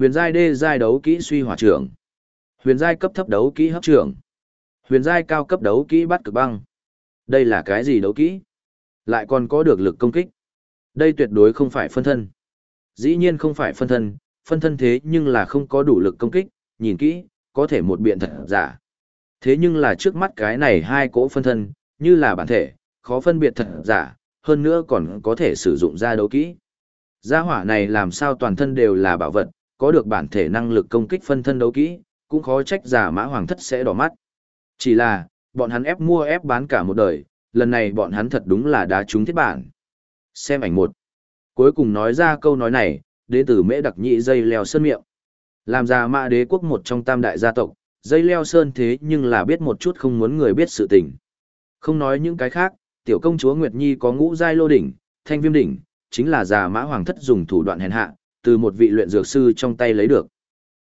Huyền giai đê giai đấu kỹ suy hỏa trưởng. Huyền giai cấp thấp đấu kỹ hấp trưởng. Huyền giai cao cấp đấu kỹ bắt cực băng. Đây là cái gì đấu kỹ? Lại còn có được lực công kích. Đây tuyệt đối không phải phân thân. Dĩ nhiên không phải phân thân, phân thân thế nhưng là không có đủ lực công kích, nhìn kỹ, có thể một biện thật giả. Thế nhưng là trước mắt cái này hai cỗ phân thân, như là bản thể, khó phân biệt thật giả, hơn nữa còn có thể sử dụng ra đấu kỹ. Gia hỏa này làm sao toàn thân đều là bảo vật, có được bản thể năng lực công kích phân thân đấu kỹ, cũng khó trách giả mã hoàng thất sẽ đỏ mắt. Chỉ là, bọn hắn ép mua ép bán cả một đời, lần này bọn hắn thật đúng là đá trúng thiết bản. Xem ảnh một. Cuối cùng nói ra câu nói này, đến từ mễ đặc nhị dây leo sơn miệng. Làm ra mã đế quốc một trong tam đại gia tộc, dây leo sơn thế nhưng là biết một chút không muốn người biết sự tình. Không nói những cái khác, tiểu công chúa Nguyệt Nhi có ngũ giai lô đỉnh, thanh viêm đỉnh, chính là giả mã hoàng thất dùng thủ đoạn hèn hạ, từ một vị luyện dược sư trong tay lấy được.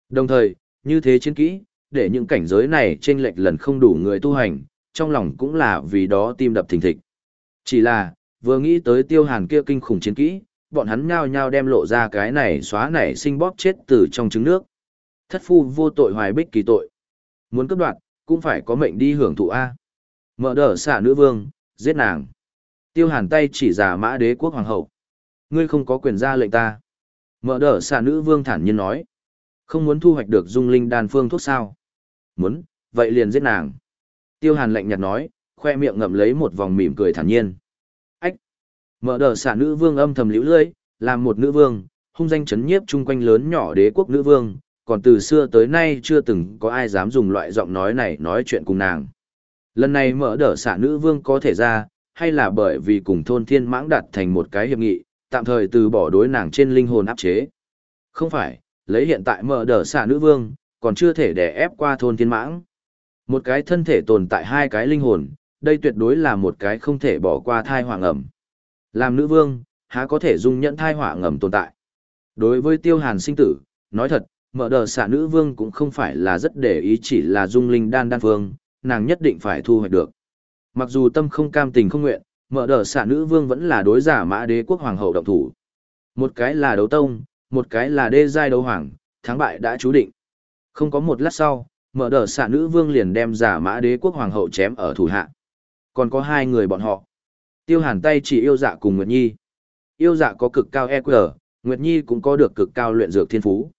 Đồng thời, như thế chiến kỹ, để những cảnh giới này trên lệch lần không đủ người tu hành, trong lòng cũng là vì đó tim đập thình thịch. Chỉ là, vừa nghĩ tới tiêu hàn kia kinh khủng chiến kỹ, bọn hắn nhao nhao đem lộ ra cái này xóa nảy sinh bóp chết từ trong trứng nước. Thất phu vô tội hoài bích kỳ tội. Muốn cấp đoạn cũng phải có mệnh đi hưởng thụ A. Mở đỡ xả nữ vương, giết nàng. Tiêu hàn tay chỉ giả mã đế quốc hoàng hậu. Ngươi không có quyền ra lệnh ta. Mở đỡ xà nữ vương thản nhiên nói. Không muốn thu hoạch được dung linh đan phương thuốc sao? Muốn, vậy liền giết nàng. Tiêu hàn lạnh nhạt nói, khoe miệng ngậm lấy một vòng mỉm cười thản nhiên. Ách! Mở đỡ xà nữ vương âm thầm liễu lưỡi, làm một nữ vương, hung danh chấn nhiếp chung quanh lớn nhỏ đế quốc nữ vương, còn từ xưa tới nay chưa từng có ai dám dùng loại giọng nói này nói chuyện cùng nàng. Lần này mở đỡ xả nữ vương có thể ra, hay là bởi vì cùng thôn thiên mãng đặt thành một cái hiệp nghị, tạm thời từ bỏ đối nàng trên linh hồn áp chế. Không phải, lấy hiện tại mở đờ xà nữ vương, còn chưa thể đè ép qua thôn thiên mãng. Một cái thân thể tồn tại hai cái linh hồn, đây tuyệt đối là một cái không thể bỏ qua thai hỏa ngầm. Làm nữ vương, há có thể dung nhẫn thai hỏa ngầm tồn tại. Đối với tiêu hàn sinh tử, nói thật, mở đờ xạ nữ vương cũng không phải là rất để ý chỉ là dung linh đan đan phương, nàng nhất định phải thu hoạch được. Mặc dù tâm không cam tình không nguyện, mở đờ xạ nữ vương vẫn là đối giả mã đế quốc hoàng hậu động thủ. Một cái là đấu tông, một cái là đê giai đấu hoàng, thắng bại đã chú định. Không có một lát sau, mở đờ xạ nữ vương liền đem giả mã đế quốc hoàng hậu chém ở thủ hạ. Còn có hai người bọn họ. Tiêu hàn tay chỉ yêu dạ cùng Nguyệt Nhi. Yêu dạ có cực cao EQ, Nguyệt Nhi cũng có được cực cao luyện dược thiên phú.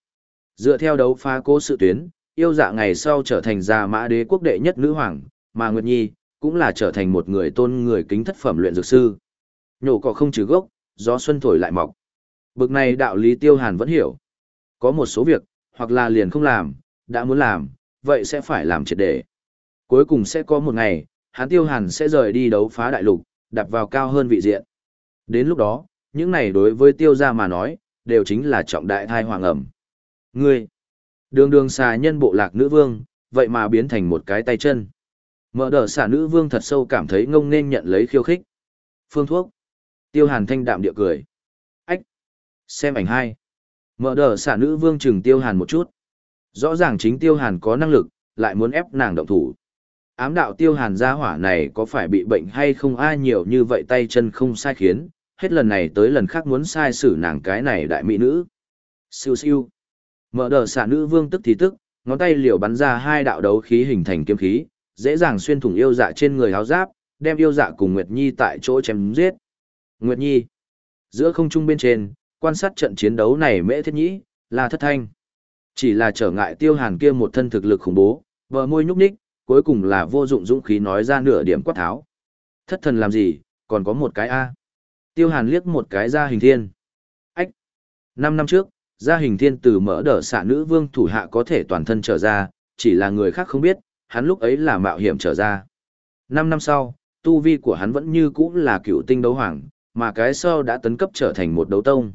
Dựa theo đấu phá cố sự tuyến, yêu dạ ngày sau trở thành giả mã đế quốc đệ nhất nữ hoàng, mà Nguyệt Nhi cũng là trở thành một người tôn người kính thất phẩm luyện dược sư. Nhổ cỏ không trừ gốc, gió xuân thổi lại mọc. Bực này đạo lý tiêu hàn vẫn hiểu. Có một số việc, hoặc là liền không làm, đã muốn làm, vậy sẽ phải làm triệt để. Cuối cùng sẽ có một ngày, hắn tiêu hàn sẽ rời đi đấu phá đại lục, đạp vào cao hơn vị diện. Đến lúc đó, những này đối với tiêu gia mà nói, đều chính là trọng đại thai hoàng ẩm. Ngươi, đường đường xà nhân bộ lạc nữ vương, vậy mà biến thành một cái tay chân. Mở đờ xả nữ vương thật sâu cảm thấy ngông nên nhận lấy khiêu khích. Phương thuốc. Tiêu hàn thanh đạm địa cười. Ách. Xem ảnh hai. Mở đờ xả nữ vương chừng tiêu hàn một chút. Rõ ràng chính tiêu hàn có năng lực, lại muốn ép nàng động thủ. Ám đạo tiêu hàn gia hỏa này có phải bị bệnh hay không ai nhiều như vậy tay chân không sai khiến, hết lần này tới lần khác muốn sai xử nàng cái này đại mỹ nữ. Siêu siêu. Mở đờ xả nữ vương tức thì tức, ngón tay liều bắn ra hai đạo đấu khí hình thành kiếm khí, dễ dàng xuyên thủng yêu dạ trên người háo giáp, đem yêu dạ cùng Nguyệt Nhi tại chỗ chém giết. Nguyệt Nhi. Giữa không trung bên trên, quan sát trận chiến đấu này mễ thiết nhĩ, là thất thanh. Chỉ là trở ngại tiêu hàn kia một thân thực lực khủng bố, vợ môi nhúc nhích, cuối cùng là vô dụng dũng khí nói ra nửa điểm quát tháo. Thất thần làm gì, còn có một cái A. Tiêu hàn liếc một cái ra hình thiên. Ách! Năm năm trước, gia hình thiên từ mỡ đỡ xạ nữ vương thủ hạ có thể toàn thân trở ra, chỉ là người khác không biết, hắn lúc ấy là mạo hiểm trở ra. Năm năm sau, tu vi của hắn vẫn như cũ là cựu tinh đấu hoàng, mà cái sau đã tấn cấp trở thành một đấu tông.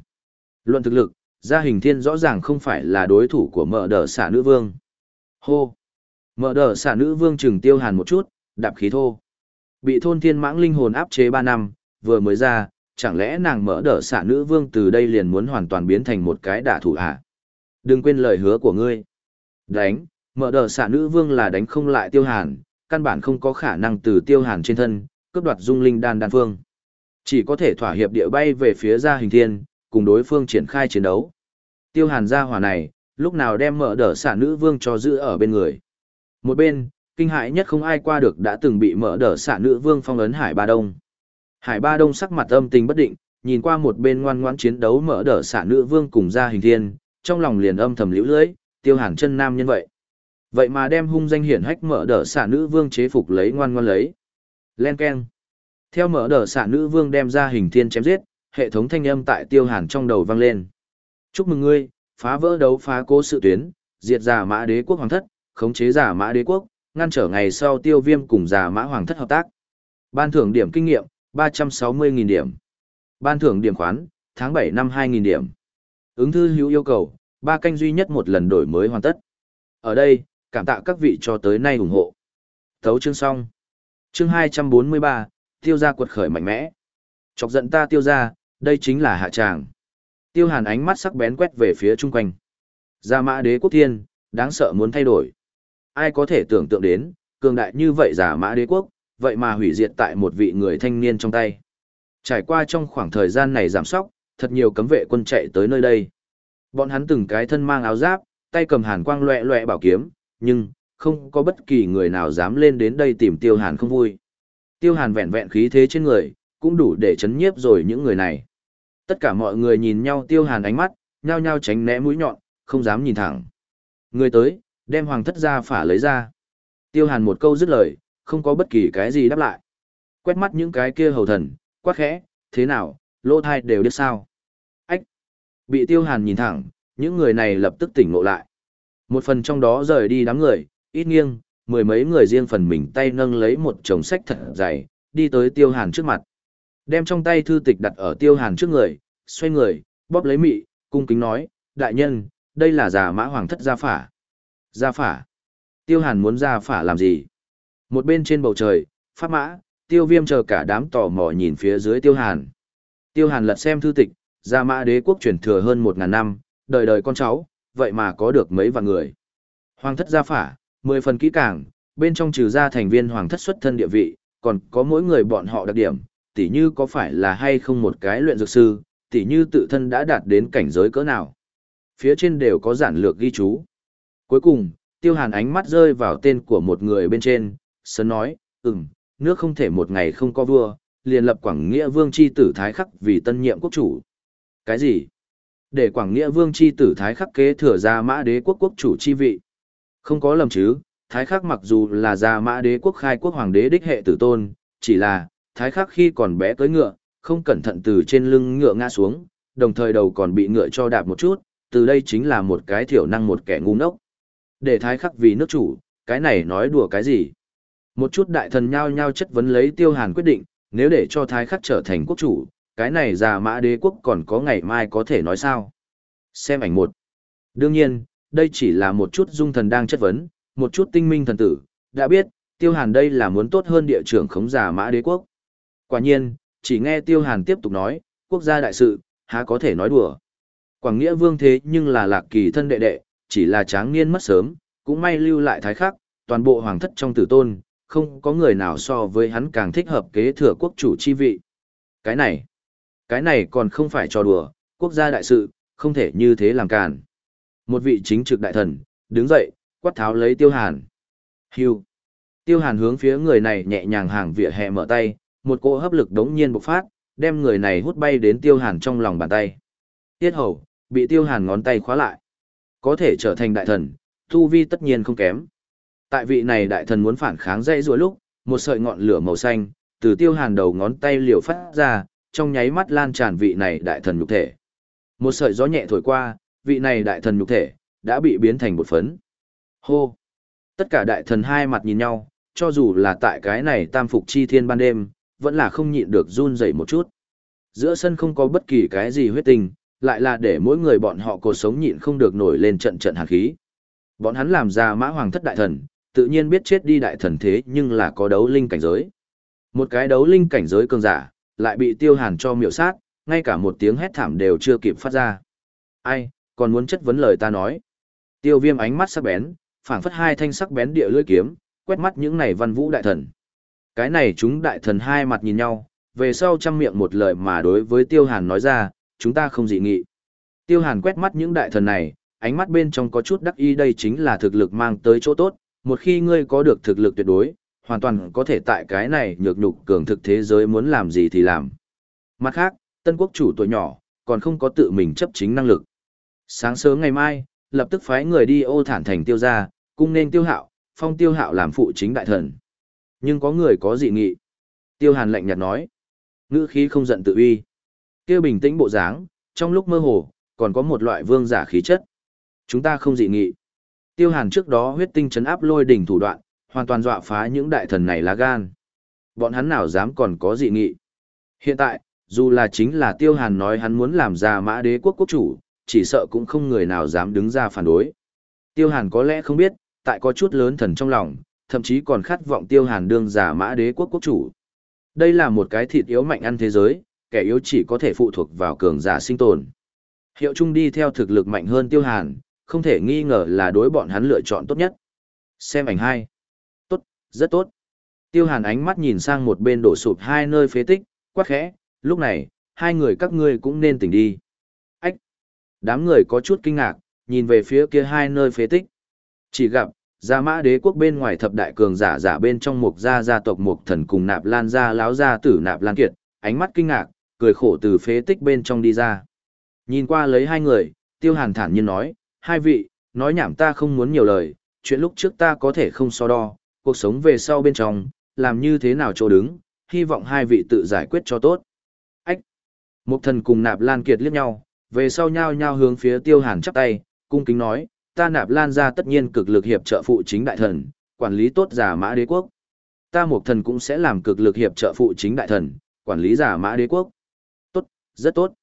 Luận thực lực, gia hình thiên rõ ràng không phải là đối thủ của mợ đờ xả nữ vương. Hô! Mợ đờ xả nữ vương trừng tiêu hàn một chút, đạp khí thô. Bị thôn thiên mãng linh hồn áp chế ba năm, vừa mới ra, chẳng lẽ nàng mở đỡ xả nữ vương từ đây liền muốn hoàn toàn biến thành một cái đả thủ à? Đừng quên lời hứa của ngươi. Đánh, mở đờ xả nữ vương là đánh không lại tiêu hàn, căn bản không có khả năng từ tiêu hàn trên thân, cướp đoạt dung linh đan đan phương. Chỉ có thể thỏa hiệp địa bay về phía gia hình thiên, cùng đối phương triển khai chiến đấu. Tiêu hàn gia hỏa này, lúc nào đem mở đờ xả nữ vương cho giữ ở bên người. Một bên, kinh hại nhất không ai qua được đã từng bị mở đờ xả nữ vương phong ấn Hải Ba Đông. Hải Ba Đông sắc mặt âm tình bất định, nhìn qua một bên ngoan ngoãn chiến đấu mở đờ xả nữ vương cùng ra hình thiên, trong lòng liền âm thầm liễu lưỡi, tiêu hàn chân nam nhân vậy. Vậy mà đem hung danh hiển hách mở đỡ xả nữ vương chế phục lấy ngoan ngoan lấy. Len Ken. Theo mở đỡ xả nữ vương đem ra hình thiên chém giết, hệ thống thanh âm tại tiêu hàn trong đầu vang lên. Chúc mừng ngươi, phá vỡ đấu phá cố sự tuyến, diệt giả mã đế quốc hoàng thất, khống chế giả mã đế quốc, ngăn trở ngày sau tiêu viêm cùng giả mã hoàng thất hợp tác. Ban thưởng điểm kinh nghiệm, 360.000 điểm. Ban thưởng điểm khoán, tháng 7 năm 2.000 điểm. Ứng thư hữu yêu cầu, ba canh duy nhất một lần đổi mới hoàn tất. Ở đây, cảm tạ các vị cho tới nay ủng hộ. Thấu chương xong. Chương 243, tiêu gia quật khởi mạnh mẽ. Chọc giận ta tiêu gia, đây chính là hạ tràng. Tiêu hàn ánh mắt sắc bén quét về phía chung quanh. Gia mã đế quốc thiên, đáng sợ muốn thay đổi. Ai có thể tưởng tượng đến, cường đại như vậy giả mã đế quốc, vậy mà hủy diệt tại một vị người thanh niên trong tay. Trải qua trong khoảng thời gian này giảm sóc, thật nhiều cấm vệ quân chạy tới nơi đây. Bọn hắn từng cái thân mang áo giáp, tay cầm hàn quang loẹ loẹ bảo kiếm, nhưng, không có bất kỳ người nào dám lên đến đây tìm tiêu hàn không vui. Tiêu hàn vẹn vẹn khí thế trên người, cũng đủ để chấn nhiếp rồi những người này. Tất cả mọi người nhìn nhau tiêu hàn ánh mắt, nhao nhao tránh né mũi nhọn, không dám nhìn thẳng. Người tới, đem hoàng thất ra phả lấy ra. Tiêu hàn một câu dứt lời, không có bất kỳ cái gì đáp lại. Quét mắt những cái kia hầu thần, quát khẽ, thế nào, lỗ thai đều biết sao. Ách! Bị tiêu hàn nhìn thẳng, những người này lập tức tỉnh ngộ lại. Một phần trong đó rời đi đám người, ít nghiêng, mười mấy người riêng phần mình tay nâng lấy một chồng sách thật dày, đi tới tiêu hàn trước mặt. Đem trong tay thư tịch đặt ở tiêu hàn trước người, xoay người, bóp lấy mị, cung kính nói, đại nhân, đây là giả mã hoàng thất gia phả. Gia phả. Tiêu hàn muốn gia phả làm gì? Một bên trên bầu trời, pháp mã, tiêu viêm chờ cả đám tò mò nhìn phía dưới tiêu hàn. Tiêu hàn lật xem thư tịch, gia mã đế quốc truyền thừa hơn một ngàn năm, đời đời con cháu, vậy mà có được mấy vạn người. Hoàng thất gia phả, mười phần kỹ càng, bên trong trừ ra thành viên hoàng thất xuất thân địa vị, còn có mỗi người bọn họ đặc điểm, tỉ như có phải là hay không một cái luyện dược sư, tỉ như tự thân đã đạt đến cảnh giới cỡ nào. Phía trên đều có giản lược ghi chú. Cuối cùng, tiêu hàn ánh mắt rơi vào tên của một người bên trên, sớn nói, ừm, nước không thể một ngày không có vua, liền lập Quảng Nghĩa Vương chi tử Thái Khắc vì tân nhiệm quốc chủ. Cái gì? Để Quảng Nghĩa Vương chi tử Thái Khắc kế thừa ra mã đế quốc quốc chủ chi vị. Không có lầm chứ, Thái Khắc mặc dù là ra mã đế quốc khai quốc hoàng đế đích hệ tử tôn, chỉ là, Thái Khắc khi còn bé cưỡi ngựa, không cẩn thận từ trên lưng ngựa ngã xuống, đồng thời đầu còn bị ngựa cho đạp một chút, từ đây chính là một cái thiểu năng một kẻ ngu ngốc. Để Thái Khắc vì nước chủ, cái này nói đùa cái gì? Một chút đại thần nhao nhao chất vấn lấy Tiêu Hàn quyết định, nếu để cho Thái Khắc trở thành quốc chủ, cái này già mã đế quốc còn có ngày mai có thể nói sao? Xem ảnh một. Đương nhiên, đây chỉ là một chút dung thần đang chất vấn, một chút tinh minh thần tử, đã biết, Tiêu Hàn đây là muốn tốt hơn địa trưởng khống già mã đế quốc. Quả nhiên, chỉ nghe Tiêu Hàn tiếp tục nói, quốc gia đại sự, há có thể nói đùa. Quảng Nghĩa Vương thế nhưng là lạc kỳ thân đệ đệ, chỉ là tráng niên mất sớm, cũng may lưu lại thái khắc, toàn bộ hoàng thất trong tử tôn, không có người nào so với hắn càng thích hợp kế thừa quốc chủ chi vị. Cái này, cái này còn không phải trò đùa, quốc gia đại sự, không thể như thế làm càn. Một vị chính trực đại thần, đứng dậy, quát tháo lấy tiêu hàn. Hưu. Tiêu hàn hướng phía người này nhẹ nhàng hàng vỉa hè mở tay, một cỗ hấp lực đống nhiên bộc phát, đem người này hút bay đến tiêu hàn trong lòng bàn tay. Tiết hầu, bị tiêu hàn ngón tay khóa lại. Có thể trở thành đại thần, thu vi tất nhiên không kém. Tại vị này đại thần muốn phản kháng dãy rùa lúc, một sợi ngọn lửa màu xanh, từ tiêu hàn đầu ngón tay liều phát ra, trong nháy mắt lan tràn vị này đại thần nhục thể. Một sợi gió nhẹ thổi qua, vị này đại thần nhục thể, đã bị biến thành một phấn. Hô! Tất cả đại thần hai mặt nhìn nhau, cho dù là tại cái này tam phục chi thiên ban đêm, vẫn là không nhịn được run rẩy một chút. Giữa sân không có bất kỳ cái gì huyết tình, lại là để mỗi người bọn họ cuộc sống nhịn không được nổi lên trận trận hàn khí. Bọn hắn làm ra mã hoàng thất đại thần, tự nhiên biết chết đi đại thần thế nhưng là có đấu linh cảnh giới. Một cái đấu linh cảnh giới cường giả, lại bị tiêu hàn cho miệu sát, ngay cả một tiếng hét thảm đều chưa kịp phát ra. Ai, còn muốn chất vấn lời ta nói. Tiêu viêm ánh mắt sắc bén, phảng phất hai thanh sắc bén địa lưỡi kiếm, quét mắt những này văn vũ đại thần. Cái này chúng đại thần hai mặt nhìn nhau, về sau chăm miệng một lời mà đối với tiêu hàn nói ra, chúng ta không dị nghị. Tiêu hàn quét mắt những đại thần này, ánh mắt bên trong có chút đắc ý đây chính là thực lực mang tới chỗ tốt, một khi ngươi có được thực lực tuyệt đối, hoàn toàn có thể tại cái này nhược nhục cường thực thế giới muốn làm gì thì làm. Mặt khác, tân quốc chủ tuổi nhỏ, còn không có tự mình chấp chính năng lực. Sáng sớm ngày mai, lập tức phái người đi ô thản thành tiêu gia, cung nên tiêu hạo, phong tiêu hạo làm phụ chính đại thần. Nhưng có người có dị nghị. Tiêu hàn lạnh nhạt nói. Ngữ khí không giận tự uy. Tiêu bình tĩnh bộ dáng, trong lúc mơ hồ, còn có một loại vương giả khí chất. Chúng ta không dị nghị. Tiêu hàn trước đó huyết tinh chấn áp lôi đỉnh thủ đoạn, hoàn toàn dọa phá những đại thần này lá gan. Bọn hắn nào dám còn có dị nghị. Hiện tại, dù là chính là Tiêu Hàn nói hắn muốn làm ra mã đế quốc quốc chủ, chỉ sợ cũng không người nào dám đứng ra phản đối. Tiêu Hàn có lẽ không biết, tại có chút lớn thần trong lòng, thậm chí còn khát vọng Tiêu Hàn đương giả mã đế quốc quốc chủ. Đây là một cái thịt yếu mạnh ăn thế giới, kẻ yếu chỉ có thể phụ thuộc vào cường giả sinh tồn. Hiệu Chung đi theo thực lực mạnh hơn Tiêu Hàn, không thể nghi ngờ là đối bọn hắn lựa chọn tốt nhất. Xem ảnh 2 rất tốt. Tiêu hàn ánh mắt nhìn sang một bên đổ sụp hai nơi phế tích, quát khẽ, lúc này, hai người các ngươi cũng nên tỉnh đi. Ách! Đám người có chút kinh ngạc, nhìn về phía kia hai nơi phế tích. Chỉ gặp, Gia mã đế quốc bên ngoài thập đại cường giả giả bên trong mục gia gia tộc mục thần cùng nạp lan gia láo gia tử nạp lan kiệt, ánh mắt kinh ngạc, cười khổ từ phế tích bên trong đi ra. Nhìn qua lấy hai người, tiêu hàn thản nhiên nói, hai vị, nói nhảm ta không muốn nhiều lời, chuyện lúc trước ta có thể không so đo, cuộc sống về sau bên trong, làm như thế nào chỗ đứng, hy vọng hai vị tự giải quyết cho tốt. Ách! Mục thần cùng nạp lan kiệt liếc nhau, về sau nhau nhau hướng phía tiêu hàn chắp tay, cung kính nói, ta nạp lan ra tất nhiên cực lực hiệp trợ phụ chính đại thần, quản lý tốt giả mã đế quốc. Ta một thần cũng sẽ làm cực lực hiệp trợ phụ chính đại thần, quản lý giả mã đế quốc. Tốt, rất tốt.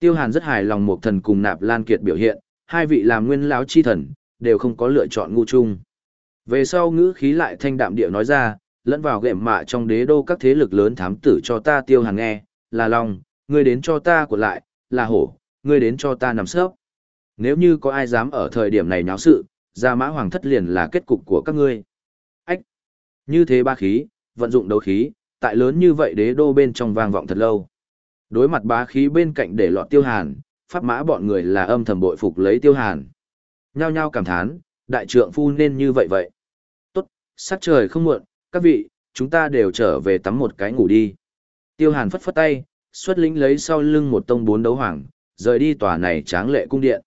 Tiêu Hàn rất hài lòng một thần cùng nạp lan kiệt biểu hiện, hai vị làm nguyên lão chi thần, đều không có lựa chọn ngu chung. Về sau ngữ khí lại thanh đạm địa nói ra, lẫn vào gệm mạ trong đế đô các thế lực lớn thám tử cho ta tiêu Hàn nghe, là lòng, ngươi đến cho ta của lại, là hổ, ngươi đến cho ta nằm sớp. Nếu như có ai dám ở thời điểm này náo sự, Gia Mã Hoàng thất liền là kết cục của các ngươi. Ách! Như thế ba khí, vận dụng đấu khí, tại lớn như vậy đế đô bên trong vang vọng thật lâu. Đối mặt bá khí bên cạnh để lọt tiêu hàn, pháp mã bọn người là âm thầm bội phục lấy tiêu hàn. Nhao nhao cảm thán, đại trượng phu nên như vậy vậy. Sắc trời không muộn, các vị, chúng ta đều trở về tắm một cái ngủ đi. Tiêu hàn phất phất tay, xuất lĩnh lấy sau lưng một tông bốn đấu hoàng, rời đi tòa này tráng lệ cung điện.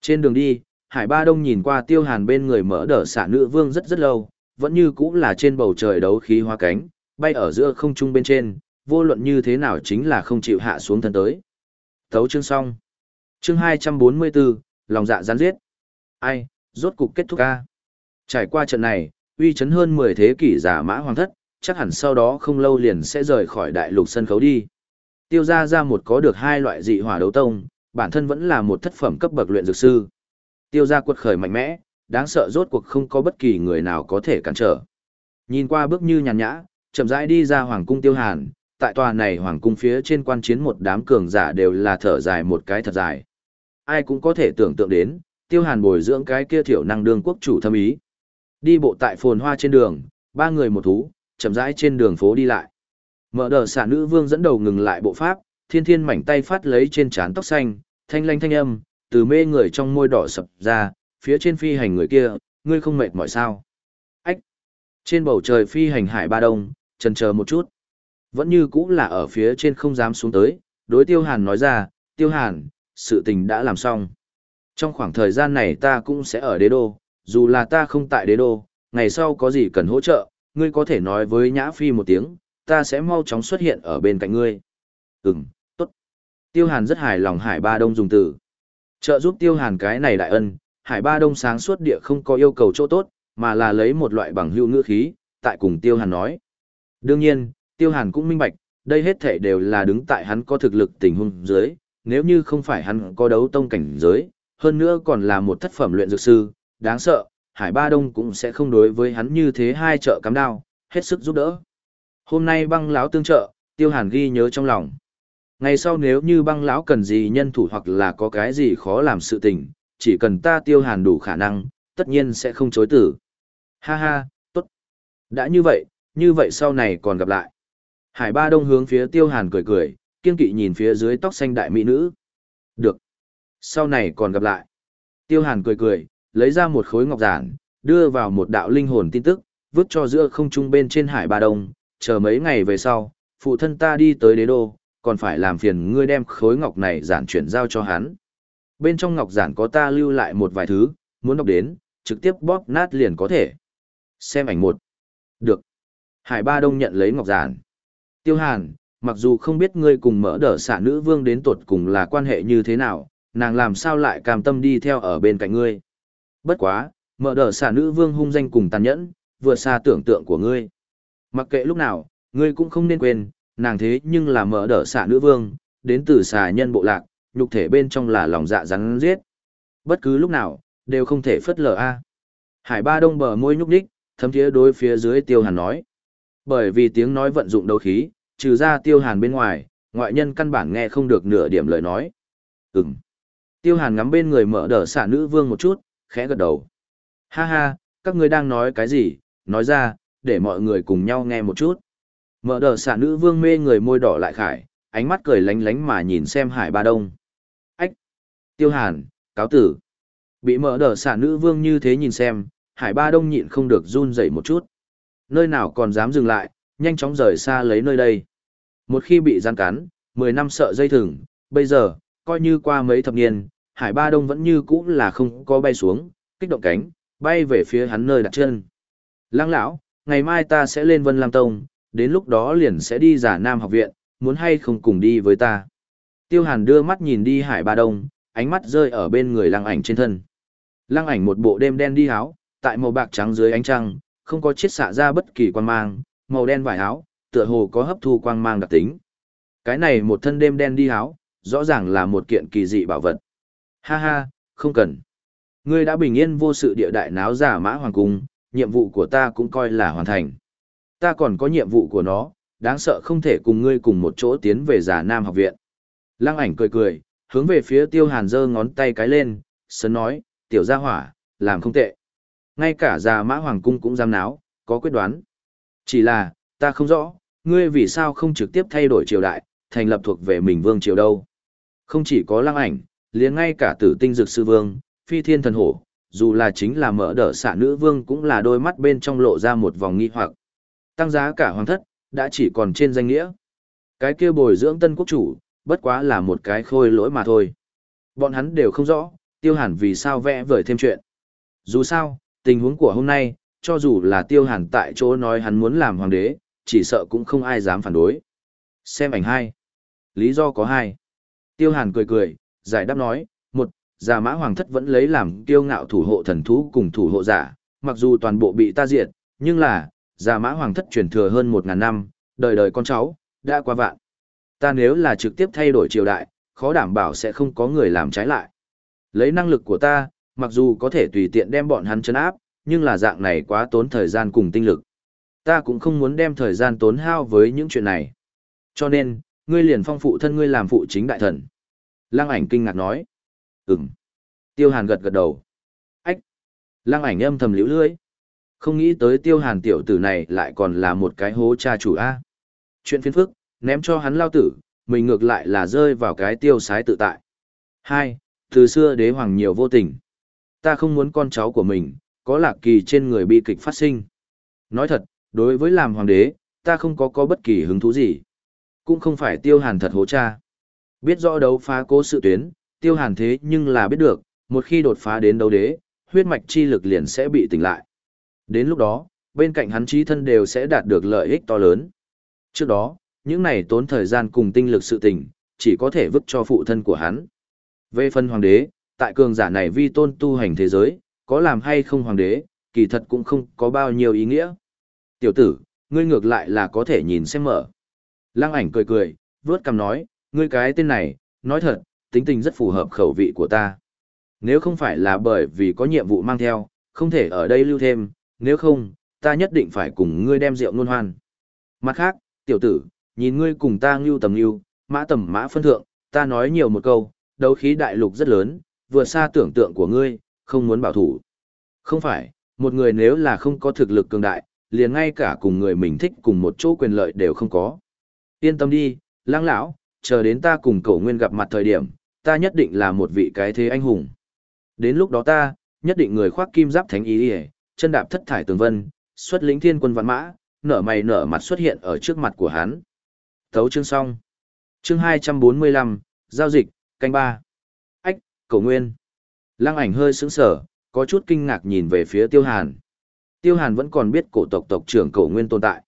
Trên đường đi, Hải Ba Đông nhìn qua tiêu hàn bên người mở đỡ xả nữ vương rất rất lâu, vẫn như cũng là trên bầu trời đấu khí hoa cánh, bay ở giữa không trung bên trên, vô luận như thế nào chính là không chịu hạ xuống thân tới. Thấu chương xong. Chương 244, lòng dạ gián giết. Ai, rốt cục kết thúc ca. Trải qua trận này, uy chấn hơn 10 thế kỷ giả mã hoàng thất, chắc hẳn sau đó không lâu liền sẽ rời khỏi đại lục sân khấu đi. Tiêu gia ra một có được hai loại dị hỏa đấu tông, bản thân vẫn là một thất phẩm cấp bậc luyện dược sư. Tiêu gia quật khởi mạnh mẽ, đáng sợ rốt cuộc không có bất kỳ người nào có thể cản trở. Nhìn qua bước như nhàn nhã, chậm rãi đi ra hoàng cung Tiêu Hàn, tại tòa này hoàng cung phía trên quan chiến một đám cường giả đều là thở dài một cái thật dài. Ai cũng có thể tưởng tượng đến, Tiêu Hàn bồi dưỡng cái kia thiểu năng đương quốc chủ thâm ý. Đi bộ tại phồn hoa trên đường, ba người một thú, chậm rãi trên đường phố đi lại. Mở đờ xả nữ vương dẫn đầu ngừng lại bộ pháp, thiên thiên mảnh tay phát lấy trên trán tóc xanh, thanh lanh thanh âm, từ mê người trong môi đỏ sập ra, phía trên phi hành người kia, ngươi không mệt mỏi sao. Ách! Trên bầu trời phi hành hải ba đông, chần chờ một chút. Vẫn như cũ là ở phía trên không dám xuống tới, đối tiêu hàn nói ra, tiêu hàn, sự tình đã làm xong. Trong khoảng thời gian này ta cũng sẽ ở đế đô, dù là ta không tại đế đô, ngày sau có gì cần hỗ trợ, ngươi có thể nói với Nhã Phi một tiếng, ta sẽ mau chóng xuất hiện ở bên cạnh ngươi. Ừm, Tiêu Hàn rất hài lòng Hải Ba Đông dùng từ. Trợ giúp Tiêu Hàn cái này đại ân, Hải Ba Đông sáng suốt địa không có yêu cầu chỗ tốt, mà là lấy một loại bằng hữu ngữ khí, tại cùng Tiêu Hàn nói. Đương nhiên, Tiêu Hàn cũng minh bạch, đây hết thể đều là đứng tại hắn có thực lực tình huống dưới, nếu như không phải hắn có đấu tông cảnh giới, hơn nữa còn là một thất phẩm luyện dược sư, đáng sợ, Hải Ba Đông cũng sẽ không đối với hắn như thế hai trợ cắm đao, hết sức giúp đỡ. Hôm nay băng lão tương trợ, Tiêu Hàn ghi nhớ trong lòng. Ngày sau nếu như băng lão cần gì nhân thủ hoặc là có cái gì khó làm sự tình, chỉ cần ta tiêu hàn đủ khả năng, tất nhiên sẽ không chối tử. Ha ha, tốt. Đã như vậy, như vậy sau này còn gặp lại. Hải ba đông hướng phía tiêu hàn cười cười, kiên kỵ nhìn phía dưới tóc xanh đại mỹ nữ. Được. Sau này còn gặp lại. Tiêu Hàn cười cười, lấy ra một khối ngọc giản, đưa vào một đạo linh hồn tin tức, vứt cho giữa không trung bên trên hải ba đông, chờ mấy ngày về sau, phụ thân ta đi tới đế đô, còn phải làm phiền ngươi đem khối ngọc này giản chuyển giao cho hắn. Bên trong ngọc giản có ta lưu lại một vài thứ, muốn đọc đến, trực tiếp bóp nát liền có thể. Xem ảnh một. Được. Hải Ba Đông nhận lấy ngọc giản. Tiêu Hàn, mặc dù không biết ngươi cùng mở đỡ xả nữ vương đến tuột cùng là quan hệ như thế nào, nàng làm sao lại cam tâm đi theo ở bên cạnh ngươi. Bất quá, mở đờ xả nữ vương hung danh cùng tàn nhẫn, vượt xa tưởng tượng của ngươi. Mặc kệ lúc nào, ngươi cũng không nên quên, nàng thế nhưng là mở đờ xả nữ vương, đến từ xà nhân bộ lạc, nhục thể bên trong là lòng dạ rắn giết. Bất cứ lúc nào, đều không thể phất lờ a. Hải Ba Đông bờ môi nhúc nhích, thấm thiế đối phía dưới Tiêu Hàn nói. Bởi vì tiếng nói vận dụng đấu khí, trừ ra Tiêu Hàn bên ngoài, ngoại nhân căn bản nghe không được nửa điểm lời nói. Ừm. Tiêu Hàn ngắm bên người mở đờ xả nữ vương một chút, khẽ gật đầu. Ha ha, các ngươi đang nói cái gì, nói ra, để mọi người cùng nhau nghe một chút. Mở đờ xả nữ vương mê người môi đỏ lại khải, ánh mắt cười lánh lánh mà nhìn xem Hải Ba Đông. Ách! Tiêu Hàn, cáo tử. Bị mở đờ xả nữ vương như thế nhìn xem, Hải Ba Đông nhịn không được run rẩy một chút. Nơi nào còn dám dừng lại, nhanh chóng rời xa lấy nơi đây. Một khi bị gian cắn, 10 năm sợ dây thừng, bây giờ, coi như qua mấy thập niên, Hải Ba Đông vẫn như cũ là không có bay xuống, kích động cánh, bay về phía hắn nơi đặt chân. Lăng lão, ngày mai ta sẽ lên Vân Lam Tông, đến lúc đó liền sẽ đi giả Nam học viện, muốn hay không cùng đi với ta. Tiêu Hàn đưa mắt nhìn đi Hải Ba Đông, ánh mắt rơi ở bên người lăng ảnh trên thân. Lăng ảnh một bộ đêm đen đi áo, tại màu bạc trắng dưới ánh trăng, không có chiết xạ ra bất kỳ quan mang, màu đen vải áo, tựa hồ có hấp thu quang mang đặc tính. Cái này một thân đêm đen đi áo, rõ ràng là một kiện kỳ dị bảo vật. Ha ha, không cần. Ngươi đã bình yên vô sự địa đại náo giả mã hoàng cung, nhiệm vụ của ta cũng coi là hoàn thành. Ta còn có nhiệm vụ của nó, đáng sợ không thể cùng ngươi cùng một chỗ tiến về giả nam học viện. Lăng ảnh cười cười, hướng về phía tiêu hàn giơ ngón tay cái lên, sấn nói, tiểu gia hỏa, làm không tệ. Ngay cả già mã hoàng cung cũng dám náo, có quyết đoán. Chỉ là, ta không rõ, ngươi vì sao không trực tiếp thay đổi triều đại, thành lập thuộc về mình vương triều đâu. Không chỉ có lăng ảnh, liền ngay cả tử tinh dược sư vương, phi thiên thần hổ, dù là chính là mở đỡ xạ nữ vương cũng là đôi mắt bên trong lộ ra một vòng nghi hoặc. Tăng giá cả hoàng thất, đã chỉ còn trên danh nghĩa. Cái kia bồi dưỡng tân quốc chủ, bất quá là một cái khôi lỗi mà thôi. Bọn hắn đều không rõ, tiêu hàn vì sao vẽ vời thêm chuyện. Dù sao, tình huống của hôm nay, cho dù là tiêu hàn tại chỗ nói hắn muốn làm hoàng đế, chỉ sợ cũng không ai dám phản đối. Xem ảnh hai. Lý do có hai. Tiêu hàn cười cười, giải đáp nói, một, giả mã hoàng thất vẫn lấy làm kiêu ngạo thủ hộ thần thú cùng thủ hộ giả, mặc dù toàn bộ bị ta diệt, nhưng là, giả mã hoàng thất truyền thừa hơn một ngàn năm, đời đời con cháu, đã qua vạn. Ta nếu là trực tiếp thay đổi triều đại, khó đảm bảo sẽ không có người làm trái lại. Lấy năng lực của ta, mặc dù có thể tùy tiện đem bọn hắn chấn áp, nhưng là dạng này quá tốn thời gian cùng tinh lực. Ta cũng không muốn đem thời gian tốn hao với những chuyện này. Cho nên, ngươi liền phong phụ thân ngươi làm phụ chính đại thần. Lăng ảnh kinh ngạc nói. Ừm. Tiêu hàn gật gật đầu. Ách. Lăng ảnh âm thầm liễu lưỡi. Không nghĩ tới tiêu hàn tiểu tử này lại còn là một cái hố cha chủ A. Chuyện phiền phức, ném cho hắn lao tử, mình ngược lại là rơi vào cái tiêu sái tự tại. Hai, từ xưa đế hoàng nhiều vô tình. Ta không muốn con cháu của mình, có lạc kỳ trên người bi kịch phát sinh. Nói thật, đối với làm hoàng đế, ta không có có bất kỳ hứng thú gì. Cũng không phải tiêu hàn thật hố cha. Biết rõ đấu phá cố sự tuyến, tiêu hàn thế nhưng là biết được, một khi đột phá đến đấu đế, huyết mạch chi lực liền sẽ bị tỉnh lại. Đến lúc đó, bên cạnh hắn trí thân đều sẽ đạt được lợi ích to lớn. Trước đó, những này tốn thời gian cùng tinh lực sự tình, chỉ có thể vứt cho phụ thân của hắn. Về phần hoàng đế, tại cường giả này vi tôn tu hành thế giới, có làm hay không hoàng đế, kỳ thật cũng không có bao nhiêu ý nghĩa. Tiểu tử, ngươi ngược lại là có thể nhìn xem mở. Lăng ảnh cười cười, vướt cầm nói, ngươi cái tên này, nói thật, tính tình rất phù hợp khẩu vị của ta. Nếu không phải là bởi vì có nhiệm vụ mang theo, không thể ở đây lưu thêm, nếu không, ta nhất định phải cùng ngươi đem rượu nôn hoan. Mặt khác, tiểu tử, nhìn ngươi cùng ta ngưu tầm ngưu, mã tầm mã phân thượng, ta nói nhiều một câu, đấu khí đại lục rất lớn, vượt xa tưởng tượng của ngươi, không muốn bảo thủ. Không phải, một người nếu là không có thực lực cường đại, liền ngay cả cùng người mình thích cùng một chỗ quyền lợi đều không có. Yên tâm đi, lang lão, chờ đến ta cùng Cổ nguyên gặp mặt thời điểm, ta nhất định là một vị cái thế anh hùng. Đến lúc đó ta, nhất định người khoác kim giáp thánh ý đi chân đạp thất thải tường vân, xuất lĩnh thiên quân văn mã, nở mày nở mặt xuất hiện ở trước mặt của hắn. Thấu chương xong. Chương 245, giao dịch, canh ba. Ách, Cổ nguyên. Lăng ảnh hơi sững sở, có chút kinh ngạc nhìn về phía tiêu hàn. Tiêu hàn vẫn còn biết cổ tộc tộc trưởng Cổ nguyên tồn tại.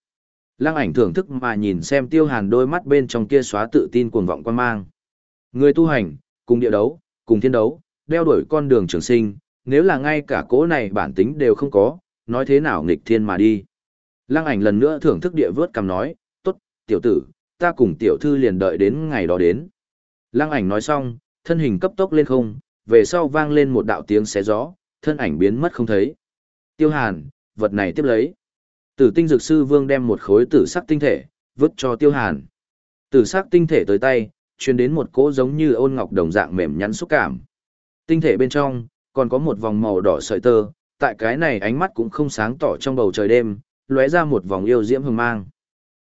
Lăng ảnh thưởng thức mà nhìn xem tiêu hàn đôi mắt bên trong kia xóa tự tin cuồng vọng quan mang. Người tu hành, cùng địa đấu, cùng thiên đấu, đeo đuổi con đường trường sinh, nếu là ngay cả cố này bản tính đều không có, nói thế nào nghịch thiên mà đi. Lăng ảnh lần nữa thưởng thức địa vớt cầm nói, tốt, tiểu tử, ta cùng tiểu thư liền đợi đến ngày đó đến. Lăng ảnh nói xong, thân hình cấp tốc lên không, về sau vang lên một đạo tiếng xé gió, thân ảnh biến mất không thấy. Tiêu hàn, vật này tiếp lấy. Tử tinh dược sư vương đem một khối tử sắc tinh thể, vứt cho tiêu hàn. Tử sắc tinh thể tới tay, truyền đến một cỗ giống như ôn ngọc đồng dạng mềm nhắn xúc cảm. Tinh thể bên trong, còn có một vòng màu đỏ sợi tơ, tại cái này ánh mắt cũng không sáng tỏ trong bầu trời đêm, lóe ra một vòng yêu diễm hưng mang.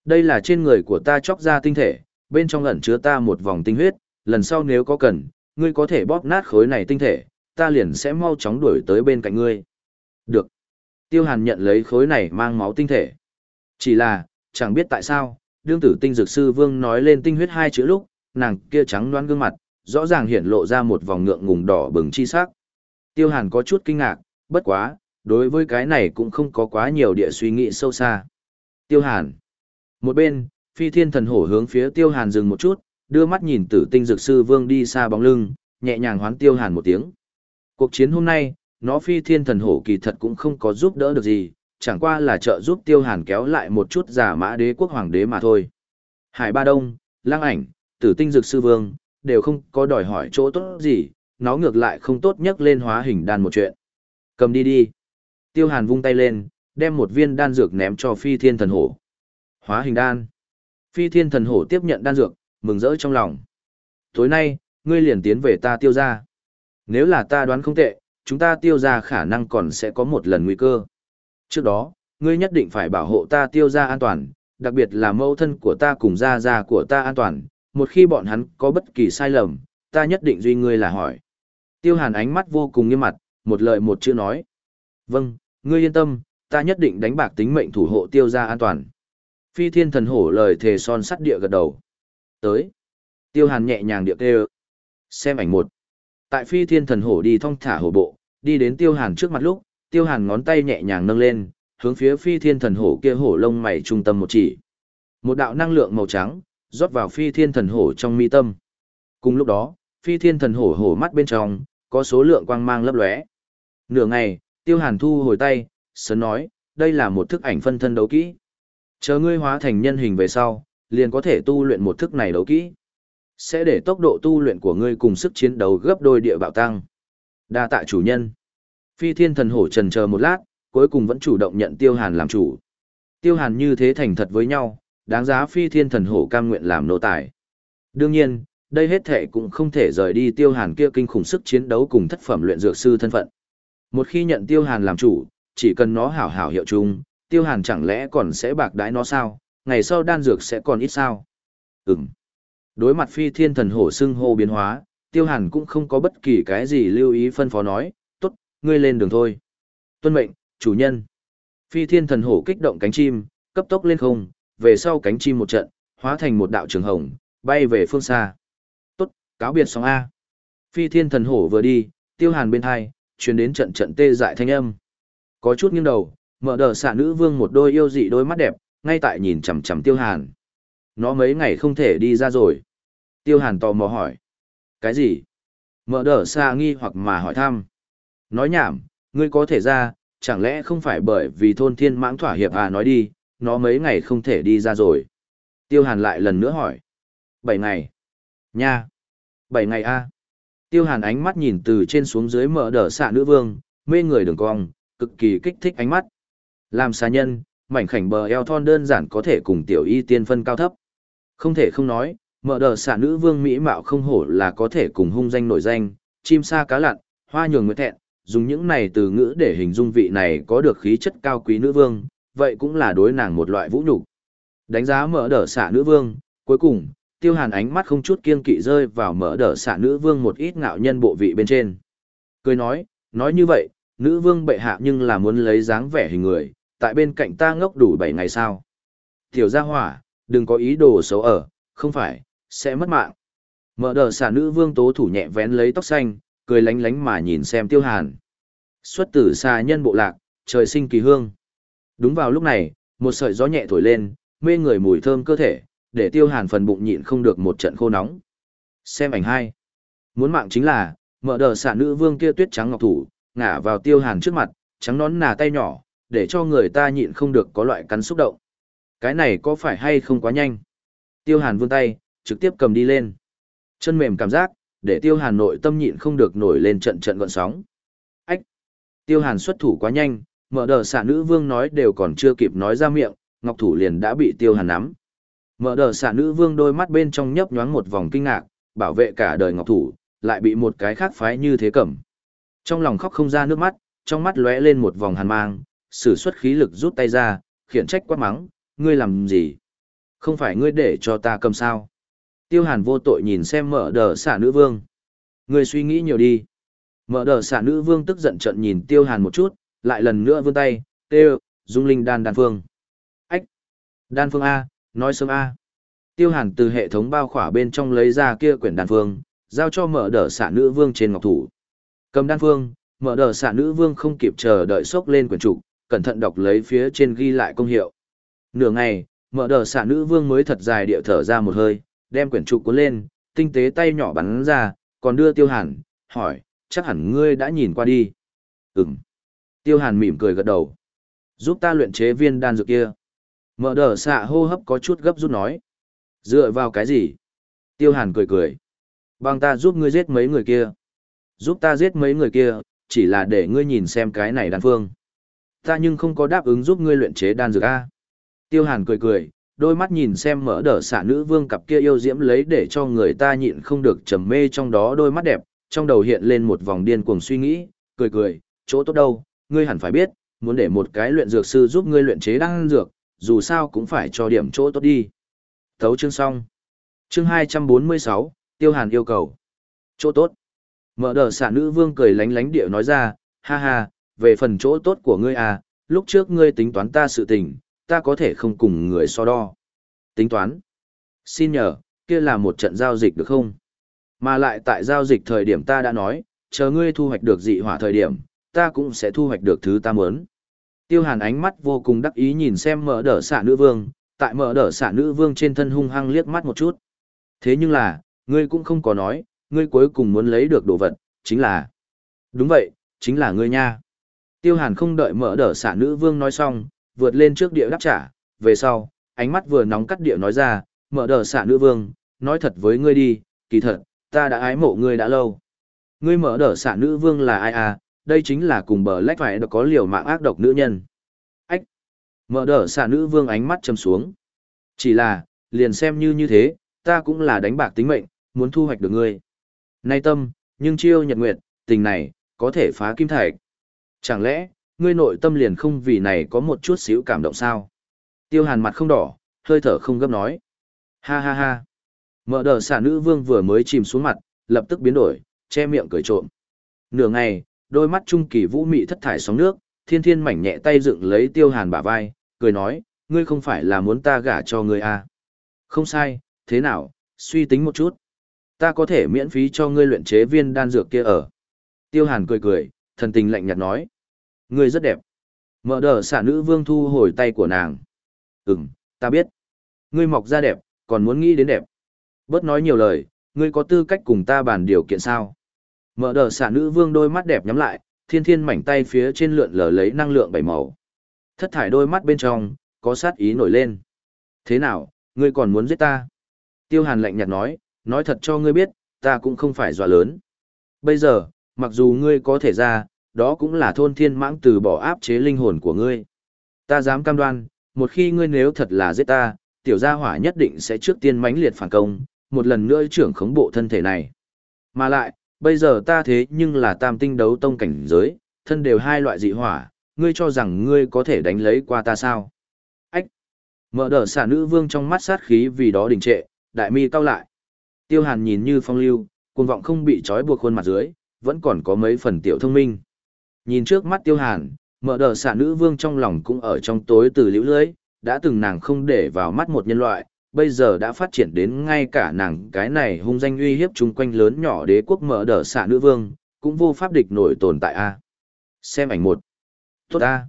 Đây là trên người của ta chóc ra tinh thể, bên trong ẩn chứa ta một vòng tinh huyết, lần sau nếu có cần, ngươi có thể bóp nát khối này tinh thể, ta liền sẽ mau chóng đuổi tới bên cạnh ngươi. Được. Tiêu Hàn nhận lấy khối này mang máu tinh thể. Chỉ là, chẳng biết tại sao, đương tử tinh dược sư vương nói lên tinh huyết hai chữ lúc, nàng kia trắng đoán gương mặt, rõ ràng hiện lộ ra một vòng ngượng ngùng đỏ bừng chi sắc. Tiêu Hàn có chút kinh ngạc, bất quá, đối với cái này cũng không có quá nhiều địa suy nghĩ sâu xa. Tiêu Hàn. Một bên, phi thiên thần hổ hướng phía Tiêu Hàn dừng một chút, đưa mắt nhìn tử tinh dược sư vương đi xa bóng lưng, nhẹ nhàng hoán Tiêu Hàn một tiếng. Cuộc chiến hôm nay, nó phi thiên thần hổ kỳ thật cũng không có giúp đỡ được gì, chẳng qua là trợ giúp Tiêu Hàn kéo lại một chút giả mã đế quốc hoàng đế mà thôi. Hải Ba Đông, Lang Ảnh, Tử Tinh Dược Sư Vương, đều không có đòi hỏi chỗ tốt gì, nó ngược lại không tốt nhất lên hóa hình đan một chuyện. Cầm đi đi. Tiêu Hàn vung tay lên, đem một viên đan dược ném cho phi thiên thần hổ. Hóa hình đan. Phi thiên thần hổ tiếp nhận đan dược, mừng rỡ trong lòng. Tối nay, ngươi liền tiến về ta tiêu ra. Nếu là ta đoán không tệ, chúng ta tiêu ra khả năng còn sẽ có một lần nguy cơ. Trước đó, ngươi nhất định phải bảo hộ ta tiêu ra an toàn, đặc biệt là mẫu thân của ta cùng gia gia của ta an toàn, một khi bọn hắn có bất kỳ sai lầm, ta nhất định duy ngươi là hỏi. Tiêu hàn ánh mắt vô cùng nghiêm mặt, một lời một chữ nói. Vâng, ngươi yên tâm, ta nhất định đánh bạc tính mệnh thủ hộ tiêu ra an toàn. Phi thiên thần hổ lời thề son sắt địa gật đầu. Tới. Tiêu hàn nhẹ nhàng địa kêu. Xem ảnh một. Tại phi thiên thần hổ đi thong thả hổ bộ, đi đến tiêu hàn trước mặt lúc, tiêu hàn ngón tay nhẹ nhàng nâng lên, hướng phía phi thiên thần hổ kia hổ lông mày trung tâm một chỉ. Một đạo năng lượng màu trắng, rót vào phi thiên thần hổ trong mi tâm. Cùng lúc đó, phi thiên thần hổ hổ mắt bên trong, có số lượng quang mang lấp lóe. Nửa ngày, tiêu hàn thu hồi tay, sớm nói, đây là một thức ảnh phân thân đấu kỹ. Chờ ngươi hóa thành nhân hình về sau, liền có thể tu luyện một thức này đấu kỹ. Sẽ để tốc độ tu luyện của ngươi cùng sức chiến đấu gấp đôi địa bạo tăng. Đa tạ chủ nhân. Phi thiên thần hổ trần chờ một lát, cuối cùng vẫn chủ động nhận tiêu hàn làm chủ. Tiêu hàn như thế thành thật với nhau, đáng giá phi thiên thần hổ cam nguyện làm nô tài. Đương nhiên, đây hết thệ cũng không thể rời đi tiêu hàn kia kinh khủng sức chiến đấu cùng thất phẩm luyện dược sư thân phận. Một khi nhận tiêu hàn làm chủ, chỉ cần nó hảo hảo hiệu chung, tiêu hàn chẳng lẽ còn sẽ bạc đãi nó sao, ngày sau đan dược sẽ còn ít sao? Ừm. Đối mặt phi thiên thần hổ xưng hô biến hóa, tiêu hàn cũng không có bất kỳ cái gì lưu ý phân phó nói, tốt, ngươi lên đường thôi. Tuân mệnh, chủ nhân. Phi thiên thần hổ kích động cánh chim, cấp tốc lên không, về sau cánh chim một trận, hóa thành một đạo trường hồng, bay về phương xa. Tốt, cáo biệt sóng A. Phi thiên thần hổ vừa đi, tiêu hàn bên hai, chuyển đến trận trận tê dại thanh âm. Có chút nghiêng đầu, mở đờ xạ nữ vương một đôi yêu dị đôi mắt đẹp, ngay tại nhìn chằm chằm tiêu hàn. Nó mấy ngày không thể đi ra rồi. Tiêu hàn tò mò hỏi. Cái gì? Mở đờ xa nghi hoặc mà hỏi thăm. Nói nhảm, ngươi có thể ra, chẳng lẽ không phải bởi vì thôn thiên mãng thỏa hiệp à nói đi, nó mấy ngày không thể đi ra rồi. Tiêu hàn lại lần nữa hỏi. Bảy ngày. Nha. Bảy ngày a Tiêu hàn ánh mắt nhìn từ trên xuống dưới mở đờ xạ nữ vương, mê người đường cong, cực kỳ kích thích ánh mắt. Làm xa nhân, mảnh khảnh bờ eo thon đơn giản có thể cùng tiểu y tiên phân cao thấp. Không thể không nói, mở đờ xạ nữ vương mỹ mạo không hổ là có thể cùng hung danh nổi danh, chim sa cá lặn, hoa nhường nguyệt thẹn, dùng những này từ ngữ để hình dung vị này có được khí chất cao quý nữ vương, vậy cũng là đối nàng một loại vũ nhục. Đánh giá mở đờ xạ nữ vương, cuối cùng, tiêu hàn ánh mắt không chút kiên kỵ rơi vào mở đờ xạ nữ vương một ít ngạo nhân bộ vị bên trên. Cười nói, nói như vậy, nữ vương bệ hạ nhưng là muốn lấy dáng vẻ hình người, tại bên cạnh ta ngốc đủ 7 ngày sao. Tiểu gia hỏa, đừng có ý đồ xấu ở, không phải, sẽ mất mạng. Mở đờ xà nữ vương tố thủ nhẹ vén lấy tóc xanh, cười lánh lánh mà nhìn xem tiêu hàn. Xuất tử xa nhân bộ lạc, trời sinh kỳ hương. Đúng vào lúc này, một sợi gió nhẹ thổi lên, mê người mùi thơm cơ thể, để tiêu hàn phần bụng nhịn không được một trận khô nóng. Xem ảnh hai. Muốn mạng chính là, mở đờ xà nữ vương kia tuyết trắng ngọc thủ, ngả vào tiêu hàn trước mặt, trắng nón nà tay nhỏ, để cho người ta nhịn không được có loại cắn xúc động. Cái này có phải hay không quá nhanh? Tiêu hàn vươn tay, trực tiếp cầm đi lên. Chân mềm cảm giác, để tiêu hàn nội tâm nhịn không được nổi lên trận trận gọn sóng. Ách! Tiêu hàn xuất thủ quá nhanh, mở đờ xạ nữ vương nói đều còn chưa kịp nói ra miệng, ngọc thủ liền đã bị tiêu hàn nắm. Mở đờ xạ nữ vương đôi mắt bên trong nhấp nhoáng một vòng kinh ngạc, bảo vệ cả đời ngọc thủ, lại bị một cái khác phái như thế cẩm. Trong lòng khóc không ra nước mắt, trong mắt lóe lên một vòng hàn mang, sử xuất khí lực rút tay ra, khiển trách quát mắng, ngươi làm gì? Không phải ngươi để cho ta cầm sao? Tiêu hàn vô tội nhìn xem mở đờ xả nữ vương. người suy nghĩ nhiều đi. Mở đờ xả nữ vương tức giận trận nhìn tiêu hàn một chút, lại lần nữa vươn tay, tiêu, dung linh đan đan phương. Ách! Đan phương A, nói sớm A. Tiêu hàn từ hệ thống bao khỏa bên trong lấy ra kia quyển đan phương, giao cho mở đờ xả nữ vương trên ngọc thủ. Cầm đan phương, mở đờ xả nữ vương không kịp chờ đợi sốc lên quyển trục, cẩn thận đọc lấy phía trên ghi lại công hiệu. Nửa ngày, mở đờ xả nữ vương mới thật dài địa thở ra một hơi, đem quyển trục cuốn lên, tinh tế tay nhỏ bắn ra, còn đưa tiêu hàn, hỏi, chắc hẳn ngươi đã nhìn qua đi. Ừm. Tiêu hàn mỉm cười gật đầu. Giúp ta luyện chế viên đan dược kia. Mở đờ xạ hô hấp có chút gấp rút nói. Dựa vào cái gì? Tiêu hàn cười cười. Bằng ta giúp ngươi giết mấy người kia. Giúp ta giết mấy người kia, chỉ là để ngươi nhìn xem cái này đan phương. Ta nhưng không có đáp ứng giúp ngươi luyện chế đan dược A. Tiêu hàn cười cười, đôi mắt nhìn xem mỡ đỡ xả nữ vương cặp kia yêu diễm lấy để cho người ta nhịn không được trầm mê trong đó đôi mắt đẹp, trong đầu hiện lên một vòng điên cuồng suy nghĩ, cười cười, chỗ tốt đâu, ngươi hẳn phải biết, muốn để một cái luyện dược sư giúp ngươi luyện chế đan dược, dù sao cũng phải cho điểm chỗ tốt đi. Thấu chương xong. Chương 246, Tiêu Hàn yêu cầu. Chỗ tốt. Mở đờ xả nữ vương cười lánh lánh điệu nói ra, ha ha, về phần chỗ tốt của ngươi à, lúc trước ngươi tính toán ta sự tình, ta có thể không cùng người so đo. Tính toán. Xin nhờ, kia là một trận giao dịch được không? Mà lại tại giao dịch thời điểm ta đã nói, chờ ngươi thu hoạch được dị hỏa thời điểm, ta cũng sẽ thu hoạch được thứ ta muốn. Tiêu hàn ánh mắt vô cùng đắc ý nhìn xem mở đỡ xạ nữ vương, tại mở đỡ xạ nữ vương trên thân hung hăng liếc mắt một chút. Thế nhưng là, ngươi cũng không có nói, ngươi cuối cùng muốn lấy được đồ vật, chính là... Đúng vậy, chính là ngươi nha. Tiêu hàn không đợi mở đỡ xạ nữ vương nói xong, vượt lên trước địa đáp trả, về sau, ánh mắt vừa nóng cắt địa nói ra, mở đờ xạ nữ vương, nói thật với ngươi đi, kỳ thật, ta đã ái mộ ngươi đã lâu. Ngươi mở đờ xạ nữ vương là ai à, đây chính là cùng bờ lách phải được có liều mạng ác độc nữ nhân. Ách! Mở đờ xạ nữ vương ánh mắt châm xuống. Chỉ là, liền xem như như thế, ta cũng là đánh bạc tính mệnh, muốn thu hoạch được ngươi. Nay tâm, nhưng chiêu nhật nguyệt, tình này, có thể phá kim thạch. Chẳng lẽ, ngươi nội tâm liền không vì này có một chút xíu cảm động sao. Tiêu hàn mặt không đỏ, hơi thở không gấp nói. Ha ha ha. Mở đờ xả nữ vương vừa mới chìm xuống mặt, lập tức biến đổi, che miệng cười trộm. Nửa ngày, đôi mắt trung kỳ vũ mị thất thải sóng nước, thiên thiên mảnh nhẹ tay dựng lấy tiêu hàn bả vai, cười nói, ngươi không phải là muốn ta gả cho ngươi à. Không sai, thế nào, suy tính một chút. Ta có thể miễn phí cho ngươi luyện chế viên đan dược kia ở. Tiêu hàn cười cười, thần tình lạnh nhạt nói. Ngươi rất đẹp. Mở đờ xả nữ vương thu hồi tay của nàng. Ừm, ta biết. Ngươi mọc ra đẹp, còn muốn nghĩ đến đẹp. Bớt nói nhiều lời, ngươi có tư cách cùng ta bàn điều kiện sao? Mở đờ xả nữ vương đôi mắt đẹp nhắm lại, thiên thiên mảnh tay phía trên lượn lờ lấy năng lượng bảy màu. Thất thải đôi mắt bên trong, có sát ý nổi lên. Thế nào, ngươi còn muốn giết ta? Tiêu hàn lạnh nhạt nói, nói thật cho ngươi biết, ta cũng không phải dọa lớn. Bây giờ, mặc dù ngươi có thể ra, đó cũng là thôn thiên mãng từ bỏ áp chế linh hồn của ngươi. Ta dám cam đoan, một khi ngươi nếu thật là giết ta, tiểu gia hỏa nhất định sẽ trước tiên mãnh liệt phản công, một lần nữa trưởng khống bộ thân thể này. Mà lại, bây giờ ta thế nhưng là tam tinh đấu tông cảnh giới, thân đều hai loại dị hỏa, ngươi cho rằng ngươi có thể đánh lấy qua ta sao? Ách! Mở đờ xả nữ vương trong mắt sát khí vì đó đình trệ, đại mi cao lại. Tiêu hàn nhìn như phong lưu, cuồng vọng không bị trói buộc khuôn mặt dưới, vẫn còn có mấy phần tiểu thông minh. Nhìn trước mắt tiêu hàn, mở đờ xạ nữ vương trong lòng cũng ở trong tối từ liễu lưới, đã từng nàng không để vào mắt một nhân loại, bây giờ đã phát triển đến ngay cả nàng cái này hung danh uy hiếp chung quanh lớn nhỏ đế quốc mở đờ xạ nữ vương, cũng vô pháp địch nổi tồn tại a. Xem ảnh một. Tốt a.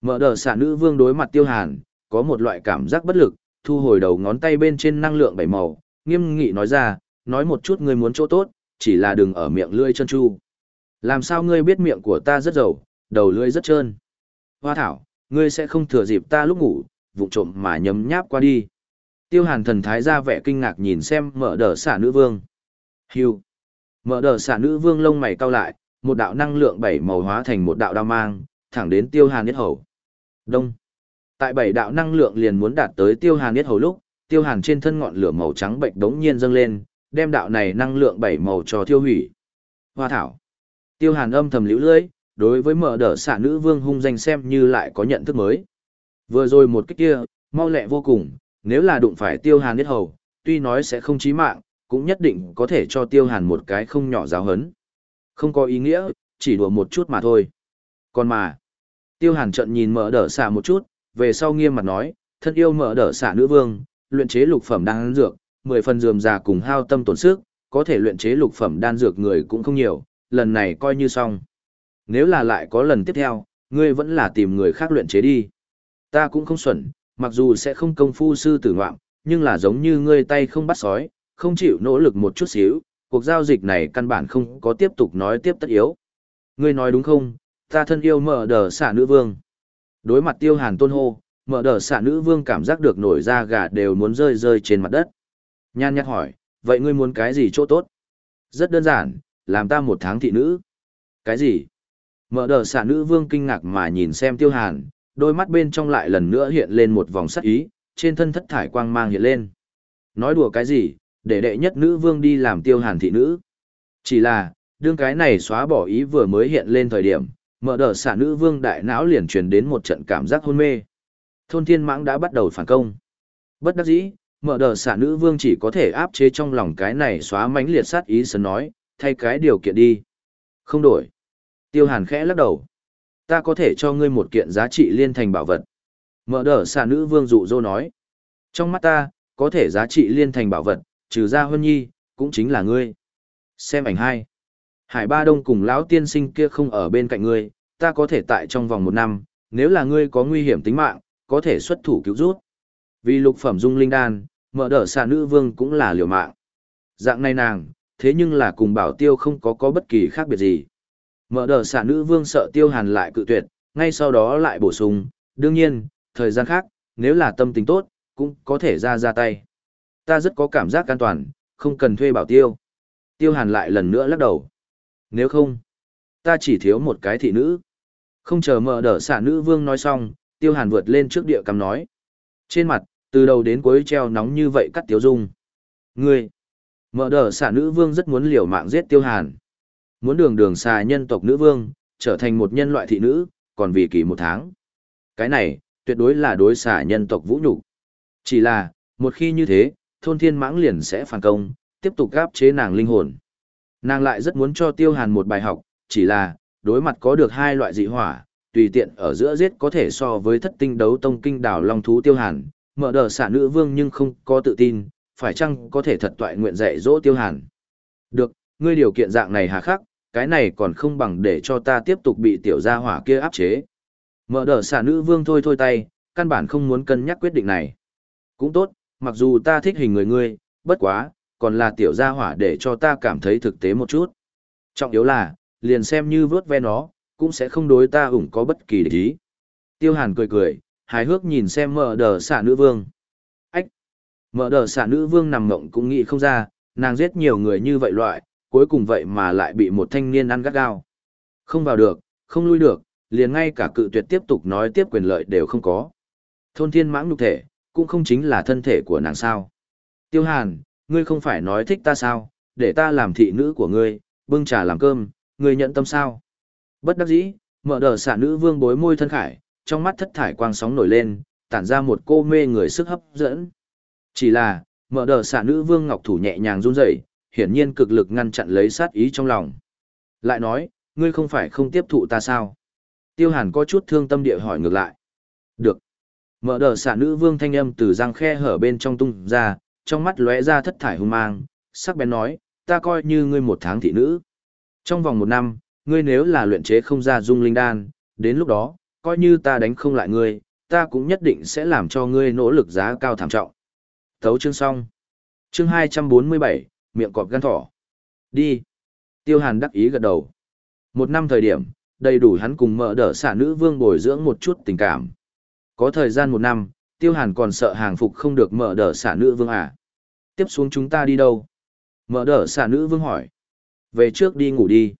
Mở đờ xạ nữ vương đối mặt tiêu hàn, có một loại cảm giác bất lực, thu hồi đầu ngón tay bên trên năng lượng bảy màu, nghiêm nghị nói ra, nói một chút ngươi muốn chỗ tốt, chỉ là đừng ở miệng lưỡi chân chu. Làm sao ngươi biết miệng của ta rất dầu, đầu lưỡi rất trơn. Hoa thảo, ngươi sẽ không thừa dịp ta lúc ngủ, vụng trộm mà nhấm nháp qua đi. Tiêu hàn thần thái ra vẻ kinh ngạc nhìn xem mở đờ xả nữ vương. Hưu. Mở đờ xả nữ vương lông mày cau lại, một đạo năng lượng bảy màu hóa thành một đạo đao mang, thẳng đến tiêu hàn nhất hầu. Đông. Tại bảy đạo năng lượng liền muốn đạt tới tiêu hàn nhất hầu lúc, tiêu hàn trên thân ngọn lửa màu trắng bệnh đống nhiên dâng lên, đem đạo này năng lượng bảy màu cho tiêu hủy. Hoa thảo. Tiêu hàn âm thầm liễu lưỡi, đối với mở đờ xả nữ vương hung danh xem như lại có nhận thức mới. Vừa rồi một cái kia, mau lẹ vô cùng, nếu là đụng phải tiêu hàn nhất hầu, tuy nói sẽ không chí mạng, cũng nhất định có thể cho tiêu hàn một cái không nhỏ giáo hấn. Không có ý nghĩa, chỉ đùa một chút mà thôi. Còn mà, tiêu hàn trận nhìn mở đỡ xả một chút, về sau nghiêm mặt nói, thân yêu mở đỡ xả nữ vương, luyện chế lục phẩm đan dược, mười phần dườm già cùng hao tâm tổn sức, có thể luyện chế lục phẩm đan dược người cũng không nhiều, lần này coi như xong. Nếu là lại có lần tiếp theo, ngươi vẫn là tìm người khác luyện chế đi. Ta cũng không xuẩn, mặc dù sẽ không công phu sư tử ngoạm, nhưng là giống như ngươi tay không bắt sói, không chịu nỗ lực một chút xíu, cuộc giao dịch này căn bản không có tiếp tục nói tiếp tất yếu. Ngươi nói đúng không, ta thân yêu mở đờ xả nữ vương. Đối mặt tiêu hàn tôn hô, mở đờ xả nữ vương cảm giác được nổi da gà đều muốn rơi rơi trên mặt đất. Nhan nhắc hỏi, vậy ngươi muốn cái gì chỗ tốt? Rất đơn giản, làm ta một tháng thị nữ. Cái gì? Mở đờ xả nữ vương kinh ngạc mà nhìn xem tiêu hàn, đôi mắt bên trong lại lần nữa hiện lên một vòng sắc ý, trên thân thất thải quang mang hiện lên. Nói đùa cái gì, để đệ nhất nữ vương đi làm tiêu hàn thị nữ. Chỉ là, đương cái này xóa bỏ ý vừa mới hiện lên thời điểm, mở đờ xả nữ vương đại não liền truyền đến một trận cảm giác hôn mê. Thôn thiên mãng đã bắt đầu phản công. Bất đắc dĩ, mở đờ xả nữ vương chỉ có thể áp chế trong lòng cái này xóa mánh liệt sát ý sớm nói, thay cái điều kiện đi. Không đổi. Tiêu hàn khẽ lắc đầu. Ta có thể cho ngươi một kiện giá trị liên thành bảo vật. Mở đờ xà nữ vương dụ dô nói. Trong mắt ta, có thể giá trị liên thành bảo vật, trừ ra huân nhi, cũng chính là ngươi. Xem ảnh hai. Hải Ba Đông cùng lão tiên sinh kia không ở bên cạnh ngươi, ta có thể tại trong vòng một năm, nếu là ngươi có nguy hiểm tính mạng, có thể xuất thủ cứu rút. Vì lục phẩm dung linh đan, mở đỡ xà nữ vương cũng là liều mạng. Dạng này nàng, thế nhưng là cùng bảo tiêu không có có bất kỳ khác biệt gì. Mở đỡ xà nữ vương sợ tiêu hàn lại cự tuyệt, ngay sau đó lại bổ sung, đương nhiên, thời gian khác, nếu là tâm tình tốt, cũng có thể ra ra tay. Ta rất có cảm giác an toàn, không cần thuê bảo tiêu. Tiêu hàn lại lần nữa lắc đầu. Nếu không, ta chỉ thiếu một cái thị nữ. Không chờ mở đỡ xả nữ vương nói xong, tiêu hàn vượt lên trước địa cầm nói. Trên mặt, từ đầu đến cuối treo nóng như vậy cắt tiếu dung. Ngươi, mở đờ xạ nữ vương rất muốn liều mạng giết tiêu hàn. Muốn đường đường xà nhân tộc nữ vương, trở thành một nhân loại thị nữ, còn vì kỳ một tháng. Cái này, tuyệt đối là đối xà nhân tộc vũ nhục Chỉ là, một khi như thế, thôn thiên mãng liền sẽ phản công, tiếp tục gáp chế nàng linh hồn. Nàng lại rất muốn cho tiêu hàn một bài học, chỉ là, đối mặt có được hai loại dị hỏa, tùy tiện ở giữa giết có thể so với thất tinh đấu tông kinh đảo long thú tiêu hàn, mở đờ xả nữ vương nhưng không có tự tin, phải chăng có thể thật toại nguyện dạy dỗ tiêu hàn. Được, ngươi điều kiện dạng này hà khắc, cái này còn không bằng để cho ta tiếp tục bị tiểu gia hỏa kia áp chế. Mở đờ xả nữ vương thôi thôi tay, căn bản không muốn cân nhắc quyết định này. Cũng tốt, mặc dù ta thích hình người ngươi, bất quá, còn là tiểu gia hỏa để cho ta cảm thấy thực tế một chút. Trọng yếu là, liền xem như vớt ve nó, cũng sẽ không đối ta ủng có bất kỳ địch ý. Tiêu hàn cười cười, hài hước nhìn xem mở đờ xả nữ vương. Mở đờ xạ nữ vương nằm ngộng cũng nghĩ không ra, nàng giết nhiều người như vậy loại, cuối cùng vậy mà lại bị một thanh niên ăn gắt gao. Không vào được, không lui được, liền ngay cả cự tuyệt tiếp tục nói tiếp quyền lợi đều không có. Thôn thiên mãng nhục thể, cũng không chính là thân thể của nàng sao. Tiêu hàn, ngươi không phải nói thích ta sao, để ta làm thị nữ của ngươi, bưng trà làm cơm, ngươi nhận tâm sao. Bất đắc dĩ, mở đờ xạ nữ vương bối môi thân khải, trong mắt thất thải quang sóng nổi lên, tản ra một cô mê người sức hấp dẫn. Chỉ là, mở đờ xả nữ vương ngọc thủ nhẹ nhàng run rẩy, hiển nhiên cực lực ngăn chặn lấy sát ý trong lòng. Lại nói, ngươi không phải không tiếp thụ ta sao? Tiêu hàn có chút thương tâm địa hỏi ngược lại. Được. Mở đờ xạ nữ vương thanh âm từ răng khe hở bên trong tung ra, trong mắt lóe ra thất thải hung mang, sắc bén nói, ta coi như ngươi một tháng thị nữ. Trong vòng một năm, ngươi nếu là luyện chế không ra dung linh đan, đến lúc đó, coi như ta đánh không lại ngươi, ta cũng nhất định sẽ làm cho ngươi nỗ lực giá cao thảm trọng. Thấu chương xong. Chương 247, miệng cọp gan thỏ. Đi. Tiêu Hàn đắc ý gật đầu. Một năm thời điểm, đầy đủ hắn cùng mở đỡ xả nữ vương bồi dưỡng một chút tình cảm. Có thời gian một năm, Tiêu Hàn còn sợ hàng phục không được mở đỡ xả nữ vương à. Tiếp xuống chúng ta đi đâu? Mở đỡ xả nữ vương hỏi. Về trước đi ngủ đi.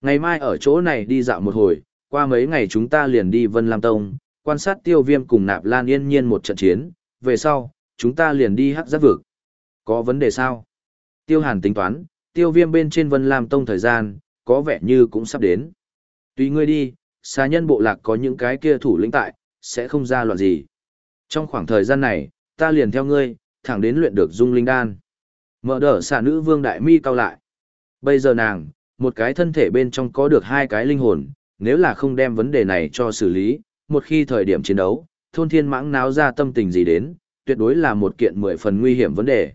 Ngày mai ở chỗ này đi dạo một hồi, qua mấy ngày chúng ta liền đi Vân Lam Tông, quan sát tiêu viêm cùng nạp lan yên nhiên một trận chiến, về sau, chúng ta liền đi hắc giáp vực. Có vấn đề sao? Tiêu hàn tính toán, tiêu viêm bên trên Vân Lam Tông thời gian, có vẻ như cũng sắp đến. Tùy ngươi đi, xà nhân bộ lạc có những cái kia thủ lĩnh tại, sẽ không ra loạn gì. Trong khoảng thời gian này, ta liền theo ngươi, thẳng đến luyện được dung linh đan. Mở đỡ xà nữ vương đại mi cao lại. Bây giờ nàng, một cái thân thể bên trong có được hai cái linh hồn, nếu là không đem vấn đề này cho xử lý, một khi thời điểm chiến đấu, thôn thiên mãng náo ra tâm tình gì đến, tuyệt đối là một kiện mười phần nguy hiểm vấn đề.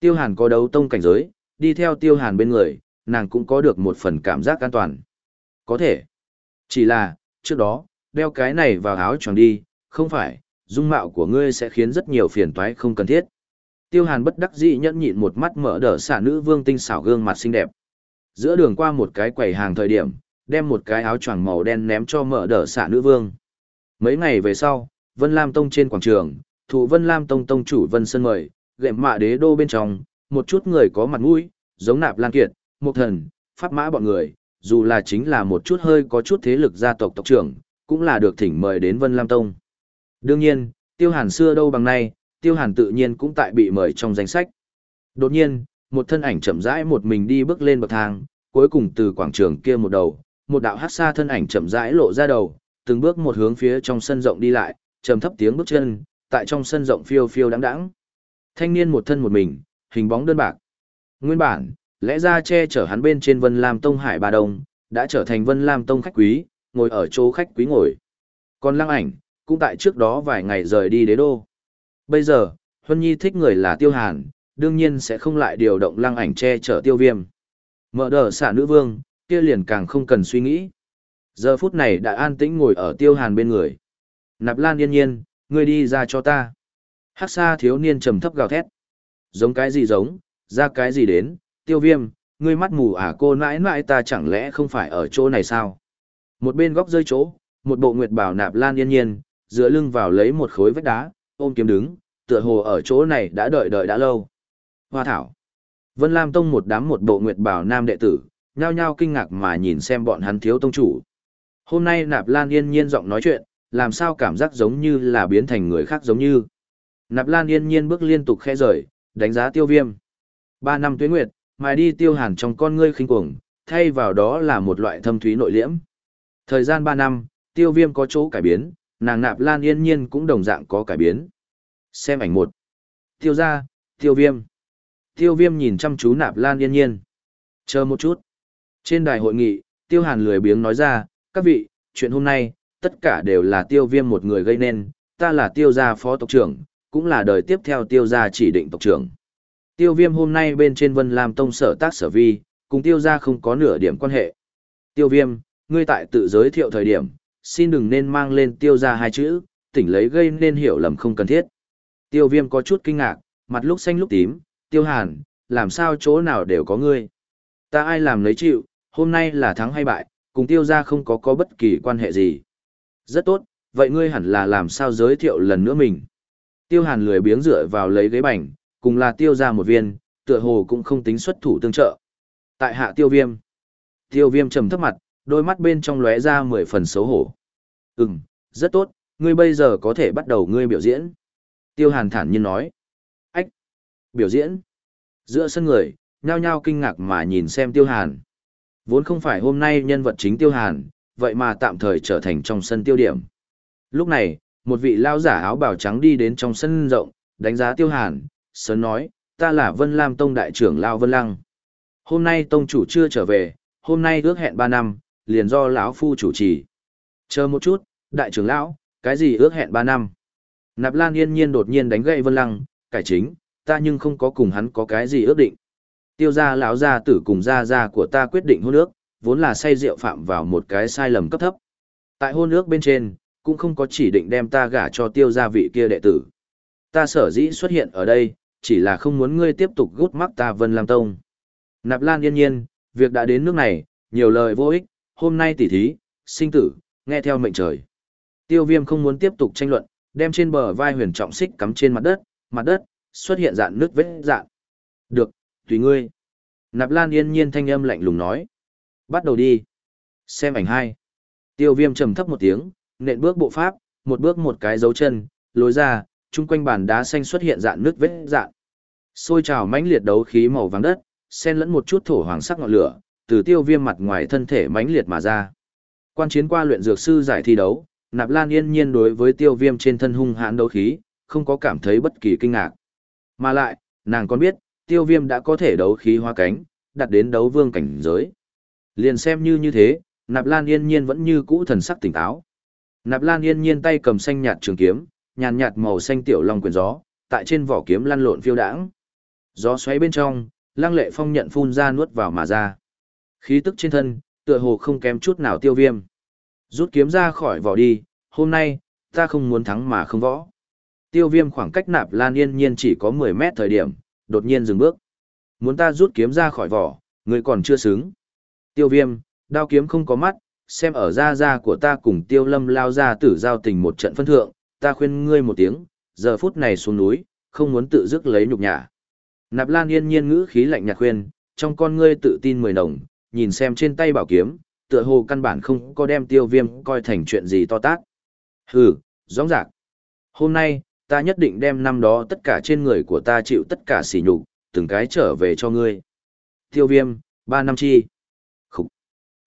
Tiêu hàn có đấu tông cảnh giới, đi theo tiêu hàn bên người, nàng cũng có được một phần cảm giác an toàn. Có thể. Chỉ là, trước đó, đeo cái này vào áo choàng đi, không phải, dung mạo của ngươi sẽ khiến rất nhiều phiền toái không cần thiết. Tiêu hàn bất đắc dĩ nhẫn nhịn một mắt mở đỡ xả nữ vương tinh xảo gương mặt xinh đẹp. Giữa đường qua một cái quầy hàng thời điểm, đem một cái áo choàng màu đen ném cho mở đỡ xả nữ vương. Mấy ngày về sau, Vân Lam Tông trên quảng trường, thủ Vân Lam Tông Tông chủ Vân Sơn mời, gệm mạ đế đô bên trong, một chút người có mặt mũi, giống nạp lan kiệt, một thần, pháp mã bọn người, dù là chính là một chút hơi có chút thế lực gia tộc tộc trưởng, cũng là được thỉnh mời đến Vân Lam Tông. Đương nhiên, tiêu hàn xưa đâu bằng nay, tiêu hàn tự nhiên cũng tại bị mời trong danh sách. Đột nhiên, một thân ảnh chậm rãi một mình đi bước lên bậc thang, cuối cùng từ quảng trường kia một đầu, một đạo hát xa thân ảnh chậm rãi lộ ra đầu, từng bước một hướng phía trong sân rộng đi lại, trầm thấp tiếng bước chân, tại trong sân rộng phiêu phiêu đáng đáng. Thanh niên một thân một mình, hình bóng đơn bạc. Nguyên bản, lẽ ra che chở hắn bên trên Vân Lam Tông Hải Ba Đông, đã trở thành Vân Lam Tông khách quý, ngồi ở chỗ khách quý ngồi. Còn Lăng Ảnh, cũng tại trước đó vài ngày rời đi đế đô. Bây giờ, Huân Nhi thích người là Tiêu Hàn, đương nhiên sẽ không lại điều động Lăng Ảnh che chở Tiêu Viêm. Mở đờ xả nữ vương, kia liền càng không cần suy nghĩ. Giờ phút này đã an tĩnh ngồi ở tiêu hàn bên người. Nạp lan yên nhiên, ngươi đi ra cho ta. Hắc xa thiếu niên trầm thấp gào thét. Giống cái gì giống, ra cái gì đến, tiêu viêm, ngươi mắt mù à cô nãi nãi ta chẳng lẽ không phải ở chỗ này sao? Một bên góc rơi chỗ, một bộ nguyệt bảo nạp lan yên nhiên, dựa lưng vào lấy một khối vách đá, ôm kiếm đứng, tựa hồ ở chỗ này đã đợi đợi đã lâu. Hoa thảo. Vân Lam Tông một đám một bộ nguyệt bảo nam đệ tử, nhao nhao kinh ngạc mà nhìn xem bọn hắn thiếu tông chủ. Hôm nay Nạp Lan Yên Nhiên giọng nói chuyện, làm sao cảm giác giống như là biến thành người khác giống như. Nạp Lan Yên Nhiên bước liên tục khẽ rời, đánh giá tiêu viêm. Ba năm tuyến nguyệt, mài đi tiêu hàn trong con ngươi khinh cuồng, thay vào đó là một loại thâm thúy nội liễm. Thời gian ba năm, tiêu viêm có chỗ cải biến, nàng Nạp Lan Yên Nhiên cũng đồng dạng có cải biến. Xem ảnh một. Tiêu ra, tiêu viêm. Tiêu viêm nhìn chăm chú Nạp Lan Yên Nhiên. Chờ một chút. Trên đài hội nghị, tiêu hàn lười biếng nói ra, các vị, chuyện hôm nay, tất cả đều là tiêu viêm một người gây nên, ta là tiêu gia phó tộc trưởng, cũng là đời tiếp theo tiêu gia chỉ định tộc trưởng. Tiêu viêm hôm nay bên trên Vân Lam Tông sở tác sở vi, cùng tiêu gia không có nửa điểm quan hệ. Tiêu viêm, ngươi tại tự giới thiệu thời điểm, xin đừng nên mang lên tiêu gia hai chữ, tỉnh lấy gây nên hiểu lầm không cần thiết. Tiêu viêm có chút kinh ngạc, mặt lúc xanh lúc tím, tiêu hàn, làm sao chỗ nào đều có ngươi. Ta ai làm lấy chịu, hôm nay là thắng hay bại, cùng tiêu gia không có có bất kỳ quan hệ gì. Rất tốt, vậy ngươi hẳn là làm sao giới thiệu lần nữa mình. Tiêu hàn lười biếng dựa vào lấy ghế bành, cùng là tiêu ra một viên, tựa hồ cũng không tính xuất thủ tương trợ. Tại hạ tiêu viêm. Tiêu viêm trầm thấp mặt, đôi mắt bên trong lóe ra mười phần xấu hổ. Ừm, rất tốt, ngươi bây giờ có thể bắt đầu ngươi biểu diễn. Tiêu hàn thản nhiên nói. Ách! Biểu diễn! Giữa sân người, nhao nhao kinh ngạc mà nhìn xem tiêu hàn. Vốn không phải hôm nay nhân vật chính tiêu hàn, vậy mà tạm thời trở thành trong sân tiêu điểm. Lúc này, một vị lao giả áo bào trắng đi đến trong sân rộng, đánh giá tiêu hàn, sớm nói, ta là Vân Lam Tông đại trưởng Lao Vân Lăng. Hôm nay Tông chủ chưa trở về, hôm nay ước hẹn ba năm, liền do lão phu chủ trì. Chờ một chút, đại trưởng lão, cái gì ước hẹn ba năm? Nạp Lan yên nhiên đột nhiên đánh gậy Vân Lăng, cải chính, ta nhưng không có cùng hắn có cái gì ước định. Tiêu gia lão gia tử cùng gia gia của ta quyết định hôn ước, vốn là say rượu phạm vào một cái sai lầm cấp thấp. Tại hôn ước bên trên, cũng không có chỉ định đem ta gả cho tiêu gia vị kia đệ tử. Ta sở dĩ xuất hiện ở đây, chỉ là không muốn ngươi tiếp tục gút mắc ta Vân Lam Tông. Nạp Lan yên nhiên, việc đã đến nước này, nhiều lời vô ích, hôm nay tỉ thí, sinh tử, nghe theo mệnh trời. Tiêu viêm không muốn tiếp tục tranh luận, đem trên bờ vai huyền trọng xích cắm trên mặt đất, mặt đất, xuất hiện dạn nước vết dạn. Được, tùy ngươi. Nạp Lan yên nhiên thanh âm lạnh lùng nói. Bắt đầu đi. Xem ảnh hai. Tiêu viêm trầm thấp một tiếng, nện bước bộ pháp, một bước một cái dấu chân, lối ra, chung quanh bàn đá xanh xuất hiện dạn nước vết dạn. Xôi trào mãnh liệt đấu khí màu vàng đất, xen lẫn một chút thổ hoàng sắc ngọn lửa, từ tiêu viêm mặt ngoài thân thể mãnh liệt mà ra. Quan chiến qua luyện dược sư giải thi đấu, Nạp Lan yên nhiên đối với tiêu viêm trên thân hung hãn đấu khí, không có cảm thấy bất kỳ kinh ngạc. Mà lại, nàng còn biết, tiêu viêm đã có thể đấu khí hoa cánh, đặt đến đấu vương cảnh giới. Liền xem như như thế, Nạp Lan yên nhiên vẫn như cũ thần sắc tỉnh táo. Nạp Lan yên nhiên tay cầm xanh nhạt trường kiếm, nhàn nhạt màu xanh tiểu long quyền gió, tại trên vỏ kiếm lăn lộn phiêu đãng. Gió xoáy bên trong, lăng lệ phong nhận phun ra nuốt vào mà ra. Khí tức trên thân, tựa hồ không kém chút nào tiêu viêm. Rút kiếm ra khỏi vỏ đi, hôm nay, ta không muốn thắng mà không võ. Tiêu viêm khoảng cách nạp lan yên nhiên chỉ có 10 mét thời điểm, đột nhiên dừng bước. Muốn ta rút kiếm ra khỏi vỏ, người còn chưa xứng. Tiêu viêm, đao kiếm không có mắt, xem ở ra ra của ta cùng tiêu lâm lao ra tử giao tình một trận phân thượng, ta khuyên ngươi một tiếng, giờ phút này xuống núi, không muốn tự dứt lấy nhục nhã. Nạp Lan yên nhiên ngữ khí lạnh nhạt khuyên, trong con ngươi tự tin mười nồng, nhìn xem trên tay bảo kiếm, tựa hồ căn bản không có đem tiêu viêm coi thành chuyện gì to tát. Hừ, rõ rạc. Hôm nay, ta nhất định đem năm đó tất cả trên người của ta chịu tất cả sỉ nhục, từng cái trở về cho ngươi. Tiêu viêm, ba năm chi.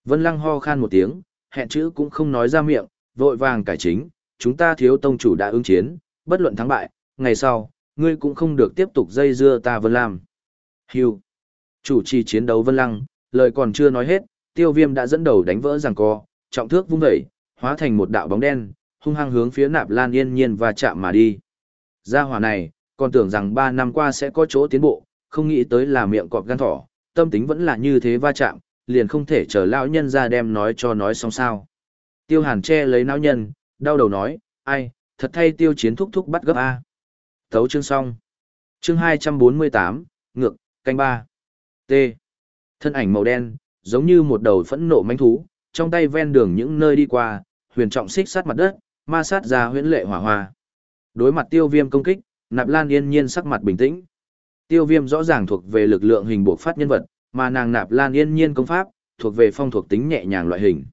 Vân lăng ho khan một tiếng, hẹn chữ cũng không nói ra miệng, vội vàng cải chính, chúng ta thiếu tông chủ đã ứng chiến, bất luận thắng bại, ngày sau, ngươi cũng không được tiếp tục dây dưa ta Vân Lam. Hưu. Chủ trì chiến đấu Vân Lăng, lời còn chưa nói hết, tiêu viêm đã dẫn đầu đánh vỡ giằng co, trọng thước vung dậy, hóa thành một đạo bóng đen, hung hăng hướng phía nạp lan yên nhiên và chạm mà đi. Gia hỏa này, còn tưởng rằng ba năm qua sẽ có chỗ tiến bộ, không nghĩ tới là miệng cọp gan thỏ, tâm tính vẫn là như thế va chạm, liền không thể chờ lão nhân ra đem nói cho nói xong sao. Tiêu hàn che lấy lão nhân, đau đầu nói, ai, thật thay tiêu chiến thúc thúc bắt gấp A. Thấu chương xong. Chương 248, ngược, canh ba. T. Thân ảnh màu đen, giống như một đầu phẫn nộ manh thú, trong tay ven đường những nơi đi qua, huyền trọng xích sát mặt đất, ma sát ra huyễn lệ hỏa hoa. Đối mặt tiêu viêm công kích, nạp lan yên nhiên sắc mặt bình tĩnh. Tiêu viêm rõ ràng thuộc về lực lượng hình buộc phát nhân vật, mà nàng nạp lan yên nhiên công pháp, thuộc về phong thuộc tính nhẹ nhàng loại hình.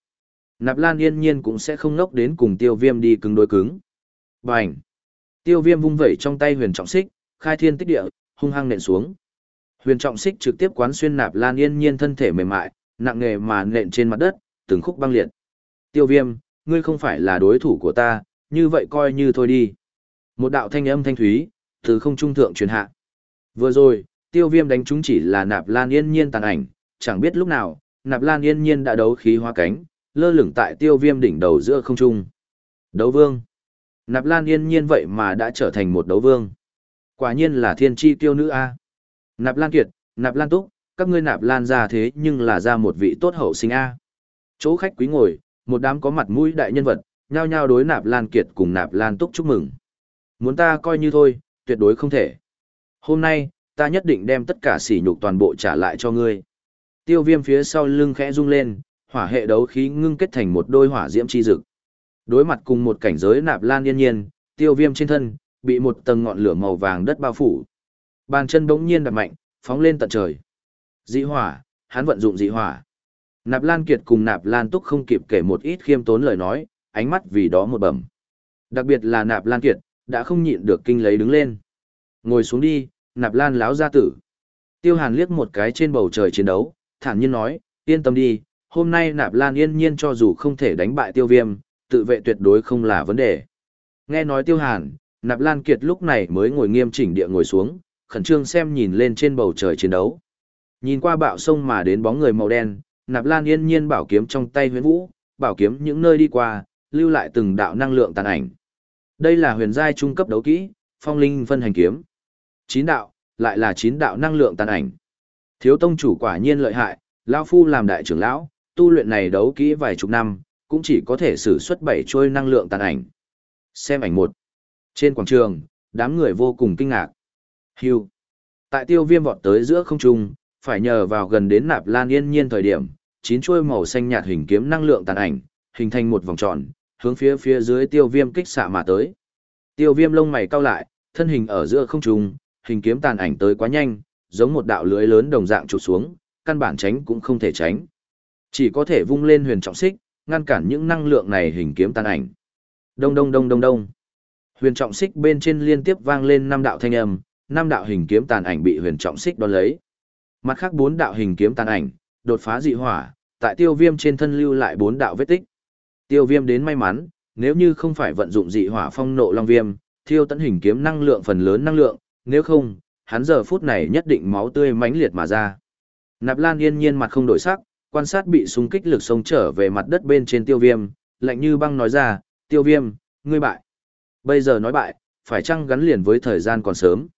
Nạp lan yên nhiên cũng sẽ không nốc đến cùng tiêu viêm đi cứng đối cứng. Bành! Tiêu viêm vung vẩy trong tay huyền trọng xích, khai thiên tích địa, hung hăng nện xuống. Huyền trọng xích trực tiếp quán xuyên nạp lan yên nhiên thân thể mềm mại, nặng nề mà nện trên mặt đất, từng khúc băng liệt. Tiêu viêm, ngươi không phải là đối thủ của ta, như vậy coi như thôi đi. Một đạo thanh âm thanh thúy, từ không trung thượng truyền hạ. Vừa rồi, tiêu viêm đánh chúng chỉ là nạp lan yên nhiên tàn ảnh, chẳng biết lúc nào, nạp lan yên nhiên đã đấu khí hóa cánh, lơ lửng tại tiêu viêm đỉnh đầu giữa không trung. Đấu vương. Nạp Lan yên nhiên vậy mà đã trở thành một đấu vương. Quả nhiên là thiên tri tiêu nữ A. Nạp Lan Kiệt, Nạp Lan Túc, các ngươi Nạp Lan ra thế nhưng là ra một vị tốt hậu sinh A. Chỗ khách quý ngồi, một đám có mặt mũi đại nhân vật, nhao nhao đối Nạp Lan Kiệt cùng Nạp Lan Túc chúc mừng. Muốn ta coi như thôi, tuyệt đối không thể. Hôm nay, ta nhất định đem tất cả sỉ nhục toàn bộ trả lại cho ngươi. Tiêu viêm phía sau lưng khẽ rung lên, hỏa hệ đấu khí ngưng kết thành một đôi hỏa diễm chi dực. Đối mặt cùng một cảnh giới nạp lan yên nhiên, tiêu viêm trên thân, bị một tầng ngọn lửa màu vàng đất bao phủ. Bàn chân bỗng nhiên đập mạnh, phóng lên tận trời. Dị hỏa, hắn vận dụng dị hỏa. Nạp Lan Kiệt cùng Nạp Lan Túc không kịp kể một ít khiêm tốn lời nói, ánh mắt vì đó một bẩm. Đặc biệt là Nạp Lan Kiệt, đã không nhịn được kinh lấy đứng lên. Ngồi xuống đi, Nạp Lan láo gia tử. Tiêu Hàn liếc một cái trên bầu trời chiến đấu, thản nhiên nói, yên tâm đi, hôm nay Nạp Lan yên nhiên cho dù không thể đánh bại tiêu viêm, tự vệ tuyệt đối không là vấn đề. Nghe nói tiêu hàn, nạp lan kiệt lúc này mới ngồi nghiêm chỉnh địa ngồi xuống, khẩn trương xem nhìn lên trên bầu trời chiến đấu. Nhìn qua bạo sông mà đến bóng người màu đen, Nạp Lan yên nhiên bảo kiếm trong tay huyền vũ, bảo kiếm những nơi đi qua, lưu lại từng đạo năng lượng tàn ảnh. Đây là huyền giai trung cấp đấu kỹ, phong linh phân hành kiếm. Chín đạo, lại là chín đạo năng lượng tàn ảnh. Thiếu tông chủ quả nhiên lợi hại, lão phu làm đại trưởng lão, tu luyện này đấu kỹ vài chục năm, cũng chỉ có thể sử xuất bảy trôi năng lượng tàn ảnh. Xem ảnh một. Trên quảng trường, đám người vô cùng kinh ngạc. Hưu. Tại tiêu viêm vọt tới giữa không trung, phải nhờ vào gần đến nạp lan yên nhiên thời điểm, chín chuôi màu xanh nhạt hình kiếm năng lượng tàn ảnh, hình thành một vòng tròn, hướng phía phía dưới tiêu viêm kích xạ mà tới. Tiêu viêm lông mày cau lại, thân hình ở giữa không trung, hình kiếm tàn ảnh tới quá nhanh, giống một đạo lưới lớn đồng dạng chụp xuống, căn bản tránh cũng không thể tránh. Chỉ có thể vung lên huyền trọng xích, ngăn cản những năng lượng này hình kiếm tàn ảnh. Đông đông đông đông đông. Huyền trọng xích bên trên liên tiếp vang lên năm đạo thanh âm, năm đạo hình kiếm tàn ảnh bị huyền trọng xích đón lấy. Mặt khác bốn đạo hình kiếm tàn ảnh, đột phá dị hỏa, tại tiêu viêm trên thân lưu lại bốn đạo vết tích. Tiêu viêm đến may mắn, nếu như không phải vận dụng dị hỏa phong nộ long viêm, thiêu tận hình kiếm năng lượng phần lớn năng lượng, nếu không, hắn giờ phút này nhất định máu tươi mãnh liệt mà ra. Nạp Lan yên nhiên mặt không đổi sắc, quan sát bị xung kích lực sông trở về mặt đất bên trên tiêu viêm, lạnh như băng nói ra, tiêu viêm, ngươi bại. Bây giờ nói bại, phải chăng gắn liền với thời gian còn sớm.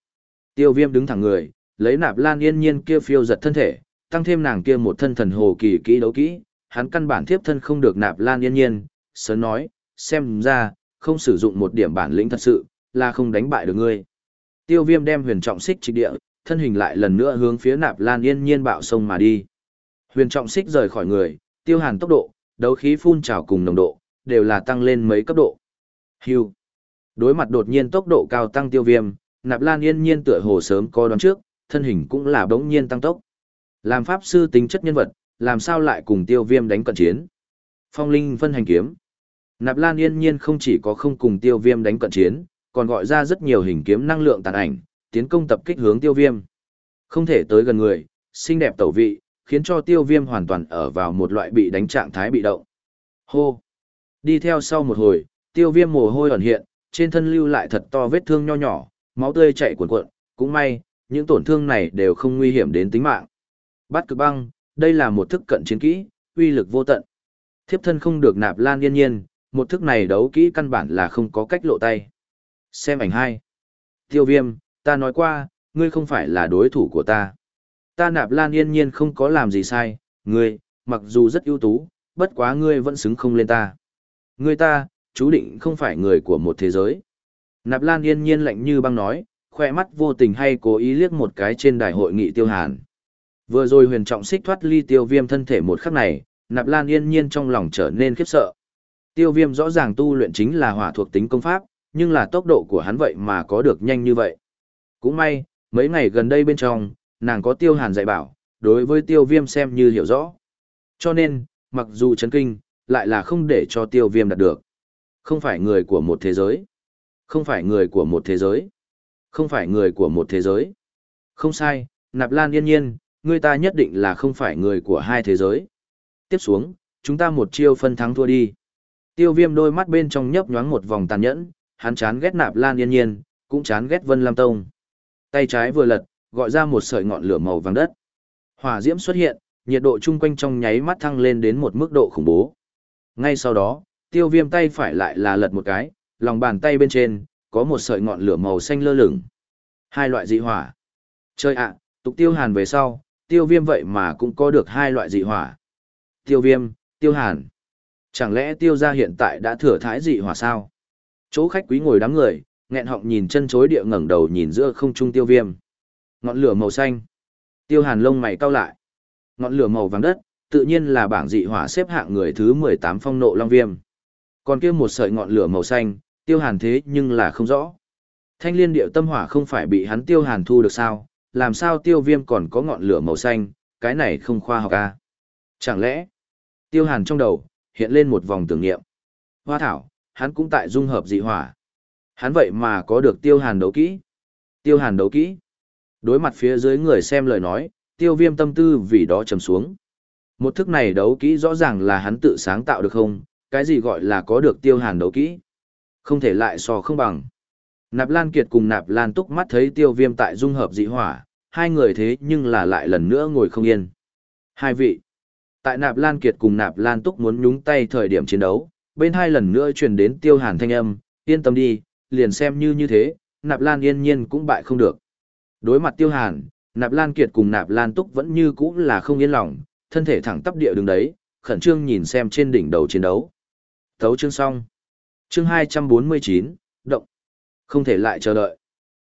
Tiêu viêm đứng thẳng người, lấy nạp lan yên nhiên kia phiêu giật thân thể, tăng thêm nàng kia một thân thần hồ kỳ kỹ đấu kỹ, hắn căn bản thiếp thân không được nạp lan yên nhiên, sớm nói, xem ra, không sử dụng một điểm bản lĩnh thật sự, là không đánh bại được ngươi. Tiêu viêm đem huyền trọng xích trịch địa, thân hình lại lần nữa hướng phía nạp lan yên nhiên bạo sông mà đi. Huyền trọng xích rời khỏi người, tiêu hàn tốc độ, đấu khí phun trào cùng nồng độ, đều là tăng lên mấy cấp độ. Hưu. Đối mặt đột nhiên tốc độ cao tăng tiêu viêm, nạp lan yên nhiên tựa hồ sớm có đoán trước, thân hình cũng là bỗng nhiên tăng tốc. Làm pháp sư tính chất nhân vật, làm sao lại cùng tiêu viêm đánh cận chiến. Phong linh phân hành kiếm. Nạp lan yên nhiên không chỉ có không cùng tiêu viêm đánh cận chiến, còn gọi ra rất nhiều hình kiếm năng lượng tàn ảnh, tiến công tập kích hướng tiêu viêm. Không thể tới gần người, xinh đẹp tẩu vị, khiến cho tiêu viêm hoàn toàn ở vào một loại bị đánh trạng thái bị động. Hô! Đi theo sau một hồi, tiêu viêm mồ hôi ẩn hiện, trên thân lưu lại thật to vết thương nho nhỏ, máu tươi chảy cuồn cuộn, cũng may, những tổn thương này đều không nguy hiểm đến tính mạng. Bắt cực băng, đây là một thức cận chiến kỹ, uy lực vô tận. Thiếp thân không được nạp lan yên nhiên, một thức này đấu kỹ căn bản là không có cách lộ tay. Xem ảnh hai. Tiêu viêm, ta nói qua, ngươi không phải là đối thủ của ta. Ta nạp lan yên nhiên không có làm gì sai, ngươi, mặc dù rất ưu tú, bất quá ngươi vẫn xứng không lên ta. Ngươi ta, chú định không phải người của một thế giới. Nạp lan yên nhiên lạnh như băng nói, khoe mắt vô tình hay cố ý liếc một cái trên đài hội nghị tiêu hàn. Vừa rồi huyền trọng xích thoát ly tiêu viêm thân thể một khắc này, nạp lan yên nhiên trong lòng trở nên khiếp sợ. Tiêu viêm rõ ràng tu luyện chính là hỏa thuộc tính công pháp, nhưng là tốc độ của hắn vậy mà có được nhanh như vậy. Cũng may, mấy ngày gần đây bên trong, nàng có tiêu hàn dạy bảo, đối với tiêu viêm xem như hiểu rõ. Cho nên, mặc dù chấn kinh, lại là không để cho tiêu viêm đạt được. Không phải người của một thế giới. Không phải người của một thế giới. Không phải người của một thế giới. Không sai, nạp lan yên nhiên, người ta nhất định là không phải người của hai thế giới. Tiếp xuống, chúng ta một chiêu phân thắng thua đi. Tiêu viêm đôi mắt bên trong nhấp nhoáng một vòng tàn nhẫn, hắn chán ghét nạp lan yên nhiên, cũng chán ghét vân lam tông. Tay trái vừa lật, gọi ra một sợi ngọn lửa màu vàng đất. Hỏa diễm xuất hiện, nhiệt độ chung quanh trong nháy mắt thăng lên đến một mức độ khủng bố. Ngay sau đó, tiêu viêm tay phải lại là lật một cái, lòng bàn tay bên trên, có một sợi ngọn lửa màu xanh lơ lửng. Hai loại dị hỏa. Chơi ạ, tục tiêu hàn về sau, tiêu viêm vậy mà cũng có được hai loại dị hỏa. Tiêu viêm, tiêu hàn. Chẳng lẽ tiêu gia hiện tại đã thừa thái dị hỏa sao? Chỗ khách quý ngồi đám người, nghẹn họng nhìn chân chối địa ngẩng đầu nhìn giữa không trung tiêu viêm. Ngọn lửa màu xanh. Tiêu hàn lông mày cau lại. Ngọn lửa màu vàng đất, tự nhiên là bảng dị hỏa xếp hạng người thứ 18 phong nộ long viêm. Còn kia một sợi ngọn lửa màu xanh, tiêu hàn thế nhưng là không rõ. Thanh liên điệu tâm hỏa không phải bị hắn tiêu hàn thu được sao, làm sao tiêu viêm còn có ngọn lửa màu xanh, cái này không khoa học à. Chẳng lẽ, tiêu hàn trong đầu, hiện lên một vòng tưởng niệm. Hoa thảo, hắn cũng tại dung hợp dị hỏa. Hắn vậy mà có được tiêu hàn đấu kỹ. Tiêu hàn đấu kỹ. Đối mặt phía dưới người xem lời nói, tiêu viêm tâm tư vì đó trầm xuống. Một thức này đấu kỹ rõ ràng là hắn tự sáng tạo được không, cái gì gọi là có được tiêu hàn đấu kỹ. Không thể lại so không bằng. Nạp Lan Kiệt cùng Nạp Lan Túc mắt thấy tiêu viêm tại dung hợp dị hỏa, hai người thế nhưng là lại lần nữa ngồi không yên. Hai vị. Tại Nạp Lan Kiệt cùng Nạp Lan Túc muốn nhúng tay thời điểm chiến đấu, bên hai lần nữa truyền đến Tiêu Hàn thanh âm, yên tâm đi, liền xem như như thế, Nạp Lan yên nhiên cũng bại không được. Đối mặt Tiêu Hàn, Nạp Lan Kiệt cùng Nạp Lan Túc vẫn như cũ là không yên lòng, thân thể thẳng tắp địa đường đấy, khẩn trương nhìn xem trên đỉnh đầu chiến đấu. Thấu chương xong. Chương 249, động. Không thể lại chờ đợi.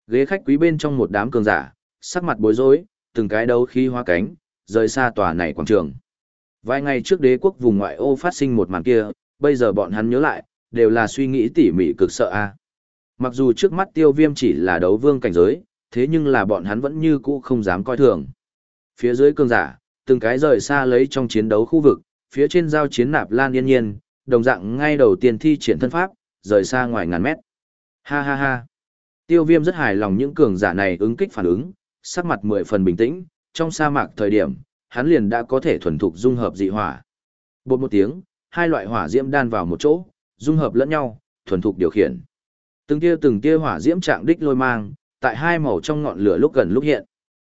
Ghế khách quý bên trong một đám cường giả, sắc mặt bối rối, từng cái đấu khí hoa cánh, rời xa tòa này quảng trường. Vài ngày trước đế quốc vùng ngoại ô phát sinh một màn kia, bây giờ bọn hắn nhớ lại, đều là suy nghĩ tỉ mỉ cực sợ a. Mặc dù trước mắt tiêu viêm chỉ là đấu vương cảnh giới, thế nhưng là bọn hắn vẫn như cũ không dám coi thường. Phía dưới cường giả, từng cái rời xa lấy trong chiến đấu khu vực, phía trên giao chiến nạp lan yên nhiên, đồng dạng ngay đầu tiên thi triển thân pháp, rời xa ngoài ngàn mét. Ha ha ha. Tiêu viêm rất hài lòng những cường giả này ứng kích phản ứng, sắc mặt mười phần bình tĩnh, trong sa mạc thời điểm, hắn liền đã có thể thuần thục dung hợp dị hỏa. Bột một tiếng, hai loại hỏa diễm đan vào một chỗ, dung hợp lẫn nhau, thuần thục điều khiển. Từng tia từng tia hỏa diễm trạng đích lôi mang, tại hai màu trong ngọn lửa lúc gần lúc hiện.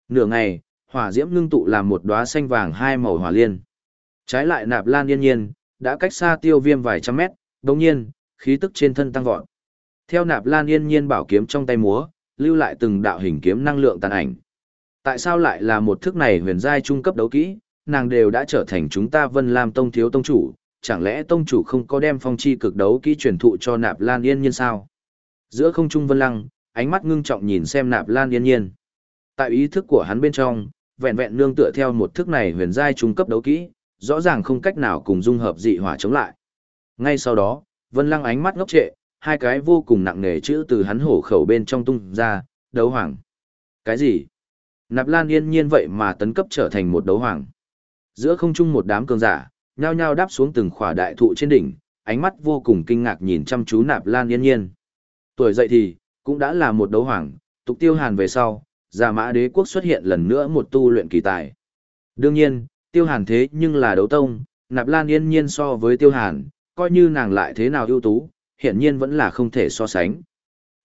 Nửa ngày, hỏa diễm ngưng tụ làm một đóa xanh vàng hai màu hỏa liên. Trái lại Nạp Lan Yên Nhiên, đã cách xa Tiêu Viêm vài trăm mét, đồng nhiên, khí tức trên thân tăng vọt. Theo Nạp Lan Yên Nhiên bảo kiếm trong tay múa, lưu lại từng đạo hình kiếm năng lượng tàn ảnh. Tại sao lại là một thức này huyền giai trung cấp đấu kỹ, nàng đều đã trở thành chúng ta Vân Lam Tông thiếu tông chủ, chẳng lẽ tông chủ không có đem phong chi cực đấu kỹ truyền thụ cho Nạp Lan Yên Nhiên sao? Giữa không trung Vân Lăng, ánh mắt ngưng trọng nhìn xem Nạp Lan Yên Nhiên. Tại ý thức của hắn bên trong, vẹn vẹn nương tựa theo một thức này huyền giai trung cấp đấu kỹ, rõ ràng không cách nào cùng dung hợp dị hỏa chống lại. Ngay sau đó, Vân Lăng ánh mắt ngốc trệ, hai cái vô cùng nặng nề chữ từ hắn hổ khẩu bên trong tung ra, đấu hoàng. Cái gì? Nạp Lan yên nhiên vậy mà tấn cấp trở thành một đấu hoàng. Giữa không trung một đám cường giả, nhao nhao đáp xuống từng khỏa đại thụ trên đỉnh, ánh mắt vô cùng kinh ngạc nhìn chăm chú Nạp Lan yên nhiên. Tuổi dậy thì, cũng đã là một đấu hoàng, tục tiêu hàn về sau, giả mã đế quốc xuất hiện lần nữa một tu luyện kỳ tài. Đương nhiên, tiêu hàn thế nhưng là đấu tông, Nạp Lan yên nhiên so với tiêu hàn, coi như nàng lại thế nào ưu tú, hiển nhiên vẫn là không thể so sánh.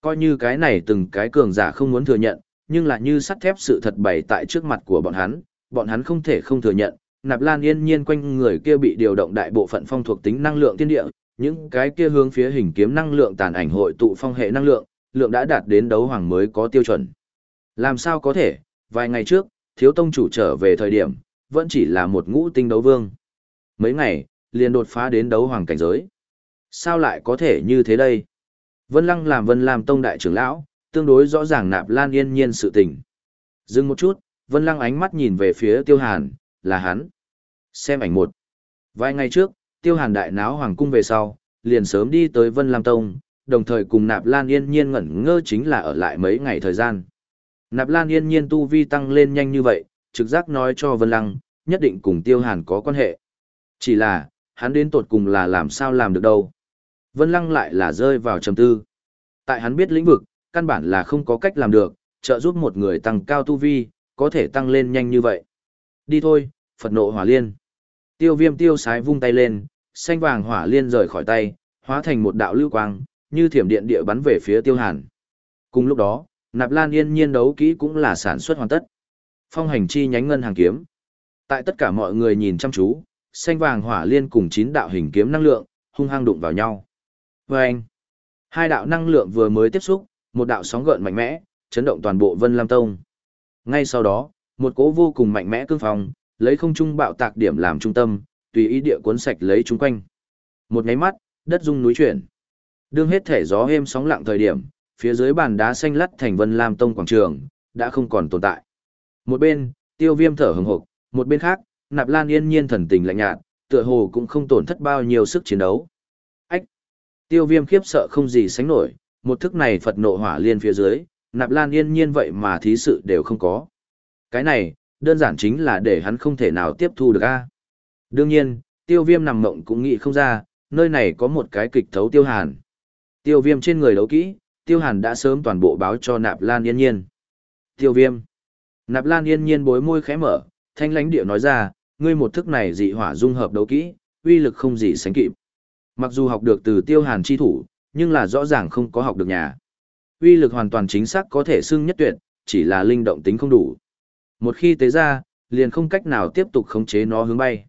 Coi như cái này từng cái cường giả không muốn thừa nhận, nhưng là như sắt thép sự thật bày tại trước mặt của bọn hắn, bọn hắn không thể không thừa nhận, Nạp Lan yên nhiên quanh người kia bị điều động đại bộ phận phong thuộc tính năng lượng thiên địa, những cái kia hướng phía hình kiếm năng lượng tàn ảnh hội tụ phong hệ năng lượng, lượng đã đạt đến đấu hoàng mới có tiêu chuẩn. Làm sao có thể, vài ngày trước, thiếu tông chủ trở về thời điểm, vẫn chỉ là một ngũ tinh đấu vương. Mấy ngày, liền đột phá đến đấu hoàng cảnh giới. Sao lại có thể như thế đây? Vân Lăng làm Vân làm Tông đại trưởng lão, tương đối rõ ràng nạp lan yên nhiên sự tình. Dừng một chút, Vân Lăng ánh mắt nhìn về phía Tiêu Hàn, là hắn. Xem ảnh một. Vài ngày trước, Tiêu Hàn đại náo hoàng cung về sau, liền sớm đi tới Vân Lam Tông, đồng thời cùng nạp lan yên nhiên ngẩn ngơ chính là ở lại mấy ngày thời gian. Nạp lan yên nhiên tu vi tăng lên nhanh như vậy, trực giác nói cho Vân Lăng, nhất định cùng Tiêu Hàn có quan hệ. Chỉ là, hắn đến tột cùng là làm sao làm được đâu. Vân Lăng lại là rơi vào trầm tư. Tại hắn biết lĩnh vực, căn bản là không có cách làm được, trợ giúp một người tăng cao tu vi, có thể tăng lên nhanh như vậy. Đi thôi, Phật nộ hỏa liên. Tiêu viêm tiêu sái vung tay lên, xanh vàng hỏa liên rời khỏi tay, hóa thành một đạo lưu quang, như thiểm điện địa bắn về phía tiêu hàn. Cùng lúc đó, nạp lan yên nhiên đấu kỹ cũng là sản xuất hoàn tất. Phong hành chi nhánh ngân hàng kiếm. Tại tất cả mọi người nhìn chăm chú, xanh vàng hỏa liên cùng chín đạo hình kiếm năng lượng, hung hăng đụng vào nhau. Và anh, hai đạo năng lượng vừa mới tiếp xúc, một đạo sóng gợn mạnh mẽ, chấn động toàn bộ Vân Lam Tông. Ngay sau đó, một cỗ vô cùng mạnh mẽ cương phong, lấy không trung bạo tạc điểm làm trung tâm, tùy ý địa cuốn sạch lấy chúng quanh. Một cái mắt, đất rung núi chuyển. Đương hết thể gió êm sóng lặng thời điểm, phía dưới bàn đá xanh lắt thành Vân Lam Tông quảng trường, đã không còn tồn tại. Một bên, Tiêu Viêm thở hừng hực, một bên khác, Nạp Lan yên nhiên thần tình lạnh nhạt, tựa hồ cũng không tổn thất bao nhiêu sức chiến đấu. Ách! Tiêu Viêm khiếp sợ không gì sánh nổi, một thức này Phật nộ hỏa liên phía dưới, Nạp Lan yên nhiên vậy mà thí sự đều không có. Cái này, đơn giản chính là để hắn không thể nào tiếp thu được a. Đương nhiên, tiêu viêm nằm mộng cũng nghĩ không ra, nơi này có một cái kịch thấu tiêu hàn. Tiêu viêm trên người đấu kỹ, tiêu hàn đã sớm toàn bộ báo cho nạp lan yên nhiên. Tiêu viêm. Nạp lan yên nhiên bối môi khẽ mở, thanh lãnh điệu nói ra, ngươi một thức này dị hỏa dung hợp đấu kỹ, uy lực không gì sánh kịp. Mặc dù học được từ tiêu hàn chi thủ, nhưng là rõ ràng không có học được nhà. Uy lực hoàn toàn chính xác có thể xưng nhất tuyệt, chỉ là linh động tính không đủ. Một khi tế ra, liền không cách nào tiếp tục khống chế nó hướng bay.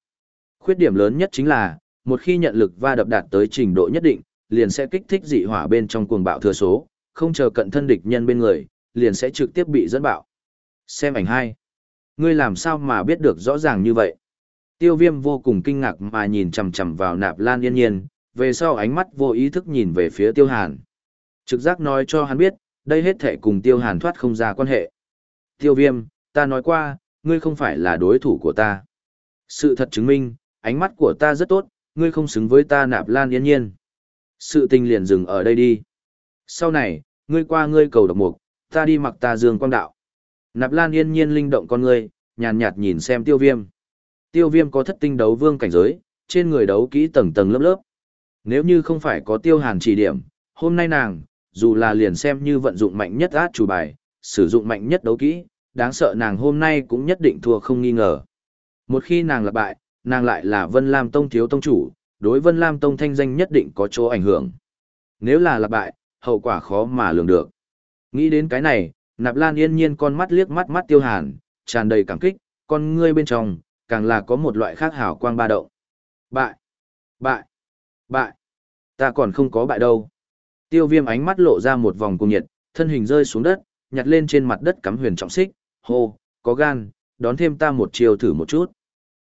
Khuyết điểm lớn nhất chính là, một khi nhận lực va đập đạt tới trình độ nhất định, liền sẽ kích thích dị hỏa bên trong cuồng bạo thừa số, không chờ cận thân địch nhân bên người, liền sẽ trực tiếp bị dẫn bạo. Xem ảnh hai. Ngươi làm sao mà biết được rõ ràng như vậy? Tiêu viêm vô cùng kinh ngạc mà nhìn chằm chằm vào nạp lan yên nhiên, về sau ánh mắt vô ý thức nhìn về phía tiêu hàn. Trực giác nói cho hắn biết, đây hết thể cùng tiêu hàn thoát không ra quan hệ. Tiêu viêm, ta nói qua, ngươi không phải là đối thủ của ta. Sự thật chứng minh, ánh mắt của ta rất tốt, ngươi không xứng với ta nạp lan yên nhiên. Sự tình liền dừng ở đây đi. Sau này, ngươi qua ngươi cầu độc mục, ta đi mặc ta dương quang đạo. Nạp lan yên nhiên linh động con ngươi, nhàn nhạt nhìn xem tiêu viêm. Tiêu viêm có thất tinh đấu vương cảnh giới, trên người đấu kỹ tầng tầng lớp lớp. Nếu như không phải có tiêu hàn chỉ điểm, hôm nay nàng, dù là liền xem như vận dụng mạnh nhất át chủ bài, sử dụng mạnh nhất đấu kỹ, đáng sợ nàng hôm nay cũng nhất định thua không nghi ngờ. Một khi nàng là bại, nàng lại là Vân Lam Tông thiếu tông chủ, đối Vân Lam Tông thanh danh nhất định có chỗ ảnh hưởng. Nếu là là bại, hậu quả khó mà lường được. Nghĩ đến cái này, Nạp Lan yên nhiên con mắt liếc mắt mắt tiêu hàn, tràn đầy cảm kích, con ngươi bên trong, càng là có một loại khác hào quang ba động. Bại! Bại! Bại! Ta còn không có bại đâu. Tiêu viêm ánh mắt lộ ra một vòng cung nhiệt, thân hình rơi xuống đất, nhặt lên trên mặt đất cắm huyền trọng xích, hô, có gan, đón thêm ta một chiều thử một chút.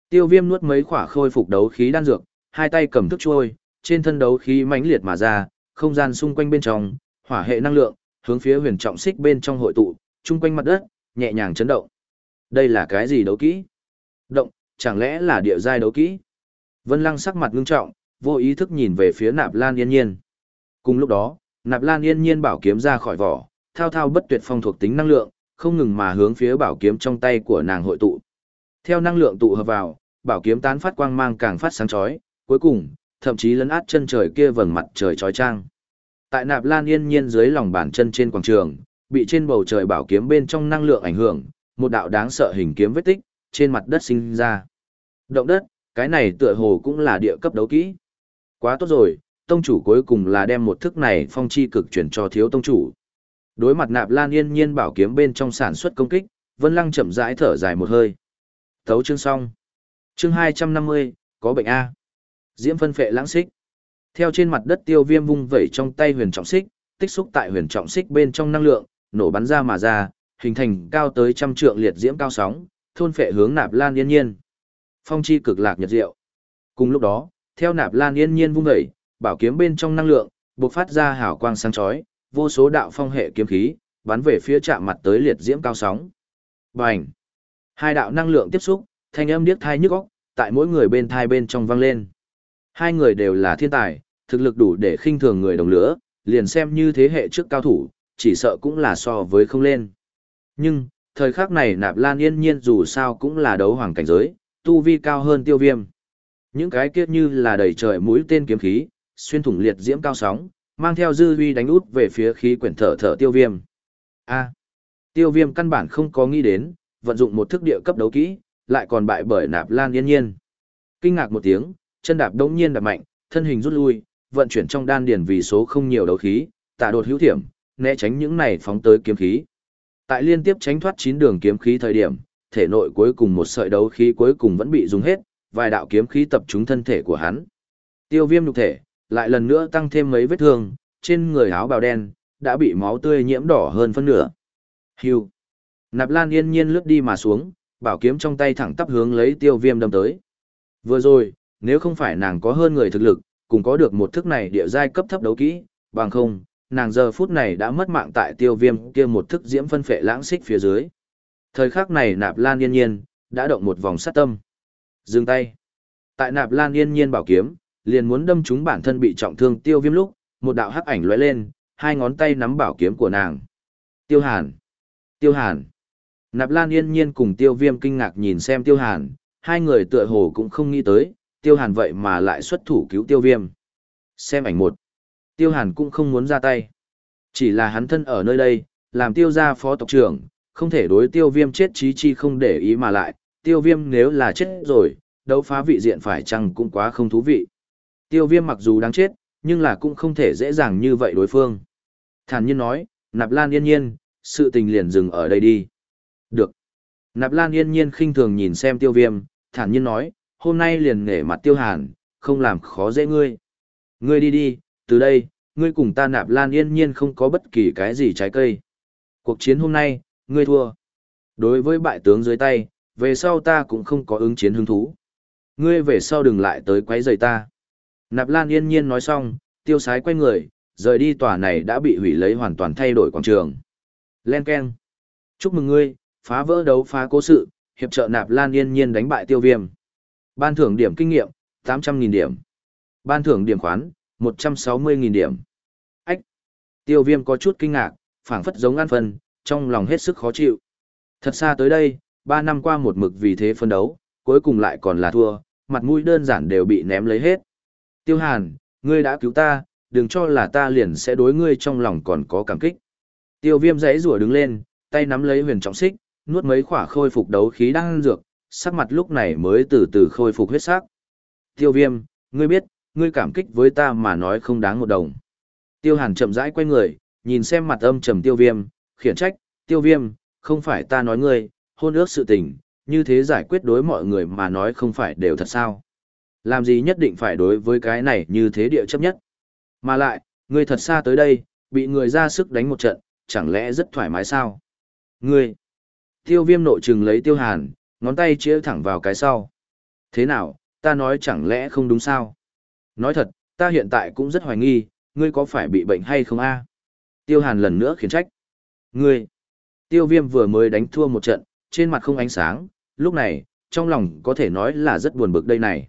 Tiêu viêm nuốt mấy khỏa khôi phục đấu khí đan dược, hai tay cầm thức trôi, trên thân đấu khí mãnh liệt mà ra, không gian xung quanh bên trong, hỏa hệ năng lượng, hướng phía huyền trọng xích bên trong hội tụ, chung quanh mặt đất, nhẹ nhàng chấn động. Đây là cái gì đấu kỹ? Động, chẳng lẽ là địa giai đấu kỹ? Vân Lăng sắc mặt ngưng trọng, vô ý thức nhìn về phía Nạp Lan Yên Nhiên. Cùng lúc đó, Nạp Lan Yên Nhiên bảo kiếm ra khỏi vỏ, thao thao bất tuyệt phong thuộc tính năng lượng, không ngừng mà hướng phía bảo kiếm trong tay của nàng hội tụ. Theo năng lượng tụ hợp vào, bảo kiếm tán phát quang mang càng phát sáng chói, cuối cùng, thậm chí lấn át chân trời kia vầng mặt trời chói chang. Tại Nạp Lan Yên Nhiên dưới lòng bàn chân trên quảng trường, bị trên bầu trời bảo kiếm bên trong năng lượng ảnh hưởng, một đạo đáng sợ hình kiếm vết tích trên mặt đất sinh ra. Động đất, cái này tựa hồ cũng là địa cấp đấu kỹ. Quá tốt rồi, tông chủ cuối cùng là đem một thức này phong chi cực chuyển cho thiếu tông chủ. Đối mặt nạp lan yên nhiên bảo kiếm bên trong sản xuất công kích, Vân Lăng chậm rãi thở dài một hơi. Thấu chương xong. Chương 250, có bệnh A. Diễm phân phệ lãng xích. Theo trên mặt đất tiêu viêm vung vẩy trong tay huyền trọng xích, tích xúc tại huyền trọng xích bên trong năng lượng, nổ bắn ra mà ra, hình thành cao tới trăm trượng liệt diễm cao sóng, thôn phệ hướng nạp lan yên nhiên. Phong chi cực lạc nhật diệu. Cùng lúc đó, theo nạp lan yên nhiên vung vẩy, bảo kiếm bên trong năng lượng, bộc phát ra hào quang sáng chói, vô số đạo phong hệ kiếm khí, bắn về phía chạm mặt tới liệt diễm cao sóng. Bành! Hai đạo năng lượng tiếp xúc, thanh âm điếc thai nhức óc, tại mỗi người bên thai bên trong vang lên. Hai người đều là thiên tài, thực lực đủ để khinh thường người đồng lửa, liền xem như thế hệ trước cao thủ, chỉ sợ cũng là so với không lên. Nhưng, thời khắc này nạp lan yên nhiên dù sao cũng là đấu hoàng cảnh giới, tu vi cao hơn tiêu viêm. Những cái kiết như là đầy trời mũi tên kiếm khí, xuyên thủng liệt diễm cao sóng, mang theo dư uy đánh út về phía khí quyển thở thở tiêu viêm. A. tiêu viêm căn bản không có nghĩ đến, vận dụng một thức địa cấp đấu kỹ, lại còn bại bởi nạp lan yên nhiên. Kinh ngạc một tiếng, chân đạp đống nhiên đạp mạnh, thân hình rút lui, vận chuyển trong đan điền vì số không nhiều đấu khí, tạ đột hữu thiểm, né tránh những này phóng tới kiếm khí. Tại liên tiếp tránh thoát chín đường kiếm khí thời điểm, thể nội cuối cùng một sợi đấu khí cuối cùng vẫn bị dùng hết, vài đạo kiếm khí tập trúng thân thể của hắn. Tiêu viêm nhục thể, lại lần nữa tăng thêm mấy vết thương, trên người áo bào đen, đã bị máu tươi nhiễm đỏ hơn phân nửa. Hưu. Nạp Lan yên nhiên lướt đi mà xuống, bảo kiếm trong tay thẳng tắp hướng lấy tiêu viêm đâm tới. Vừa rồi, nếu không phải nàng có hơn người thực lực, cùng có được một thức này địa giai cấp thấp đấu kỹ, bằng không, nàng giờ phút này đã mất mạng tại tiêu viêm kia một thức diễm phân phệ lãng xích phía dưới. Thời khắc này nạp lan yên nhiên, đã động một vòng sát tâm. Dừng tay. Tại nạp lan yên nhiên bảo kiếm, liền muốn đâm trúng bản thân bị trọng thương tiêu viêm lúc, một đạo hắc ảnh lóe lên, hai ngón tay nắm bảo kiếm của nàng. Tiêu hàn. Tiêu hàn. Nạp lan yên nhiên cùng tiêu viêm kinh ngạc nhìn xem tiêu hàn, hai người tựa hồ cũng không nghĩ tới, tiêu hàn vậy mà lại xuất thủ cứu tiêu viêm. Xem ảnh một. Tiêu hàn cũng không muốn ra tay. Chỉ là hắn thân ở nơi đây, làm tiêu gia phó tộc trưởng, không thể đối tiêu viêm chết trí chi không để ý mà lại, tiêu viêm nếu là chết rồi, đấu phá vị diện phải chăng cũng quá không thú vị. Tiêu viêm mặc dù đáng chết, nhưng là cũng không thể dễ dàng như vậy đối phương. Thản nhiên nói, nạp lan yên nhiên, sự tình liền dừng ở đây đi. Được. Nạp lan yên nhiên khinh thường nhìn xem tiêu viêm, thản nhiên nói, hôm nay liền nghề mặt tiêu hàn, không làm khó dễ ngươi. Ngươi đi đi, từ đây, ngươi cùng ta nạp lan yên nhiên không có bất kỳ cái gì trái cây. Cuộc chiến hôm nay, ngươi thua. Đối với bại tướng dưới tay, về sau ta cũng không có ứng chiến hứng thú. Ngươi về sau đừng lại tới quấy rầy ta. Nạp lan yên nhiên nói xong, tiêu sái quay người, rời đi tòa này đã bị hủy lấy hoàn toàn thay đổi quảng trường. Len Ken. Chúc mừng ngươi, phá vỡ đấu phá cố sự, hiệp trợ nạp lan yên nhiên đánh bại tiêu viêm. Ban thưởng điểm kinh nghiệm, 800.000 điểm. Ban thưởng điểm khoán, 160.000 điểm. Ách! Tiêu viêm có chút kinh ngạc, phảng phất giống ăn phân, trong lòng hết sức khó chịu. Thật xa tới đây, 3 năm qua một mực vì thế phân đấu, cuối cùng lại còn là thua, mặt mũi đơn giản đều bị ném lấy hết. Tiêu Hàn, ngươi đã cứu ta, đừng cho là ta liền sẽ đối ngươi trong lòng còn có cảm kích. Tiêu viêm giấy rủa đứng lên, tay nắm lấy huyền trọng xích, nuốt mấy khỏa khôi phục đấu khí đang dược, sắc mặt lúc này mới từ từ khôi phục huyết sắc. Tiêu viêm, ngươi biết, ngươi cảm kích với ta mà nói không đáng một đồng. Tiêu hàn chậm rãi quay người, nhìn xem mặt âm trầm tiêu viêm, khiển trách, tiêu viêm, không phải ta nói ngươi, hôn ước sự tình, như thế giải quyết đối mọi người mà nói không phải đều thật sao. Làm gì nhất định phải đối với cái này như thế địa chấp nhất. Mà lại, ngươi thật xa tới đây, bị người ra sức đánh một trận, chẳng lẽ rất thoải mái sao? Ngươi! Tiêu viêm nội trừng lấy tiêu hàn, ngón tay chĩa thẳng vào cái sau. Thế nào, ta nói chẳng lẽ không đúng sao? Nói thật, ta hiện tại cũng rất hoài nghi, ngươi có phải bị bệnh hay không a? Tiêu hàn lần nữa khiển trách. Ngươi! Tiêu viêm vừa mới đánh thua một trận, trên mặt không ánh sáng, lúc này, trong lòng có thể nói là rất buồn bực đây này.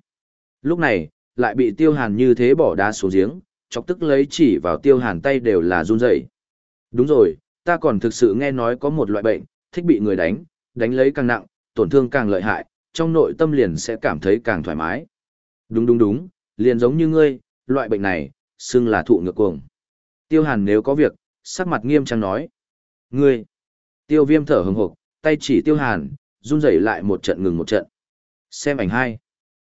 Lúc này, lại bị tiêu hàn như thế bỏ đá xuống giếng, chọc tức lấy chỉ vào tiêu hàn tay đều là run rẩy. Đúng rồi, ta còn thực sự nghe nói có một loại bệnh, thích bị người đánh, đánh lấy càng nặng, tổn thương càng lợi hại, trong nội tâm liền sẽ cảm thấy càng thoải mái. Đúng đúng đúng, liền giống như ngươi, loại bệnh này, xưng là thụ ngược cuồng. Tiêu hàn nếu có việc, sắc mặt nghiêm trang nói. Ngươi, tiêu viêm thở hừng hộp, tay chỉ tiêu hàn, run rẩy lại một trận ngừng một trận. Xem ảnh hai.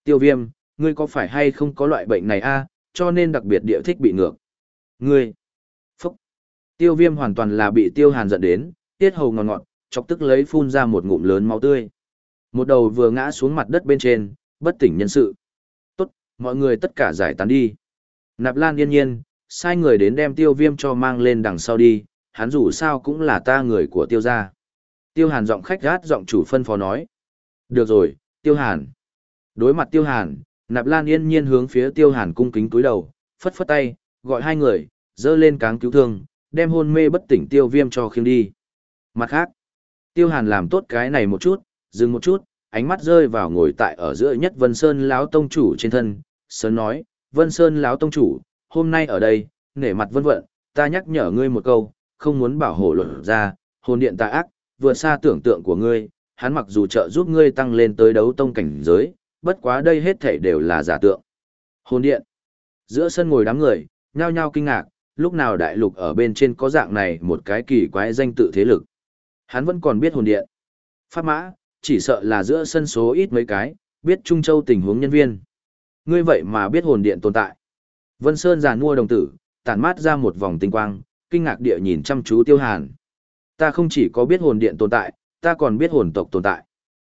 Tiêu viêm, ngươi có phải hay không có loại bệnh này a cho nên đặc biệt địa thích bị ngược. Ngươi, phúc. Tiêu viêm hoàn toàn là bị tiêu hàn giận đến, tiết hầu ngọt ngọt, chọc tức lấy phun ra một ngụm lớn máu tươi. Một đầu vừa ngã xuống mặt đất bên trên, bất tỉnh nhân sự. Tốt, mọi người tất cả giải tán đi. Nạp Lan yên nhiên, sai người đến đem tiêu viêm cho mang lên đằng sau đi, hắn dù sao cũng là ta người của tiêu gia. Tiêu hàn giọng khách gát giọng chủ phân phó nói. Được rồi, tiêu hàn. Đối mặt tiêu hàn, nạp lan yên nhiên hướng phía tiêu hàn cung kính cúi đầu, phất phất tay, gọi hai người, dơ lên cáng cứu thương, đem hôn mê bất tỉnh tiêu viêm cho khiêng đi. Mặt khác, tiêu hàn làm tốt cái này một chút, dừng một chút, ánh mắt rơi vào ngồi tại ở giữa nhất Vân Sơn lão tông chủ trên thân, sớm nói, Vân Sơn lão tông chủ, hôm nay ở đây, nể mặt vân vận, ta nhắc nhở ngươi một câu, không muốn bảo hộ luận ra, hồn điện tà ác, vượt xa tưởng tượng của ngươi, hắn mặc dù trợ giúp ngươi tăng lên tới đấu tông cảnh giới, bất quá đây hết thảy đều là giả tượng. Hồn điện. Giữa sân ngồi đám người, nhao nhao kinh ngạc, lúc nào đại lục ở bên trên có dạng này một cái kỳ quái danh tự thế lực. Hắn vẫn còn biết hồn điện. Pháp mã, chỉ sợ là giữa sân số ít mấy cái, biết Trung Châu tình huống nhân viên. Ngươi vậy mà biết hồn điện tồn tại. Vân Sơn giàn mua đồng tử, tản mát ra một vòng tinh quang, kinh ngạc địa nhìn chăm chú Tiêu Hàn. Ta không chỉ có biết hồn điện tồn tại, ta còn biết hồn tộc tồn tại.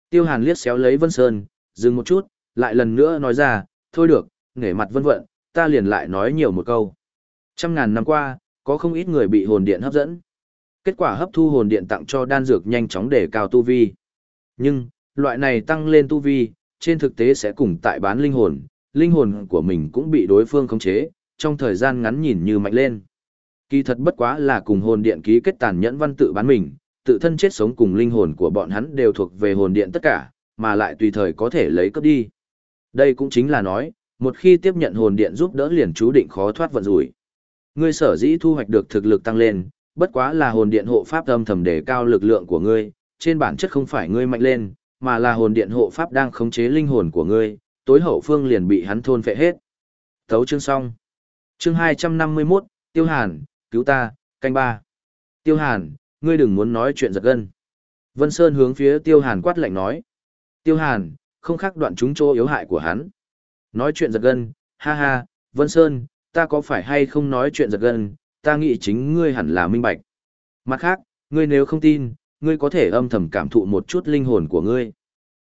Tiêu Hàn liếc xéo lấy Vân Sơn, dừng một chút, lại lần nữa nói ra, thôi được, nghề mặt vân vận, ta liền lại nói nhiều một câu. Trăm ngàn năm qua, có không ít người bị hồn điện hấp dẫn. Kết quả hấp thu hồn điện tặng cho đan dược nhanh chóng để cao tu vi. Nhưng, loại này tăng lên tu vi, trên thực tế sẽ cùng tại bán linh hồn, linh hồn của mình cũng bị đối phương khống chế, trong thời gian ngắn nhìn như mạnh lên. Kỳ thật bất quá là cùng hồn điện ký kết tàn nhẫn văn tự bán mình, tự thân chết sống cùng linh hồn của bọn hắn đều thuộc về hồn điện tất cả, mà lại tùy thời có thể lấy cấp đi. Đây cũng chính là nói, một khi tiếp nhận hồn điện giúp đỡ liền chú định khó thoát vận rủi. Ngươi sở dĩ thu hoạch được thực lực tăng lên, bất quá là hồn điện hộ pháp âm thầm đề cao lực lượng của ngươi, trên bản chất không phải ngươi mạnh lên, mà là hồn điện hộ pháp đang khống chế linh hồn của ngươi, tối hậu phương liền bị hắn thôn phệ hết. Tấu chương xong. Chương 251, Tiêu Hàn, cứu ta, canh ba. Tiêu Hàn, ngươi đừng muốn nói chuyện giật gân. Vân Sơn hướng phía Tiêu Hàn quát lạnh nói. Tiêu Hàn, không khác đoạn chúng chỗ yếu hại của hắn. Nói chuyện giật gân, ha ha, Vân Sơn, ta có phải hay không nói chuyện giật gân, ta nghĩ chính ngươi hẳn là minh bạch. Mặt khác, ngươi nếu không tin, ngươi có thể âm thầm cảm thụ một chút linh hồn của ngươi.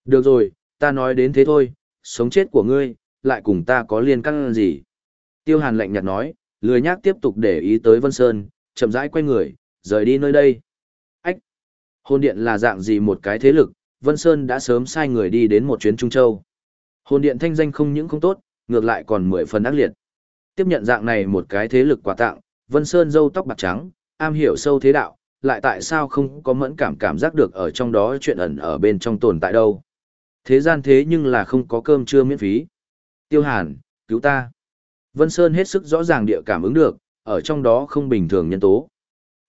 Được rồi, ta nói đến thế thôi, sống chết của ngươi, lại cùng ta có liên căn gì. Tiêu hàn lạnh nhạt nói, lười nhác tiếp tục để ý tới Vân Sơn, chậm rãi quay người, rời đi nơi đây. Ách! hôn điện là dạng gì một cái thế lực, Vân Sơn đã sớm sai người đi đến một chuyến Trung Châu. Hồn điện thanh danh không những không tốt, ngược lại còn mười phần ác liệt. Tiếp nhận dạng này một cái thế lực quà tặng, Vân Sơn râu tóc bạc trắng, am hiểu sâu thế đạo, lại tại sao không có mẫn cảm cảm giác được ở trong đó chuyện ẩn ở bên trong tồn tại đâu. Thế gian thế nhưng là không có cơm trưa miễn phí. Tiêu Hàn, cứu ta. Vân Sơn hết sức rõ ràng địa cảm ứng được, ở trong đó không bình thường nhân tố.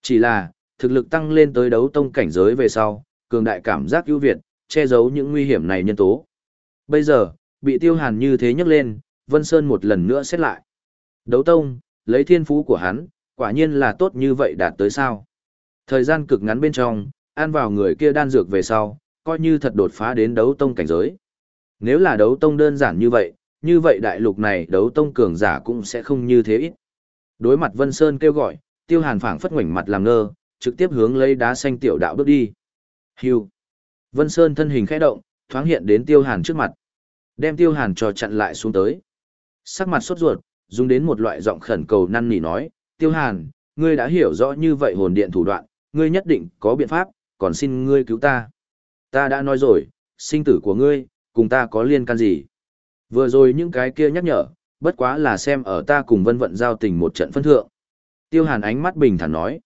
Chỉ là, thực lực tăng lên tới đấu tông cảnh giới về sau, cường đại cảm giác ưu việt, che giấu những nguy hiểm này nhân tố. Bây giờ, bị tiêu hàn như thế nhấc lên, Vân Sơn một lần nữa xét lại. Đấu tông, lấy thiên phú của hắn, quả nhiên là tốt như vậy đạt tới sao. Thời gian cực ngắn bên trong, ăn vào người kia đan dược về sau, coi như thật đột phá đến đấu tông cảnh giới. Nếu là đấu tông đơn giản như vậy, như vậy đại lục này đấu tông cường giả cũng sẽ không như thế ít. Đối mặt Vân Sơn kêu gọi, Tiêu Hàn phảng phất ngoảnh mặt làm ngơ, trực tiếp hướng lấy đá xanh tiểu đạo bước đi. Hưu. Vân Sơn thân hình khẽ động, thoáng hiện đến Tiêu Hàn trước mặt. Đem Tiêu Hàn cho chặn lại xuống tới. Sắc mặt sốt ruột, dùng đến một loại giọng khẩn cầu năn nỉ nói, Tiêu Hàn, ngươi đã hiểu rõ như vậy hồn điện thủ đoạn, ngươi nhất định có biện pháp, còn xin ngươi cứu ta. Ta đã nói rồi, sinh tử của ngươi, cùng ta có liên can gì. Vừa rồi những cái kia nhắc nhở, bất quá là xem ở ta cùng vân vận giao tình một trận phân thượng. Tiêu Hàn ánh mắt bình thản nói.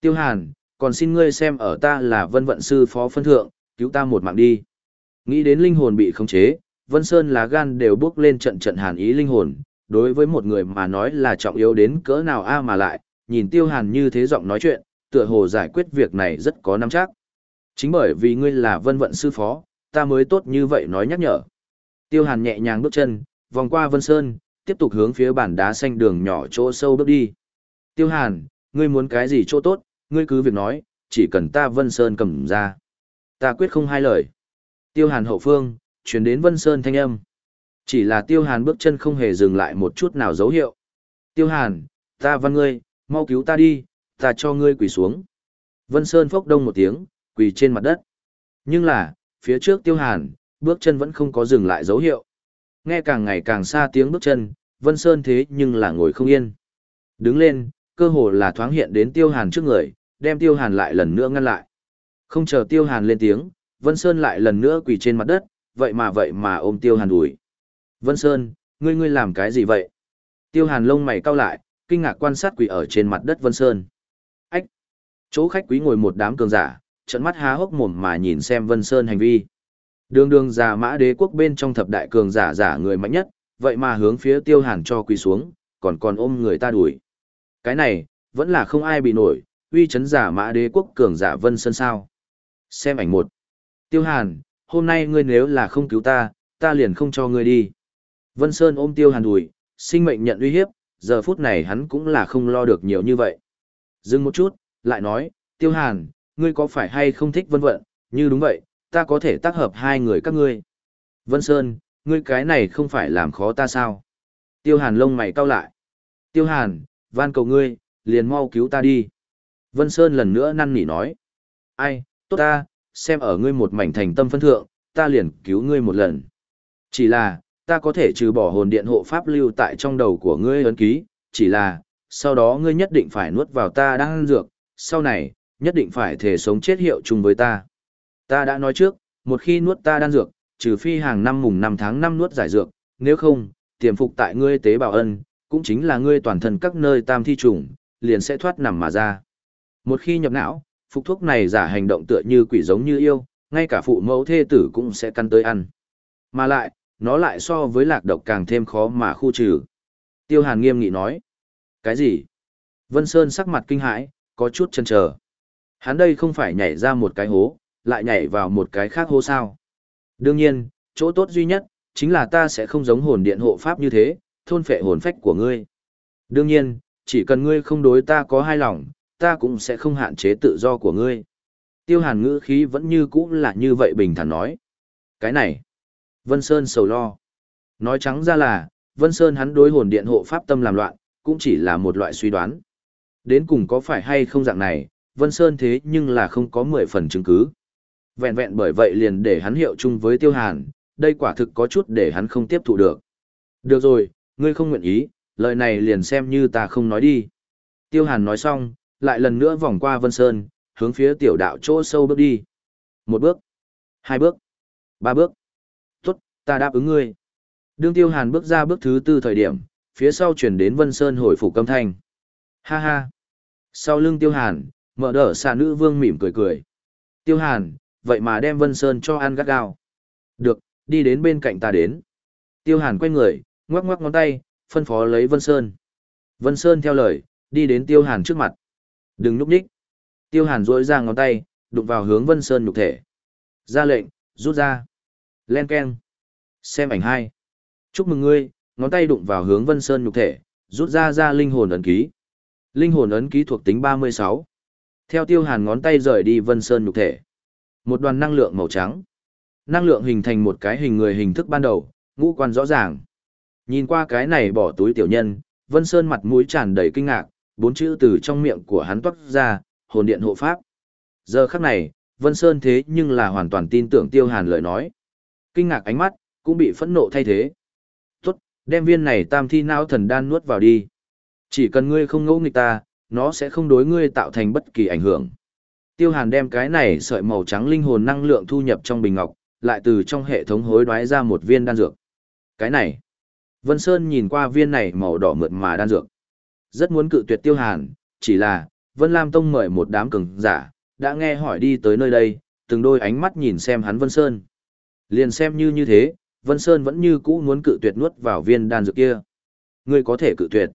Tiêu Hàn, còn xin ngươi xem ở ta là vân vận sư phó phân thượng, cứu ta một mạng đi. Nghĩ đến linh hồn bị khống chế, Vân Sơn lá gan đều bước lên trận trận hàn ý linh hồn, đối với một người mà nói là trọng yếu đến cỡ nào a mà lại, nhìn Tiêu Hàn như thế giọng nói chuyện, tựa hồ giải quyết việc này rất có nắm chắc. Chính bởi vì ngươi là vân vận sư phó, ta mới tốt như vậy nói nhắc nhở. Tiêu Hàn nhẹ nhàng bước chân, vòng qua Vân Sơn, tiếp tục hướng phía bản đá xanh đường nhỏ chỗ sâu bước đi. Tiêu Hàn, ngươi muốn cái gì chỗ tốt, ngươi cứ việc nói, chỉ cần ta Vân Sơn cầm ra. Ta quyết không hai lời. Tiêu Hàn hậu phương, chuyển đến Vân Sơn thanh âm. Chỉ là Tiêu Hàn bước chân không hề dừng lại một chút nào dấu hiệu. Tiêu Hàn, ta văn ngươi, mau cứu ta đi, ta cho ngươi quỳ xuống. Vân Sơn phốc đông một tiếng, quỳ trên mặt đất. Nhưng là, phía trước Tiêu Hàn, bước chân vẫn không có dừng lại dấu hiệu. Nghe càng ngày càng xa tiếng bước chân, Vân Sơn thế nhưng là ngồi không yên. Đứng lên, cơ hồ là thoáng hiện đến Tiêu Hàn trước người, đem Tiêu Hàn lại lần nữa ngăn lại. Không chờ Tiêu Hàn lên tiếng, Vân Sơn lại lần nữa quỳ trên mặt đất, vậy mà vậy mà ôm Tiêu Hàn đuổi. Vân Sơn, ngươi ngươi làm cái gì vậy? Tiêu Hàn lông mày cau lại, kinh ngạc quan sát quỳ ở trên mặt đất Vân Sơn. Ách! Chỗ khách quý ngồi một đám cường giả, trận mắt há hốc mồm mà nhìn xem Vân Sơn hành vi. Đường đường giả mã đế quốc bên trong thập đại cường giả giả người mạnh nhất, vậy mà hướng phía Tiêu Hàn cho quỳ xuống, còn còn ôm người ta đuổi. Cái này, vẫn là không ai bị nổi, uy chấn giả mã đế quốc cường giả Vân Sơn sao. Xem ảnh một. Tiêu Hàn, hôm nay ngươi nếu là không cứu ta, ta liền không cho ngươi đi. Vân Sơn ôm Tiêu Hàn đùi, sinh mệnh nhận uy hiếp, giờ phút này hắn cũng là không lo được nhiều như vậy. Dừng một chút, lại nói, Tiêu Hàn, ngươi có phải hay không thích vân vận, như đúng vậy, ta có thể tác hợp hai người các ngươi. Vân Sơn, ngươi cái này không phải làm khó ta sao? Tiêu Hàn lông mày cau lại. Tiêu Hàn, van cầu ngươi, liền mau cứu ta đi. Vân Sơn lần nữa năn nỉ nói. Ai, tốt ta, xem ở ngươi một mảnh thành tâm phân thượng, ta liền cứu ngươi một lần. Chỉ là, ta có thể trừ bỏ hồn điện hộ pháp lưu tại trong đầu của ngươi ấn ký, chỉ là, sau đó ngươi nhất định phải nuốt vào ta đang ăn dược, sau này, nhất định phải thể sống chết hiệu chung với ta. Ta đã nói trước, một khi nuốt ta đan dược, trừ phi hàng năm mùng năm tháng năm nuốt giải dược, nếu không, tiềm phục tại ngươi tế bào ân, cũng chính là ngươi toàn thân các nơi tam thi trùng, liền sẽ thoát nằm mà ra. Một khi nhập não, phục thuốc này giả hành động tựa như quỷ giống như yêu, ngay cả phụ mẫu thê tử cũng sẽ căn tới ăn. Mà lại, nó lại so với lạc độc càng thêm khó mà khu trừ. Tiêu Hàn nghiêm nghị nói. Cái gì? Vân Sơn sắc mặt kinh hãi, có chút chần chờ. Hắn đây không phải nhảy ra một cái hố, lại nhảy vào một cái khác hố sao. Đương nhiên, chỗ tốt duy nhất, chính là ta sẽ không giống hồn điện hộ pháp như thế, thôn phệ hồn phách của ngươi. Đương nhiên, chỉ cần ngươi không đối ta có hai lòng, ta cũng sẽ không hạn chế tự do của ngươi. Tiêu hàn ngữ khí vẫn như cũ là như vậy bình thản nói. Cái này, Vân Sơn sầu lo. Nói trắng ra là, Vân Sơn hắn đối hồn điện hộ pháp tâm làm loạn, cũng chỉ là một loại suy đoán. Đến cùng có phải hay không dạng này, Vân Sơn thế nhưng là không có 10 phần chứng cứ. Vẹn vẹn bởi vậy liền để hắn hiệu chung với Tiêu Hàn, đây quả thực có chút để hắn không tiếp thụ được. Được rồi, ngươi không nguyện ý, lời này liền xem như ta không nói đi. Tiêu Hàn nói xong, lại lần nữa vòng qua Vân Sơn, hướng phía tiểu đạo chỗ sâu bước đi. Một bước, hai bước, ba bước. Tốt, ta đáp ứng ngươi. Đương Tiêu Hàn bước ra bước thứ tư thời điểm, phía sau chuyển đến Vân Sơn hồi phục âm thanh. Ha ha. Sau lưng Tiêu Hàn, mở đỡ xà nữ vương mỉm cười cười. Tiêu Hàn, vậy mà đem Vân Sơn cho ăn gắt gao. Được, đi đến bên cạnh ta đến. Tiêu Hàn quay người, ngoắc ngoắc ngón tay, phân phó lấy Vân Sơn. Vân Sơn theo lời, đi đến Tiêu Hàn trước mặt. Đừng núp nhích. Tiêu Hàn duỗi ra ngón tay, đụng vào hướng Vân Sơn nhục thể. Ra lệnh, rút ra. Len keng. Xem ảnh hai. Chúc mừng ngươi, ngón tay đụng vào hướng Vân Sơn nhục thể, rút ra ra linh hồn ấn ký. Linh hồn ấn ký thuộc tính 36. Theo Tiêu Hàn ngón tay rời đi Vân Sơn nhục thể. Một đoàn năng lượng màu trắng. Năng lượng hình thành một cái hình người hình thức ban đầu, ngũ quan rõ ràng. Nhìn qua cái này bỏ túi tiểu nhân, Vân Sơn mặt mũi tràn đầy kinh ngạc, bốn chữ từ trong miệng của hắn toát ra, hồn điện hộ pháp. Giờ khắc này, Vân Sơn thế nhưng là hoàn toàn tin tưởng Tiêu Hàn lời nói. Kinh ngạc ánh mắt, cũng bị phẫn nộ thay thế. Tốt, đem viên này tam thi não thần đan nuốt vào đi. Chỉ cần ngươi không ngẫu nghịch ta, nó sẽ không đối ngươi tạo thành bất kỳ ảnh hưởng. Tiêu Hàn đem cái này sợi màu trắng linh hồn năng lượng thu nhập trong bình ngọc, lại từ trong hệ thống hối đoái ra một viên đan dược. Cái này, Vân Sơn nhìn qua viên này màu đỏ mượt mà đan dược. Rất muốn cự tuyệt Tiêu Hàn, chỉ là, Vân Lam Tông mời một đám cường giả, đã nghe hỏi đi tới nơi đây, từng đôi ánh mắt nhìn xem hắn Vân Sơn. Liền xem như như thế, Vân Sơn vẫn như cũ muốn cự tuyệt nuốt vào viên đan dược kia. Ngươi có thể cự tuyệt.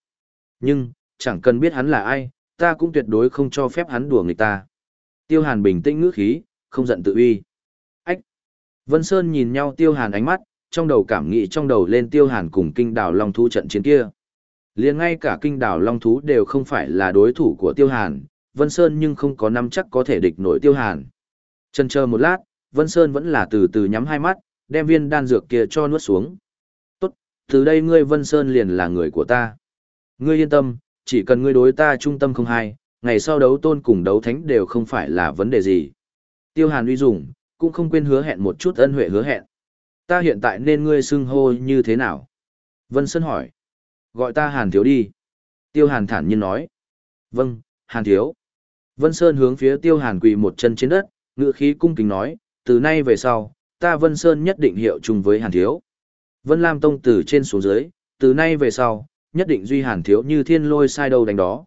Nhưng, chẳng cần biết hắn là ai, ta cũng tuyệt đối không cho phép hắn đùa người ta. Tiêu Hàn bình tĩnh ngữ khí, không giận tự uy. Ách! Vân Sơn nhìn nhau Tiêu Hàn ánh mắt, trong đầu cảm nghĩ trong đầu lên Tiêu Hàn cùng kinh đảo Long thu trận chiến kia liền ngay cả kinh đảo Long Thú đều không phải là đối thủ của Tiêu Hàn, Vân Sơn nhưng không có năm chắc có thể địch nổi Tiêu Hàn. trần chờ một lát, Vân Sơn vẫn là từ từ nhắm hai mắt, đem viên đan dược kia cho nuốt xuống. Tốt, từ đây ngươi Vân Sơn liền là người của ta. Ngươi yên tâm, chỉ cần ngươi đối ta trung tâm không hai, ngày sau đấu tôn cùng đấu thánh đều không phải là vấn đề gì. Tiêu Hàn uy dùng, cũng không quên hứa hẹn một chút ân huệ hứa hẹn. Ta hiện tại nên ngươi xưng hô như thế nào? Vân Sơn hỏi. Gọi ta Hàn Thiếu đi. Tiêu Hàn thản nhiên nói. Vâng, Hàn Thiếu. Vân Sơn hướng phía Tiêu Hàn quỳ một chân trên đất, ngựa khí cung kính nói, từ nay về sau, ta Vân Sơn nhất định hiệu chung với Hàn Thiếu. Vân Lam Tông từ trên xuống dưới, từ nay về sau, nhất định duy Hàn Thiếu như thiên lôi sai đầu đánh đó.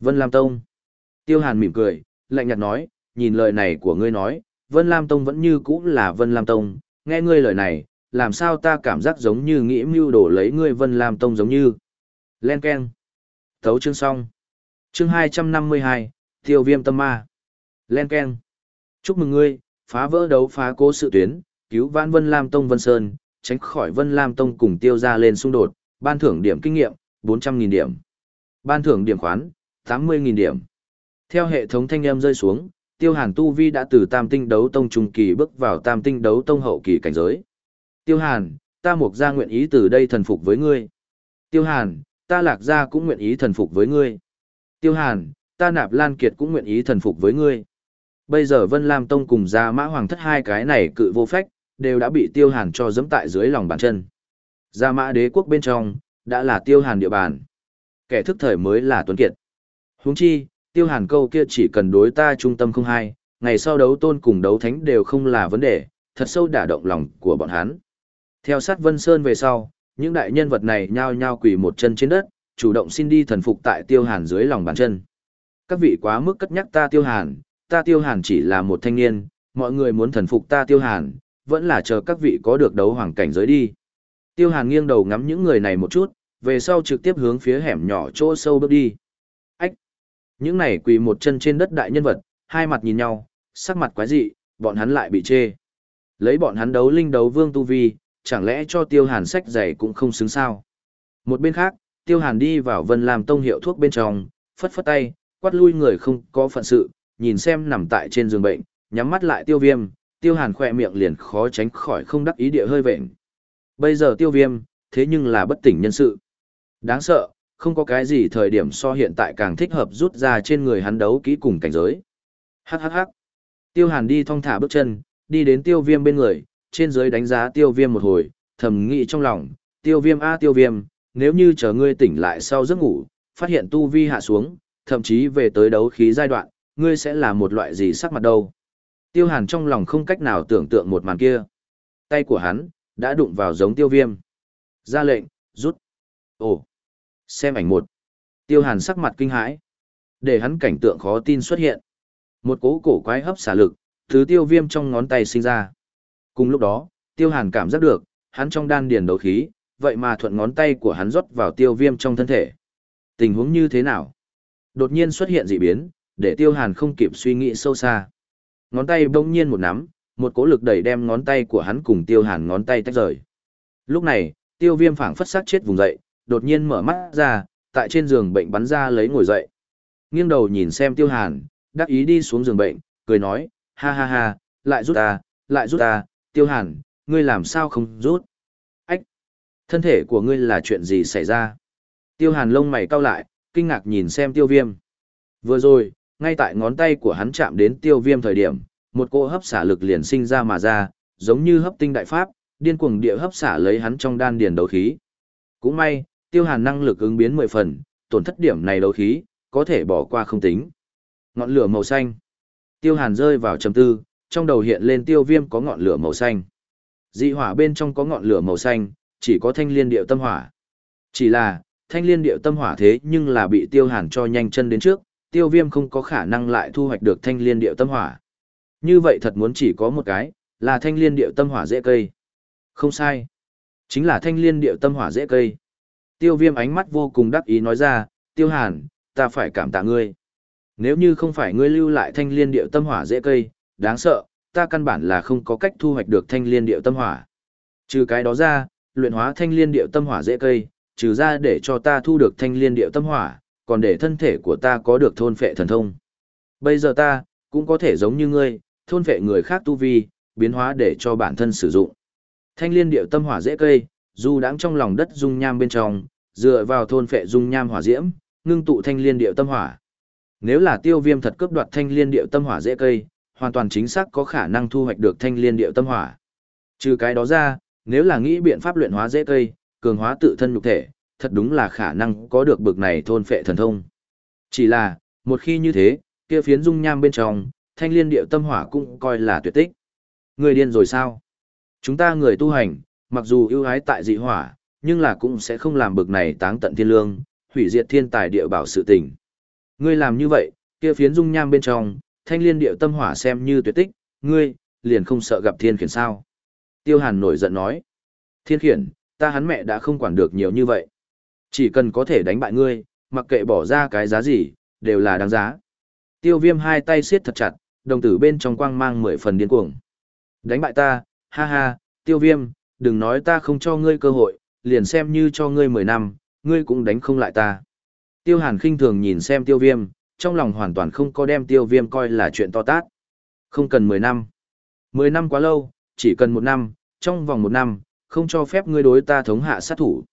Vân Lam Tông. Tiêu Hàn mỉm cười, lạnh nhạt nói, nhìn lời này của ngươi nói, Vân Lam Tông vẫn như cũ là Vân Lam Tông, nghe ngươi lời này, làm sao ta cảm giác giống như nghĩ mưu đổ lấy ngươi Vân Lam Tông giống như. Len Ken. Thấu chương xong. Chương 252, Tiêu Viêm Tâm Ma. Len Ken. Chúc mừng ngươi, phá vỡ đấu phá cố sự tuyến, cứu vãn Vân Lam Tông Vân Sơn, tránh khỏi Vân Lam Tông cùng tiêu ra lên xung đột, ban thưởng điểm kinh nghiệm, 400.000 điểm. Ban thưởng điểm khoán, 80.000 điểm. Theo hệ thống thanh âm rơi xuống, Tiêu Hàn Tu Vi đã từ Tam Tinh Đấu Tông trung kỳ bước vào Tam Tinh Đấu Tông hậu kỳ cảnh giới. Tiêu Hàn, ta mục gia nguyện ý từ đây thần phục với ngươi. Tiêu Hàn, ta lạc gia cũng nguyện ý thần phục với ngươi. Tiêu Hàn, ta nạp lan kiệt cũng nguyện ý thần phục với ngươi. Bây giờ Vân Lam Tông cùng Gia Mã Hoàng thất hai cái này cự vô phách, đều đã bị Tiêu Hàn cho dẫm tại dưới lòng bàn chân. Gia Mã đế quốc bên trong, đã là Tiêu Hàn địa bàn. Kẻ thức thời mới là Tuấn Kiệt. Huống chi, Tiêu Hàn câu kia chỉ cần đối ta trung tâm không hai, ngày sau đấu tôn cùng đấu thánh đều không là vấn đề, thật sâu đả động lòng của bọn hắn. Theo sát Vân Sơn về sau, những đại nhân vật này nhao nhao quỳ một chân trên đất, chủ động xin đi thần phục tại Tiêu Hàn dưới lòng bàn chân. Các vị quá mức cất nhắc ta Tiêu Hàn, ta tiêu hàn chỉ là một thanh niên, mọi người muốn thần phục ta tiêu hàn, vẫn là chờ các vị có được đấu hoàng cảnh giới đi. Tiêu hàn nghiêng đầu ngắm những người này một chút, về sau trực tiếp hướng phía hẻm nhỏ chỗ sâu bước đi. Ách! Những này quỳ một chân trên đất đại nhân vật, hai mặt nhìn nhau, sắc mặt quái dị, bọn hắn lại bị chê. Lấy bọn hắn đấu linh đấu vương tu vi, chẳng lẽ cho tiêu hàn sách giày cũng không xứng sao. Một bên khác, tiêu hàn đi vào vân làm tông hiệu thuốc bên trong, phất phất tay, quát lui người không có phận sự, nhìn xem nằm tại trên giường bệnh, nhắm mắt lại tiêu viêm, tiêu hàn khỏe miệng liền khó tránh khỏi không đắc ý địa hơi vện. Bây giờ tiêu viêm, thế nhưng là bất tỉnh nhân sự. Đáng sợ, không có cái gì thời điểm so hiện tại càng thích hợp rút ra trên người hắn đấu kỹ cùng cảnh giới. Hắc hắc hắc. Tiêu hàn đi thong thả bước chân, đi đến tiêu viêm bên người, trên dưới đánh giá tiêu viêm một hồi, thầm nghĩ trong lòng, tiêu viêm a tiêu viêm, nếu như chờ ngươi tỉnh lại sau giấc ngủ, phát hiện tu vi hạ xuống, thậm chí về tới đấu khí giai đoạn, ngươi sẽ là một loại gì sắc mặt đâu. Tiêu hàn trong lòng không cách nào tưởng tượng một màn kia. Tay của hắn, đã đụng vào giống tiêu viêm. Ra lệnh, rút. Ồ, xem ảnh một. Tiêu hàn sắc mặt kinh hãi. Để hắn cảnh tượng khó tin xuất hiện. Một cố cổ quái hấp xả lực, thứ tiêu viêm trong ngón tay sinh ra. Cùng lúc đó, tiêu hàn cảm giác được, hắn trong đan điền đấu khí, vậy mà thuận ngón tay của hắn rót vào tiêu viêm trong thân thể. Tình huống như thế nào? Đột nhiên xuất hiện dị biến, để tiêu hàn không kịp suy nghĩ sâu xa. Ngón tay bỗng nhiên một nắm, một cỗ lực đẩy đem ngón tay của hắn cùng tiêu hàn ngón tay tách rời. Lúc này, tiêu viêm phảng phất sát chết vùng dậy, đột nhiên mở mắt ra, tại trên giường bệnh bắn ra lấy ngồi dậy. Nghiêng đầu nhìn xem tiêu hàn, đắc ý đi xuống giường bệnh, cười nói, ha ha ha, lại rút ta, lại rút ta, tiêu hàn, ngươi làm sao không rút? Ách! Thân thể của ngươi là chuyện gì xảy ra? Tiêu hàn lông mày cau lại, kinh ngạc nhìn xem tiêu viêm. Vừa rồi, ngay tại ngón tay của hắn chạm đến tiêu viêm thời điểm, một cỗ hấp xả lực liền sinh ra mà ra, giống như hấp tinh đại pháp, điên cuồng địa hấp xả lấy hắn trong đan điền đấu khí. Cũng may, tiêu hàn năng lực ứng biến mười phần, tổn thất điểm này đấu khí, có thể bỏ qua không tính. Ngọn lửa màu xanh. Tiêu hàn rơi vào trầm tư, trong đầu hiện lên tiêu viêm có ngọn lửa màu xanh. Dị hỏa bên trong có ngọn lửa màu xanh, chỉ có thanh liên điệu tâm hỏa. Chỉ là, thanh liên điệu tâm hỏa thế nhưng là bị tiêu hàn cho nhanh chân đến trước, tiêu viêm không có khả năng lại thu hoạch được thanh liên điệu tâm hỏa. Như vậy thật muốn chỉ có một cái, là thanh liên điệu tâm hỏa dễ cây. Không sai. Chính là thanh liên điệu tâm hỏa dễ cây. Tiêu viêm ánh mắt vô cùng đắc ý nói ra, tiêu hàn, ta phải cảm tạ ngươi. Nếu như không phải ngươi lưu lại thanh liên điệu tâm hỏa dễ cây, đáng sợ, ta căn bản là không có cách thu hoạch được thanh liên điệu tâm hỏa. Trừ cái đó ra, luyện hóa thanh liên điệu tâm hỏa dễ cây, trừ ra để cho ta thu được thanh liên điệu tâm hỏa, còn để thân thể của ta có được thôn phệ thần thông. Bây giờ ta, cũng có thể giống như ngươi, thôn phệ người khác tu vi, biến hóa để cho bản thân sử dụng. Thanh liên điệu tâm hỏa dễ cây, dù đáng trong lòng đất dung nham bên trong, dựa vào thôn phệ dung nham hỏa diễm, ngưng tụ thanh liên điệu tâm hỏa. Nếu là tiêu viêm thật cướp đoạt thanh liên điệu tâm hỏa dễ cây, hoàn toàn chính xác có khả năng thu hoạch được thanh liên điệu tâm hỏa. Trừ cái đó ra, nếu là nghĩ biện pháp luyện hóa dễ cây, cường hóa tự thân nhục thể, thật đúng là khả năng có được bực này thôn phệ thần thông. Chỉ là, một khi như thế, kia phiến dung nham bên trong, thanh liên điệu tâm hỏa cũng coi là tuyệt tích. Người điên rồi sao? Chúng ta người tu hành, mặc dù ưu ái tại dị hỏa, nhưng là cũng sẽ không làm bực này táng tận thiên lương, hủy diệt thiên tài địa bảo sự tình. Ngươi làm như vậy, kia phiến dung nham bên trong, thanh liên điệu tâm hỏa xem như tuyệt tích, ngươi, liền không sợ gặp thiên khiển sao. Tiêu hàn nổi giận nói. Thiên khiển, ta hắn mẹ đã không quản được nhiều như vậy. Chỉ cần có thể đánh bại ngươi, mặc kệ bỏ ra cái giá gì, đều là đáng giá. Tiêu viêm hai tay siết thật chặt, đồng tử bên trong quang mang mười phần điên cuồng. Đánh bại ta, ha ha, tiêu viêm, đừng nói ta không cho ngươi cơ hội, liền xem như cho ngươi mười năm, ngươi cũng đánh không lại ta. Tiêu hàn khinh thường nhìn xem tiêu viêm, trong lòng hoàn toàn không có đem tiêu viêm coi là chuyện to tát. Không cần mười năm. Mười năm quá lâu, chỉ cần một năm, trong vòng một năm, không cho phép ngươi đối ta thống hạ sát thủ.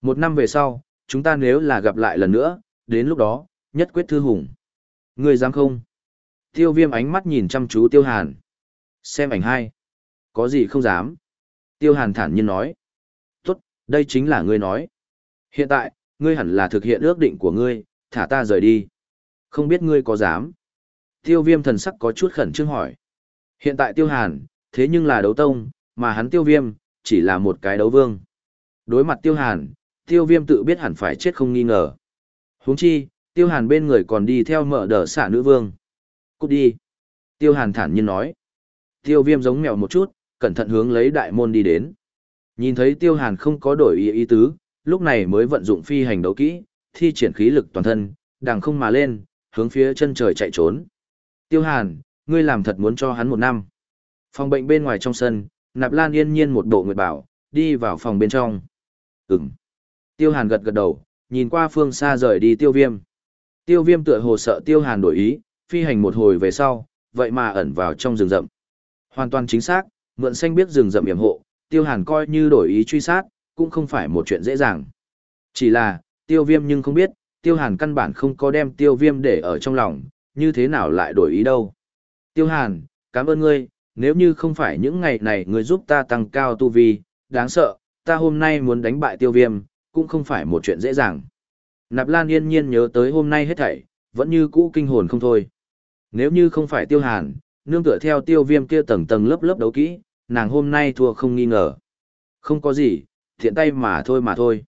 Một năm về sau, chúng ta nếu là gặp lại lần nữa, đến lúc đó, nhất quyết thư hùng. Ngươi dám không? Tiêu viêm ánh mắt nhìn chăm chú tiêu hàn. Xem ảnh hai. Có gì không dám? Tiêu hàn thản nhiên nói. Tốt, đây chính là ngươi nói. Hiện tại, ngươi hẳn là thực hiện ước định của ngươi, thả ta rời đi. Không biết ngươi có dám? Tiêu viêm thần sắc có chút khẩn trương hỏi. Hiện tại tiêu hàn, thế nhưng là đấu tông, mà hắn tiêu viêm, chỉ là một cái đấu vương. Đối mặt tiêu hàn, tiêu viêm tự biết hẳn phải chết không nghi ngờ. huống chi, tiêu hàn bên người còn đi theo mở đờ xả nữ vương. Cút đi. Tiêu hàn thản nhiên nói. Tiêu viêm giống mèo một chút, cẩn thận hướng lấy đại môn đi đến. Nhìn thấy tiêu hàn không có đổi ý ý tứ, lúc này mới vận dụng phi hành đấu kỹ, thi triển khí lực toàn thân, đằng không mà lên, hướng phía chân trời chạy trốn. Tiêu hàn, ngươi làm thật muốn cho hắn một năm. Phòng bệnh bên ngoài trong sân, nạp lan yên nhiên một bộ nguyệt bảo, đi vào phòng bên trong. Ừm. Tiêu hàn gật gật đầu, nhìn qua phương xa rời đi tiêu viêm. Tiêu viêm tựa hồ sợ tiêu hàn đổi ý, phi hành một hồi về sau, vậy mà ẩn vào trong rừng rậm. Hoàn toàn chính xác, mượn xanh biết rừng rậm yểm hộ, tiêu hàn coi như đổi ý truy sát, cũng không phải một chuyện dễ dàng. Chỉ là, tiêu viêm nhưng không biết, tiêu hàn căn bản không có đem tiêu viêm để ở trong lòng, như thế nào lại đổi ý đâu. Tiêu hàn, cảm ơn ngươi, nếu như không phải những ngày này ngươi giúp ta tăng cao tu vi, đáng sợ, ta hôm nay muốn đánh bại tiêu viêm, cũng không phải một chuyện dễ dàng. Nạp Lan yên nhiên nhớ tới hôm nay hết thảy, vẫn như cũ kinh hồn không thôi. Nếu như không phải tiêu hàn, nương tựa theo tiêu viêm kia tầng tầng lớp lớp đấu kỹ, nàng hôm nay thua không nghi ngờ. Không có gì, thiện tay mà thôi mà thôi.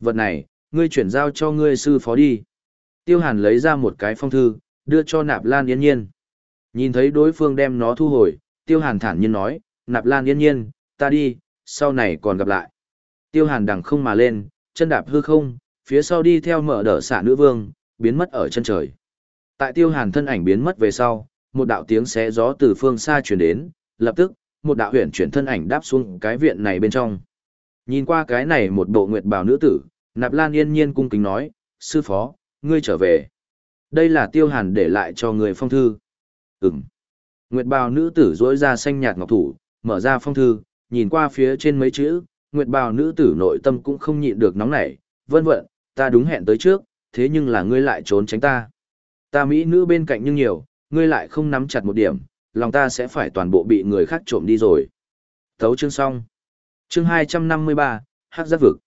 Vật này, ngươi chuyển giao cho ngươi sư phó đi. Tiêu hàn lấy ra một cái phong thư, đưa cho nạp lan yên nhiên. Nhìn thấy đối phương đem nó thu hồi, tiêu hàn thản nhiên nói, nạp lan yên nhiên, ta đi, sau này còn gặp lại. Tiêu hàn đằng không mà lên, chân đạp hư không, phía sau đi theo mở đỡ xả nữ vương, biến mất ở chân trời. Tại tiêu hàn thân ảnh biến mất về sau, một đạo tiếng xé gió từ phương xa truyền đến, lập tức, một đạo huyền chuyển thân ảnh đáp xuống cái viện này bên trong. Nhìn qua cái này một bộ nguyệt bào nữ tử, Nạp Lan yên nhiên cung kính nói, sư phó, ngươi trở về. Đây là tiêu hàn để lại cho người phong thư. Ừm. Nguyệt bào nữ tử rỗi ra xanh nhạt ngọc thủ, mở ra phong thư, nhìn qua phía trên mấy chữ, Nguyệt bào nữ tử nội tâm cũng không nhịn được nóng nảy, vân vân, ta đúng hẹn tới trước, thế nhưng là ngươi lại trốn tránh ta. Ta mỹ nữ bên cạnh nhưng nhiều, ngươi lại không nắm chặt một điểm, lòng ta sẽ phải toàn bộ bị người khác trộm đi rồi. Thấu chương xong. Chương 253, Hắc giác vực.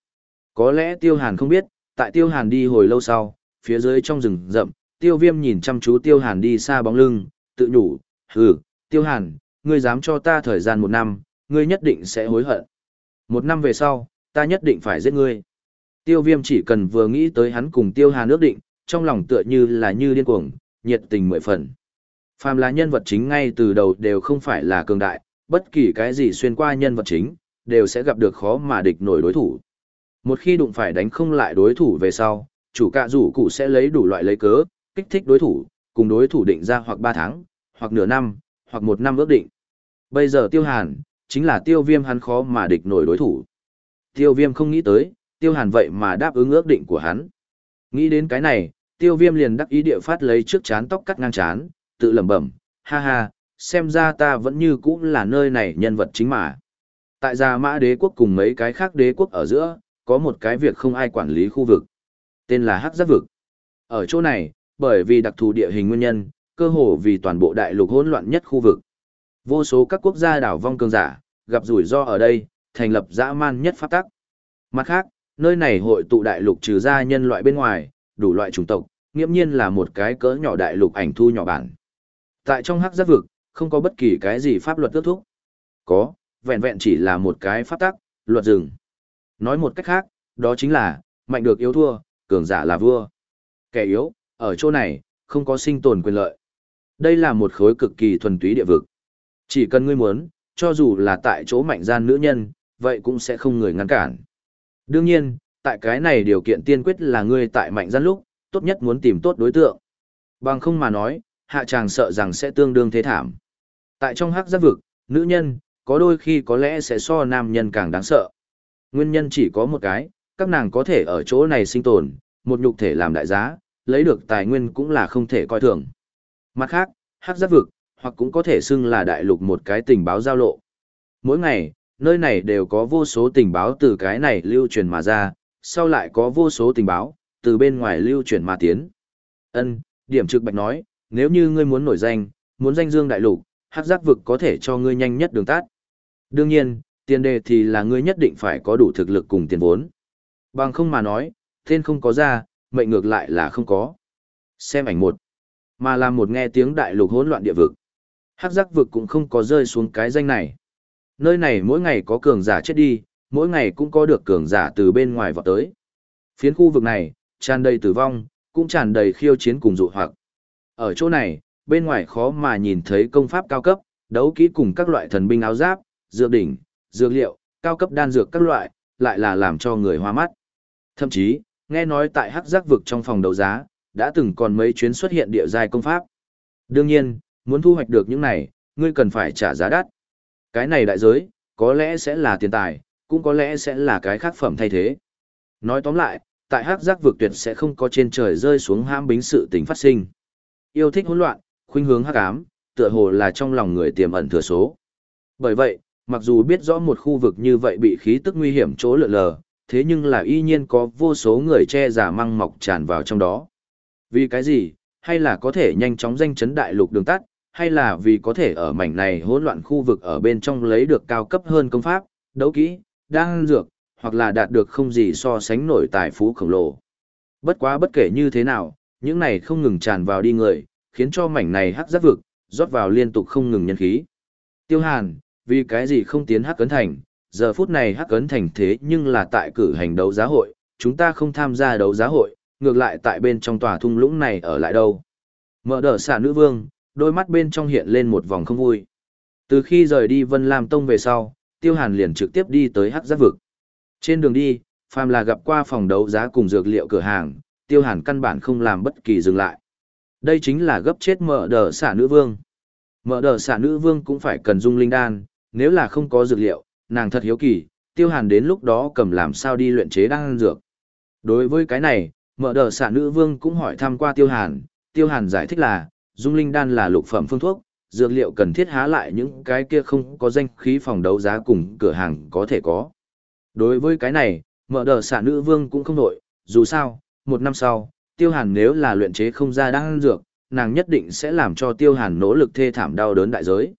Có lẽ Tiêu Hàn không biết, tại Tiêu Hàn đi hồi lâu sau, phía dưới trong rừng rậm, Tiêu Viêm nhìn chăm chú Tiêu Hàn đi xa bóng lưng, tự nhủ, hừ, Tiêu Hàn, ngươi dám cho ta thời gian một năm, ngươi nhất định sẽ hối hận. Một năm về sau, ta nhất định phải giết ngươi. Tiêu Viêm chỉ cần vừa nghĩ tới hắn cùng Tiêu Hàn ước định, trong lòng tựa như là như điên cuồng, nhiệt tình mười phần. Phàm là nhân vật chính ngay từ đầu đều không phải là cường đại, bất kỳ cái gì xuyên qua nhân vật chính, đều sẽ gặp được khó mà địch nổi đối thủ. Một khi đụng phải đánh không lại đối thủ về sau, chủ cạ rủ cụ sẽ lấy đủ loại lấy cớ, kích thích đối thủ, cùng đối thủ định ra hoặc 3 tháng, hoặc nửa năm, hoặc một năm ước định. Bây giờ tiêu hàn, chính là tiêu viêm hắn khó mà địch nổi đối thủ. Tiêu viêm không nghĩ tới, tiêu hàn vậy mà đáp ứng ước định của hắn. Nghĩ đến cái này, tiêu viêm liền đắc ý địa phát lấy trước chán tóc cắt ngang chán, tự lẩm bẩm, ha ha, xem ra ta vẫn như cũ là nơi này nhân vật chính mà. Tại Gia Mã đế quốc cùng mấy cái khác đế quốc ở giữa, có một cái việc không ai quản lý khu vực. Tên là Hắc Giác Vực. Ở chỗ này, bởi vì đặc thù địa hình nguyên nhân, cơ hồ vì toàn bộ đại lục hỗn loạn nhất khu vực. Vô số các quốc gia đảo vong cường giả, gặp rủi ro ở đây, thành lập dã man nhất pháp tắc. Mặt khác, nơi này hội tụ đại lục trừ ra nhân loại bên ngoài, đủ loại chủng tộc, nghiễm nhiên là một cái cỡ nhỏ đại lục ảnh thu nhỏ bản. Tại trong hắc giác vực, không có bất kỳ cái gì pháp luật tước thúc. Có, vẹn vẹn chỉ là một cái pháp tắc, luật rừng. Nói một cách khác, đó chính là, mạnh được yếu thua, cường giả là vua. Kẻ yếu, ở chỗ này, không có sinh tồn quyền lợi. Đây là một khối cực kỳ thuần túy địa vực. Chỉ cần ngươi muốn, cho dù là tại chỗ mạnh gian nữ nhân, vậy cũng sẽ không người ngăn cản. Đương nhiên, tại cái này điều kiện tiên quyết là ngươi tại mạnh gian lúc, tốt nhất muốn tìm tốt đối tượng. Bằng không mà nói, hạ chàng sợ rằng sẽ tương đương thế thảm. Tại trong hắc giác vực, nữ nhân, có đôi khi có lẽ sẽ so nam nhân càng đáng sợ. Nguyên nhân chỉ có một cái, các nàng có thể ở chỗ này sinh tồn, một nhục thể làm đại giá, lấy được tài nguyên cũng là không thể coi thường. Mặt khác, hắc giác vực, hoặc cũng có thể xưng là đại lục một cái tình báo giao lộ. Mỗi ngày, nơi này đều có vô số tình báo từ cái này lưu truyền mà ra, sau lại có vô số tình báo, từ bên ngoài lưu truyền mà tiến. Ân, điểm trực bạch nói, nếu như ngươi muốn nổi danh, muốn danh dương đại lục, hắc giác vực có thể cho ngươi nhanh nhất đường tắt. Đương nhiên, tiền đề thì là ngươi nhất định phải có đủ thực lực cùng tiền vốn. Bằng không mà nói, tên không có ra, mệnh ngược lại là không có. Xem ảnh một, mà là một nghe tiếng đại lục hỗn loạn địa vực. Hắc giác vực cũng không có rơi xuống cái danh này. Nơi này mỗi ngày có cường giả chết đi, mỗi ngày cũng có được cường giả từ bên ngoài vào tới. Phiến khu vực này, tràn đầy tử vong, cũng tràn đầy khiêu chiến cùng dụ hoặc. Ở chỗ này, bên ngoài khó mà nhìn thấy công pháp cao cấp, đấu kỹ cùng các loại thần binh áo giáp, dược đỉnh, dược liệu, cao cấp đan dược các loại, lại là làm cho người hoa mắt. Thậm chí, nghe nói tại hắc giác vực trong phòng đấu giá, đã từng còn mấy chuyến xuất hiện địa giai công pháp. Đương nhiên, muốn thu hoạch được những này, ngươi cần phải trả giá đắt. Cái này đại giới, có lẽ sẽ là tiền tài, cũng có lẽ sẽ là cái khác phẩm thay thế. Nói tóm lại, tại hắc giác vực tuyệt sẽ không có trên trời rơi xuống ham bính sự tình phát sinh. Yêu thích hỗn loạn, khuynh hướng hắc ám, tựa hồ là trong lòng người tiềm ẩn thừa số. Bởi vậy, mặc dù biết rõ một khu vực như vậy bị khí tức nguy hiểm chỗ lượn lờ, thế nhưng là y nhiên có vô số người che giả măng mọc tràn vào trong đó. Vì cái gì, hay là có thể nhanh chóng danh chấn đại lục đường tắt, hay là vì có thể ở mảnh này hỗn loạn khu vực ở bên trong lấy được cao cấp hơn công pháp, đấu kỹ, đan dược, hoặc là đạt được không gì so sánh nổi tài phú khổng lồ. Bất quá bất kể như thế nào, những này không ngừng tràn vào đi người, khiến cho mảnh này hắc giác vực, rót vào liên tục không ngừng nhân khí. Tiêu Hàn, vì cái gì không tiến hắc cấn thành, giờ phút này hắc cấn thành thế nhưng là tại cử hành đấu giá hội, chúng ta không tham gia đấu giá hội, ngược lại tại bên trong tòa thung lũng này ở lại đâu. Mở đỡ xả nữ vương, đôi mắt bên trong hiện lên một vòng không vui. Từ khi rời đi Vân Lam Tông về sau, Tiêu Hàn liền trực tiếp đi tới hắc giác vực. Trên đường đi, phàm là gặp qua phòng đấu giá cùng dược liệu cửa hàng, Tiêu Hàn căn bản không làm bất kỳ dừng lại. Đây chính là gấp chết mở đờ xả nữ vương. Mở đờ xả nữ vương cũng phải cần dung linh đan, nếu là không có dược liệu, nàng thật hiếu kỳ, Tiêu Hàn đến lúc đó cầm làm sao đi luyện chế đan dược. Đối với cái này, mở đờ xả nữ vương cũng hỏi thăm qua tiêu hàn, tiêu hàn giải thích là, dung linh đan là lục phẩm phương thuốc, dược liệu cần thiết há lại những cái kia không có danh khí phòng đấu giá cùng cửa hàng có thể có. Đối với cái này, mở đờ xả nữ vương cũng không nổi, dù sao, một năm sau, tiêu hàn nếu là luyện chế không ra đan dược, nàng nhất định sẽ làm cho tiêu hàn nỗ lực thê thảm đau đớn đại giới.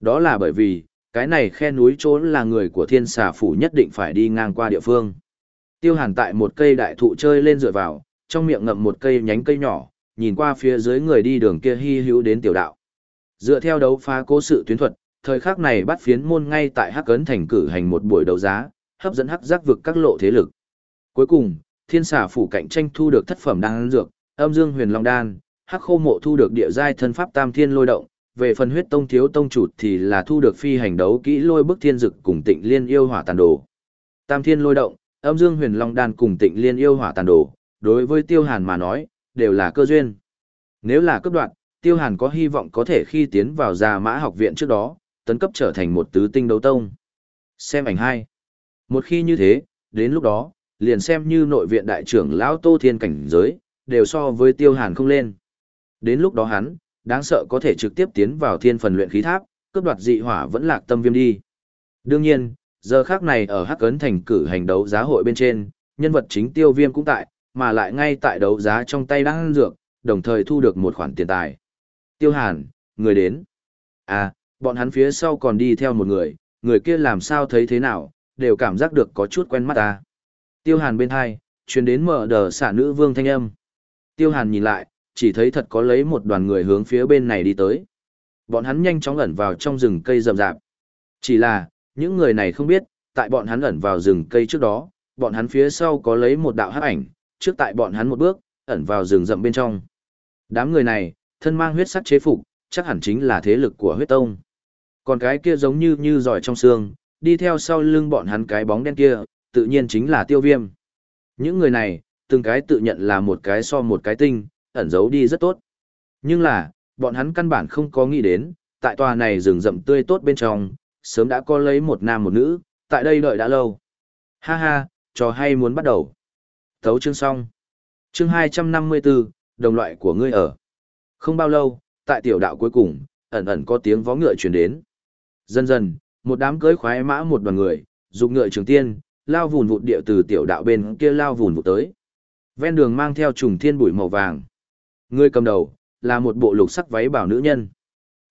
Đó là bởi vì, cái này khe núi trốn là người của thiên xà phủ nhất định phải đi ngang qua địa phương. Tiêu hàn tại một cây đại thụ chơi lên dựa vào, trong miệng ngậm một cây nhánh cây nhỏ, nhìn qua phía dưới người đi đường kia hy hữu đến tiểu đạo. Dựa theo đấu phá cố sự tuyến thuật, thời khắc này bắt phiến môn ngay tại Hắc Ấn thành cử hành một buổi đấu giá, hấp dẫn hắc giác vực các lộ thế lực. Cuối cùng, Thiên Xà phủ cạnh tranh thu được thất phẩm đan dược, Âm Dương Huyền Long đan, Hắc Khô mộ thu được địa giai thân pháp Tam Thiên Lôi động, về phần huyết tông thiếu tông chủ thì là thu được phi hành đấu kỹ lôi bức thiên dực cùng Tịnh Liên yêu hỏa tàn đồ. Tam Thiên Lôi động, âm dương huyền long đan cùng tịnh liên yêu hỏa tàn đồ, đối với tiêu hàn mà nói, đều là cơ duyên. Nếu là cấp đoạn, tiêu hàn có hy vọng có thể khi tiến vào già mã học viện trước đó, tấn cấp trở thành một tứ tinh đấu tông. Xem ảnh hai. Một khi như thế, đến lúc đó, liền xem như nội viện đại trưởng lão Tô Thiên cảnh giới, đều so với tiêu hàn không lên. Đến lúc đó hắn, đáng sợ có thể trực tiếp tiến vào thiên phần luyện khí tháp, cướp đoạt dị hỏa vẫn lạc tâm viêm đi. Đương nhiên, giờ khác này ở Hắc Ấn Thành cử hành đấu giá hội bên trên, nhân vật chính tiêu viêm cũng tại, mà lại ngay tại đấu giá trong tay đang ăn dược, đồng thời thu được một khoản tiền tài. Tiêu Hàn, người đến. À, bọn hắn phía sau còn đi theo một người, người kia làm sao thấy thế nào, đều cảm giác được có chút quen mắt ta. Tiêu Hàn bên hai, chuyến đến mở đờ xả nữ vương thanh âm. Tiêu Hàn nhìn lại, chỉ thấy thật có lấy một đoàn người hướng phía bên này đi tới. Bọn hắn nhanh chóng ẩn vào trong rừng cây rậm rạp. Chỉ là, những người này không biết, tại bọn hắn ẩn vào rừng cây trước đó, bọn hắn phía sau có lấy một đạo hắc ảnh, trước tại bọn hắn một bước, ẩn vào rừng rậm bên trong. Đám người này, thân mang huyết sắc chế phục, chắc hẳn chính là thế lực của huyết tông. Còn cái kia giống như như giỏi trong xương, đi theo sau lưng bọn hắn cái bóng đen kia, tự nhiên chính là tiêu viêm. Những người này, từng cái tự nhận là một cái so một cái tinh, ẩn giấu đi rất tốt. Nhưng là, bọn hắn căn bản không có nghĩ đến, tại tòa này rừng rậm tươi tốt bên trong, sớm đã có lấy một nam một nữ, tại đây đợi đã lâu. Ha ha, trò hay muốn bắt đầu. Thấu chương xong. Chương 254, đồng loại của ngươi ở. Không bao lâu, tại tiểu đạo cuối cùng, ẩn ẩn có tiếng vó ngựa truyền đến. Dần dần, một đám cưới khoái mã một đoàn người, dục ngựa trường tiên, lao vùn vụt địa từ tiểu đạo bên kia lao vùn vụt tới. Ven đường mang theo trùng thiên bụi màu vàng. Người cầm đầu, là một bộ lục sắc váy bảo nữ nhân.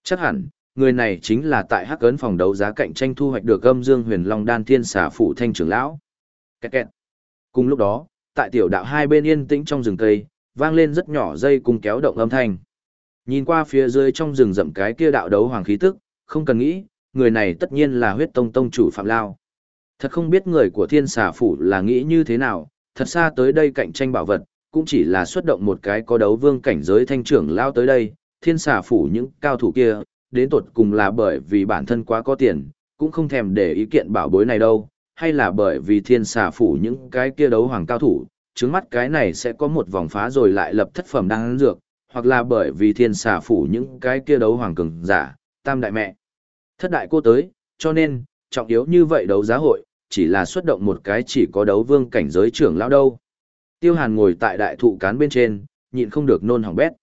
Chắc hẳn, người này chính là tại hắc ấn phòng đấu giá cạnh tranh thu hoạch được âm dương huyền long đan thiên xà phủ thanh trưởng lão kẹt kẹt. cùng lúc đó tại tiểu đạo hai bên yên tĩnh trong rừng cây vang lên rất nhỏ dây cùng kéo động âm thanh nhìn qua phía dưới trong rừng rậm cái kia đạo đấu hoàng khí tức không cần nghĩ người này tất nhiên là huyết tông tông chủ phạm lao thật không biết người của thiên xà phủ là nghĩ như thế nào thật xa tới đây cạnh tranh bảo vật cũng chỉ là xuất động một cái có đấu vương cảnh giới thanh trưởng lao tới đây thiên xà phủ những cao thủ kia đến tột cùng là bởi vì bản thân quá có tiền, cũng không thèm để ý kiện bảo bối này đâu, hay là bởi vì thiên xà phủ những cái kia đấu hoàng cao thủ, trước mắt cái này sẽ có một vòng phá rồi lại lập thất phẩm đang dược, hoặc là bởi vì thiên xà phủ những cái kia đấu hoàng cường giả, tam đại mẹ. Thất đại cô tới, cho nên, trọng yếu như vậy đấu giá hội, chỉ là xuất động một cái chỉ có đấu vương cảnh giới trưởng lão đâu. Tiêu Hàn ngồi tại đại thụ cán bên trên, nhịn không được nôn hỏng bét.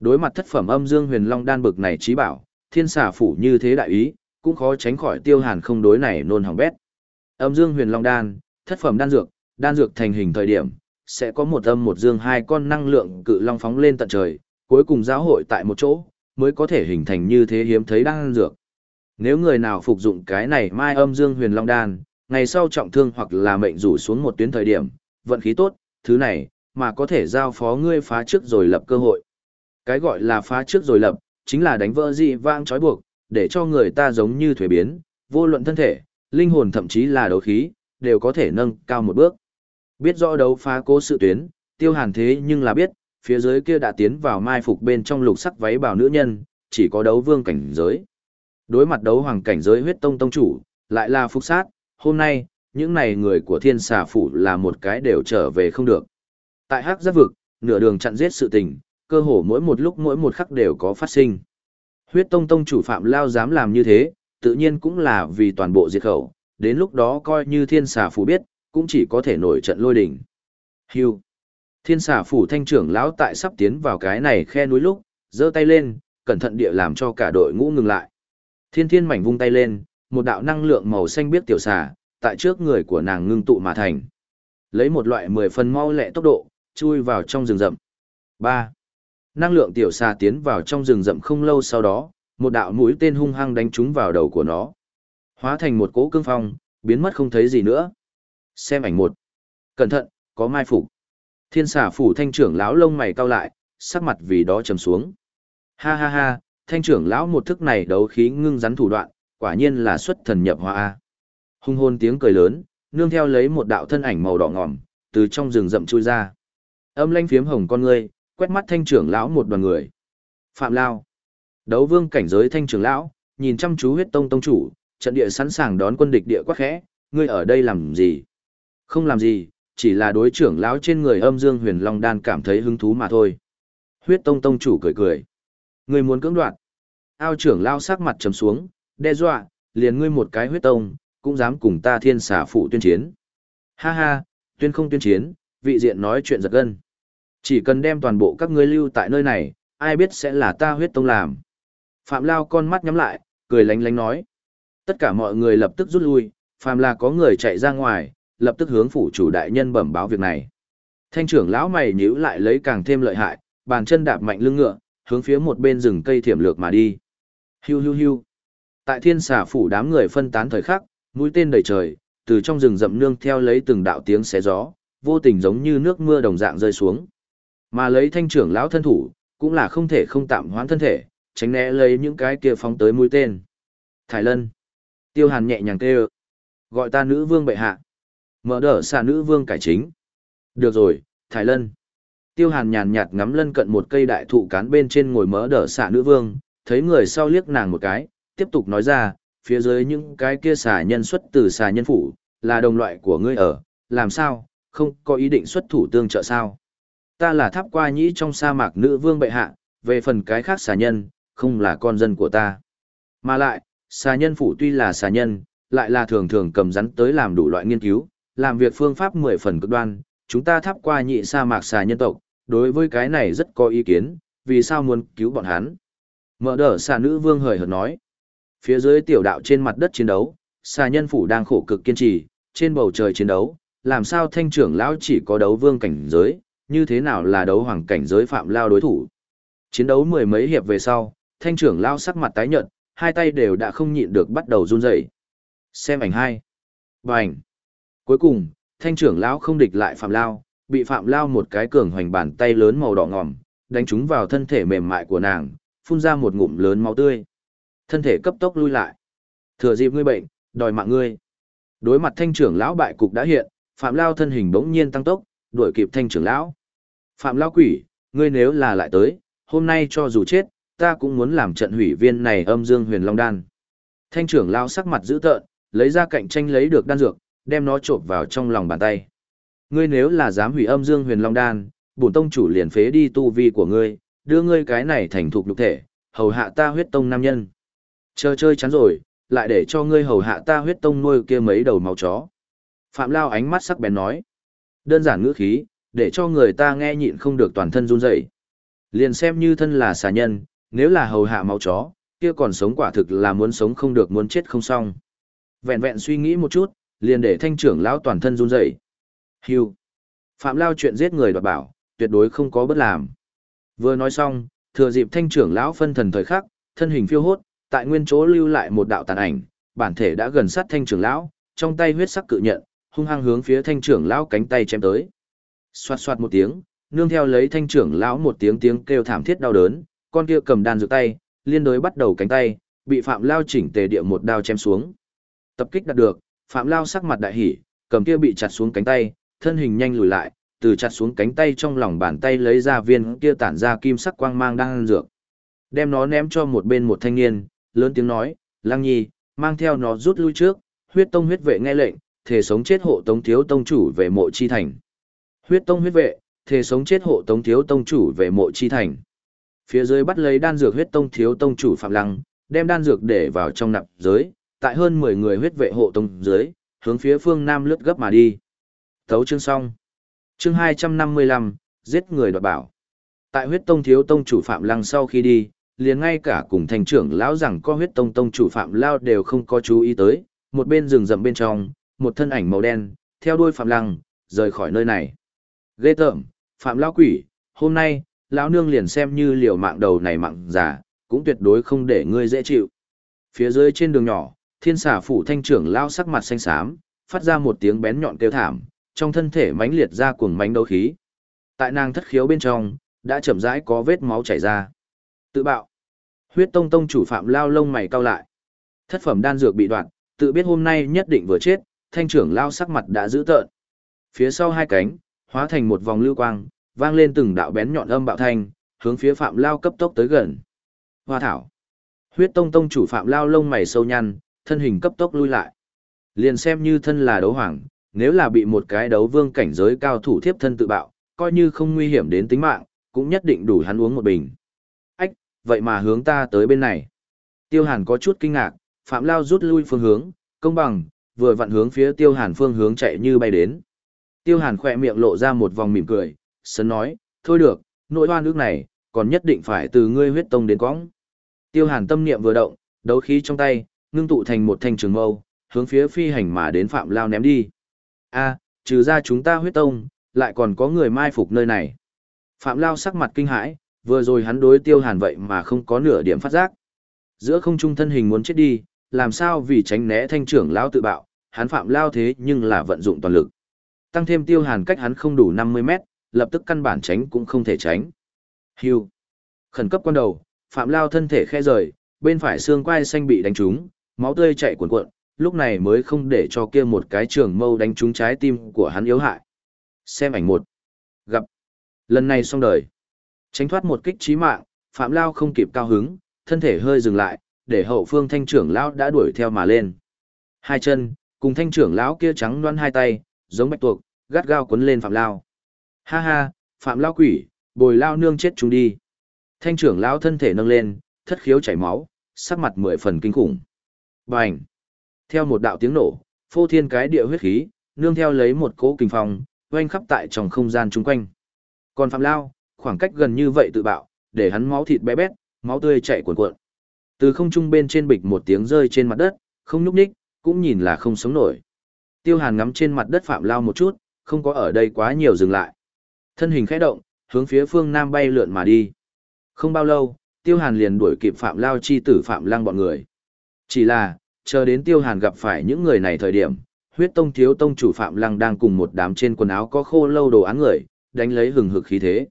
Đối mặt thất phẩm âm dương huyền long đan bực này trí bảo, thiên xà phủ như thế đại ý, cũng khó tránh khỏi tiêu hàn không đối này nôn hỏng bét. Âm dương huyền long đan, thất phẩm đan dược, đan dược thành hình thời điểm, sẽ có một âm một dương hai con năng lượng cự long phóng lên tận trời, cuối cùng giáo hội tại một chỗ, mới có thể hình thành như thế hiếm thấy đan dược. Nếu người nào phục dụng cái này mai âm dương huyền long đan, ngày sau trọng thương hoặc là mệnh rủ xuống một tuyến thời điểm, vận khí tốt, thứ này, mà có thể giao phó ngươi phá trước rồi lập cơ hội. Cái gọi là phá trước rồi lập, chính là đánh vỡ dị vang trói buộc, để cho người ta giống như thuế biến, vô luận thân thể, linh hồn thậm chí là đấu khí, đều có thể nâng cao một bước. Biết rõ đấu phá cố sự tuyến, tiêu hàn thế nhưng là biết, phía dưới kia đã tiến vào mai phục bên trong lục sắc váy bảo nữ nhân, chỉ có đấu vương cảnh giới. Đối mặt đấu hoàng cảnh giới huyết tông tông chủ, lại là phục sát, hôm nay, những này người của thiên xà phủ là một cái đều trở về không được. Tại hắc giáp vực, nửa đường chặn giết sự tình, cơ hồ mỗi một lúc mỗi một khắc đều có phát sinh. Huyết tông tông chủ phạm lao dám làm như thế, tự nhiên cũng là vì toàn bộ diệt khẩu, đến lúc đó coi như thiên xà phủ biết, cũng chỉ có thể nổi trận lôi đỉnh. Hưu. Thiên xà phủ thanh trưởng lão tại sắp tiến vào cái này khe núi lúc, giơ tay lên, cẩn thận địa làm cho cả đội ngũ ngừng lại. Thiên thiên mảnh vung tay lên, một đạo năng lượng màu xanh biết tiểu xà, tại trước người của nàng ngưng tụ mà thành. Lấy một loại mười phần mau lẹ tốc độ, chui vào trong rừng rậm. 3. Năng lượng tiểu xà tiến vào trong rừng rậm không lâu sau đó, một đạo mũi tên hung hăng đánh trúng vào đầu của nó. Hóa thành một cỗ cương phong, biến mất không thấy gì nữa. Xem ảnh một. Cẩn thận, có mai phục. Thiên xà phủ thanh trưởng lão lông mày cau lại, sắc mặt vì đó trầm xuống. Ha ha ha, thanh trưởng lão một thức này đấu khí ngưng rắn thủ đoạn, quả nhiên là xuất thần nhập hóa a. Hung hồn tiếng cười lớn, nương theo lấy một đạo thân ảnh màu đỏ ngòm, từ trong rừng rậm chui ra. Âm lanh phiếm hồng con ngươi, quét mắt thanh trưởng lão một đoàn người. Phạm Lao. Đấu vương cảnh giới thanh trưởng lão, nhìn chăm chú huyết tông tông chủ, trận địa sẵn sàng đón quân địch địa quắc khẽ, ngươi ở đây làm gì? Không làm gì, chỉ là đối trưởng lão trên người âm dương huyền long đan cảm thấy hứng thú mà thôi. Huyết tông tông chủ cười cười. Ngươi muốn cưỡng đoạt. Ao trưởng lão sắc mặt trầm xuống, đe dọa, liền ngươi một cái huyết tông, cũng dám cùng ta thiên xả phụ tuyên chiến. Ha ha, tuyên không tuyên chiến, vị diện nói chuyện giật gân. Chỉ cần đem toàn bộ các ngươi lưu tại nơi này, ai biết sẽ là ta huyết tông làm. Phạm Lao con mắt nhắm lại, cười lánh lánh nói. Tất cả mọi người lập tức rút lui, phàm là có người chạy ra ngoài, lập tức hướng phủ chủ đại nhân bẩm báo việc này. Thanh trưởng lão mày nhíu lại lấy càng thêm lợi hại, bàn chân đạp mạnh lưng ngựa, hướng phía một bên rừng cây thiểm lược mà đi. Hiu hiu hiu. Tại thiên xà phủ đám người phân tán thời khắc, mũi tên đầy trời, từ trong rừng rậm nương theo lấy từng đạo tiếng xé gió, vô tình giống như nước mưa đồng dạng rơi xuống. Mà lấy thanh trưởng lão thân thủ, cũng là không thể không tạm hoãn thân thể, tránh né lấy những cái kia phóng tới mũi tên. Thái Lân. Tiêu Hàn nhẹ nhàng kêu. Gọi ta nữ vương bệ hạ. Mở đỡ xà nữ vương cải chính. Được rồi, Thái Lân. Tiêu Hàn nhàn nhạt ngắm lân cận một cây đại thụ cán bên trên ngồi mỡ đỡ xà nữ vương, thấy người sau liếc nàng một cái, tiếp tục nói ra, phía dưới những cái kia xà nhân xuất từ xà nhân phủ, là đồng loại của ngươi ở, làm sao, không có ý định xuất thủ tương trợ sao. Ta là tháp qua nhĩ trong sa mạc nữ vương bệ hạ, về phần cái khác xà nhân, không là con dân của ta. Mà lại, xà nhân phủ tuy là xà nhân, lại là thường thường cầm rắn tới làm đủ loại nghiên cứu, làm việc phương pháp mười phần cực đoan, chúng ta tháp qua nhị sa mạc xà nhân tộc, đối với cái này rất có ý kiến, vì sao muốn cứu bọn hắn. Mở đỡ xà nữ vương hời hợt nói. Phía dưới tiểu đạo trên mặt đất chiến đấu, xà nhân phủ đang khổ cực kiên trì, trên bầu trời chiến đấu, làm sao thanh trưởng lão chỉ có đấu vương cảnh giới, như thế nào là đấu hoàng cảnh giới phạm lao đối thủ. Chiến đấu mười mấy hiệp về sau, thanh trưởng lao sắc mặt tái nhợt, hai tay đều đã không nhịn được bắt đầu run rẩy. Xem ảnh hai. Bành. Cuối cùng, thanh trưởng lão không địch lại phạm lao, bị phạm lao một cái cường hoành bàn tay lớn màu đỏ ngòm, đánh trúng vào thân thể mềm mại của nàng, phun ra một ngụm lớn máu tươi. Thân thể cấp tốc lui lại. Thừa dịp ngươi bệnh, đòi mạng ngươi. Đối mặt thanh trưởng lão bại cục đã hiện, phạm lao thân hình bỗng nhiên tăng tốc, đuổi kịp thanh trưởng lão. Phạm lao quỷ, ngươi nếu là lại tới, hôm nay cho dù chết, ta cũng muốn làm trận hủy viên này âm dương huyền long đan. Thanh trưởng lao sắc mặt dữ tợn, lấy ra cạnh tranh lấy được đan dược, đem nó trộn vào trong lòng bàn tay. Ngươi nếu là dám hủy âm dương huyền long đan, bổn tông chủ liền phế đi tu vi của ngươi, đưa ngươi cái này thành thục lục thể, hầu hạ ta huyết tông nam nhân. Chờ chơi chắn rồi, lại để cho ngươi hầu hạ ta huyết tông nuôi kia mấy đầu máu chó. Phạm Lao ánh mắt sắc bén nói. Đơn giản ngữ khí, để cho người ta nghe nhịn không được toàn thân run rẩy. Liền xem như thân là xà nhân, nếu là hầu hạ máu chó, kia còn sống quả thực là muốn sống không được muốn chết không xong. Vẹn vẹn suy nghĩ một chút, liền để thanh trưởng lão toàn thân run rẩy. Hưu. Phạm Lao chuyện giết người đoạt bảo, tuyệt đối không có bất làm. Vừa nói xong, thừa dịp thanh trưởng lão phân thần thời khắc, thân hình phiêu hốt, tại nguyên chỗ lưu lại một đạo tàn ảnh, bản thể đã gần sát thanh trưởng lão, trong tay huyết sắc cự nhận, hung hăng hướng phía thanh trưởng lão cánh tay chém tới. Xoạt xoạt một tiếng, nương theo lấy thanh trưởng lão một tiếng tiếng kêu thảm thiết đau đớn, con kia cầm đan dược tay, liên đối bắt đầu cánh tay, bị Phạm Lao chỉnh tề địa một đao chém xuống. Tập kích đạt được, Phạm Lao sắc mặt đại hỉ, cầm kia bị chặt xuống cánh tay, thân hình nhanh lùi lại, từ chặt xuống cánh tay trong lòng bàn tay lấy ra viên kia tản ra kim sắc quang mang đang dược. Đem nó ném cho một bên một thanh niên, lớn tiếng nói, Lăng Nhi, mang theo nó rút lui trước, huyết tông huyết vệ nghe lệnh, thể sống chết hộ tống thiếu tông chủ về mộ chi thành. Huyết tông huyết vệ, thể sống chết hộ tống thiếu tông chủ về mộ chi thành. Phía dưới bắt lấy đan dược huyết tông thiếu tông chủ Phạm Lăng, đem đan dược để vào trong nạp giới, tại hơn 10 người huyết vệ hộ tông dưới, hướng phía phương nam lướt gấp mà đi. Thấu chương xong. Chương 255, giết người đoạt bảo. Tại huyết tông thiếu tông chủ Phạm Lăng sau khi đi, liền ngay cả cùng thành trưởng lão rằng có huyết tông tông chủ Phạm Lao đều không có chú ý tới, một bên rừng rậm bên trong, một thân ảnh màu đen, theo đuôi Phạm Lăng, rời khỏi nơi này. Ghê tởm, Phạm lão quỷ, hôm nay, lão nương liền xem như liều mạng đầu này mạng giả, cũng tuyệt đối không để ngươi dễ chịu. Phía dưới trên đường nhỏ, thiên xà phủ thanh trưởng lao sắc mặt xanh xám, phát ra một tiếng bén nhọn kêu thảm, trong thân thể mãnh liệt ra cuồng mãnh đấu khí. Tại nàng thất khiếu bên trong, đã chậm rãi có vết máu chảy ra. Tự bạo. Huyết tông tông chủ phạm lao lông mày cau lại. Thất phẩm đan dược bị đoạn, tự biết hôm nay nhất định vừa chết, thanh trưởng lao sắc mặt đã dữ tợn. Phía sau hai cánh, hóa thành một vòng lưu quang, vang lên từng đạo bén nhọn âm bạo thanh, hướng phía phạm lao cấp tốc tới gần. Hoa thảo. Huyết tông tông chủ phạm lao lông mày sâu nhăn, thân hình cấp tốc lui lại. Liền xem như thân là đấu hoàng, nếu là bị một cái đấu vương cảnh giới cao thủ thiếp thân tự bạo, coi như không nguy hiểm đến tính mạng, cũng nhất định đủ hắn uống một bình. Vậy mà hướng ta tới bên này. Tiêu hàn có chút kinh ngạc, phạm lao rút lui phương hướng, công bằng, vừa vặn hướng phía tiêu hàn phương hướng chạy như bay đến. Tiêu hàn khỏe miệng lộ ra một vòng mỉm cười, sấn nói, thôi được, nỗi hoa nước này, còn nhất định phải từ ngươi huyết tông đến cõng, Tiêu hàn tâm niệm vừa động, đấu khí trong tay, ngưng tụ thành một thanh trường mâu, hướng phía phi hành mà đến phạm lao ném đi. a trừ ra chúng ta huyết tông, lại còn có người mai phục nơi này. Phạm lao sắc mặt kinh hãi, vừa rồi hắn đối tiêu hàn vậy mà không có nửa điểm phát giác. Giữa không trung thân hình muốn chết đi, làm sao vì tránh né thanh trưởng lao tự bạo, hắn phạm lao thế nhưng là vận dụng toàn lực. Tăng thêm tiêu hàn cách hắn không đủ 50 mét, lập tức căn bản tránh cũng không thể tránh. Hưu. Khẩn cấp quan đầu, phạm lao thân thể khe rời, bên phải xương quai xanh bị đánh trúng, máu tươi chảy cuồn cuộn, lúc này mới không để cho kia một cái trường mâu đánh trúng trái tim của hắn yếu hại. Xem ảnh một. Gặp. Lần này xong đời. Tránh thoát một kích chí mạng, Phạm Lao không kịp cao hứng, thân thể hơi dừng lại, để hậu phương thanh trưởng lão đã đuổi theo mà lên. Hai chân, cùng thanh trưởng lão kia trắng loan hai tay, giống bạch tuộc, gắt gao cuốn lên Phạm Lao. Ha ha, Phạm Lao quỷ, bồi Lao nương chết chúng đi. Thanh trưởng lão thân thể nâng lên, thất khiếu chảy máu, sắc mặt mười phần kinh khủng. Bành! Theo một đạo tiếng nổ, phô thiên cái địa huyết khí, nương theo lấy một cỗ kinh phong, oanh khắp tại trong không gian chung quanh. Còn Phạm Lao, khoảng cách gần như vậy tự bạo, để hắn máu thịt bé bét, máu tươi chảy cuồn cuộn. Từ không trung bên trên bịch một tiếng rơi trên mặt đất, không nhúc nhích, cũng nhìn là không sống nổi. Tiêu Hàn ngắm trên mặt đất Phạm Lao một chút, không có ở đây quá nhiều dừng lại. Thân hình khẽ động, hướng phía phương nam bay lượn mà đi. Không bao lâu, Tiêu Hàn liền đuổi kịp Phạm Lao chi tử Phạm Lăng bọn người. Chỉ là, chờ đến Tiêu Hàn gặp phải những người này thời điểm, huyết tông thiếu tông chủ Phạm Lăng đang cùng một đám trên quần áo có khô lâu đồ án người, đánh lấy hừng hực khí thế.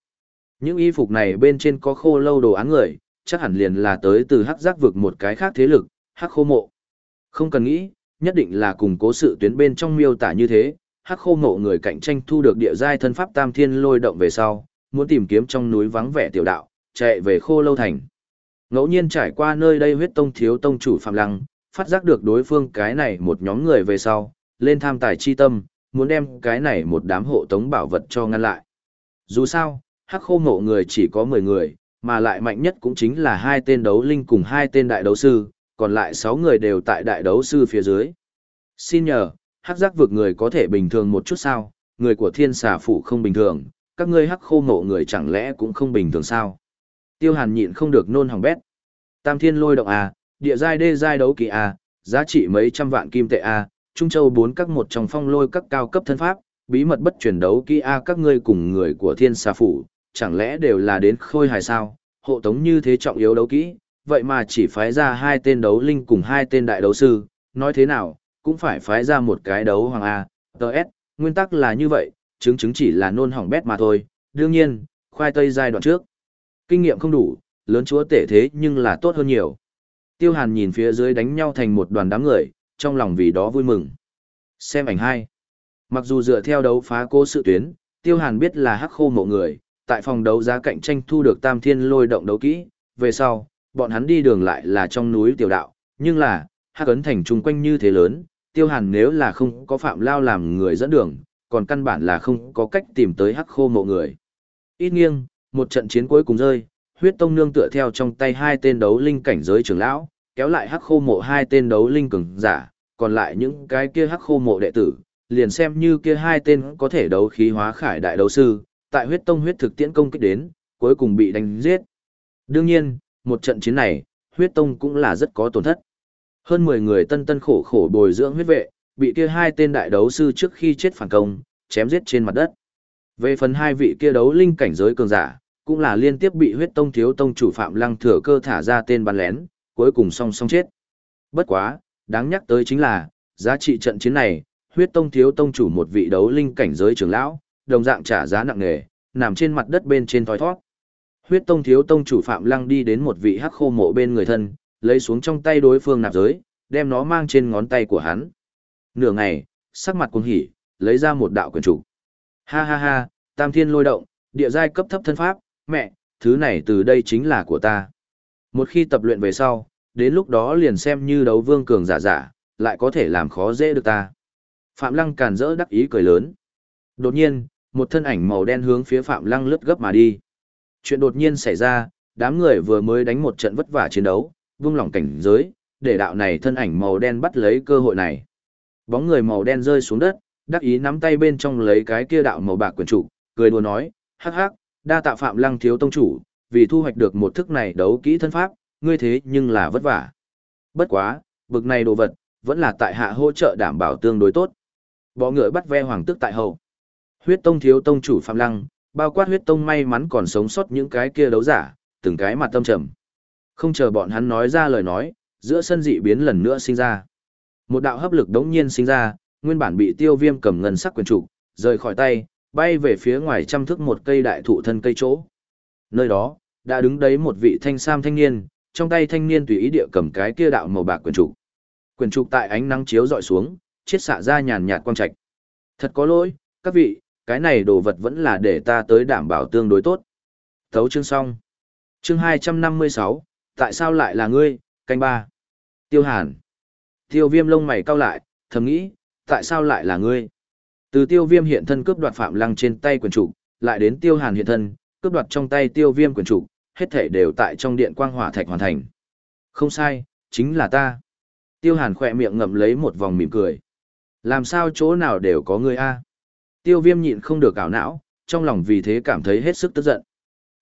Những y phục này bên trên có khô lâu đồ án người, chắc hẳn liền là tới từ hắc giác vực một cái khác thế lực, hắc khô mộ. Không cần nghĩ, nhất định là cùng cố sự tuyến bên trong miêu tả như thế, hắc khô mộ người cạnh tranh thu được địa giai thân pháp tam thiên lôi động về sau, muốn tìm kiếm trong núi vắng vẻ tiểu đạo, chạy về khô lâu thành. Ngẫu nhiên trải qua nơi đây huyết tông thiếu tông chủ Phạm Lăng, phát giác được đối phương cái này một nhóm người về sau, lên tham tài chi tâm, muốn đem cái này một đám hộ tống bảo vật cho ngăn lại. Dù sao, hắc khô mộ người chỉ có 10 người, mà lại mạnh nhất cũng chính là hai tên đấu linh cùng hai tên đại đấu sư, còn lại 6 người đều tại đại đấu sư phía dưới. Xin nhờ, hắc giác vực người có thể bình thường một chút sao, người của thiên xà phủ không bình thường, các ngươi hắc khô mộ người chẳng lẽ cũng không bình thường sao? Tiêu hàn nhịn không được nôn hỏng bét. Tam thiên lôi động à, địa giai đê giai đấu kỳ à, giá trị mấy trăm vạn kim tệ à, Trung Châu bốn các một trong phong lôi các cao cấp thân pháp, bí mật bất truyền đấu kỹ a à, các ngươi cùng người của thiên xà phủ, chẳng lẽ đều là đến khôi hài sao, hộ tống như thế trọng yếu đấu kỹ, vậy mà chỉ phái ra hai tên đấu linh cùng hai tên đại đấu sư, nói thế nào, cũng phải phái ra một cái đấu hoàng A, TS, nguyên tắc là như vậy, chứng chứng chỉ là nôn hỏng bét mà thôi, đương nhiên, khoai tây giai đoạn trước. Kinh nghiệm không đủ, lớn chúa tể thế nhưng là tốt hơn nhiều. Tiêu Hàn nhìn phía dưới đánh nhau thành một đoàn đám người, trong lòng vì đó vui mừng. Xem ảnh hai. Mặc dù dựa theo đấu phá cô sự tuyến, Tiêu Hàn biết là hắc khô mộ người, tại phòng đấu giá cạnh tranh thu được tam thiên lôi động đấu kỹ, về sau, bọn hắn đi đường lại là trong núi tiểu đạo, nhưng là, hắc ấn thành chung quanh như thế lớn, Tiêu Hàn nếu là không có phạm lao làm người dẫn đường, còn căn bản là không có cách tìm tới hắc khô mộ người. Ít nghiêng, một trận chiến cuối cùng rơi, huyết tông nương tựa theo trong tay hai tên đấu linh cảnh giới trưởng lão, kéo lại hắc khô mộ hai tên đấu linh cường giả, còn lại những cái kia hắc khô mộ đệ tử, liền xem như kia hai tên có thể đấu khí hóa khải đại đấu sư, tại huyết tông huyết thực tiễn công kích đến, cuối cùng bị đánh giết. Đương nhiên, một trận chiến này, huyết tông cũng là rất có tổn thất. Hơn 10 người tân tân khổ khổ bồi dưỡng huyết vệ, bị kia hai tên đại đấu sư trước khi chết phản công, chém giết trên mặt đất. Về phần hai vị kia đấu linh cảnh giới cường giả, cũng là liên tiếp bị huyết tông thiếu tông chủ phạm lăng thừa cơ thả ra tên bắn lén, cuối cùng song song chết. Bất quá, đáng nhắc tới chính là, giá trị trận chiến này, huyết tông thiếu tông chủ một vị đấu linh cảnh giới trưởng lão, đồng dạng trả giá nặng nề, nằm trên mặt đất bên trên thoi thoát. Huyết tông thiếu tông chủ phạm lăng đi đến một vị hắc khô mộ bên người thân, lấy xuống trong tay đối phương nạp giới, đem nó mang trên ngón tay của hắn. Nửa ngày, sắc mặt cuồng hỉ, lấy ra một đạo quyền chủ. Ha ha ha, tam thiên lôi động, địa giai cấp thấp thân pháp, mẹ, thứ này từ đây chính là của ta. Một khi tập luyện về sau, đến lúc đó liền xem như đấu vương cường giả giả, lại có thể làm khó dễ được ta. Phạm Lăng càn rỡ đắc ý cười lớn. Đột nhiên, một thân ảnh màu đen hướng phía Phạm Lăng lướt gấp mà đi. Chuyện đột nhiên xảy ra, đám người vừa mới đánh một trận vất vả chiến đấu, vung lòng cảnh giới, để đạo này thân ảnh màu đen bắt lấy cơ hội này. Bóng người màu đen rơi xuống đất, đắc ý nắm tay bên trong lấy cái kia đạo màu bạc quyền chủ cười đùa nói, hắc hắc, đa tạ Phạm Lăng thiếu tông chủ, vì thu hoạch được một thức này đấu kỹ thân pháp, ngươi thế nhưng là vất vả. Bất quá, bực này đồ vật, vẫn là tại hạ hỗ trợ đảm bảo tương đối tốt. Bỏ ngựa bắt ve hoàng tước tại hậu. Huyết tông thiếu tông chủ Phạm Lăng, bao quát huyết tông may mắn còn sống sót những cái kia đấu giả, từng cái mặt tâm trầm. Không chờ bọn hắn nói ra lời nói, giữa sân dị biến lần nữa sinh ra. Một đạo hấp lực đống nhiên sinh ra, nguyên bản bị tiêu viêm cầm ngân sắc quyền trục rời khỏi tay, bay về phía ngoài trăm thước một cây đại thụ thân cây chỗ. Nơi đó, đã đứng đấy một vị thanh sam thanh niên, trong tay thanh niên tùy ý địa cầm cái kia đạo màu bạc quyền trục. Quyền trục tại ánh nắng chiếu dọi xuống, chiết xạ ra nhàn nhạt quang trạch. Thật có lỗi, các vị, cái này đồ vật vẫn là để ta tới đảm bảo tương đối tốt. Thấu chương xong. Chương 256, tại sao lại là ngươi, canh ba. Tiêu Hàn. Tiêu viêm lông mày cau lại, thầm nghĩ, tại sao lại là ngươi? Từ tiêu viêm hiện thân cướp đoạt phạm lăng trên tay quyền chủ lại đến tiêu hàn hiện thân, cướp đoạt trong tay tiêu viêm quyền chủ hết thể đều tại trong điện quang hỏa thạch hoàn thành. Không sai, chính là ta. Tiêu hàn khỏe miệng ngậm lấy một vòng mỉm cười. Làm sao chỗ nào đều có ngươi a? Tiêu viêm nhịn không được ảo não, trong lòng vì thế cảm thấy hết sức tức giận.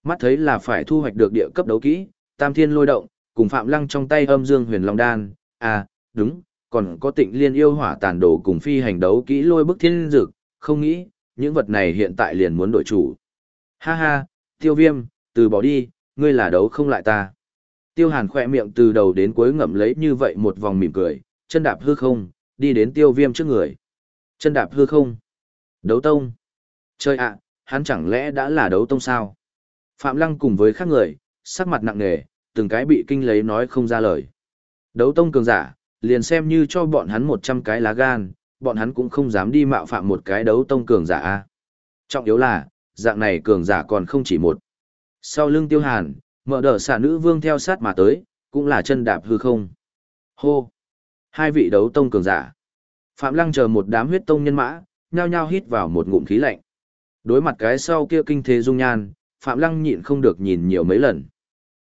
Mắt thấy là phải thu hoạch được địa cấp đấu kỹ, tam thiên lôi động, cùng phạm lăng trong tay âm dương huyền long đan, à, đúng, còn có tịnh liên yêu hỏa tàn đồ cùng phi hành đấu kỹ lôi bức thiên dực, không nghĩ, những vật này hiện tại liền muốn đổi chủ. Ha ha, tiêu viêm, từ bỏ đi, ngươi là đấu không lại ta. Tiêu hàn khỏe miệng từ đầu đến cuối ngậm lấy như vậy một vòng mỉm cười, chân đạp hư không, đi đến tiêu viêm trước người. Chân đạp hư không. Đấu tông. Chơi ạ, hắn chẳng lẽ đã là đấu tông sao? Phạm lăng cùng với khác người, sắc mặt nặng nề, từng cái bị kinh lấy nói không ra lời. Đấu tông cường giả, liền xem như cho bọn hắn 100 cái lá gan, bọn hắn cũng không dám đi mạo phạm một cái đấu tông cường giả a. Trọng yếu là, dạng này cường giả còn không chỉ một. Sau lưng tiêu hàn, mở đỡ xả nữ vương theo sát mà tới, cũng là chân đạp hư không. Hô! Hai vị đấu tông cường giả. Phạm lăng chờ một đám huyết tông nhân mã, nhao nhao hít vào một ngụm khí lạnh. Đối mặt cái sau kia kinh thế dung nhan, Phạm lăng nhịn không được nhìn nhiều mấy lần.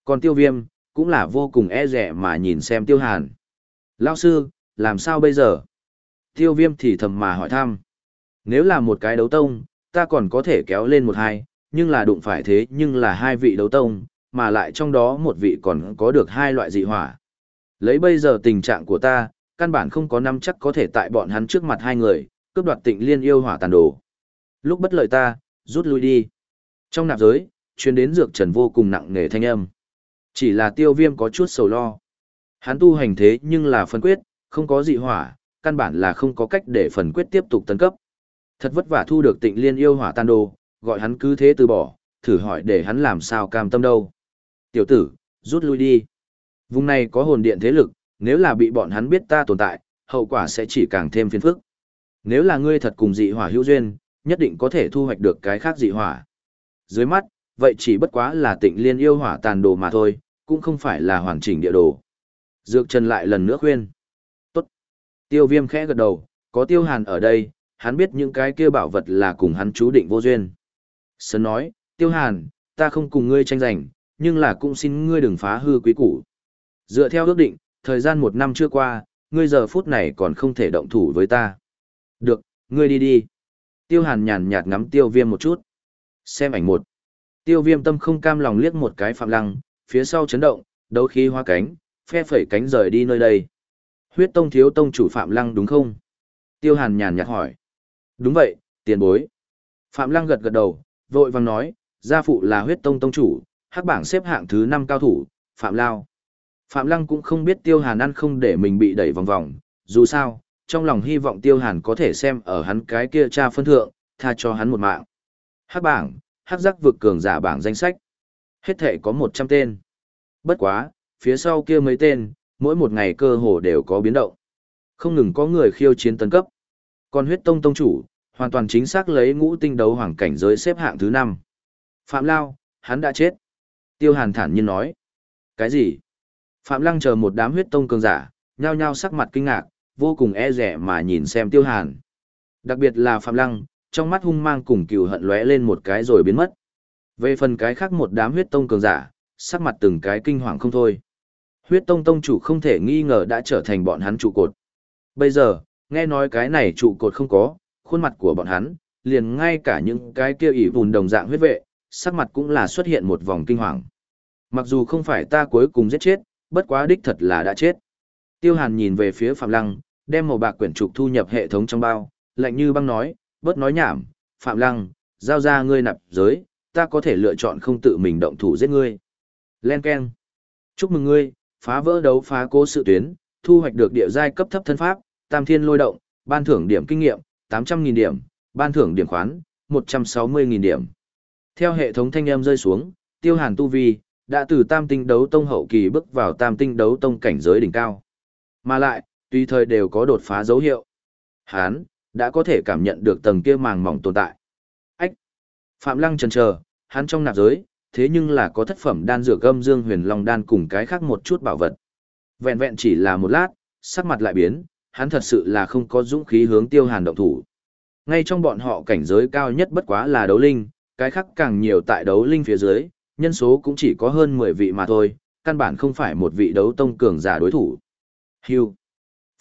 Còn tiêu viêm, cũng là vô cùng e rẻ mà nhìn xem tiêu hàn. Lao sư, làm sao bây giờ? Tiêu viêm thì thầm mà hỏi thăm. Nếu là một cái đấu tông, ta còn có thể kéo lên một hai, nhưng là đụng phải thế nhưng là hai vị đấu tông, mà lại trong đó một vị còn có được hai loại dị hỏa. Lấy bây giờ tình trạng của ta, căn bản không có năm chắc có thể tại bọn hắn trước mặt hai người, cướp đoạt tịnh liên yêu hỏa tàn đồ. Lúc bất lợi ta, rút lui đi. Trong nạp giới, chuyến đến dược trần vô cùng nặng nề thanh âm. Chỉ là tiêu viêm có chút sầu lo. Hắn tu hành thế nhưng là phân quyết, không có dị hỏa, căn bản là không có cách để phần quyết tiếp tục tấn cấp. Thật vất vả thu được tịnh liên yêu hỏa tan đồ, gọi hắn cứ thế từ bỏ, thử hỏi để hắn làm sao cam tâm đâu. Tiểu tử, rút lui đi. Vùng này có hồn điện thế lực, nếu là bị bọn hắn biết ta tồn tại, hậu quả sẽ chỉ càng thêm phiền phức. Nếu là ngươi thật cùng dị hỏa hữu duyên, nhất định có thể thu hoạch được cái khác dị hỏa. Dưới mắt, vậy chỉ bất quá là tịnh liên yêu hỏa tàn đồ mà thôi, cũng không phải là hoàn chỉnh địa đồ. Dược Trần lại lần nữa khuyên. Tốt. Tiêu viêm khẽ gật đầu, có tiêu hàn ở đây, hắn biết những cái kia bảo vật là cùng hắn chú định vô duyên. Sơn nói, tiêu hàn, ta không cùng ngươi tranh giành, nhưng là cũng xin ngươi đừng phá hư quý củ. Dựa theo ước định, thời gian một năm chưa qua, ngươi giờ phút này còn không thể động thủ với ta. Được, ngươi đi đi. Tiêu hàn nhàn nhạt ngắm tiêu viêm một chút. Xem ảnh một. Tiêu viêm tâm không cam lòng liếc một cái phạm lăng, phía sau chấn động, đấu khí hoa cánh, phe phẩy cánh rời đi nơi đây. Huyết tông thiếu tông chủ phạm lăng đúng không? Tiêu hàn nhàn nhạt hỏi. Đúng vậy, tiền bối. Phạm lăng gật gật đầu, vội vàng nói, gia phụ là huyết tông tông chủ, hắc bảng xếp hạng thứ 5 cao thủ, Phạm Lao. Phạm Lăng cũng không biết Tiêu Hàn ăn không để mình bị đẩy vòng vòng, dù sao, trong lòng hy vọng Tiêu Hàn có thể xem ở hắn cái kia cha phân thượng, tha cho hắn một mạng. Hắc bảng, hắc giác vực cường giả bảng danh sách. Hết thể có 100 tên. Bất quá, phía sau kia mấy tên, mỗi một ngày cơ hồ đều có biến động. Không ngừng có người khiêu chiến tấn cấp. Còn huyết tông tông chủ, hoàn toàn chính xác lấy ngũ tinh đấu hoàng cảnh giới xếp hạng thứ năm Phạm Lao, hắn đã chết. Tiêu Hàn thản nhiên nói. Cái gì? Phạm Lăng chờ một đám huyết tông cường giả, nhao nhao sắc mặt kinh ngạc, vô cùng e rẻ mà nhìn xem Tiêu Hàn. Đặc biệt là Phạm Lăng, trong mắt hung mang cùng cừu hận lóe lên một cái rồi biến mất. Về phần cái khác một đám huyết tông cường giả, sắc mặt từng cái kinh hoàng không thôi. Huyết tông tông chủ không thể nghi ngờ đã trở thành bọn hắn trụ cột. Bây giờ, nghe nói cái này trụ cột không có, khuôn mặt của bọn hắn, liền ngay cả những cái kia ỉ vùn đồng dạng huyết vệ, sắc mặt cũng là xuất hiện một vòng kinh hoàng. Mặc dù không phải ta cuối cùng giết chết, bất quá đích thật là đã chết. Tiêu Hàn nhìn về phía Phạm Lăng, đem màu bạc quyển trục thu nhập hệ thống trong bao, lạnh như băng nói, bớt nói nhảm, Phạm Lăng, giao ra ngươi nạp giới, ta có thể lựa chọn không tự mình động thủ giết ngươi. Len Ken. Chúc mừng ngươi, phá vỡ đấu phá cố sự tuyến, thu hoạch được địa giai cấp thấp thân pháp, tam thiên lôi động, ban thưởng điểm kinh nghiệm, 800.000 điểm, ban thưởng điểm khoán, 160.000 điểm. Theo hệ thống thanh âm rơi xuống, tiêu hàn tu vi, đã từ tam tinh đấu tông hậu kỳ bước vào tam tinh đấu tông cảnh giới đỉnh cao. Mà lại, tùy thời đều có đột phá dấu hiệu. Hán, đã có thể cảm nhận được tầng kia màng mỏng tồn tại. Ách! Phạm Lăng chần chờ, hắn trong nạp giới, thế nhưng là có thất phẩm đan dược gâm dương huyền long đan cùng cái khác một chút bảo vật. Vẹn vẹn chỉ là một lát, sắc mặt lại biến, hắn thật sự là không có dũng khí hướng tiêu hàn động thủ. Ngay trong bọn họ cảnh giới cao nhất bất quá là đấu linh, cái khác càng nhiều tại đấu linh phía dưới, nhân số cũng chỉ có hơn 10 vị mà thôi, căn bản không phải một vị đấu tông cường giả đối thủ. Hưu.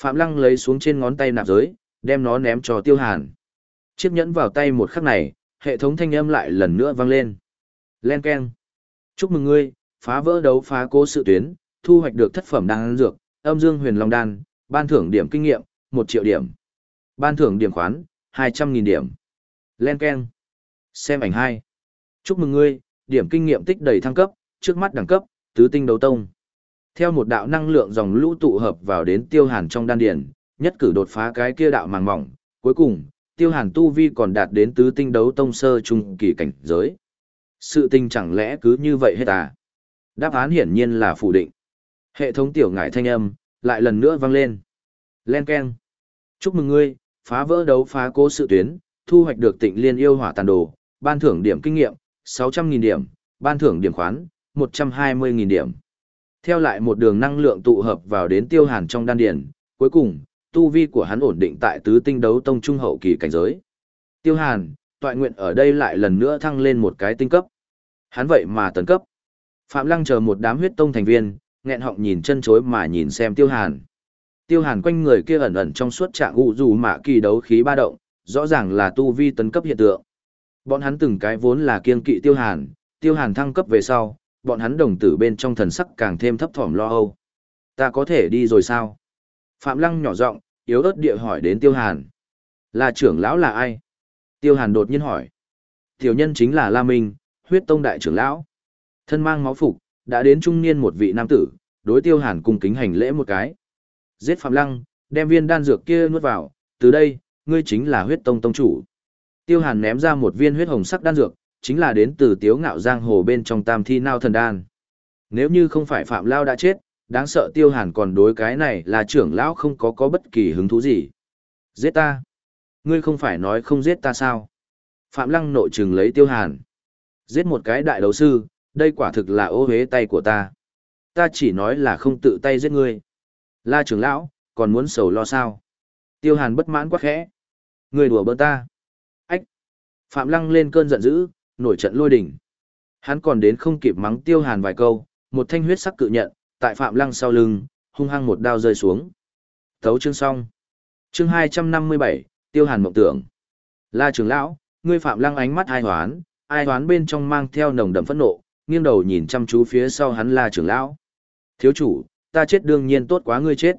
Phạm Lăng lấy xuống trên ngón tay nạp giới, đem nó ném cho Tiêu Hàn. Chiếc nhẫn vào tay một khắc này, hệ thống thanh âm lại lần nữa vang lên. Len keng. Chúc mừng ngươi, phá vỡ đấu phá cố sự tuyến, thu hoạch được thất phẩm đan dược, âm dương huyền long đan, ban thưởng điểm kinh nghiệm, 1 triệu điểm. Ban thưởng điểm khoán, 200.000 điểm. Len keng. Xem ảnh 2. Chúc mừng ngươi, điểm kinh nghiệm tích đầy thăng cấp, trước mắt đẳng cấp, tứ tinh đấu tông. Theo một đạo năng lượng dòng lũ tụ hợp vào đến tiêu hàn trong đan điển, nhất cử đột phá cái kia đạo màng mỏng, cuối cùng, tiêu hàn tu vi còn đạt đến tứ tinh đấu tông sơ trung kỳ cảnh giới. Sự tình chẳng lẽ cứ như vậy hết à? Đáp án hiển nhiên là phủ định. Hệ thống tiểu ngải thanh âm, lại lần nữa vang lên. Len Ken. Chúc mừng ngươi, phá vỡ đấu phá cố sự tuyến, thu hoạch được tịnh liên yêu hỏa tàn đồ, ban thưởng điểm kinh nghiệm, 600.000 điểm, ban thưởng điểm khoán, 120.000 điểm. Theo lại một đường năng lượng tụ hợp vào đến tiêu hàn trong đan điển, cuối cùng, tu vi của hắn ổn định tại tứ tinh đấu tông trung hậu kỳ cảnh giới. Tiêu hàn, toại nguyện ở đây lại lần nữa thăng lên một cái tinh cấp. Hắn vậy mà tấn cấp. Phạm Lăng chờ một đám huyết tông thành viên, nghẹn họng nhìn chân chối mà nhìn xem tiêu hàn. Tiêu hàn quanh người kia ẩn ẩn trong suốt trạng u dù mạ kỳ đấu khí ba động, rõ ràng là tu vi tấn cấp hiện tượng. Bọn hắn từng cái vốn là kiên kỵ tiêu hàn, tiêu hàn thăng cấp về sau, bọn hắn đồng tử bên trong thần sắc càng thêm thấp thỏm lo âu. Ta có thể đi rồi sao? Phạm Lăng nhỏ giọng, yếu ớt địa hỏi đến tiêu hàn. Là trưởng lão là ai? Tiêu hàn đột nhiên hỏi. Tiểu nhân chính là La Minh, huyết tông đại trưởng lão. Thân mang máu phục, đã đến trung niên một vị nam tử, đối tiêu hàn cung kính hành lễ một cái. Giết Phạm Lăng, đem viên đan dược kia nuốt vào, từ đây, ngươi chính là huyết tông tông chủ. Tiêu hàn ném ra một viên huyết hồng sắc đan dược, chính là đến từ tiếu ngạo giang hồ bên trong tam thi nao thần đan. Nếu như không phải Phạm Lao đã chết, đáng sợ tiêu hàn còn đối cái này là trưởng lão không có có bất kỳ hứng thú gì. Giết ta! Ngươi không phải nói không giết ta sao? Phạm Lăng nội trừng lấy tiêu hàn. Giết một cái đại đấu sư, đây quả thực là ô hế tay của ta. Ta chỉ nói là không tự tay giết ngươi. La trưởng lão, còn muốn sầu lo sao? Tiêu hàn bất mãn quá khẽ. Ngươi đùa bỡn ta. Ách! Phạm Lăng lên cơn giận dữ, nổi trận lôi đỉnh. Hắn còn đến không kịp mắng tiêu hàn vài câu, một thanh huyết sắc cự nhận, tại Phạm Lăng sau lưng, hung hăng một đao rơi xuống. Thấu chương xong. Chương 257, Tiêu Hàn mộng tưởng. La trưởng lão, ngươi Phạm Lăng ánh mắt ai hoán, ai hoán bên trong mang theo nồng đậm phẫn nộ, nghiêng đầu nhìn chăm chú phía sau hắn La trưởng lão. Thiếu chủ, ta chết đương nhiên tốt quá ngươi chết.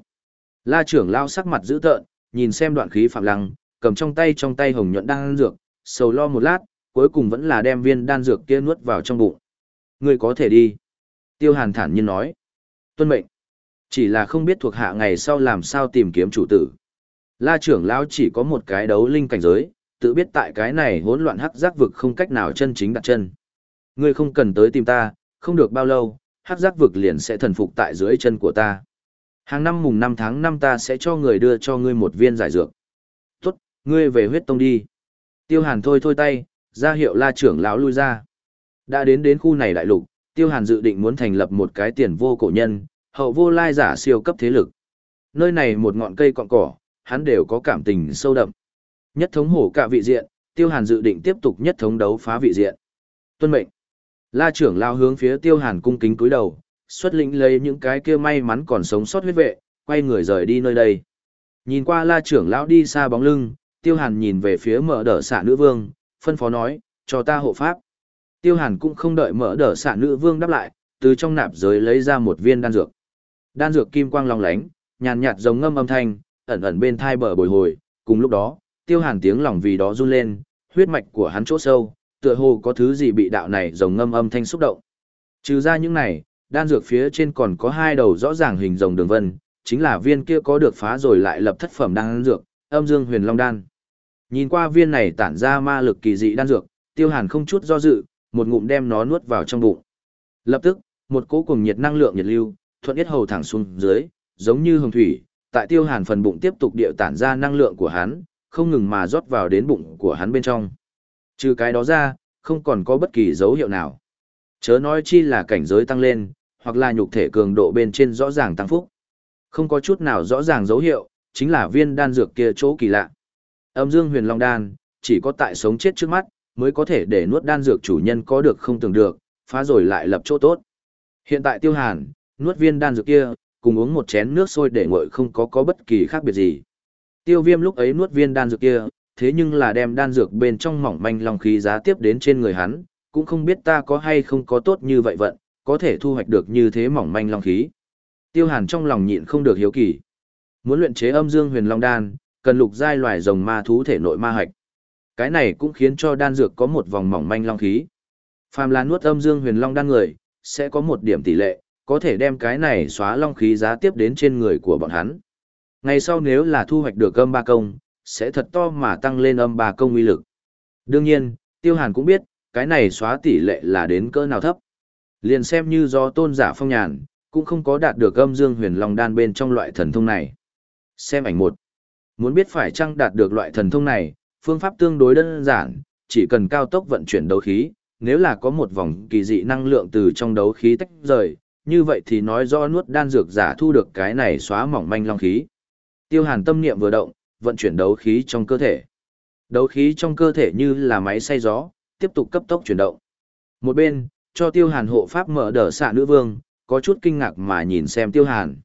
La trưởng lão sắc mặt dữ tợn, nhìn xem đoạn khí Phạm Lăng, cầm trong tay trong tay hồng nhuận ăn dược, sầu lo một lát, cuối cùng vẫn là đem viên đan dược kia nuốt vào trong bụng. Ngươi có thể đi. Tiêu Hàn thản nhiên nói. Tuân mệnh. Chỉ là không biết thuộc hạ ngày sau làm sao tìm kiếm chủ tử. La trưởng lão chỉ có một cái đấu linh cảnh giới, tự biết tại cái này hỗn loạn hắc giác vực không cách nào chân chính đặt chân. Ngươi không cần tới tìm ta, không được bao lâu, hắc giác vực liền sẽ thần phục tại dưới chân của ta. Hàng năm mùng 5 tháng 5 ta sẽ cho người đưa cho ngươi một viên giải dược. Tốt, ngươi về huyết tông đi. Tiêu hàn thôi thôi tay, ra hiệu la trưởng lão lui ra. Đã đến đến khu này đại lục, Tiêu Hàn dự định muốn thành lập một cái tiền vô cổ nhân, hậu vô lai giả siêu cấp thế lực. Nơi này một ngọn cây cọn cỏ, hắn đều có cảm tình sâu đậm. Nhất thống hổ cả vị diện, Tiêu Hàn dự định tiếp tục nhất thống đấu phá vị diện. Tuân mệnh. La trưởng lao hướng phía Tiêu Hàn cung kính cúi đầu, xuất lĩnh lấy những cái kia may mắn còn sống sót huyết vệ, quay người rời đi nơi đây. Nhìn qua La trưởng lão đi xa bóng lưng, Tiêu Hàn nhìn về phía mở đỡ xạ nữ vương, phân phó nói, cho ta hộ pháp. Tiêu Hàn cũng không đợi mở đỡ xạ nữ vương đáp lại, từ trong nạp giới lấy ra một viên đan dược. Đan dược kim quang long lánh, nhàn nhạt giống ngâm âm thanh, ẩn ẩn bên thai bờ bồi hồi, cùng lúc đó, Tiêu Hàn tiếng lòng vì đó run lên, huyết mạch của hắn chỗ sâu, tựa hồ có thứ gì bị đạo này giống ngâm âm thanh xúc động. Trừ ra những này, đan dược phía trên còn có hai đầu rõ ràng hình rồng đường vân, chính là viên kia có được phá rồi lại lập thất phẩm đan dược, âm dương huyền long đan. Nhìn qua viên này tản ra ma lực kỳ dị đan dược, Tiêu Hàn không chút do dự, một ngụm đem nó nuốt vào trong bụng. Lập tức, một cỗ cùng nhiệt năng lượng nhiệt lưu, thuận yết hầu thẳng xuống dưới, giống như hồng thủy, tại Tiêu Hàn phần bụng tiếp tục điệu tản ra năng lượng của hắn, không ngừng mà rót vào đến bụng của hắn bên trong. Trừ cái đó ra, không còn có bất kỳ dấu hiệu nào. Chớ nói chi là cảnh giới tăng lên, hoặc là nhục thể cường độ bên trên rõ ràng tăng phúc. Không có chút nào rõ ràng dấu hiệu, chính là viên đan dược kia chỗ kỳ lạ. Âm Dương Huyền Long đan, chỉ có tại sống chết trước mắt, mới có thể để nuốt đan dược chủ nhân có được không tưởng được, phá rồi lại lập chỗ tốt. Hiện tại tiêu hàn, nuốt viên đan dược kia, cùng uống một chén nước sôi để nguội không có có bất kỳ khác biệt gì. Tiêu viêm lúc ấy nuốt viên đan dược kia, thế nhưng là đem đan dược bên trong mỏng manh lòng khí giá tiếp đến trên người hắn, cũng không biết ta có hay không có tốt như vậy vận, có thể thu hoạch được như thế mỏng manh long khí. Tiêu hàn trong lòng nhịn không được hiếu kỳ. Muốn luyện chế âm dương huyền long đan, cần lục giai loài rồng ma thú thể nội ma hạch. Cái này cũng khiến cho đan dược có một vòng mỏng manh long khí. Phàm là nuốt âm dương huyền long đan người, sẽ có một điểm tỷ lệ, có thể đem cái này xóa long khí giá tiếp đến trên người của bọn hắn. Ngày sau nếu là thu hoạch được âm ba công, sẽ thật to mà tăng lên âm ba công uy lực. Đương nhiên, Tiêu Hàn cũng biết, cái này xóa tỷ lệ là đến cỡ nào thấp. Liền xem như do tôn giả phong nhàn, cũng không có đạt được âm dương huyền long đan bên trong loại thần thông này. Xem ảnh một. Muốn biết phải chăng đạt được loại thần thông này, phương pháp tương đối đơn giản, chỉ cần cao tốc vận chuyển đấu khí, nếu là có một vòng kỳ dị năng lượng từ trong đấu khí tách rời, như vậy thì nói rõ nuốt đan dược giả thu được cái này xóa mỏng manh long khí. Tiêu Hàn tâm niệm vừa động, vận chuyển đấu khí trong cơ thể. Đấu khí trong cơ thể như là máy xay gió, tiếp tục cấp tốc chuyển động. Một bên, cho Tiêu Hàn hộ pháp mở đỡ xạ nữ vương, có chút kinh ngạc mà nhìn xem Tiêu Hàn.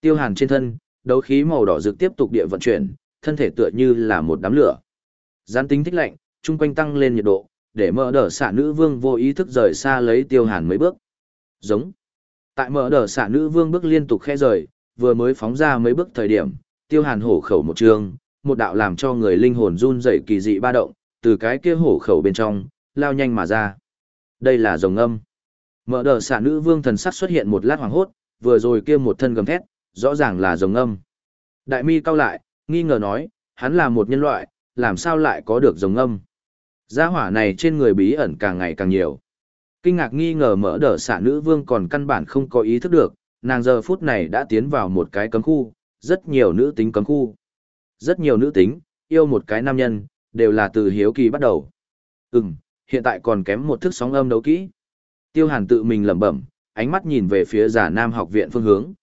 Tiêu Hàn trên thân, đấu khí màu đỏ rực tiếp tục địa vận chuyển, thân thể tựa như là một đám lửa. Gián tính thích lạnh, chung quanh tăng lên nhiệt độ, để mở đờ xạ nữ vương vô ý thức rời xa lấy tiêu hàn mấy bước. Giống. Tại mở đờ xạ nữ vương bước liên tục khe rời, vừa mới phóng ra mấy bước thời điểm, tiêu hàn hổ khẩu một trường, một đạo làm cho người linh hồn run rẩy kỳ dị ba động, từ cái kia hổ khẩu bên trong, lao nhanh mà ra. Đây là rồng âm. Mở đờ xạ nữ vương thần sắc xuất hiện một lát hoàng hốt, vừa rồi kia một thân gầm thét, rõ ràng là rồng âm. Đại mi cao lại, nghi ngờ nói, hắn là một nhân loại, làm sao lại có được rồng âm. Gia hỏa này trên người bí ẩn càng ngày càng nhiều. Kinh ngạc nghi ngờ mở đờ xạ nữ vương còn căn bản không có ý thức được, nàng giờ phút này đã tiến vào một cái cấm khu, rất nhiều nữ tính cấm khu. Rất nhiều nữ tính, yêu một cái nam nhân, đều là từ hiếu kỳ bắt đầu. Ừm, hiện tại còn kém một thức sóng âm đấu kỹ. Tiêu hàn tự mình lẩm bẩm, ánh mắt nhìn về phía giả nam học viện phương hướng.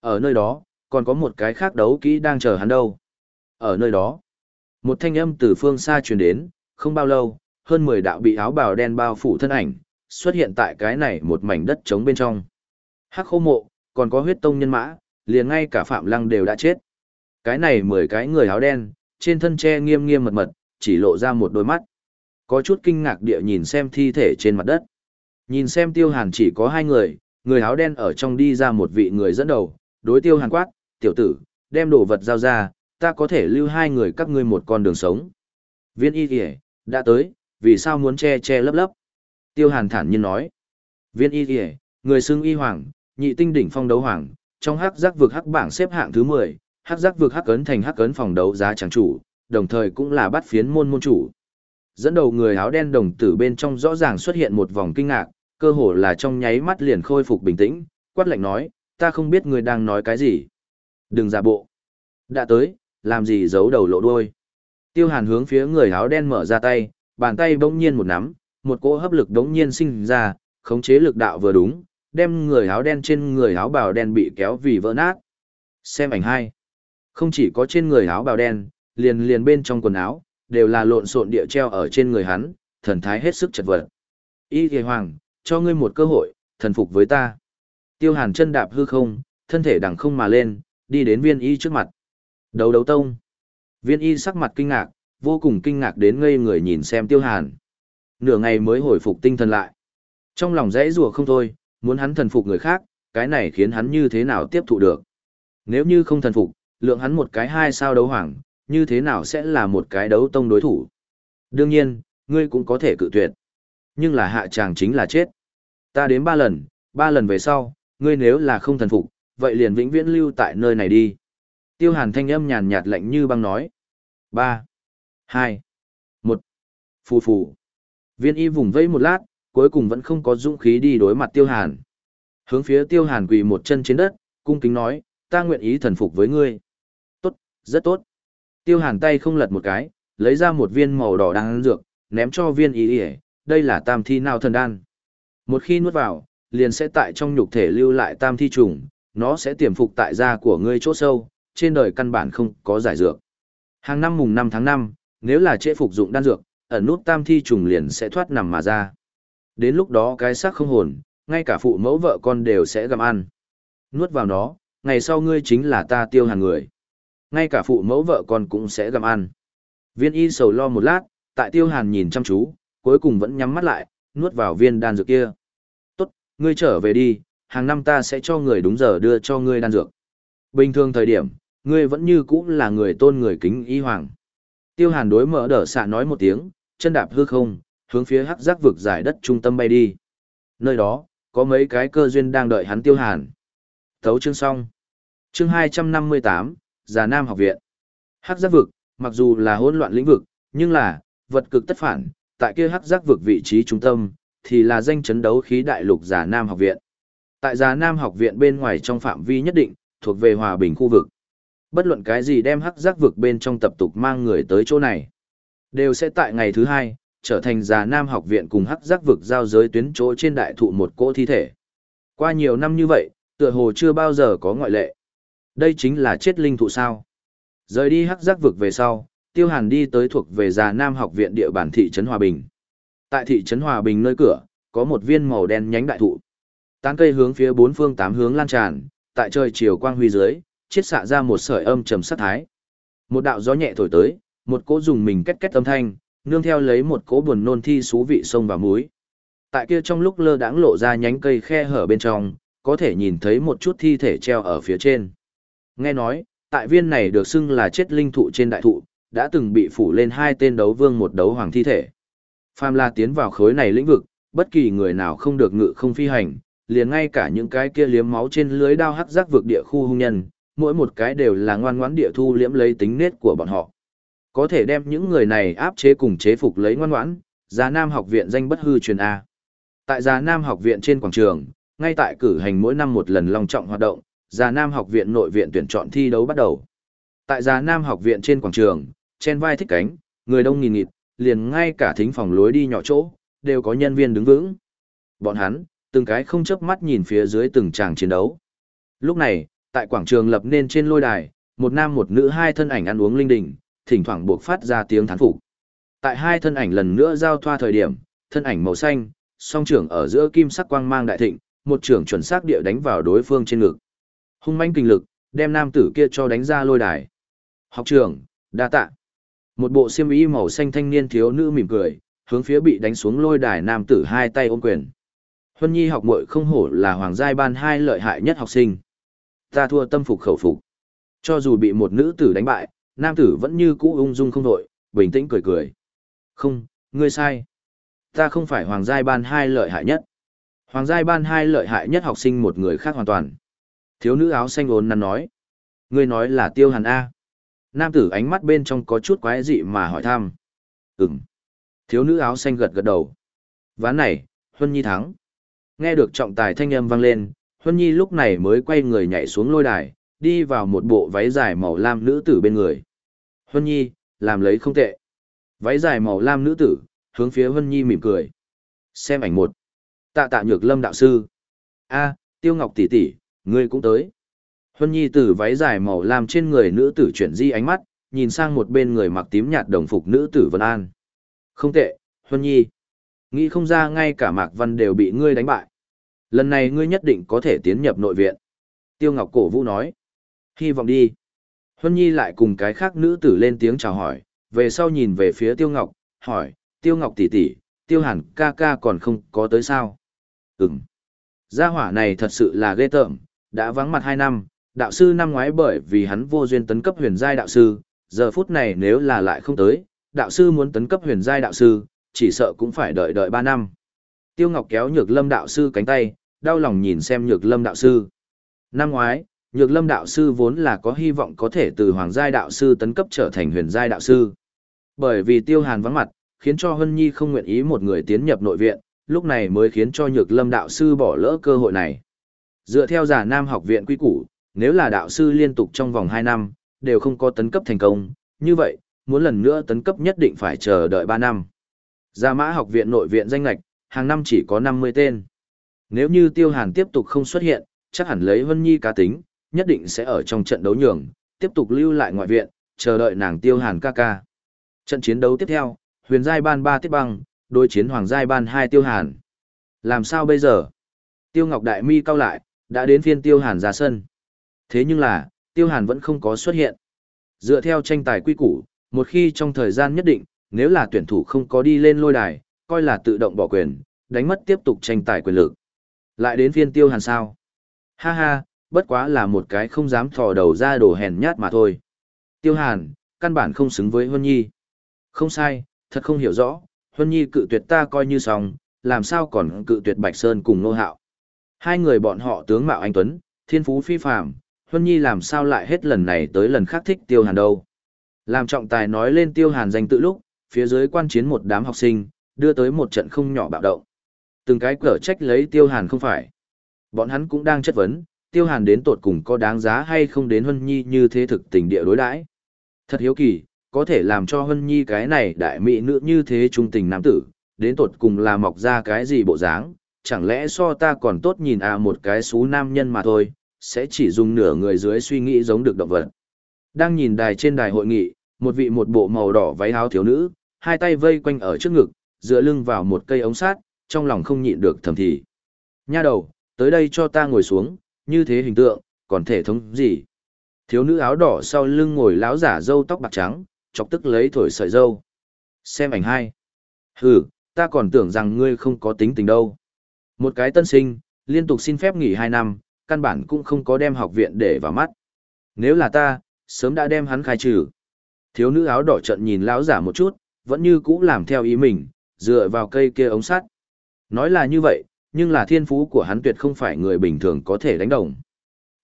Ở nơi đó, còn có một cái khác đấu kỹ đang chờ hắn đâu. Ở nơi đó, một thanh âm từ phương xa truyền đến, không bao lâu, hơn 10 đạo bị áo bào đen bao phủ thân ảnh, xuất hiện tại cái này một mảnh đất trống bên trong. Hắc khô mộ, còn có huyết tông nhân mã, liền ngay cả Phạm Lăng đều đã chết. Cái này 10 cái người áo đen, trên thân che nghiêm nghiêm mật mật, chỉ lộ ra một đôi mắt. Có chút kinh ngạc địa nhìn xem thi thể trên mặt đất. Nhìn xem tiêu hàn chỉ có hai người, người áo đen ở trong đi ra một vị người dẫn đầu, đối tiêu hàn quát, tiểu tử, đem đồ vật giao ra, ta có thể lưu hai người các ngươi một con đường sống. Viên y kìa, đã tới, vì sao muốn che che lấp lấp? Tiêu hàn thản nhiên nói. Viên y kìa, người xưng y hoàng, nhị tinh đỉnh phong đấu hoàng, trong hắc giác vực hắc bảng xếp hạng thứ 10, hắc giác vực hắc ấn thành hắc ấn phòng đấu giá tràng chủ, đồng thời cũng là bắt phiến môn môn chủ. Dẫn đầu người áo đen đồng tử bên trong rõ ràng xuất hiện một vòng kinh ngạc, cơ hồ là trong nháy mắt liền khôi phục bình tĩnh, quát lạnh nói, ta không biết người đang nói cái gì. Đừng giả bộ. Đã tới, làm gì giấu đầu lộ đuôi. Tiêu hàn hướng phía người áo đen mở ra tay, bàn tay bỗng nhiên một nắm, một cỗ hấp lực bỗng nhiên sinh ra, khống chế lực đạo vừa đúng, đem người áo đen trên người áo bào đen bị kéo vì vỡ nát. Xem ảnh hai. Không chỉ có trên người áo bào đen, liền liền bên trong quần áo, đều là lộn xộn địa treo ở trên người hắn, thần thái hết sức chật vật. Y Thề Hoàng, cho ngươi một cơ hội, thần phục với ta. Tiêu hàn chân đạp hư không, thân thể đằng không mà lên, đi đến viên y trước mặt. Đấu đấu tông. Viên y sắc mặt kinh ngạc, vô cùng kinh ngạc đến ngây người nhìn xem tiêu hàn. Nửa ngày mới hồi phục tinh thần lại. Trong lòng dãy rùa không thôi, muốn hắn thần phục người khác, cái này khiến hắn như thế nào tiếp thụ được. Nếu như không thần phục, lượng hắn một cái hai sao đấu hoàng, như thế nào sẽ là một cái đấu tông đối thủ. Đương nhiên, ngươi cũng có thể cự tuyệt. Nhưng là hạ tràng chính là chết. Ta đến ba lần, ba lần về sau, ngươi nếu là không thần phục, vậy liền vĩnh viễn lưu tại nơi này đi. Tiêu hàn thanh âm nhàn nhạt lạnh như băng nói. ba hai một Phù phù. Viên y vùng vây một lát, cuối cùng vẫn không có dũng khí đi đối mặt tiêu hàn. Hướng phía tiêu hàn quỳ một chân trên đất, cung kính nói, ta nguyện ý thần phục với ngươi. Tốt, rất tốt. Tiêu hàn tay không lật một cái, lấy ra một viên màu đỏ đan dược, ném cho viên y, ỉa, đây là tam thi nào thần đan. Một khi nuốt vào, liền sẽ tại trong nhục thể lưu lại tam thi trùng, nó sẽ tiềm phục tại da của ngươi chỗ sâu, trên đời căn bản không có giải dược. Hàng năm mùng 5 tháng 5, nếu là trễ phục dụng đan dược, ẩn nút tam thi trùng liền sẽ thoát nằm mà ra. Đến lúc đó cái xác không hồn, ngay cả phụ mẫu vợ con đều sẽ gặm ăn. Nuốt vào nó, ngày sau ngươi chính là ta tiêu hàng người. Ngay cả phụ mẫu vợ con cũng sẽ gặm ăn. Viên y sầu lo một lát, tại tiêu hàn nhìn chăm chú, cuối cùng vẫn nhắm mắt lại, nuốt vào viên đan dược kia. Ngươi trở về đi, hàng năm ta sẽ cho người đúng giờ đưa cho ngươi đan dược. Bình thường thời điểm, ngươi vẫn như cũ là người tôn người kính y hoàng. Tiêu hàn đối mở đỡ xạ nói một tiếng, chân đạp hư không, hướng phía hắc giác vực giải đất trung tâm bay đi. Nơi đó, có mấy cái cơ duyên đang đợi hắn tiêu hàn. Thấu chương xong. Chương 258, Già Nam học viện. Hắc giác vực, mặc dù là hỗn loạn lĩnh vực, nhưng là, vật cực tất phản, tại kia hắc giác vực vị trí trung tâm, thì là danh chấn đấu khí đại lục Già Nam học viện. Tại Già Nam học viện bên ngoài trong phạm vi nhất định, thuộc về hòa bình khu vực. Bất luận cái gì đem hắc giác vực bên trong tập tục mang người tới chỗ này, đều sẽ tại ngày thứ hai, trở thành Già Nam học viện cùng hắc giác vực giao giới tuyến chỗ trên đại thụ một cỗ thi thể. Qua nhiều năm như vậy, tựa hồ chưa bao giờ có ngoại lệ. Đây chính là chết linh thụ sao. Rời đi hắc giác vực về sau, Tiêu Hàn đi tới thuộc về Già Nam học viện địa bản thị trấn Hòa Bình. Tại thị trấn Hòa Bình nơi cửa, có một viên màu đen nhánh đại thụ. Tán cây hướng phía bốn phương tám hướng lan tràn, tại trời chiều quang huy dưới, chiết xạ ra một sợi âm trầm sát thái. Một đạo gió nhẹ thổi tới, một cỗ dùng mình két két âm thanh, nương theo lấy một cỗ buồn nôn thi xú vị sông và muối. Tại kia trong lúc lơ đãng lộ ra nhánh cây khe hở bên trong, có thể nhìn thấy một chút thi thể treo ở phía trên. Nghe nói, tại viên này được xưng là chết linh thụ trên đại thụ, đã từng bị phủ lên hai tên đấu vương một đấu hoàng thi thể. Phàm La tiến vào khối này lĩnh vực, bất kỳ người nào không được ngự không phi hành, liền ngay cả những cái kia liếm máu trên lưới đao hắc giác vực địa khu hung nhân, mỗi một cái đều là ngoan ngoãn địa thu liếm lấy tính nết của bọn họ. Có thể đem những người này áp chế cùng chế phục lấy ngoan ngoãn, Già Nam học viện danh bất hư truyền A. Tại Già Nam học viện trên quảng trường, ngay tại cử hành mỗi năm một lần long trọng hoạt động, Già Nam học viện nội viện tuyển chọn thi đấu bắt đầu. Tại Già Nam học viện trên quảng trường, trên vai thích cánh, người đông nghìn nghịt, liền ngay cả thính phòng lối đi nhỏ chỗ, đều có nhân viên đứng vững. Bọn hắn, từng cái không chớp mắt nhìn phía dưới từng tràng chiến đấu. Lúc này, tại quảng trường lập nên trên lôi đài, một nam một nữ hai thân ảnh ăn uống linh đình, thỉnh thoảng buộc phát ra tiếng thán phục. Tại hai thân ảnh lần nữa giao thoa thời điểm, thân ảnh màu xanh, song trưởng ở giữa kim sắc quang mang đại thịnh, một trưởng chuẩn xác địa đánh vào đối phương trên ngực. Hung manh kinh lực, đem nam tử kia cho đánh ra lôi đài. Học trưởng, đa tạ. Một bộ xiêm y màu xanh thanh niên thiếu nữ mỉm cười, hướng phía bị đánh xuống lôi đài nam tử hai tay ôm quyền. Huân Nhi học muội không hổ là hoàng giai ban hai lợi hại nhất học sinh. Ta thua tâm phục khẩu phục. Cho dù bị một nữ tử đánh bại, nam tử vẫn như cũ ung dung không đội, bình tĩnh cười cười. Không, ngươi sai. Ta không phải hoàng giai ban hai lợi hại nhất. Hoàng giai ban hai lợi hại nhất học sinh một người khác hoàn toàn. Thiếu nữ áo xanh ốn nắn nói. Ngươi nói là tiêu hàn A. Nam tử ánh mắt bên trong có chút quái dị mà hỏi thăm. Ừm. Thiếu nữ áo xanh gật gật đầu. Ván này, Huân Nhi thắng. Nghe được trọng tài thanh âm vang lên, Huân Nhi lúc này mới quay người nhảy xuống lôi đài, đi vào một bộ váy dài màu lam nữ tử bên người. Huân Nhi, làm lấy không tệ. Váy dài màu lam nữ tử, hướng phía Huân Nhi mỉm cười. Xem ảnh một. Tạ tạ nhược lâm đạo sư. a Tiêu Ngọc tỷ tỷ, ngươi cũng tới. Huân Nhi từ váy dài màu lam trên người nữ tử chuyển di ánh mắt, nhìn sang một bên người mặc tím nhạt đồng phục nữ tử Vân An. Không tệ, Huân Nhi. Nghĩ không ra ngay cả Mạc Văn đều bị ngươi đánh bại. Lần này ngươi nhất định có thể tiến nhập nội viện. Tiêu Ngọc cổ vũ nói. Hy vọng đi. Huân Nhi lại cùng cái khác nữ tử lên tiếng chào hỏi, về sau nhìn về phía Tiêu Ngọc, hỏi, Tiêu Ngọc tỷ tỷ, Tiêu Hàn ca ca còn không có tới sao? Ừm. Gia hỏa này thật sự là ghê tởm, đã vắng mặt hai năm, đạo sư năm ngoái bởi vì hắn vô duyên tấn cấp huyền giai đạo sư, giờ phút này nếu là lại không tới, đạo sư muốn tấn cấp huyền giai đạo sư, chỉ sợ cũng phải đợi đợi ba năm. Tiêu Ngọc kéo Nhược Lâm đạo sư cánh tay, đau lòng nhìn xem Nhược Lâm đạo sư. Năm ngoái, Nhược Lâm đạo sư vốn là có hy vọng có thể từ hoàng giai đạo sư tấn cấp trở thành huyền giai đạo sư. Bởi vì Tiêu Hàn vắng mặt, khiến cho Hân Nhi không nguyện ý một người tiến nhập nội viện, lúc này mới khiến cho Nhược Lâm đạo sư bỏ lỡ cơ hội này. Dựa theo giả Nam học viện quy củ, nếu là đạo sư liên tục trong vòng 2 năm, đều không có tấn cấp thành công, như vậy, muốn lần nữa tấn cấp nhất định phải chờ đợi 3 năm. Gia mã học viện nội viện danh lạch, hàng năm chỉ có 50 tên. Nếu như Tiêu Hàn tiếp tục không xuất hiện, chắc hẳn lấy Vân Nhi cá tính, nhất định sẽ ở trong trận đấu nhường, tiếp tục lưu lại ngoại viện, chờ đợi nàng Tiêu Hàn ca ca. Trận chiến đấu tiếp theo, Huyền giai ban 3 tiếp băng, đối chiến Hoàng giai ban 2 Tiêu Hàn. Làm sao bây giờ? Tiêu Ngọc Đại Mi cao lại, đã đến phiên Tiêu Hàn ra sân. Thế nhưng là, Tiêu Hàn vẫn không có xuất hiện. Dựa theo tranh tài quy củ, một khi trong thời gian nhất định, nếu là tuyển thủ không có đi lên lôi đài, coi là tự động bỏ quyền, đánh mất tiếp tục tranh tài quyền lực. Lại đến phiên Tiêu Hàn sao? Ha ha, bất quá là một cái không dám thò đầu ra đồ hèn nhát mà thôi. Tiêu Hàn, căn bản không xứng với Huân Nhi. Không sai, thật không hiểu rõ, Huân Nhi cự tuyệt ta coi như xong, làm sao còn cự tuyệt Bạch Sơn cùng Nô Hạo. Hai người bọn họ tướng mạo anh Tuấn, thiên phú phi phàm, Huân Nhi làm sao lại hết lần này tới lần khác thích Tiêu Hàn đâu. Làm trọng tài nói lên Tiêu Hàn danh tự lúc, phía dưới quan chiến một đám học sinh, đưa tới một trận không nhỏ bạo động. Từng cái cở trách lấy Tiêu Hàn không phải. Bọn hắn cũng đang chất vấn, Tiêu Hàn đến tột cùng có đáng giá hay không đến Huân Nhi như thế thực tình địa đối đãi. Thật hiếu kỳ, có thể làm cho Huân Nhi cái này đại mỹ nữ như thế trung tình nam tử, đến tột cùng là mọc ra cái gì bộ dáng, chẳng lẽ so ta còn tốt nhìn à một cái xú nam nhân mà thôi, sẽ chỉ dùng nửa người dưới suy nghĩ giống được động vật. Đang nhìn đài trên đài hội nghị, một vị một bộ màu đỏ váy áo thiếu nữ, hai tay vây quanh ở trước ngực, dựa lưng vào một cây ống sát, trong lòng không nhịn được thầm thì. Nha đầu, tới đây cho ta ngồi xuống, như thế hình tượng, còn thể thống gì? Thiếu nữ áo đỏ sau lưng ngồi láo giả dâu tóc bạc trắng, chọc tức lấy thổi sợi dâu. Xem ảnh hai. Hừ, ta còn tưởng rằng ngươi không có tính tình đâu. Một cái tân sinh, liên tục xin phép nghỉ hai năm, căn bản cũng không có đem học viện để vào mắt. Nếu là ta, sớm đã đem hắn khai trừ. Thiếu nữ áo đỏ trận nhìn lão giả một chút, vẫn như cũ làm theo ý mình, dựa vào cây kia ống sắt. Nói là như vậy, nhưng là thiên phú của hắn tuyệt không phải người bình thường có thể đánh đồng.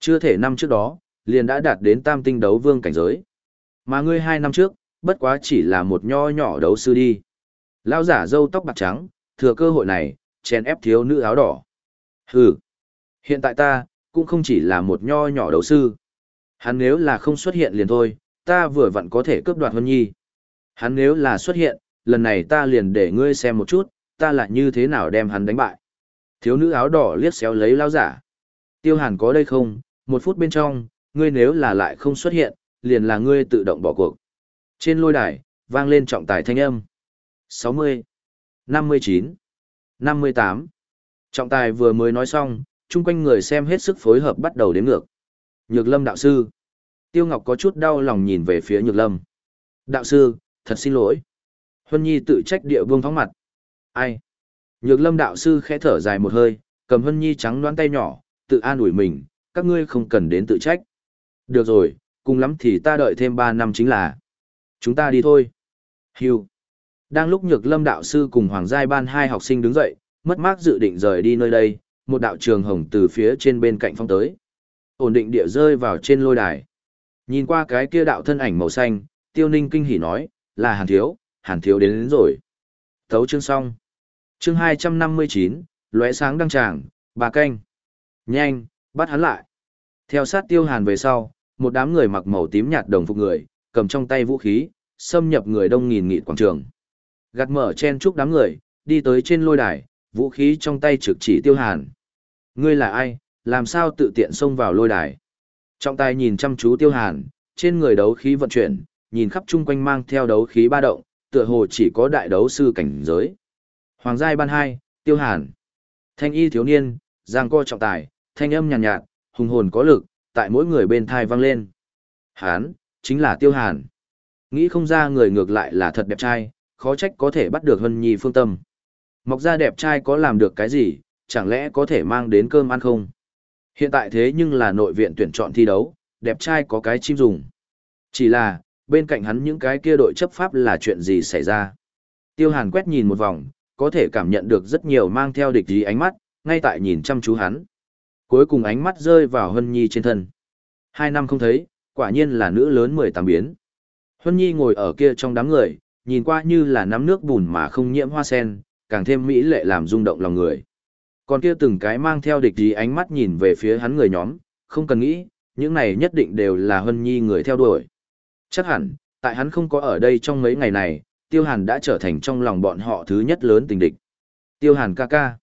Chưa thể năm trước đó, liền đã đạt đến tam tinh đấu vương cảnh giới. Mà ngươi hai năm trước, bất quá chỉ là một nho nhỏ đấu sư đi. Lão giả râu tóc bạc trắng, thừa cơ hội này, chèn ép thiếu nữ áo đỏ. Hừ, hiện tại ta, cũng không chỉ là một nho nhỏ đấu sư. Hắn nếu là không xuất hiện liền thôi, ta vừa vặn có thể cướp đoạt Hân Nhi. Hắn nếu là xuất hiện, lần này ta liền để ngươi xem một chút, ta lại như thế nào đem hắn đánh bại. Thiếu nữ áo đỏ liếc xéo lấy lao giả. Tiêu hàn có đây không, một phút bên trong, ngươi nếu là lại không xuất hiện, liền là ngươi tự động bỏ cuộc. Trên lôi đài, vang lên trọng tài thanh âm. 60, 59, 58. Trọng tài vừa mới nói xong, chung quanh người xem hết sức phối hợp bắt đầu đến ngược. Nhược lâm đạo sư. Tiêu Ngọc có chút đau lòng nhìn về phía Nhược lâm. Đạo sư, thật xin lỗi. Huân Nhi tự trách địa vương phóng mặt. Ai? Nhược lâm đạo sư khẽ thở dài một hơi, cầm Huân Nhi trắng đoán tay nhỏ, tự an ủi mình, các ngươi không cần đến tự trách. Được rồi, cùng lắm thì ta đợi thêm 3 năm chính là. Chúng ta đi thôi. Hưu. Đang lúc Nhược Lâm đạo sư cùng Hoàng Giai ban hai học sinh đứng dậy, mất mát dự định rời đi nơi đây, một đạo trường hồng từ phía trên bên cạnh phong tới. Ổn định địa rơi vào trên lôi đài. Nhìn qua cái kia đạo thân ảnh màu xanh, Tiêu Ninh kinh hỉ nói, là Hàn Thiếu, Hàn Thiếu đến, đến rồi. Thấu chương xong. Chương 259, lóe sáng đăng tràng, bà canh. Nhanh, bắt hắn lại. Theo sát Tiêu Hàn về sau, một đám người mặc màu tím nhạt đồng phục người, cầm trong tay vũ khí, xâm nhập người đông nghìn nghịt quảng trường. Gạt mở chen chúc đám người, đi tới trên lôi đài, vũ khí trong tay trực chỉ tiêu hàn. Ngươi là ai, làm sao tự tiện xông vào lôi đài? Trọng tài nhìn chăm chú tiêu hàn, trên người đấu khí vận chuyển, nhìn khắp chung quanh mang theo đấu khí ba động, tựa hồ chỉ có đại đấu sư cảnh giới. Hoàng giai ban hai, tiêu hàn. Thanh y thiếu niên, giang co trọng tài, thanh âm nhàn nhạt, nhạt, hùng hồn có lực, tại mỗi người bên thai vang lên. Hán, chính là tiêu hàn. Nghĩ không ra người ngược lại là thật đẹp trai, khó trách có thể bắt được Hân Nhi phương tâm. Mọc ra đẹp trai có làm được cái gì, chẳng lẽ có thể mang đến cơm ăn không? Hiện tại thế nhưng là nội viện tuyển chọn thi đấu, đẹp trai có cái chim dùng. Chỉ là, bên cạnh hắn những cái kia đội chấp pháp là chuyện gì xảy ra? Tiêu Hàn quét nhìn một vòng, có thể cảm nhận được rất nhiều mang theo địch ý ánh mắt, ngay tại nhìn chăm chú hắn. Cuối cùng ánh mắt rơi vào Hân Nhi trên thân. Hai năm không thấy, quả nhiên là nữ lớn mười tám biến. Hân Nhi ngồi ở kia trong đám người, nhìn qua như là nắm nước bùn mà không nhiễm hoa sen, càng thêm mỹ lệ làm rung động lòng người. Còn kia từng cái mang theo địch ý ánh mắt nhìn về phía hắn người nhóm, không cần nghĩ, những này nhất định đều là Hân Nhi người theo đuổi. Chắc hẳn, tại hắn không có ở đây trong mấy ngày này, Tiêu Hàn đã trở thành trong lòng bọn họ thứ nhất lớn tình địch. Tiêu Hàn ca ca.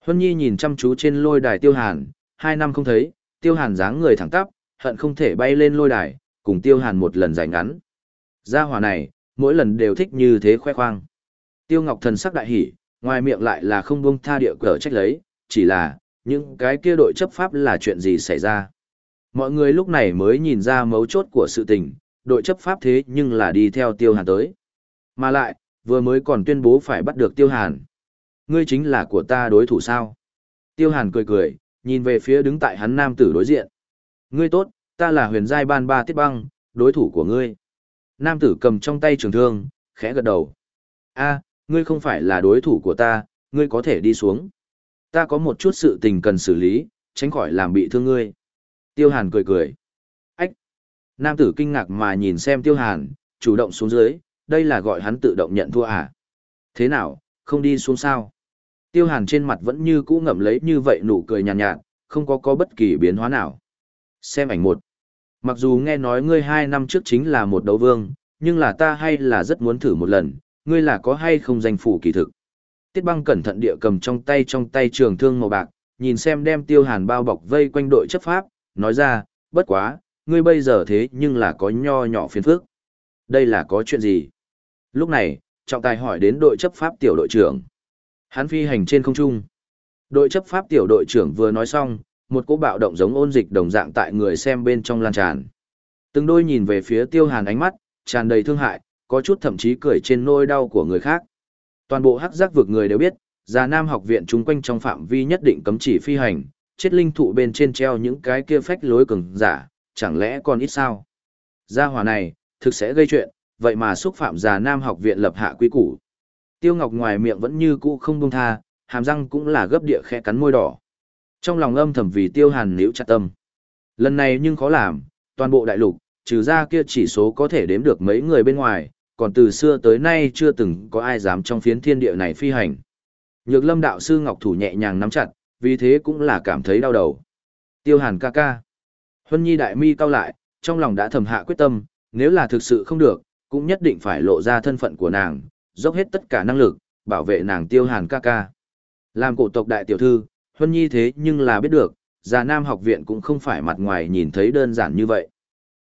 Hân Nhi nhìn chăm chú trên lôi đài Tiêu Hàn, hai năm không thấy, Tiêu Hàn dáng người thẳng tắp, hận không thể bay lên lôi đài, cùng Tiêu Hàn một lần giải ngắn. Gia hỏa này, mỗi lần đều thích như thế khoe khoang. Tiêu Ngọc thần sắc đại hỉ, ngoài miệng lại là không buông tha địa cờ trách lấy, chỉ là, những cái kia đội chấp pháp là chuyện gì xảy ra. Mọi người lúc này mới nhìn ra mấu chốt của sự tình, đội chấp pháp thế nhưng là đi theo Tiêu Hàn tới. Mà lại, vừa mới còn tuyên bố phải bắt được Tiêu Hàn. Ngươi chính là của ta đối thủ sao? Tiêu Hàn cười cười, nhìn về phía đứng tại hắn nam tử đối diện. Ngươi tốt, ta là huyền giai ban ba tiết băng, đối thủ của ngươi. Nam tử cầm trong tay trường thương, khẽ gật đầu. a ngươi không phải là đối thủ của ta, ngươi có thể đi xuống. Ta có một chút sự tình cần xử lý, tránh khỏi làm bị thương ngươi. Tiêu Hàn cười cười. Ách! Nam tử kinh ngạc mà nhìn xem Tiêu Hàn, chủ động xuống dưới, đây là gọi hắn tự động nhận thua à? Thế nào, không đi xuống sao? Tiêu Hàn trên mặt vẫn như cũ ngậm lấy như vậy nụ cười nhàn nhạt, nhạt, không có có bất kỳ biến hóa nào. Xem ảnh một. Mặc dù nghe nói ngươi hai năm trước chính là một đấu vương, nhưng là ta hay là rất muốn thử một lần, ngươi là có hay không danh phủ kỳ thực. Tiết băng cẩn thận địa cầm trong tay trong tay trường thương màu bạc, nhìn xem đem tiêu hàn bao bọc vây quanh đội chấp pháp, nói ra, bất quá, ngươi bây giờ thế nhưng là có nho nhỏ phiền phức. Đây là có chuyện gì? Lúc này, trọng tài hỏi đến đội chấp pháp tiểu đội trưởng. Hắn phi hành trên không trung. Đội chấp pháp tiểu đội trưởng vừa nói xong, một cỗ bạo động giống ôn dịch đồng dạng tại người xem bên trong lan tràn. Từng đôi nhìn về phía tiêu hàn ánh mắt, tràn đầy thương hại, có chút thậm chí cười trên nỗi đau của người khác. Toàn bộ hắc giác vực người đều biết, già nam học viện chung quanh trong phạm vi nhất định cấm chỉ phi hành, chết linh thụ bên trên treo những cái kia phách lối cường giả, chẳng lẽ còn ít sao? Gia hỏa này, thực sẽ gây chuyện, vậy mà xúc phạm già nam học viện lập hạ quy củ. Tiêu Ngọc ngoài miệng vẫn như cũ không buông tha, hàm răng cũng là gấp địa khẽ cắn môi đỏ. Trong lòng âm thầm vì tiêu hàn níu chặt tâm. Lần này nhưng khó làm, toàn bộ đại lục, trừ ra kia chỉ số có thể đếm được mấy người bên ngoài, còn từ xưa tới nay chưa từng có ai dám trong phiến thiên địa này phi hành. Nhược lâm đạo sư ngọc thủ nhẹ nhàng nắm chặt, vì thế cũng là cảm thấy đau đầu. Tiêu hàn ca ca. Huân nhi đại mi cao lại, trong lòng đã thầm hạ quyết tâm, nếu là thực sự không được, cũng nhất định phải lộ ra thân phận của nàng, dốc hết tất cả năng lực, bảo vệ nàng tiêu hàn ca ca. Làm cổ tộc đại tiểu thư, Huân Nhi thế nhưng là biết được, già nam học viện cũng không phải mặt ngoài nhìn thấy đơn giản như vậy.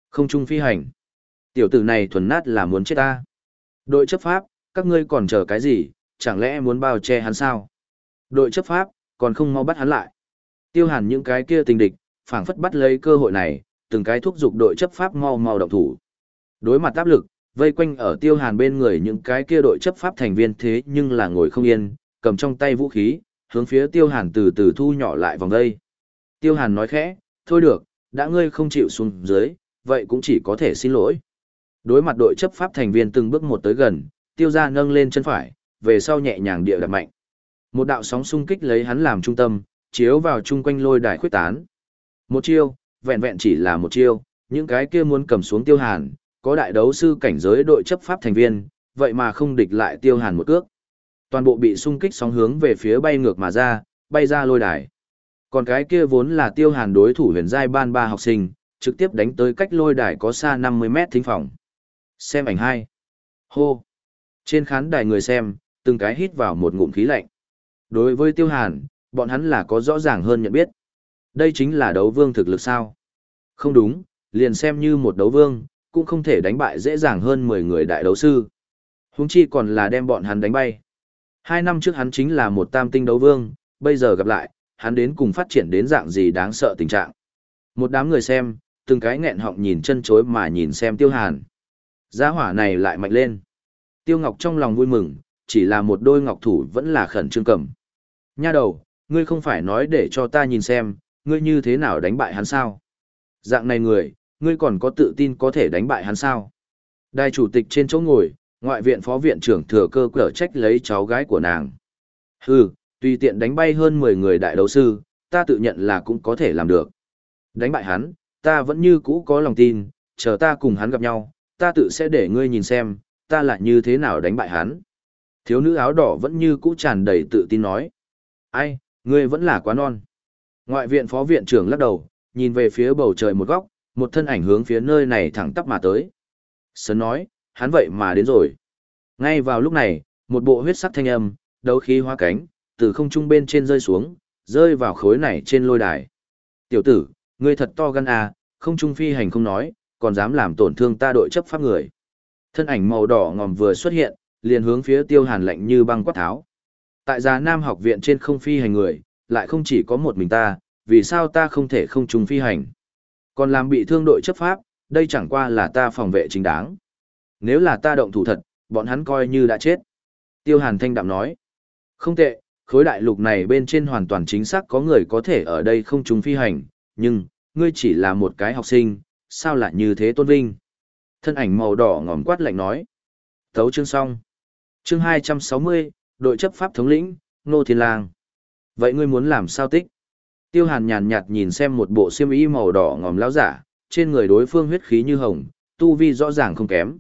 Không chung phi hành. Tiểu tử này thuần nát là muốn chết ta. Đội chấp pháp, các ngươi còn chờ cái gì, chẳng lẽ muốn bao che hắn sao? Đội chấp pháp, còn không mau bắt hắn lại. Tiêu hàn những cái kia tình địch, phảng phất bắt lấy cơ hội này, từng cái thúc giục đội chấp pháp mau mau động thủ. Đối mặt áp lực, vây quanh ở tiêu hàn bên người những cái kia đội chấp pháp thành viên thế nhưng là ngồi không yên, cầm trong tay vũ khí, hướng phía tiêu hàn từ từ thu nhỏ lại vòng đây. Tiêu hàn nói khẽ, thôi được, đã ngươi không chịu xuống dưới, vậy cũng chỉ có thể xin lỗi. Đối mặt đội chấp pháp thành viên từng bước một tới gần, tiêu gia nâng lên chân phải, về sau nhẹ nhàng địa đặt mạnh. Một đạo sóng xung kích lấy hắn làm trung tâm, chiếu vào chung quanh lôi đài khuyết tán. Một chiêu, vẹn vẹn chỉ là một chiêu, những cái kia muốn cầm xuống tiêu hàn, có đại đấu sư cảnh giới đội chấp pháp thành viên, vậy mà không địch lại tiêu hàn một cước. Toàn bộ bị xung kích sóng hướng về phía bay ngược mà ra, bay ra lôi đài. Còn cái kia vốn là tiêu hàn đối thủ huyền giai ban ba học sinh, trực tiếp đánh tới cách lôi đài có xa 50 mét thính phòng. Xem ảnh hai. Hô. Trên khán đài người xem, từng cái hít vào một ngụm khí lạnh. Đối với tiêu hàn, bọn hắn là có rõ ràng hơn nhận biết. Đây chính là đấu vương thực lực sao? Không đúng, liền xem như một đấu vương, cũng không thể đánh bại dễ dàng hơn 10 người đại đấu sư. Húng chi còn là đem bọn hắn đánh bay. Hai năm trước hắn chính là một tam tinh đấu vương, bây giờ gặp lại, hắn đến cùng phát triển đến dạng gì đáng sợ tình trạng. Một đám người xem, từng cái nghẹn họng nhìn chân chối mà nhìn xem tiêu hàn. Giá hỏa này lại mạnh lên. Tiêu Ngọc trong lòng vui mừng, chỉ là một đôi ngọc thủ vẫn là khẩn trương cầm. Nha đầu, ngươi không phải nói để cho ta nhìn xem, ngươi như thế nào đánh bại hắn sao? Dạng này người, ngươi còn có tự tin có thể đánh bại hắn sao? Đại chủ tịch trên chỗ ngồi, ngoại viện phó viện trưởng thừa cơ cở trách lấy cháu gái của nàng. Hừ, tùy tiện đánh bay hơn 10 người đại đấu sư, ta tự nhận là cũng có thể làm được. Đánh bại hắn, ta vẫn như cũ có lòng tin, chờ ta cùng hắn gặp nhau, ta tự sẽ để ngươi nhìn xem, ta là như thế nào đánh bại hắn. Thiếu nữ áo đỏ vẫn như cũ tràn đầy tự tin nói. Ai, ngươi vẫn là quá non. Ngoại viện phó viện trưởng lắc đầu, nhìn về phía bầu trời một góc, một thân ảnh hướng phía nơi này thẳng tắp mà tới. Sớn nói, hắn vậy mà đến rồi. Ngay vào lúc này, một bộ huyết sắc thanh âm, đấu khí hóa cánh, từ không trung bên trên rơi xuống, rơi vào khối này trên lôi đài. Tiểu tử, ngươi thật to gan à, không trung phi hành không nói, còn dám làm tổn thương ta đội chấp pháp người. Thân ảnh màu đỏ ngòm vừa xuất hiện, liền hướng phía tiêu hàn lạnh như băng quát tháo. Tại gia Nam học viện trên không phi hành người, lại không chỉ có một mình ta, vì sao ta không thể không trùng phi hành. Còn làm bị thương đội chấp pháp, đây chẳng qua là ta phòng vệ chính đáng. Nếu là ta động thủ thật, bọn hắn coi như đã chết. Tiêu hàn thanh đạm nói. Không tệ, khối đại lục này bên trên hoàn toàn chính xác có người có thể ở đây không trùng phi hành, nhưng, ngươi chỉ là một cái học sinh, sao lại như thế tôn vinh? Thân ảnh màu đỏ ngòm quát lạnh nói. Thấu chương xong. Chương 260, đội chấp pháp thống lĩnh, Nô Thiên Lang. Vậy ngươi muốn làm sao tích? Tiêu hàn nhàn nhạt nhìn xem một bộ xiêm y màu đỏ ngòm lão giả, trên người đối phương huyết khí như hồng, tu vi rõ ràng không kém.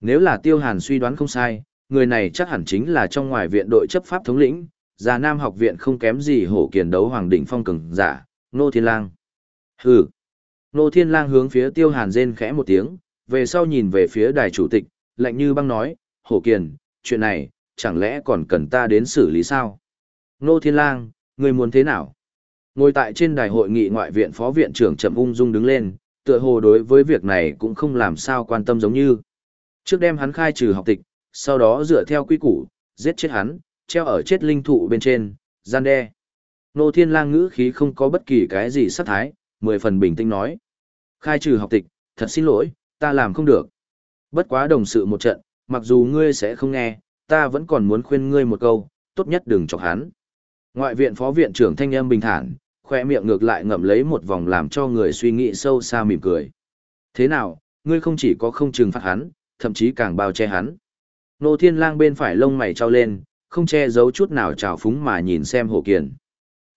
Nếu là tiêu hàn suy đoán không sai, người này chắc hẳn chính là trong ngoài viện đội chấp pháp thống lĩnh, già nam học viện không kém gì hổ kiền đấu hoàng đỉnh phong cường giả, Nô Thiên Lang. Hừ. Nô Thiên Lang hướng phía tiêu hàn rên khẽ một tiếng, về sau nhìn về phía đài chủ tịch, lạnh như băng nói, hổ kiền, chuyện này, chẳng lẽ còn cần ta đến xử lý sao? Nô Thiên Lang, người muốn thế nào? Ngồi tại trên đài hội nghị ngoại viện phó viện trưởng chậm Ung Dung đứng lên, tựa hồ đối với việc này cũng không làm sao quan tâm giống như. Trước đem hắn khai trừ học tịch, sau đó dựa theo quy củ, giết chết hắn, treo ở chết linh thụ bên trên, gian đe. Nô Thiên Lang ngữ khí không có bất kỳ cái gì sát thái, mười phần bình tĩnh nói. Khai trừ học tịch, thật xin lỗi, ta làm không được. Bất quá đồng sự một trận, mặc dù ngươi sẽ không nghe, ta vẫn còn muốn khuyên ngươi một câu, tốt nhất đừng chọc hắn. Ngoại viện phó viện trưởng thanh âm bình thản, khoe miệng ngược lại ngậm lấy một vòng làm cho người suy nghĩ sâu xa mỉm cười. Thế nào, ngươi không chỉ có không trừng phạt hắn, thậm chí càng bao che hắn. Nô Thiên Lang bên phải lông mày trao lên, không che giấu chút nào trào phúng mà nhìn xem Hồ Kiền.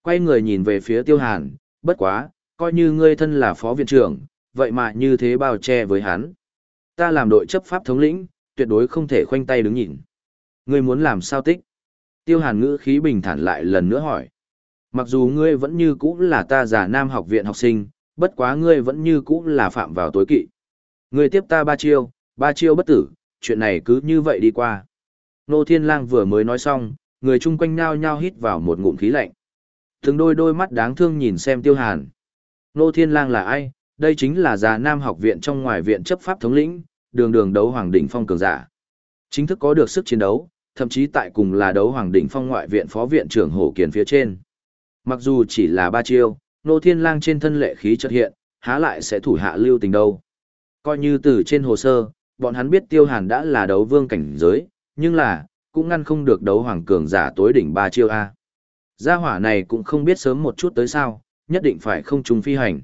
Quay người nhìn về phía Tiêu Hàn, bất quá, coi như ngươi thân là phó viện trưởng, vậy mà như thế bao che với hắn. Ta làm đội chấp pháp thống lĩnh, tuyệt đối không thể khoanh tay đứng nhìn. Ngươi muốn làm sao tích? Tiêu Hàn ngữ khí bình thản lại lần nữa hỏi. Mặc dù ngươi vẫn như cũ là ta giả nam học viện học sinh, bất quá ngươi vẫn như cũ là phạm vào tối kỵ. Ngươi tiếp ta ba chiêu, ba chiêu bất tử, chuyện này cứ như vậy đi qua. Nô Thiên Lang vừa mới nói xong, người chung quanh nhao nhao hít vào một ngụm khí lạnh. Từng đôi đôi mắt đáng thương nhìn xem Tiêu Hàn. Nô Thiên Lang là ai? Đây chính là già nam học viện trong ngoài viện chấp pháp thống lĩnh, đường đường đấu hoàng đỉnh phong cường giả. Chính thức có được sức chiến đấu, thậm chí tại cùng là đấu hoàng đỉnh phong ngoại viện phó viện trưởng Hổ Kiền phía trên. Mặc dù chỉ là ba chiêu, Nô Thiên Lang trên thân lệ khí chợt hiện, há lại sẽ thủ hạ lưu tình đâu. Coi như từ trên hồ sơ, bọn hắn biết Tiêu Hàn đã là đấu vương cảnh giới, nhưng là, cũng ngăn không được đấu hoàng cường giả tối đỉnh ba chiêu A. Gia hỏa này cũng không biết sớm một chút tới sao, nhất định phải không trùng phi hành.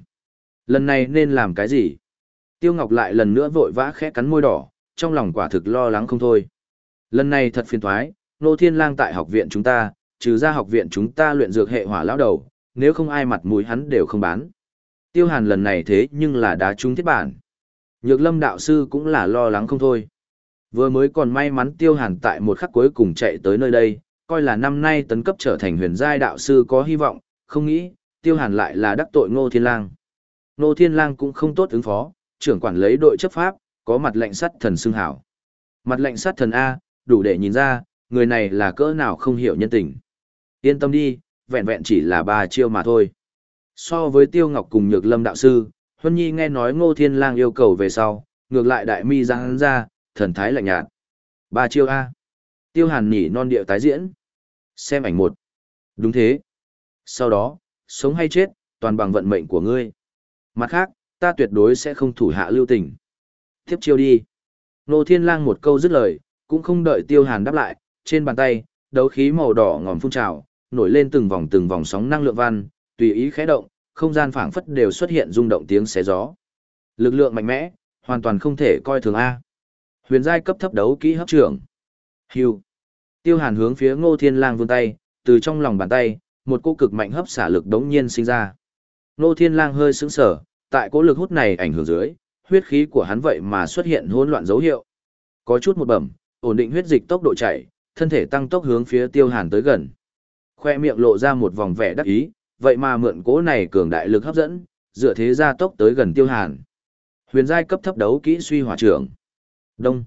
Lần này nên làm cái gì? Tiêu Ngọc lại lần nữa vội vã khẽ cắn môi đỏ, trong lòng quả thực lo lắng không thôi. Lần này thật phiền thoái, Nô Thiên Lang tại học viện chúng ta, trừ ra học viện chúng ta luyện dược hệ hỏa lão đầu, nếu không ai mặt mũi hắn đều không bán. Tiêu Hàn lần này thế nhưng là đá trúng thiết bản. Nhược lâm đạo sư cũng là lo lắng không thôi. Vừa mới còn may mắn Tiêu Hàn tại một khắc cuối cùng chạy tới nơi đây, coi là năm nay tấn cấp trở thành huyền giai đạo sư có hy vọng, không nghĩ, Tiêu Hàn lại là đắc tội Ngô Thiên Lang. Ngô Thiên Lang cũng không tốt ứng phó, trưởng quản lấy đội chấp pháp, có mặt lệnh sắt thần xưng hảo. Mặt lệnh sắt thần A, đủ để nhìn ra, người này là cỡ nào không hiểu nhân tình. Yên tâm đi, vẹn vẹn chỉ là ba chiêu mà thôi. So với Tiêu Ngọc cùng Nhược Lâm đạo sư, Huân Nhi nghe nói Ngô Thiên Lang yêu cầu về sau, ngược lại đại mi giang ra, thần thái lạnh nhạt. Ba chiêu A. Tiêu Hàn nhỉ non địa tái diễn. Xem ảnh một. Đúng thế. Sau đó, sống hay chết, toàn bằng vận mệnh của ngươi. Mặt khác, ta tuyệt đối sẽ không thủ hạ lưu tình. Tiếp chiêu đi. Nô Thiên Lang một câu dứt lời, cũng không đợi Tiêu Hàn đáp lại, trên bàn tay, đấu khí màu đỏ ngòm phun trào, nổi lên từng vòng từng vòng sóng năng lượng văn, tùy ý khẽ động, không gian phảng phất đều xuất hiện rung động tiếng xé gió. Lực lượng mạnh mẽ, hoàn toàn không thể coi thường a. Huyền giai cấp thấp đấu kỹ hấp trưởng. Hưu. Tiêu Hàn hướng phía Ngô Thiên Lang vươn tay, từ trong lòng bàn tay, một cỗ cực mạnh hấp xả lực đống nhiên sinh ra. Nô Thiên Lang hơi sững sờ, tại cỗ lực hút này ảnh hưởng dưới, huyết khí của hắn vậy mà xuất hiện hỗn loạn dấu hiệu. Có chút một bẩm, ổn định huyết dịch tốc độ chảy, thân thể tăng tốc hướng phía Tiêu Hàn tới gần. Khoe miệng lộ ra một vòng vẻ đắc ý, vậy mà mượn cỗ này cường đại lực hấp dẫn, dựa thế ra tốc tới gần Tiêu Hàn. Huyền giai cấp thấp đấu kỹ suy hỏa trưởng. Đông.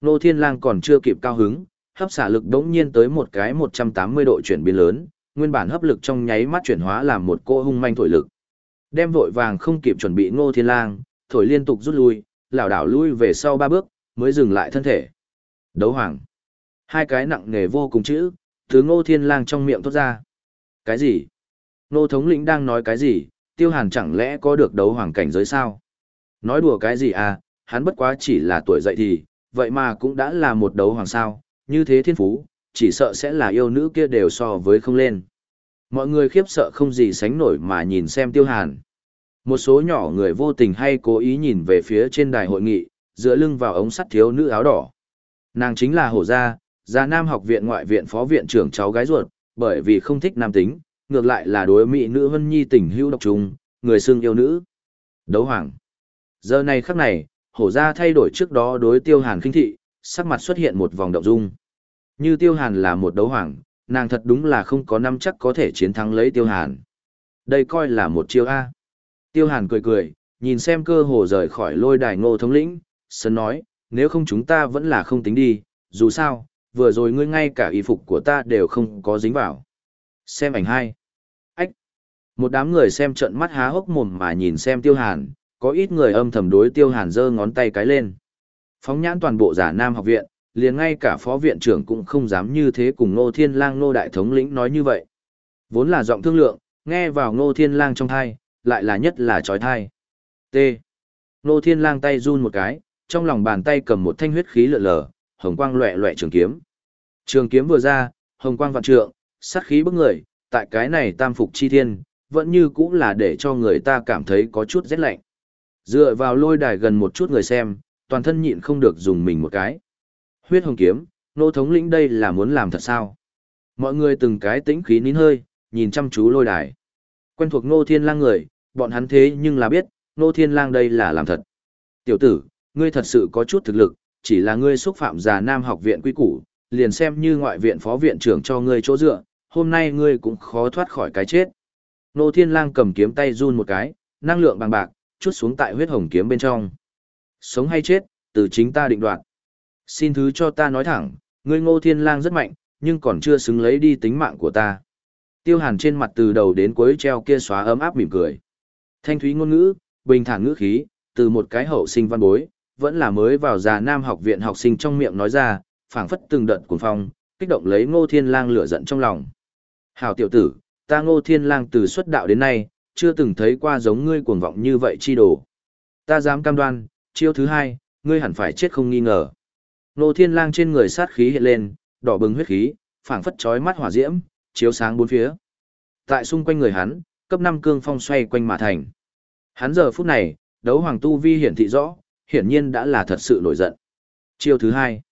Nô Thiên Lang còn chưa kịp cao hứng, hấp xả lực đống nhiên tới một cái 180 độ chuyển biến lớn, nguyên bản hấp lực trong nháy mắt chuyển hóa làm một cô hung manh thổi lực. Đem vội vàng không kịp chuẩn bị Ngô Thiên Lang, thổi liên tục rút lui, lảo đảo lui về sau ba bước, mới dừng lại thân thể. Đấu hoàng. Hai cái nặng nề vô cùng chữ, từ Ngô Thiên Lang trong miệng thoát ra. Cái gì? Ngô thống lĩnh đang nói cái gì? Tiêu Hàn chẳng lẽ có được đấu hoàng cảnh giới sao? Nói đùa cái gì à, hắn bất quá chỉ là tuổi dậy thì, vậy mà cũng đã là một đấu hoàng sao, như thế thiên phú, chỉ sợ sẽ là yêu nữ kia đều so với không lên. Mọi người khiếp sợ không gì sánh nổi mà nhìn xem tiêu hàn. Một số nhỏ người vô tình hay cố ý nhìn về phía trên đài hội nghị, dựa lưng vào ống sắt thiếu nữ áo đỏ. Nàng chính là hổ gia, gia nam học viện ngoại viện phó viện trưởng cháu gái ruột, bởi vì không thích nam tính, ngược lại là đối mỹ nữ hân nhi tình hữu độc trùng, người xưng yêu nữ. Đấu hoàng. Giờ này khắc này, hổ gia thay đổi trước đó đối tiêu hàn khinh thị, sắc mặt xuất hiện một vòng động dung. Như tiêu hàn là một đấu hoàng, nàng thật đúng là không có năm chắc có thể chiến thắng lấy tiêu hàn. Đây coi là một chiêu A. Tiêu hàn cười cười, nhìn xem cơ hồ rời khỏi lôi đài ngô thống lĩnh, sân nói, nếu không chúng ta vẫn là không tính đi, dù sao, vừa rồi ngươi ngay cả y phục của ta đều không có dính vào. Xem ảnh hai. Ách. Một đám người xem trận mắt há hốc mồm mà nhìn xem tiêu hàn, có ít người âm thầm đối tiêu hàn giơ ngón tay cái lên. Phóng nhãn toàn bộ giả nam học viện, liền ngay cả phó viện trưởng cũng không dám như thế cùng Ngô Thiên Lang Ngô Đại Thống lĩnh nói như vậy. Vốn là giọng thương lượng, nghe vào Ngô Thiên Lang trong thai, lại là nhất là trói thai. T. Ngô Thiên Lang tay run một cái, trong lòng bàn tay cầm một thanh huyết khí lượn lờ, hồng quang loẹ loẹ trường kiếm. Trường kiếm vừa ra, hồng quang vạn trượng, sát khí bức người, tại cái này tam phục chi thiên, vẫn như cũng là để cho người ta cảm thấy có chút rét lạnh. Dựa vào lôi đài gần một chút người xem, toàn thân nhịn không được dùng mình một cái. Huyết hồng kiếm, nô thống lĩnh đây là muốn làm thật sao? Mọi người từng cái tĩnh khí nín hơi, nhìn chăm chú lôi đài. Quen thuộc nô thiên lang người, bọn hắn thế nhưng là biết, nô thiên lang đây là làm thật. Tiểu tử, ngươi thật sự có chút thực lực, chỉ là ngươi xúc phạm già nam học viện quy củ, liền xem như ngoại viện phó viện trưởng cho ngươi chỗ dựa, hôm nay ngươi cũng khó thoát khỏi cái chết. Nô thiên lang cầm kiếm tay run một cái, năng lượng bằng bạc, chút xuống tại huyết hồng kiếm bên trong. Sống hay chết, từ chính ta định đoạt. Xin thứ cho ta nói thẳng, ngươi ngô thiên lang rất mạnh, nhưng còn chưa xứng lấy đi tính mạng của ta. Tiêu hàn trên mặt từ đầu đến cuối treo kia xóa ấm áp mỉm cười. Thanh thúy ngôn ngữ, bình thản ngữ khí, từ một cái hậu sinh văn bối, vẫn là mới vào già nam học viện học sinh trong miệng nói ra, phảng phất từng đợt cuồng phong, kích động lấy ngô thiên lang lửa giận trong lòng. Hảo tiểu tử, ta ngô thiên lang từ xuất đạo đến nay, chưa từng thấy qua giống ngươi cuồng vọng như vậy chi đồ. Ta dám cam đoan, chiêu thứ hai, ngươi hẳn phải chết không nghi ngờ. Nô thiên lang trên người sát khí hiện lên, đỏ bừng huyết khí, phảng phất chói mắt hỏa diễm, chiếu sáng bốn phía. Tại xung quanh người hắn, cấp 5 cương phong xoay quanh mà thành. Hắn giờ phút này, đấu hoàng tu vi hiển thị rõ, hiển nhiên đã là thật sự nổi giận. Chiêu thứ hai.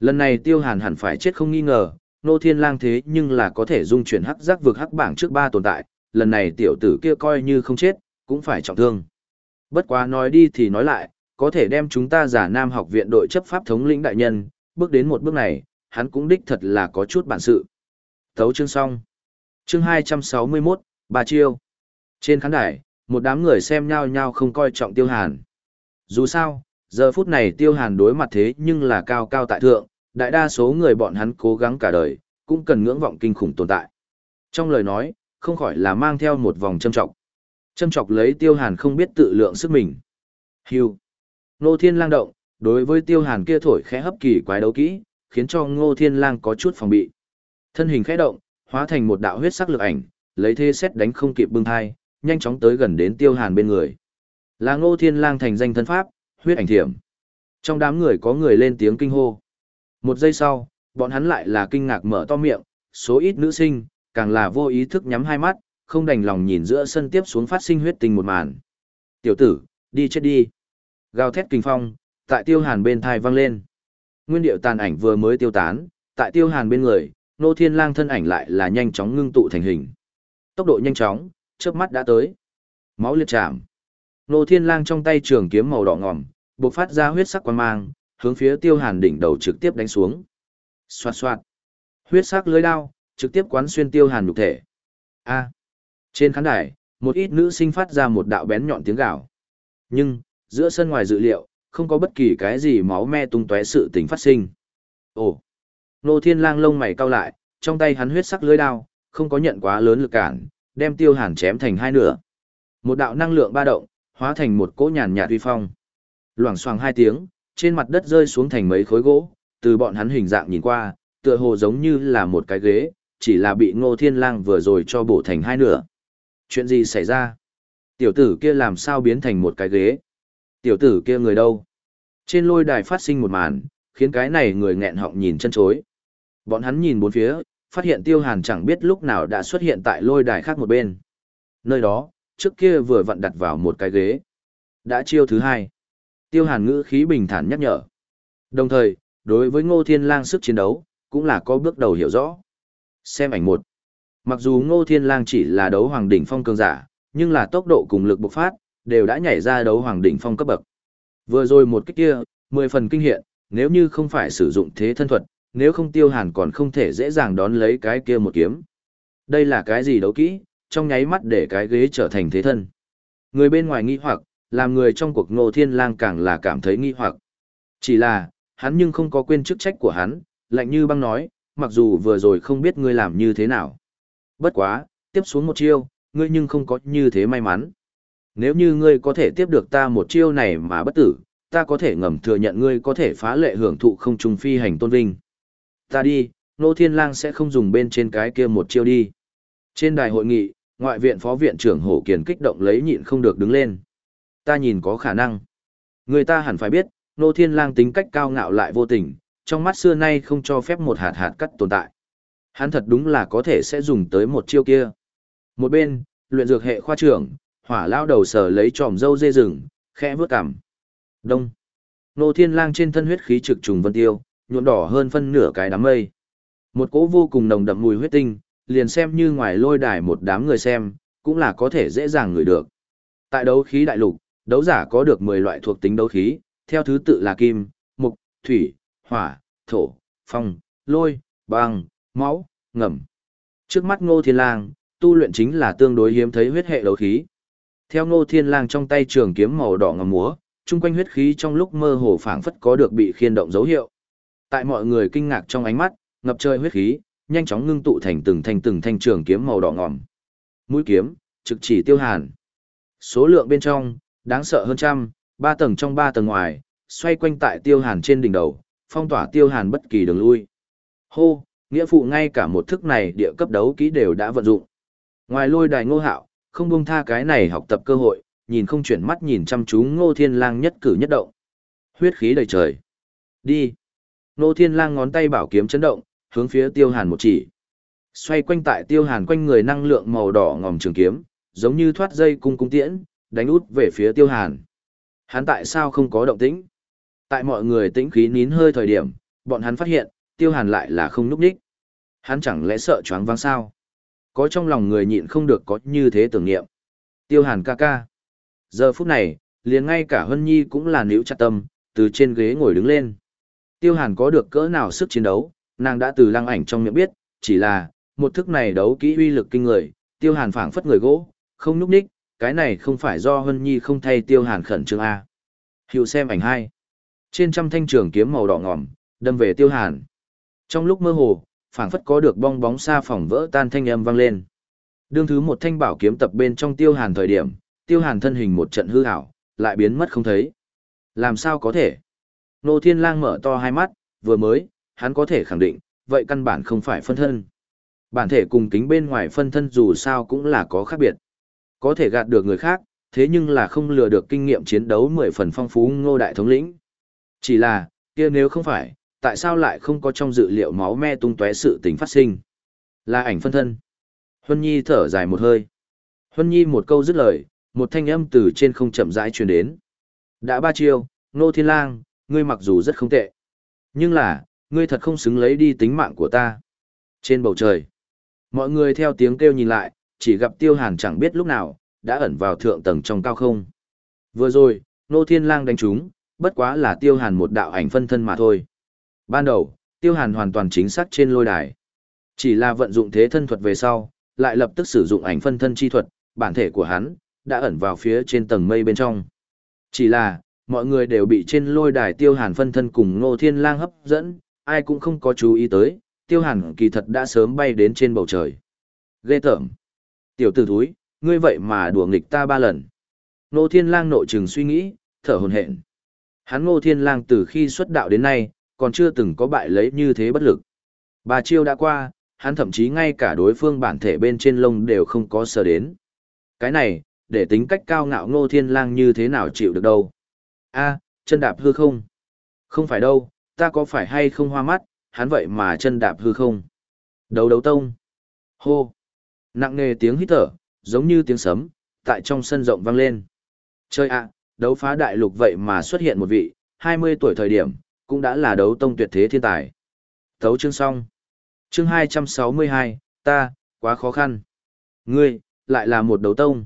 Lần này tiêu hàn hẳn phải chết không nghi ngờ, nô thiên lang thế nhưng là có thể dung chuyển hắc giác vực hắc bảng trước ba tồn tại, lần này tiểu tử kia coi như không chết, cũng phải trọng thương. Bất quá nói đi thì nói lại, có thể đem chúng ta giả nam học viện đội chấp pháp thống lĩnh đại nhân, bước đến một bước này, hắn cũng đích thật là có chút bản sự. Thấu chương xong. Chương 261, bà chiêu. Trên khán đài, một đám người xem nhau nhau không coi trọng tiêu hàn. Dù sao, giờ phút này tiêu hàn đối mặt thế nhưng là cao cao tại thượng, đại đa số người bọn hắn cố gắng cả đời, cũng cần ngưỡng vọng kinh khủng tồn tại. Trong lời nói, không khỏi là mang theo một vòng châm trọng. Châm trọng lấy tiêu hàn không biết tự lượng sức mình. Hưu. Ngô thiên lang động, đối với tiêu hàn kia thổi khẽ hấp kỳ quái đấu kỹ, khiến cho ngô thiên lang có chút phòng bị. Thân hình khẽ động, hóa thành một đạo huyết sắc lực ảnh, lấy thế xét đánh không kịp bưng thai, nhanh chóng tới gần đến tiêu hàn bên người. Là ngô thiên lang thành danh thân pháp, huyết ảnh thiểm. Trong đám người có người lên tiếng kinh hô. Một giây sau, bọn hắn lại là kinh ngạc mở to miệng, số ít nữ sinh, càng là vô ý thức nhắm hai mắt, không đành lòng nhìn giữa sân tiếp xuống phát sinh huyết tình một màn. Tiểu tử, đi chết đi. Gào thét kinh phong, tại tiêu hàn bên thai vang lên. Nguyên điệu tàn ảnh vừa mới tiêu tán, tại tiêu hàn bên người, nô thiên lang thân ảnh lại là nhanh chóng ngưng tụ thành hình. Tốc độ nhanh chóng, chớp mắt đã tới. Máu liệt chạm. Nô thiên lang trong tay trường kiếm màu đỏ ngòm, bộc phát ra huyết sắc quang mang, hướng phía tiêu hàn đỉnh đầu trực tiếp đánh xuống. Xoạt xoạt. Huyết sắc lưới đao, trực tiếp quán xuyên tiêu hàn nhục thể. A. Trên khán đài, một ít nữ sinh phát ra một đạo bén nhọn tiếng gào. Nhưng, giữa sân ngoài dự liệu, không có bất kỳ cái gì máu me tung tóe sự tình phát sinh. Ồ. Nô Thiên Lang lông mày cau lại, trong tay hắn huyết sắc lưới đao, không có nhận quá lớn lực cản, đem Tiêu Hàn chém thành hai nửa. Một đạo năng lượng ba động, hóa thành một cỗ nhàn nhạt uy phong. Loảng xoảng hai tiếng, trên mặt đất rơi xuống thành mấy khối gỗ, từ bọn hắn hình dạng nhìn qua, tựa hồ giống như là một cái ghế, chỉ là bị Ngô Thiên Lang vừa rồi cho bổ thành hai nửa. Chuyện gì xảy ra? Tiểu tử kia làm sao biến thành một cái ghế? Tiểu tử kia người đâu? Trên lôi đài phát sinh một màn, khiến cái này người nghẹn họng nhìn chân chối. Bọn hắn nhìn bốn phía, phát hiện Tiêu Hàn chẳng biết lúc nào đã xuất hiện tại lôi đài khác một bên. Nơi đó, trước kia vừa vặn đặt vào một cái ghế. Đã chiêu thứ hai. Tiêu Hàn ngữ khí bình thản nhắc nhở. Đồng thời, đối với Ngô Thiên Lang sức chiến đấu, cũng là có bước đầu hiểu rõ. Xem ảnh một. Mặc dù Ngô Thiên Lang chỉ là đấu hoàng đỉnh phong cường giả, nhưng là tốc độ cùng lực bộc phát, đều đã nhảy ra đấu hoàng đỉnh phong cấp bậc. Vừa rồi một kích kia, mười phần kinh hiện, nếu như không phải sử dụng thế thân thuật, nếu không tiêu hàn còn không thể dễ dàng đón lấy cái kia một kiếm. Đây là cái gì đấu kỹ, trong nháy mắt để cái ghế trở thành thế thân. Người bên ngoài nghi hoặc, làm người trong cuộc ngô thiên lang càng là cảm thấy nghi hoặc. Chỉ là, hắn nhưng không có quên chức trách của hắn, lạnh như băng nói, mặc dù vừa rồi không biết ngươi làm như thế nào. Bất quá, tiếp xuống một chiêu, ngươi nhưng không có như thế may mắn. Nếu như ngươi có thể tiếp được ta một chiêu này mà bất tử, ta có thể ngầm thừa nhận ngươi có thể phá lệ hưởng thụ không trùng phi hành tôn vinh. Ta đi, Nô Thiên Lang sẽ không dùng bên trên cái kia một chiêu đi. Trên đài hội nghị, ngoại viện phó viện trưởng Hổ Kiền kích động lấy nhịn không được đứng lên. Ta nhìn có khả năng. Người ta hẳn phải biết, Nô Thiên Lang tính cách cao ngạo lại vô tình, trong mắt xưa nay không cho phép một hạt hạt cắt tồn tại. Hắn thật đúng là có thể sẽ dùng tới một chiêu kia. Một bên, luyện dược hệ khoa trưởng, hỏa lao đầu sờ lấy tròm dâu dê rừng, khẽ vướt cằm. Đông. Nô Thiên Lang trên thân huyết khí trực trùng vân tiêu, nhuộm đỏ hơn phân nửa cái đám mây. Một cỗ vô cùng nồng đậm mùi huyết tinh, liền xem như ngoài lôi đài một đám người xem, cũng là có thể dễ dàng ngửi được. Tại đấu khí đại lục, đấu giả có được 10 loại thuộc tính đấu khí, theo thứ tự là kim, mục, thủy, hỏa, thổ, phong, lôi, băng, máu, ngầm. Trước mắt Ngô Thiên Lang, tu luyện chính là tương đối hiếm thấy huyết hệ đấu khí. Theo Ngô Thiên Lang trong tay trường kiếm màu đỏ ngầm múa, chung quanh huyết khí trong lúc mơ hồ phảng phất có được bị khiên động dấu hiệu. Tại mọi người kinh ngạc trong ánh mắt, ngập trời huyết khí, nhanh chóng ngưng tụ thành từng thanh từng thanh trường kiếm màu đỏ ngòm. Mũi kiếm, trực chỉ tiêu hàn. Số lượng bên trong, đáng sợ hơn trăm, ba tầng trong ba tầng ngoài, xoay quanh tại tiêu hàn trên đỉnh đầu, phong tỏa tiêu hàn bất kỳ đường lui. Hô, nghĩa phụ ngay cả một thức này địa cấp đấu kỹ đều đã vận dụng. Ngoài lôi đài ngô hạo, không buông tha cái này học tập cơ hội, nhìn không chuyển mắt nhìn chăm chú ngô thiên lang nhất cử nhất động. Huyết khí đầy trời. Đi. Ngô thiên lang ngón tay bảo kiếm chấn động, hướng phía tiêu hàn một chỉ. Xoay quanh tại tiêu hàn quanh người năng lượng màu đỏ ngòm trường kiếm, giống như thoát dây cung cung tiễn, đánh út về phía tiêu hàn. Hắn tại sao không có động tĩnh? Tại mọi người tĩnh khí nín hơi thời điểm, bọn hắn phát hiện, tiêu hàn lại là không núp đích. Hắn chẳng lẽ sợ choáng váng sao? Có trong lòng người nhịn không được có như thế tưởng niệm. Tiêu hàn ca ca. Giờ phút này, liền ngay cả Hân Nhi cũng là níu chặt tâm, từ trên ghế ngồi đứng lên. Tiêu hàn có được cỡ nào sức chiến đấu, nàng đã từ lăng ảnh trong miệng biết, chỉ là, một thức này đấu kỹ uy lực kinh người, tiêu hàn phảng phất người gỗ, không núp ních, cái này không phải do Hân Nhi không thay tiêu hàn khẩn trương A. Hiệu xem ảnh hai. Trên trăm thanh trường kiếm màu đỏ ngỏm đâm về tiêu hàn. Trong lúc mơ hồ, phảng phất có được bong bóng xa phòng vỡ tan thanh âm vang lên. Đương thứ một thanh bảo kiếm tập bên trong tiêu hàn thời điểm, tiêu hàn thân hình một trận hư ảo, lại biến mất không thấy. Làm sao có thể? Nô Thiên Lang mở to hai mắt, vừa mới, hắn có thể khẳng định, vậy căn bản không phải phân thân. Bản thể cùng kính bên ngoài phân thân dù sao cũng là có khác biệt. Có thể gạt được người khác, thế nhưng là không lừa được kinh nghiệm chiến đấu mười phần phong phú ngô đại thống lĩnh. Chỉ là, kia nếu không phải, tại sao lại không có trong dự liệu máu me tung tóe sự tình phát sinh? Là ảnh phân thân. Huân Nhi thở dài một hơi. Huân Nhi một câu dứt lời, một thanh âm từ trên không chậm rãi truyền đến. Đã ba chiêu, Nô Thiên Lang, ngươi mặc dù rất không tệ. Nhưng là, ngươi thật không xứng lấy đi tính mạng của ta. Trên bầu trời, mọi người theo tiếng kêu nhìn lại, chỉ gặp tiêu hàn chẳng biết lúc nào, đã ẩn vào thượng tầng trong cao không. Vừa rồi, Nô Thiên Lang đánh trúng, bất quá là tiêu hàn một đạo ảnh phân thân mà thôi. Ban đầu, tiêu hàn hoàn toàn chính xác trên lôi đài. Chỉ là vận dụng thế thân thuật về sau, lại lập tức sử dụng ảnh phân thân chi thuật, bản thể của hắn, đã ẩn vào phía trên tầng mây bên trong. Chỉ là, mọi người đều bị trên lôi đài tiêu hàn phân thân cùng Ngô Thiên Lang hấp dẫn, ai cũng không có chú ý tới, tiêu hàn kỳ thật đã sớm bay đến trên bầu trời. Ghê tởm. Tiểu tử thúi, ngươi vậy mà đùa nghịch ta ba lần. Ngô Thiên Lang nội trừng suy nghĩ, thở hồn hển. Hắn Ngô Thiên Lang từ khi xuất đạo đến nay, còn chưa từng có bại lấy như thế bất lực. Ba chiêu đã qua, hắn thậm chí ngay cả đối phương bản thể bên trên lông đều không có sờ đến. Cái này, để tính cách cao ngạo Ngô Thiên Lang như thế nào chịu được đâu. A, chân đạp hư không? Không phải đâu, ta có phải hay không hoa mắt, hắn vậy mà chân đạp hư không? Đấu đấu tông. Hô. Nặng nề tiếng hít thở, giống như tiếng sấm, tại trong sân rộng vang lên. Chơi ạ, à, đấu phá đại lục vậy mà xuất hiện một vị, 20 tuổi thời điểm, cũng đã là đấu tông tuyệt thế thiên tài. Thấu chương xong. Chương 262, ta, quá khó khăn. Ngươi, lại là một đấu tông.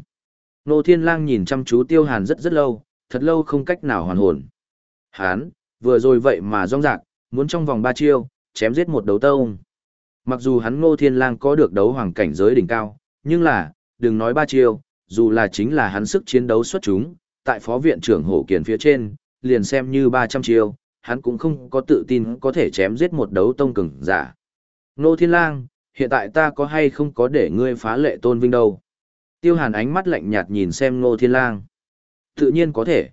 Nô Thiên Lang nhìn chăm chú Tiêu Hàn rất rất lâu, thật lâu không cách nào hoàn hồn. Hán, vừa rồi vậy mà rong rạc, muốn trong vòng ba chiêu, chém giết một đấu tông. Mặc dù hắn Ngô Thiên Lang có được đấu hoàng cảnh giới đỉnh cao, nhưng là, đừng nói ba chiêu, dù là chính là hắn sức chiến đấu xuất chúng, tại phó viện trưởng hổ kiền phía trên, liền xem như 300 chiêu, hắn cũng không có tự tin có thể chém giết một đấu tông cường giả. nô Thiên Lang, hiện tại ta có hay không có để ngươi phá lệ tôn vinh đâu? Tiêu Hàn ánh mắt lạnh nhạt nhìn xem Ngô Thiên Lang. Tự nhiên có thể.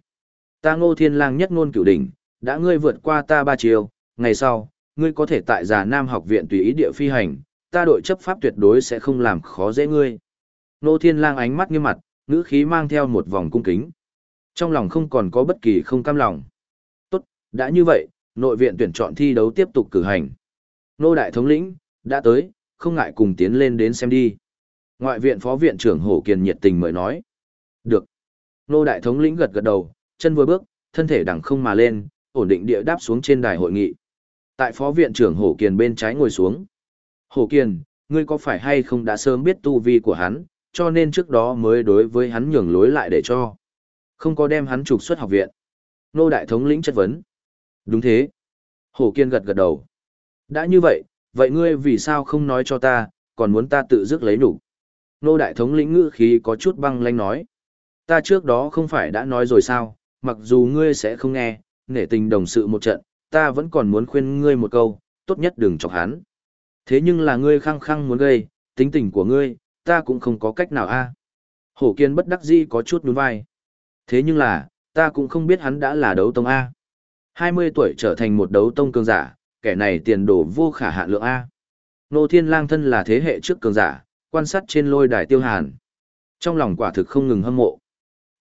Ta Ngô Thiên Lang nhất ngôn cửu đỉnh, đã ngươi vượt qua ta ba chiều, ngày sau, ngươi có thể tại Già Nam học viện tùy ý địa phi hành, ta đội chấp pháp tuyệt đối sẽ không làm khó dễ ngươi. Nô Thiên Lang ánh mắt nghiêm mặt, ngữ khí mang theo một vòng cung kính. Trong lòng không còn có bất kỳ không cam lòng. Đã như vậy, nội viện tuyển chọn thi đấu tiếp tục cử hành. Nô Đại Thống lĩnh, đã tới, không ngại cùng tiến lên đến xem đi. Ngoại viện phó viện trưởng Hổ Kiền nhiệt tình mời nói. Được. Nô Đại Thống lĩnh gật gật đầu, chân vừa bước, thân thể đằng không mà lên, ổn định địa đáp xuống trên đài hội nghị. Tại phó viện trưởng Hổ Kiền bên trái ngồi xuống. Hổ Kiền, ngươi có phải hay không đã sớm biết tu vi của hắn, cho nên trước đó mới đối với hắn nhường lối lại để cho. Không có đem hắn trục xuất học viện. Nô Đại Thống lĩnh chất vấn. Đúng thế. Hổ Kiên gật gật đầu. Đã như vậy, vậy ngươi vì sao không nói cho ta, còn muốn ta tự dứt lấy đủ. Nô Đại Thống lĩnh ngữ khí có chút băng lanh nói. Ta trước đó không phải đã nói rồi sao, mặc dù ngươi sẽ không nghe, nể tình đồng sự một trận, ta vẫn còn muốn khuyên ngươi một câu, tốt nhất đừng chọc hắn. Thế nhưng là ngươi khăng khăng muốn gây, tính tình của ngươi, ta cũng không có cách nào a. Hổ Kiên bất đắc dĩ có chút nhún vai. Thế nhưng là, ta cũng không biết hắn đã là đấu tông A. 20 tuổi trở thành một đấu tông cường giả, kẻ này tiền đồ vô khả hạn lượng A. Nô Thiên Lang thân là thế hệ trước cường giả, quan sát trên lôi đài tiêu hàn. Trong lòng quả thực không ngừng hâm mộ.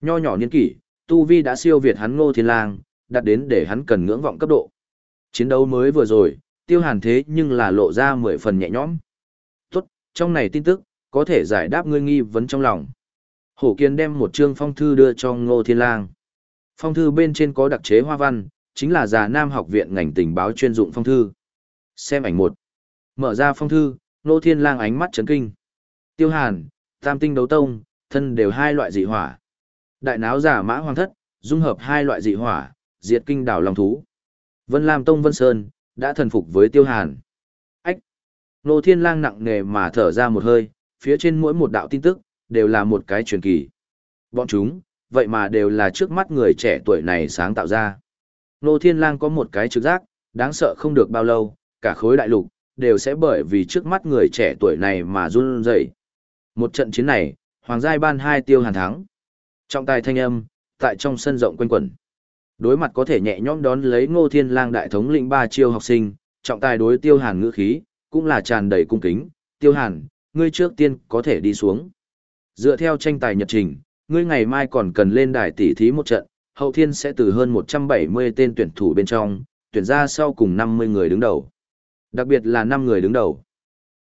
Nho nhỏ niên kỷ, Tu Vi đã siêu việt hắn Ngô Thiên Lang, đạt đến để hắn cần ngưỡng vọng cấp độ. Chiến đấu mới vừa rồi, tiêu hàn thế nhưng là lộ ra mười phần nhẹ nhõm. Tốt, trong này tin tức, có thể giải đáp ngươi nghi vấn trong lòng. Hổ Kiên đem một chương phong thư đưa cho Ngô Thiên Lang. Phong thư bên trên có đặc chế hoa văn, chính là già Nam học viện ngành tình báo chuyên dụng phong thư. Xem ảnh một. Mở ra phong thư, nô Thiên Lang ánh mắt chấn kinh. Tiêu Hàn, Tam Tinh Đấu Tông, thân đều hai loại dị hỏa. Đại náo giả mã hoàng thất, dung hợp hai loại dị hỏa, diệt kinh đảo long thú. Vân Lam Tông Vân Sơn, đã thần phục với Tiêu Hàn. Ách! Nô Thiên Lang nặng nề mà thở ra một hơi, phía trên mỗi một đạo tin tức, đều là một cái truyền kỳ. Bọn chúng, vậy mà đều là trước mắt người trẻ tuổi này sáng tạo ra. Nô Thiên Lang có một cái trực giác, đáng sợ không được bao lâu, cả khối đại lục, đều sẽ bởi vì trước mắt người trẻ tuổi này mà run rẩy. Một trận chiến này, Hoàng Giai ban hai tiêu hàn thắng. Trọng tài thanh âm, tại trong sân rộng quanh quẩn. Đối mặt có thể nhẹ nhõm đón lấy Ngô Thiên Lang đại thống lĩnh ba chiêu học sinh, trọng tài đối Tiêu Hàn ngữ khí, cũng là tràn đầy cung kính. Tiêu Hàn, ngươi trước tiên có thể đi xuống. Dựa theo tranh tài nhật trình, ngươi ngày mai còn cần lên đài tỷ thí một trận, hậu thiên sẽ từ hơn 170 tên tuyển thủ bên trong, tuyển ra sau cùng 50 người đứng đầu. Đặc biệt là 5 người đứng đầu.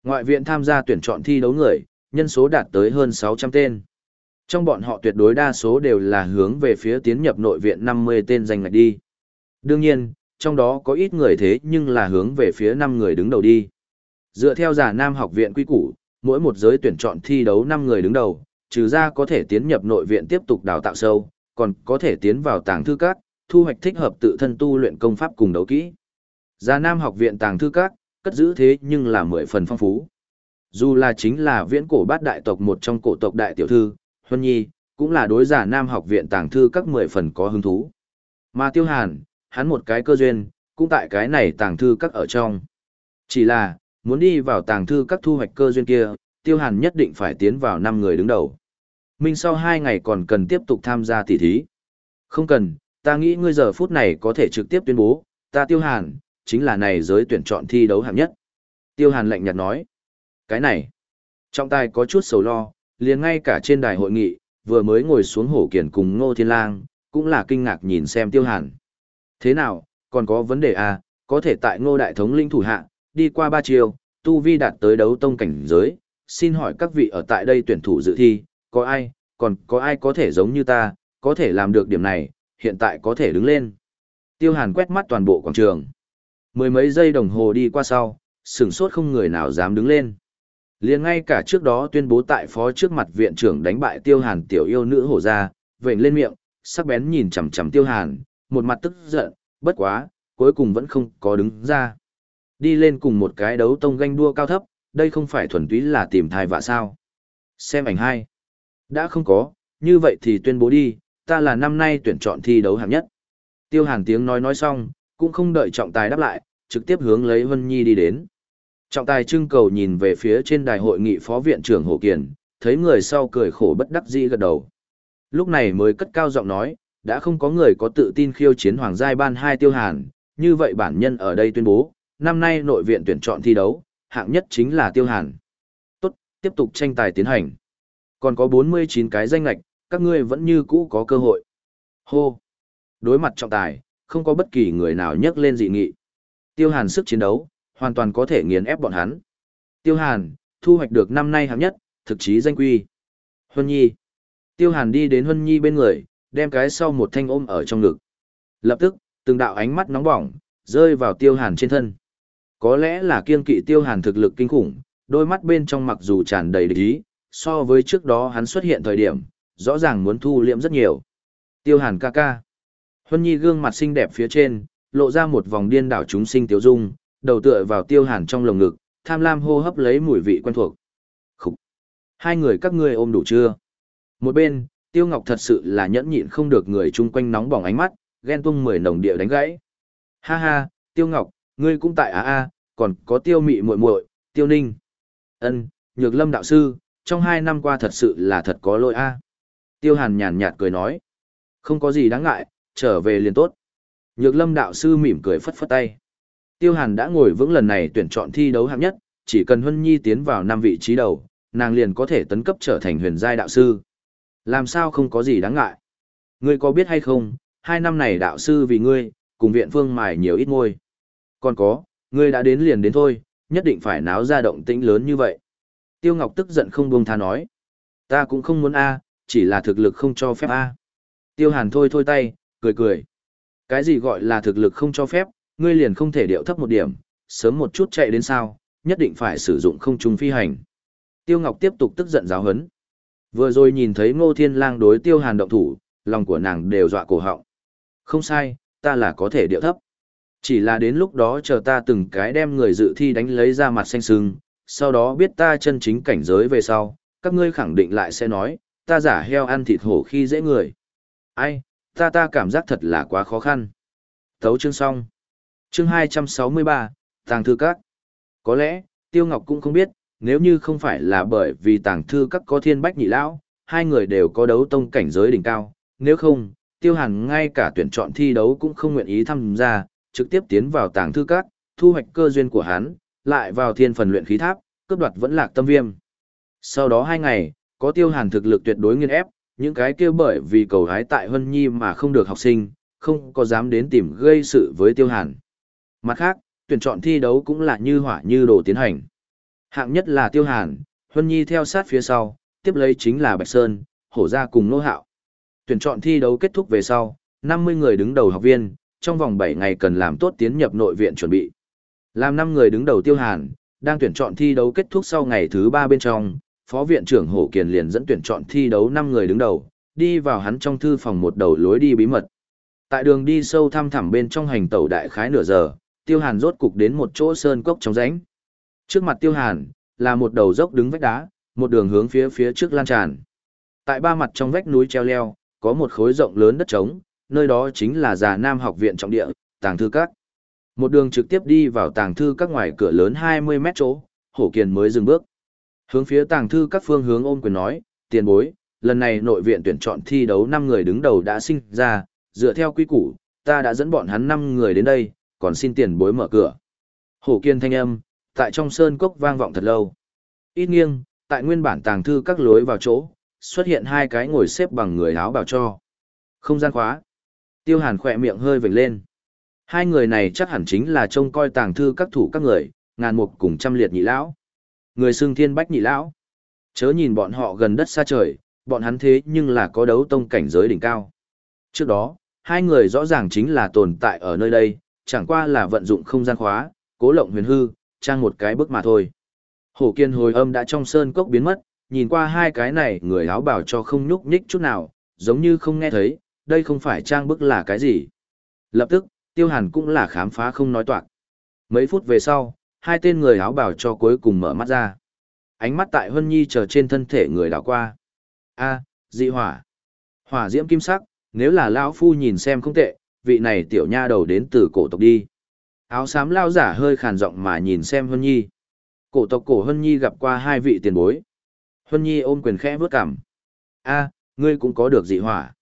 Ngoại viện tham gia tuyển chọn thi đấu người, nhân số đạt tới hơn 600 tên. Trong bọn họ tuyệt đối đa số đều là hướng về phía tiến nhập nội viện 50 tên danh ngạch đi. Đương nhiên, trong đó có ít người thế nhưng là hướng về phía 5 người đứng đầu đi. Dựa theo giả nam học viện quy củ, mỗi một giới tuyển chọn thi đấu 5 người đứng đầu, trừ ra có thể tiến nhập nội viện tiếp tục đào tạo sâu, còn có thể tiến vào tàng thư các, thu hoạch thích hợp tự thân tu luyện công pháp cùng đấu kỹ. Gia Nam học viện tàng thư các, cất giữ thế nhưng là mười phần phong phú. Dù là chính là viễn cổ bát đại tộc một trong cổ tộc đại tiểu thư, Huân Nhi, cũng là đối giả Nam học viện tàng thư các mười phần có hứng thú. Mà Tiêu Hàn, hắn một cái cơ duyên, cũng tại cái này tàng thư các ở trong. Chỉ là, muốn đi vào tàng thư các thu hoạch cơ duyên kia, Tiêu Hàn nhất định phải tiến vào năm người đứng đầu. Minh sau hai ngày còn cần tiếp tục tham gia tỷ thí. Không cần, ta nghĩ ngươi giờ phút này có thể trực tiếp tuyên bố, ta Tiêu Hàn, chính là này giới tuyển chọn thi đấu hạng nhất. Tiêu Hàn lạnh nhạt nói. Cái này, trọng tài có chút sầu lo, liền ngay cả trên đài hội nghị, vừa mới ngồi xuống hổ kiển cùng Ngô Thiên Lang, cũng là kinh ngạc nhìn xem Tiêu Hàn. Thế nào, còn có vấn đề à, có thể tại Ngô Đại Thống linh thủ hạ, đi qua ba chiều, tu vi đạt tới đấu tông cảnh giới, xin hỏi các vị ở tại đây tuyển thủ dự thi, có ai, còn có ai có thể giống như ta, có thể làm được điểm này, hiện tại có thể đứng lên. Tiêu Hàn quét mắt toàn bộ quảng trường. Mười mấy giây đồng hồ đi qua sau, sửng sốt không người nào dám đứng lên. liền ngay cả trước đó tuyên bố tại phó trước mặt viện trưởng đánh bại Tiêu Hàn tiểu yêu nữ hổ ra, vệnh lên miệng, sắc bén nhìn chằm chằm Tiêu Hàn, một mặt tức giận, bất quá, cuối cùng vẫn không có đứng ra. Đi lên cùng một cái đấu tông ganh đua cao thấp, đây không phải thuần túy là tìm thai vạ sao. Xem ảnh hai. Đã không có, như vậy thì tuyên bố đi, ta là năm nay tuyển chọn thi đấu hạng nhất. Tiêu hàn tiếng nói nói xong, cũng không đợi trọng tài đáp lại, trực tiếp hướng lấy Vân Nhi đi đến. Trọng tài trưng cầu nhìn về phía trên đài hội nghị phó viện trưởng Hồ Kiền, thấy người sau cười khổ bất đắc dĩ gật đầu. Lúc này mới cất cao giọng nói, đã không có người có tự tin khiêu chiến Hoàng Giai Ban hai tiêu hàn, như vậy bản nhân ở đây tuyên bố, năm nay nội viện tuyển chọn thi đấu, hạng nhất chính là tiêu hàn. Tốt, tiếp tục tranh tài tiến hành. Còn có 49 cái danh lạch, các ngươi vẫn như cũ có cơ hội. Hô! Đối mặt trọng tài, không có bất kỳ người nào nhắc lên dị nghị. Tiêu hàn sức chiến đấu, hoàn toàn có thể nghiền ép bọn hắn. Tiêu hàn, thu hoạch được năm nay hạng nhất, thực chí danh quy. Huân Nhi. Tiêu hàn đi đến Huân Nhi bên người, đem cái sau một thanh ôm ở trong ngực. Lập tức, từng đạo ánh mắt nóng bỏng, rơi vào tiêu hàn trên thân. Có lẽ là kiên kỵ tiêu hàn thực lực kinh khủng, đôi mắt bên trong mặc dù tràn đầy địch ý, so với trước đó hắn xuất hiện thời điểm, rõ ràng muốn thu liễm rất nhiều. Tiêu hàn ca ca. Huân Nhi gương mặt xinh đẹp phía trên, lộ ra một vòng điên đảo chúng sinh tiêu dung, đầu tựa vào tiêu hàn trong lồng ngực, tham lam hô hấp lấy mùi vị quen thuộc. Khúc! Hai người các ngươi ôm đủ chưa? Một bên, tiêu ngọc thật sự là nhẫn nhịn không được người chung quanh nóng bỏng ánh mắt, ghen tuông mười nồng địa đánh gãy. Ha ha, tiêu ngọc, ngươi cũng tại á a, còn có tiêu mị muội muội, tiêu ninh. Ân, nhược lâm đạo sư, trong hai năm qua thật sự là thật có lỗi a. Tiêu hàn nhàn nhạt cười nói. Không có gì đáng ngại, trở về liền tốt. Nhược lâm đạo sư mỉm cười phất phất tay. Tiêu hàn đã ngồi vững lần này tuyển chọn thi đấu hạng nhất, chỉ cần Huân Nhi tiến vào năm vị trí đầu, nàng liền có thể tấn cấp trở thành huyền giai đạo sư. Làm sao không có gì đáng ngại. Ngươi có biết hay không, hai năm này đạo sư vì ngươi, cùng viện phương mài nhiều ít ngôi. Còn có, ngươi đã đến liền đến thôi, nhất định phải náo ra động tĩnh lớn như vậy. Tiêu Ngọc tức giận không buông tha nói. Ta cũng không muốn A, chỉ là thực lực không cho phép A. Tiêu Hàn thôi thôi tay, cười cười. Cái gì gọi là thực lực không cho phép, ngươi liền không thể điệu thấp một điểm, sớm một chút chạy đến sao, nhất định phải sử dụng không trung phi hành. Tiêu Ngọc tiếp tục tức giận giáo hấn. Vừa rồi nhìn thấy Ngô Thiên Lang đối Tiêu Hàn động thủ, lòng của nàng đều dọa cổ họng. Không sai, ta là có thể điệu thấp. Chỉ là đến lúc đó chờ ta từng cái đem người dự thi đánh lấy ra mặt xanh sưng, sau đó biết ta chân chính cảnh giới về sau, các ngươi khẳng định lại sẽ nói, ta giả heo ăn thịt hổ khi dễ người. Ai, ta ta cảm giác thật là quá khó khăn. Thấu chương xong. Chương 263, Tàng Thư Các. Có lẽ, Tiêu Ngọc cũng không biết, nếu như không phải là bởi vì Tàng Thư Các có thiên bách nhị lão, hai người đều có đấu tông cảnh giới đỉnh cao, nếu không, Tiêu Hàn ngay cả tuyển chọn thi đấu cũng không nguyện ý tham gia, trực tiếp tiến vào Tàng Thư Các, thu hoạch cơ duyên của hắn, lại vào thiên phần luyện khí tháp, cướp đoạt vẫn lạc tâm viêm. Sau đó hai ngày, có Tiêu Hàn thực lực tuyệt đối nghiên ép, những cái kia bởi vì cầu hái tại Hân Nhi mà không được học sinh, không có dám đến tìm gây sự với Tiêu Hàn. Mặt khác, tuyển chọn thi đấu cũng là như hỏa như đồ tiến hành. Hạng nhất là Tiêu Hàn, Huân Nhi theo sát phía sau, tiếp lấy chính là Bạch Sơn, Hổ Gia cùng Nô Hạo. Tuyển chọn thi đấu kết thúc về sau, 50 người đứng đầu học viên, trong vòng 7 ngày cần làm tốt tiến nhập nội viện chuẩn bị. Làm 5 người đứng đầu Tiêu Hàn, đang tuyển chọn thi đấu kết thúc sau ngày thứ 3 bên trong, Phó viện trưởng Hổ Kiền liền dẫn tuyển chọn thi đấu 5 người đứng đầu, đi vào hắn trong thư phòng một đầu lối đi bí mật. Tại đường đi sâu thăm thẳm bên trong hành tẩu đại khái nửa giờ, Tiêu Hàn rốt cục đến một chỗ sơn cốc trong rãnh. Trước mặt Tiêu Hàn là một đầu dốc đứng vách đá, một đường hướng phía phía trước lan tràn. Tại ba mặt trong vách núi treo leo, có một khối rộng lớn đất trống, nơi đó chính là Già Nam học viện trọng địa, Tàng thư các. Một đường trực tiếp đi vào Tàng thư các ngoài cửa lớn 20 mét chỗ, Hổ Kiền mới dừng bước. Hướng phía Tàng thư các phương hướng ôm quyền nói, tiền bối, lần này nội viện tuyển chọn thi đấu 5 người đứng đầu đã sinh ra, dựa theo quy củ, ta đã dẫn bọn hắn 5 người đến đây, còn xin tiền bối mở cửa. Hổ kiên thanh âm, tại trong sơn cốc vang vọng thật lâu. Ít nghiêng, tại nguyên bản tàng thư các lối vào chỗ, xuất hiện hai cái ngồi xếp bằng người áo bào cho. Không gian khóa. Tiêu hàn khỏe miệng hơi vểnh lên. Hai người này chắc hẳn chính là trông coi tàng thư các thủ các người, ngàn mục cùng trăm liệt nhị lão. Người xương thiên bách nhị lão. Chớ nhìn bọn họ gần đất xa trời, bọn hắn thế nhưng là có đấu tông cảnh giới đỉnh cao. Trước đó, hai người rõ ràng chính là tồn tại ở nơi đây, chẳng qua là vận dụng không gian khóa, cố lộng huyền hư, trang một cái bước mà thôi. Hổ kiên hồi âm đã trong sơn cốc biến mất, nhìn qua hai cái này người áo bảo cho không nhúc nhích chút nào, giống như không nghe thấy, đây không phải trang bức là cái gì. Lập tức, tiêu hàn cũng là khám phá không nói toạc. Mấy phút về sau, hai tên người áo bảo cho cuối cùng mở mắt ra. Ánh mắt tại Hân Nhi chờ trên thân thể người đảo qua. A, dị hỏa. Hỏa diễm kim sắc, nếu là lão phu nhìn xem không tệ, vị này tiểu nha đầu đến từ cổ tộc đi. Áo xám lao giả hơi khàn giọng mà nhìn xem Hân Nhi. Cổ tộc cổ Hân Nhi gặp qua hai vị tiền bối. Hân Nhi ôm quyền khẽ vớt cằm. A, ngươi cũng có được dị hỏa.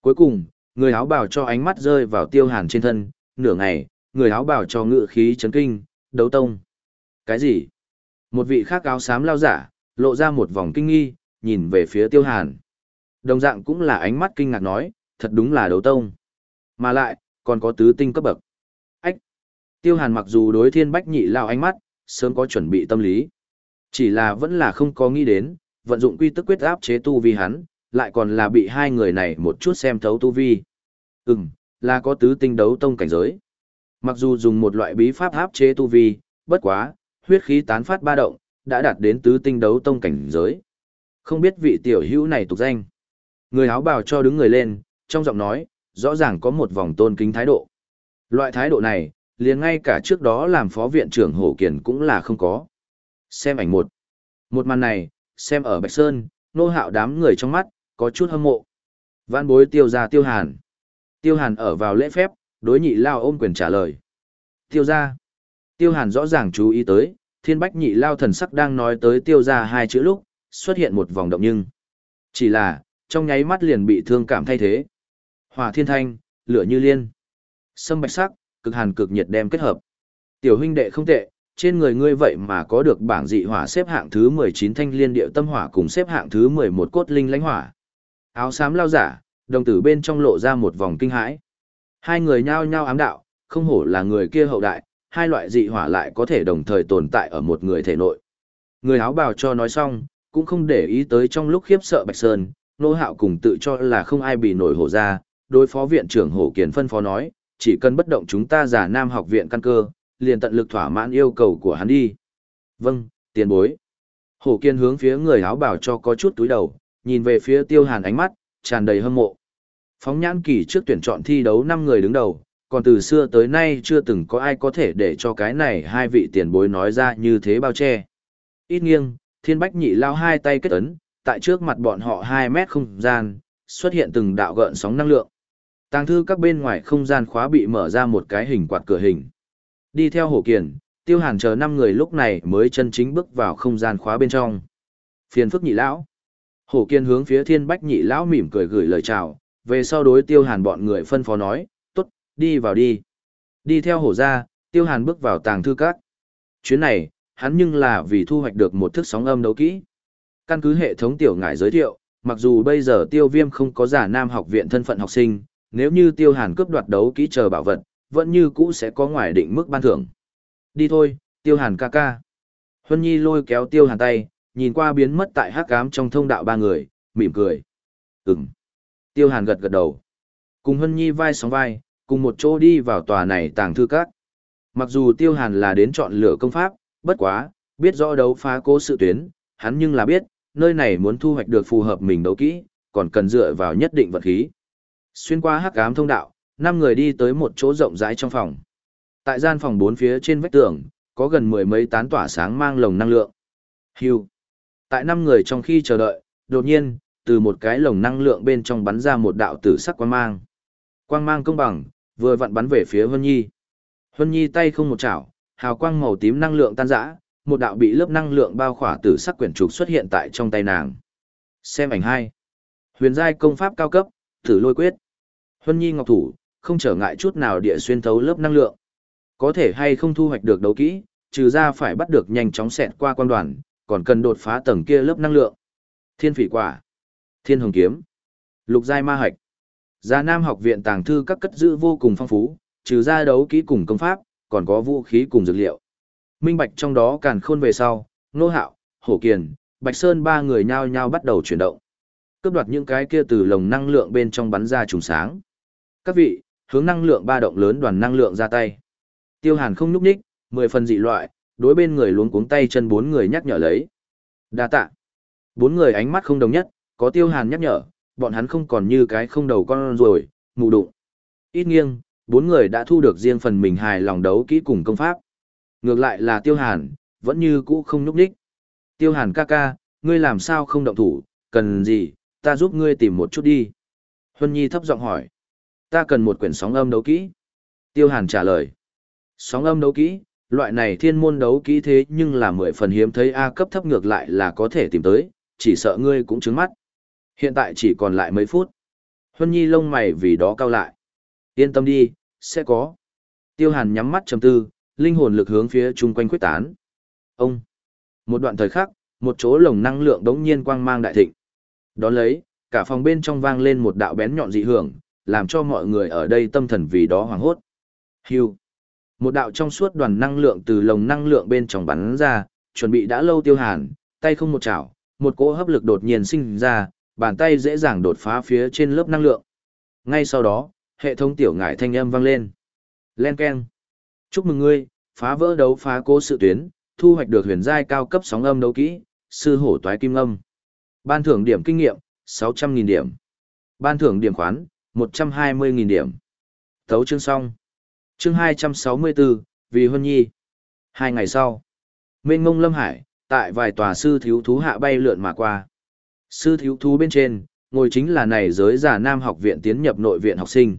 Cuối cùng, người áo bào cho ánh mắt rơi vào tiêu hàn trên thân, nửa ngày, người áo bào cho ngự khí chấn kinh, đấu tông. Cái gì? Một vị khác áo xám lao giả, lộ ra một vòng kinh nghi, nhìn về phía tiêu hàn. Đồng dạng cũng là ánh mắt kinh ngạc nói, thật đúng là đấu tông. Mà lại, còn có tứ tinh cấp bậc. Ách! Tiêu hàn mặc dù đối thiên bách nhị lao ánh mắt, sớm có chuẩn bị tâm lý. Chỉ là vẫn là không có nghĩ đến, vận dụng quy tức quyết áp chế tu vi hắn, lại còn là bị hai người này một chút xem thấu tu vi. Ừm, là có tứ tinh đấu tông cảnh giới. Mặc dù dùng một loại bí pháp áp chế tu vi, bất quá, huyết khí tán phát ba động, đã đạt đến tứ tinh đấu tông cảnh giới. Không biết vị tiểu hữu này tục danh. Người áo bào cho đứng người lên, trong giọng nói, rõ ràng có một vòng tôn kính thái độ. Loại thái độ này, liền ngay cả trước đó làm phó viện trưởng Hổ Kiền cũng là không có. Xem ảnh một. Một màn này, xem ở Bạch Sơn, nô hạo đám người trong mắt, có chút hâm mộ. Vãn bối tiêu ra tiêu hàn. Tiêu hàn ở vào lễ phép, đối nhị lao ôm quyền trả lời. Tiêu ra. Tiêu hàn rõ ràng chú ý tới, thiên bách nhị lao thần sắc đang nói tới tiêu ra hai chữ lúc, xuất hiện một vòng động nhưng. Chỉ là, trong nháy mắt liền bị thương cảm thay thế. Hỏa thiên thanh, lửa như liên. Sâm bạch sắc, cực hàn cực nhiệt đem kết hợp. Tiểu huynh đệ không tệ, trên người ngươi vậy mà có được bảng dị hỏa xếp hạng thứ 19 thanh liên điệu tâm hỏa cùng xếp hạng thứ 11 cốt linh lãnh hỏa. Áo xám lao giả, đồng tử bên trong lộ ra một vòng kinh hãi. Hai người nhao nhao ám đạo, không hổ là người kia hậu đại, hai loại dị hỏa lại có thể đồng thời tồn tại ở một người thể nội. Người áo bào cho nói xong, cũng không để ý tới trong lúc khiếp sợ Bạch Sơn, nô hạo cùng tự cho là không ai bị nổi hổ ra, đối phó viện trưởng hổ kiến phân phó nói, chỉ cần bất động chúng ta giả nam học viện căn cơ, liền tận lực thỏa mãn yêu cầu của hắn đi. Vâng, tiền bối. Hổ kiên hướng phía người áo bảo cho có chút túi đầu, nhìn về phía tiêu hàn ánh mắt, tràn đầy hâm mộ. Phóng nhãn kỳ trước tuyển chọn thi đấu 5 người đứng đầu, còn từ xưa tới nay chưa từng có ai có thể để cho cái này hai vị tiền bối nói ra như thế bao che. Ít nghiêng, thiên bách nhị lao hai tay kết ấn, tại trước mặt bọn họ 2 mét không gian, xuất hiện từng đạo gợn sóng năng lượng. Tàng thư các bên ngoài không gian khóa bị mở ra một cái hình quạt cửa hình. Đi theo hổ kiền, tiêu hàn chờ năm người lúc này mới chân chính bước vào không gian khóa bên trong. Phiền phức nhị lão. Hổ Kiên hướng phía thiên bách nhị lão mỉm cười gửi lời chào, về sau đối tiêu hàn bọn người phân phó nói, tốt, đi vào đi. Đi theo hổ ra, tiêu hàn bước vào tàng thư các. Chuyến này, hắn nhưng là vì thu hoạch được một thức sóng âm đấu kỹ. Căn cứ hệ thống tiểu ngải giới thiệu, mặc dù bây giờ tiêu viêm không có giả nam học viện thân phận học sinh, nếu như tiêu hàn cướp đoạt đấu kỹ chờ bảo vật, vẫn như cũ sẽ có ngoài định mức ban thưởng. Đi thôi, tiêu hàn ca ca. Huân Nhi lôi kéo tiêu hàn tay, nhìn qua biến mất tại hắc ám trong thông đạo ba người, mỉm cười. Ừm. Tiêu hàn gật gật đầu. Cùng hân Nhi vai sóng vai, cùng một chỗ đi vào tòa này tàng thư các. Mặc dù tiêu hàn là đến chọn lựa công pháp, bất quá, biết rõ đấu phá cố sự tuyến, hắn nhưng là biết, nơi này muốn thu hoạch được phù hợp mình đấu kỹ, còn cần dựa vào nhất định vật khí. Xuyên qua hắc ám thông đạo, năm người đi tới một chỗ rộng rãi trong phòng. Tại gian phòng bốn phía trên vách tường, có gần mười mấy tán tỏa sáng mang lồng năng lượng. Hưu. Tại năm người trong khi chờ đợi, đột nhiên, từ một cái lồng năng lượng bên trong bắn ra một đạo tử sắc quang mang. Quang mang công bằng, vừa vặn bắn về phía Vân Nhi. Vân Nhi tay không một chảo, hào quang màu tím năng lượng tan rã, một đạo bị lớp năng lượng bao khỏa tử sắc quyển trục xuất hiện tại trong tay nàng. Xem ảnh hai. Huyền giai công pháp cao cấp, thử lôi quyết. Huân Nhi Ngọc Thủ, không trở ngại chút nào địa xuyên thấu lớp năng lượng. Có thể hay không thu hoạch được đấu kỹ, trừ ra phải bắt được nhanh chóng xẹt qua quan đoàn, còn cần đột phá tầng kia lớp năng lượng. Thiên phỉ quả, thiên hồng kiếm, lục giai ma hạch. Gia Nam học viện tàng thư các cất giữ vô cùng phong phú, trừ ra đấu kỹ cùng công pháp, còn có vũ khí cùng dược liệu. Minh bạch trong đó càn khôn về sau, Nô Hạo, Hổ Kiền, Bạch Sơn ba người nhao nhao bắt đầu chuyển động. Cướp đoạt những cái kia từ lồng năng lượng bên trong bắn ra trùng sáng các vị, hướng năng lượng ba động lớn đoàn năng lượng ra tay. Tiêu Hàn không nhúc nhích, mười phần dị loại, đối bên người luống cuống tay chân bốn người nhắc nhở lấy. Đa tạ. Bốn người ánh mắt không đồng nhất, có Tiêu Hàn nhắc nhở, bọn hắn không còn như cái không đầu con rồi, mù đụng. Ít nghiêng, bốn người đã thu được riêng phần mình hài lòng đấu kỹ cùng công pháp. Ngược lại là Tiêu Hàn, vẫn như cũ không nhúc nhích. Tiêu Hàn ca ca, ngươi làm sao không động thủ, cần gì, ta giúp ngươi tìm một chút đi. Huân Nhi thấp giọng hỏi. Ta cần một quyển sóng âm đấu kỹ. Tiêu Hàn trả lời. Sóng âm đấu kỹ, loại này thiên môn đấu kỹ thế nhưng là mười phần hiếm thấy A cấp thấp ngược lại là có thể tìm tới, chỉ sợ ngươi cũng trứng mắt. Hiện tại chỉ còn lại mấy phút. Huân Nhi lông mày vì đó cao lại. Yên tâm đi, sẽ có. Tiêu Hàn nhắm mắt trầm tư, linh hồn lực hướng phía chung quanh quyết tán. Ông. Một đoạn thời khắc, một chỗ lồng năng lượng đống nhiên quang mang đại thịnh. Đón lấy, cả phòng bên trong vang lên một đạo bén nhọn dị hưởng, làm cho mọi người ở đây tâm thần vì đó hoảng hốt. Hưu. Một đạo trong suốt đoàn năng lượng từ lồng năng lượng bên trong bắn ra, chuẩn bị đã lâu tiêu hàn, tay không một chảo, một cỗ hấp lực đột nhiên sinh ra, bàn tay dễ dàng đột phá phía trên lớp năng lượng. Ngay sau đó, hệ thống tiểu ngải thanh âm vang lên. Len keng. Chúc mừng ngươi, phá vỡ đấu phá cố sự tuyến, thu hoạch được huyền giai cao cấp sóng âm đấu kỹ, sư hổ toái kim âm. Ban thưởng điểm kinh nghiệm, 600.000 điểm. Ban thưởng điểm khoán, 120.000 điểm. Thấu chương xong. Chương 264, Vì Huân Nhi. Hai ngày sau, mênh ngông lâm hải, tại vài tòa sư thiếu thú hạ bay lượn mà qua. Sư thiếu thú bên trên, ngồi chính là này giới giả nam học viện tiến nhập nội viện học sinh.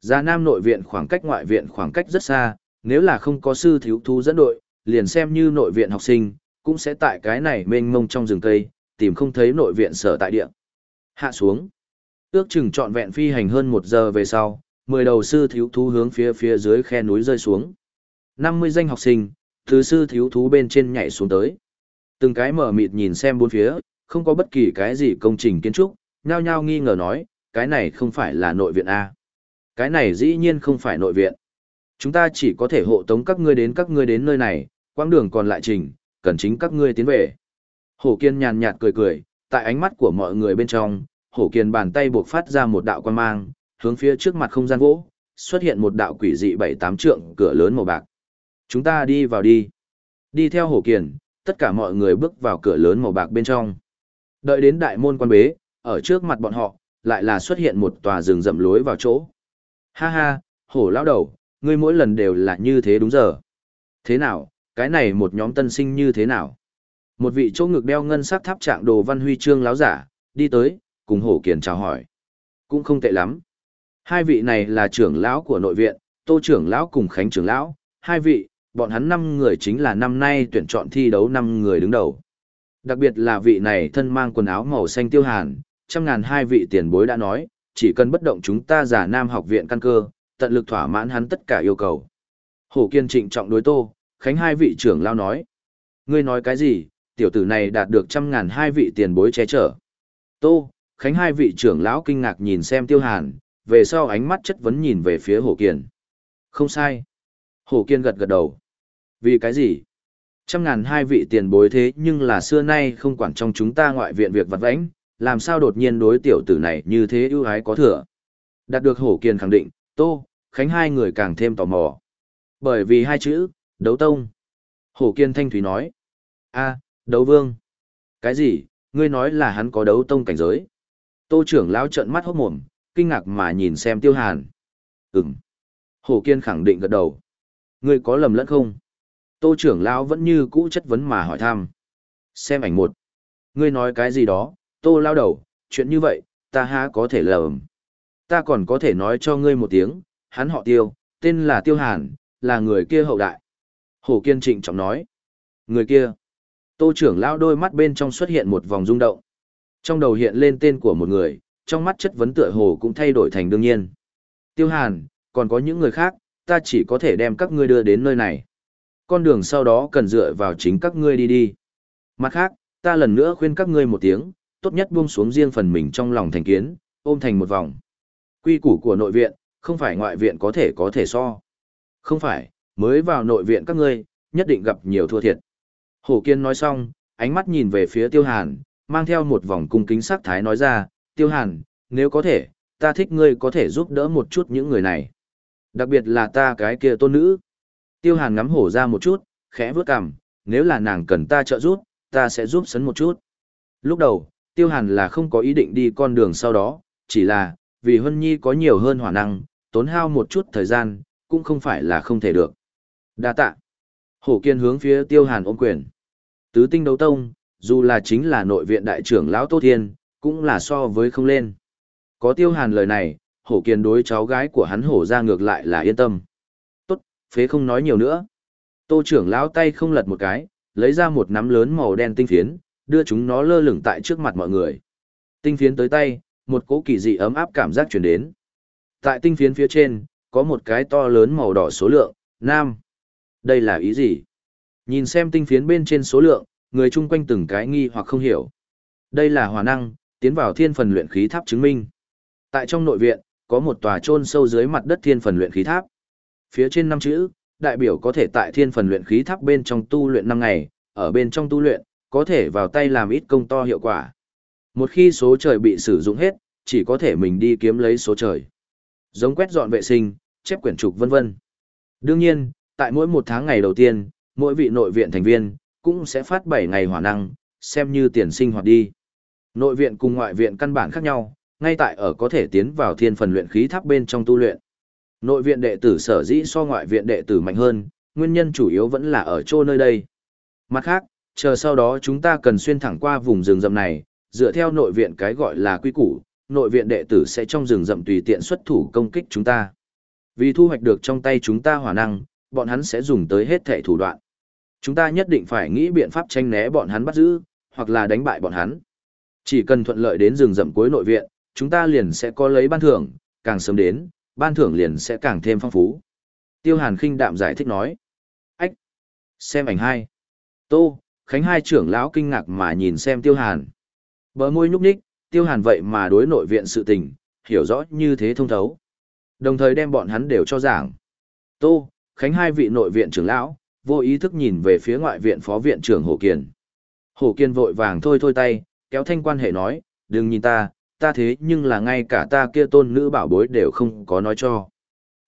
Giả nam nội viện khoảng cách ngoại viện khoảng cách rất xa, nếu là không có sư thiếu thú dẫn đội, liền xem như nội viện học sinh, cũng sẽ tại cái này mênh mông trong rừng cây, tìm không thấy nội viện sở tại địa. Hạ xuống. Ước chừng trọn vẹn phi hành hơn một giờ về sau, mười đầu sư thiếu thú hướng phía phía dưới khe núi rơi xuống. 50 danh học sinh, từ sư thiếu thú bên trên nhảy xuống tới. Từng cái mở mịt nhìn xem bốn phía, không có bất kỳ cái gì công trình kiến trúc, nhao nhao nghi ngờ nói, cái này không phải là nội viện A. Cái này dĩ nhiên không phải nội viện. Chúng ta chỉ có thể hộ tống các ngươi đến các ngươi đến nơi này, quãng đường còn lại trình, cần chính các ngươi tiến về. Hổ Kiên nhàn nhạt cười cười, tại ánh mắt của mọi người bên trong, Hổ Kiên bàn tay buộc phát ra một đạo quan mang, hướng phía trước mặt không gian gỗ, xuất hiện một đạo quỷ dị bảy tám trượng cửa lớn màu bạc. Chúng ta đi vào đi. Đi theo Hổ Kiền, tất cả mọi người bước vào cửa lớn màu bạc bên trong. Đợi đến đại môn quan bế, ở trước mặt bọn họ, lại là xuất hiện một tòa rừng rậm lối vào chỗ. Ha ha, hổ lão đầu, ngươi mỗi lần đều là như thế đúng giờ. Thế nào, cái này một nhóm tân sinh như thế nào? Một vị chỗ ngực đeo ngân sắc tháp trạng đồ văn huy chương láo giả, đi tới, cùng hổ kiền chào hỏi. Cũng không tệ lắm. Hai vị này là trưởng lão của nội viện, tô trưởng lão cùng khánh trưởng lão, hai vị, bọn hắn năm người chính là năm nay tuyển chọn thi đấu năm người đứng đầu. Đặc biệt là vị này thân mang quần áo màu xanh tiêu hàn, trăm ngàn hai vị tiền bối đã nói, chỉ cần bất động chúng ta giả nam học viện căn cơ, tận lực thỏa mãn hắn tất cả yêu cầu. Hổ kiên trịnh trọng đối tô, khánh hai vị trưởng lao nói. Ngươi nói cái gì, tiểu tử này đạt được trăm ngàn hai vị tiền bối che chở. Tô, khánh hai vị trưởng lão kinh ngạc nhìn xem tiêu hàn, về sau ánh mắt chất vấn nhìn về phía hổ Kiền, Không sai. Hổ kiên gật gật đầu. Vì cái gì? Trăm ngàn hai vị tiền bối thế nhưng là xưa nay không quản trong chúng ta ngoại viện việc vặt vãnh, làm sao đột nhiên đối tiểu tử này như thế ưu ái có thừa. Đạt được hổ kiên khẳng định, Tô, Khánh hai người càng thêm tò mò. Bởi vì hai chữ, đấu tông. Hổ kiên thanh thủy nói. a đấu vương. Cái gì, ngươi nói là hắn có đấu tông cảnh giới. Tô trưởng lão trợn mắt hốt mồm, kinh ngạc mà nhìn xem tiêu hàn. Ừm. Hổ kiên khẳng định gật đầu. Ngươi có lầm lẫn không? Tô trưởng lão vẫn như cũ chất vấn mà hỏi thăm. Xem ảnh một. Ngươi nói cái gì đó, tô lao đầu, chuyện như vậy, ta há có thể lầm. Ta còn có thể nói cho ngươi một tiếng, hắn họ tiêu, tên là tiêu hàn, là người kia hậu đại. Hồ Kiên trịnh trọng nói. Người kia. Tô trưởng lão đôi mắt bên trong xuất hiện một vòng rung động. Trong đầu hiện lên tên của một người, trong mắt chất vấn tựa hồ cũng thay đổi thành đương nhiên. Tiêu hàn, còn có những người khác, ta chỉ có thể đem các ngươi đưa đến nơi này. Con đường sau đó cần dựa vào chính các ngươi đi đi. Mặt khác, ta lần nữa khuyên các ngươi một tiếng, tốt nhất buông xuống riêng phần mình trong lòng thành kiến, ôm thành một vòng. Quy củ của nội viện, không phải ngoại viện có thể có thể so. Không phải, mới vào nội viện các ngươi, nhất định gặp nhiều thua thiệt. Hổ Kiên nói xong, ánh mắt nhìn về phía Tiêu Hàn, mang theo một vòng cung kính sắc thái nói ra, Tiêu Hàn, nếu có thể, ta thích ngươi có thể giúp đỡ một chút những người này. Đặc biệt là ta cái kia tôn nữ. Tiêu Hàn ngắm hổ ra một chút, khẽ vướt cằm, nếu là nàng cần ta trợ giúp, ta sẽ giúp sấn một chút. Lúc đầu, Tiêu Hàn là không có ý định đi con đường sau đó, chỉ là, vì Hân Nhi có nhiều hơn hỏa năng, tốn hao một chút thời gian, cũng không phải là không thể được. Đa tạ. Hổ Kiên hướng phía Tiêu Hàn ôm quyền. Tứ tinh đấu tông, dù là chính là nội viện đại trưởng lão Tô Thiên, cũng là so với không lên. Có Tiêu Hàn lời này, Hổ Kiên đối cháu gái của hắn hổ ra ngược lại là yên tâm. Tốt, phế không nói nhiều nữa. Tô trưởng lão tay không lật một cái, lấy ra một nắm lớn màu đen tinh phiến, đưa chúng nó lơ lửng tại trước mặt mọi người. Tinh phiến tới tay, một cỗ kỳ dị ấm áp cảm giác truyền đến. Tại tinh phiến phía trên, có một cái to lớn màu đỏ số lượng, nam. Đây là ý gì? Nhìn xem tinh phiến bên trên số lượng, người chung quanh từng cái nghi hoặc không hiểu. Đây là hòa năng, tiến vào thiên phần luyện khí tháp chứng minh. Tại trong nội viện, có một tòa chôn sâu dưới mặt đất thiên phần luyện khí tháp. Phía trên năm chữ, đại biểu có thể tại thiên phần luyện khí tháp bên trong tu luyện năm ngày, ở bên trong tu luyện, có thể vào tay làm ít công to hiệu quả. Một khi số trời bị sử dụng hết, chỉ có thể mình đi kiếm lấy số trời. Giống quét dọn vệ sinh, chép quyển trục vân vân. Đương nhiên, tại mỗi một tháng ngày đầu tiên, mỗi vị nội viện thành viên cũng sẽ phát 7 ngày hỏa năng, xem như tiền sinh hoạt đi. Nội viện cùng ngoại viện căn bản khác nhau, ngay tại ở có thể tiến vào thiên phần luyện khí tháp bên trong tu luyện. Nội viện đệ tử sở dĩ so ngoại viện đệ tử mạnh hơn, nguyên nhân chủ yếu vẫn là ở chỗ nơi đây. Mặt khác, chờ sau đó chúng ta cần xuyên thẳng qua vùng rừng rậm này, dựa theo nội viện cái gọi là quy củ, nội viện đệ tử sẽ trong rừng rậm tùy tiện xuất thủ công kích chúng ta. Vì thu hoạch được trong tay chúng ta hỏa năng, bọn hắn sẽ dùng tới hết thể thủ đoạn. Chúng ta nhất định phải nghĩ biện pháp tranh né bọn hắn bắt giữ, hoặc là đánh bại bọn hắn. Chỉ cần thuận lợi đến rừng rậm cuối nội viện, chúng ta liền sẽ có lấy ban thưởng, càng sớm đến, ban thưởng liền sẽ càng thêm phong phú. Tiêu Hàn khinh đạm giải thích nói. Ách! Xem ảnh hai. Tô, Khánh hai trưởng lão kinh ngạc mà nhìn xem Tiêu Hàn. Bờ môi nhúc nhích, Tiêu Hàn vậy mà đối nội viện sự tình, hiểu rõ như thế thông thấu. Đồng thời đem bọn hắn đều cho giảng. Tô, Khánh hai vị nội viện trưởng lão, vô ý thức nhìn về phía ngoại viện phó viện trưởng Hồ Kiền. Hồ Kiền vội vàng thôi thôi tay, kéo thanh quan hệ nói, đừng nhìn ta, ta thế nhưng là ngay cả ta kia tôn nữ bảo bối đều không có nói cho.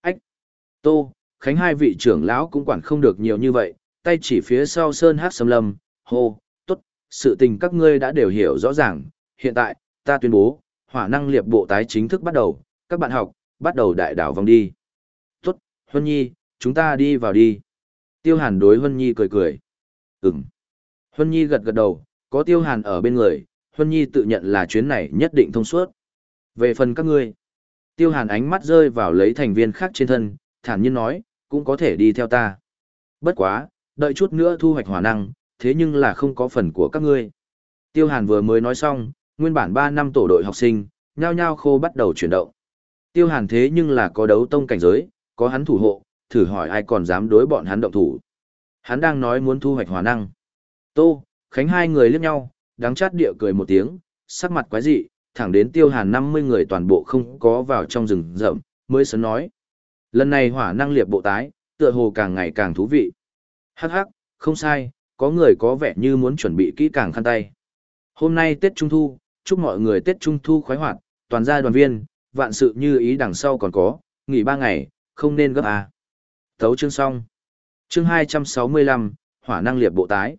Ách! Tô, Khánh hai vị trưởng lão cũng quản không được nhiều như vậy, tay chỉ phía sau sơn hát sâm lâm, hô, tốt, sự tình các ngươi đã đều hiểu rõ ràng, hiện tại, ta tuyên bố, hỏa năng liệp bộ tái chính thức bắt đầu, các bạn học, bắt đầu đại đảo vòng đi. Tốt, Huân Nhi, chúng ta đi vào đi. Tiêu Hàn đối Huân Nhi cười cười. Ừm. Huân Nhi gật gật đầu, có Tiêu Hàn ở bên người, Huân Nhi tự nhận là chuyến này nhất định thông suốt. Về phần các ngươi, Tiêu Hàn ánh mắt rơi vào lấy thành viên khác trên thân, thản nhiên nói, cũng có thể đi theo ta. Bất quá, đợi chút nữa thu hoạch hỏa năng, thế nhưng là không có phần của các ngươi. Tiêu Hàn vừa mới nói xong, nguyên bản 3 năm tổ đội học sinh, nhao nhao khô bắt đầu chuyển động. Tiêu Hàn thế nhưng là có đấu tông cảnh giới, có hắn thủ hộ, thử hỏi ai còn dám đối bọn hắn động thủ. Hắn đang nói muốn thu hoạch hỏa năng. Tô, Khánh hai người liếc nhau, đáng chát địa cười một tiếng, sắc mặt quái dị, thẳng đến tiêu hàn 50 người toàn bộ không có vào trong rừng rậm, mới sớm nói. Lần này hỏa năng liệt bộ tái, tựa hồ càng ngày càng thú vị. Hắc hắc, không sai, có người có vẻ như muốn chuẩn bị kỹ càng khăn tay. Hôm nay Tết Trung Thu, chúc mọi người Tết Trung Thu khoái hoạt, toàn gia đoàn viên, vạn sự như ý đằng sau còn có, nghỉ ba ngày, không nên gấp à. Thấu chương xong. Chương 265, hỏa năng liệt bộ tái.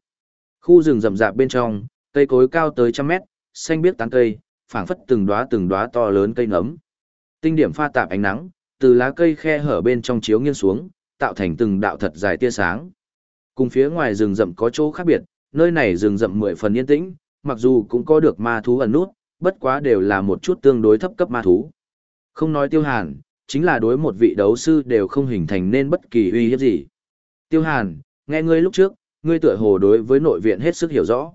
Khu rừng rậm rạp bên trong, cây cối cao tới trăm mét, xanh biếc tán cây, phảng phất từng đóa từng đóa to lớn cây nấm. Tinh điểm pha tạp ánh nắng, từ lá cây khe hở bên trong chiếu nghiêng xuống, tạo thành từng đạo thật dài tia sáng. Cùng phía ngoài rừng rậm có chỗ khác biệt, nơi này rừng rậm mười phần yên tĩnh, mặc dù cũng có được ma thú ẩn nút, bất quá đều là một chút tương đối thấp cấp ma thú. Không nói tiêu hàn, chính là đối một vị đấu sư đều không hình thành nên bất kỳ uy hiếp gì. Tiêu hàn, nghe ngươi lúc trước, ngươi tựa hồ đối với nội viện hết sức hiểu rõ.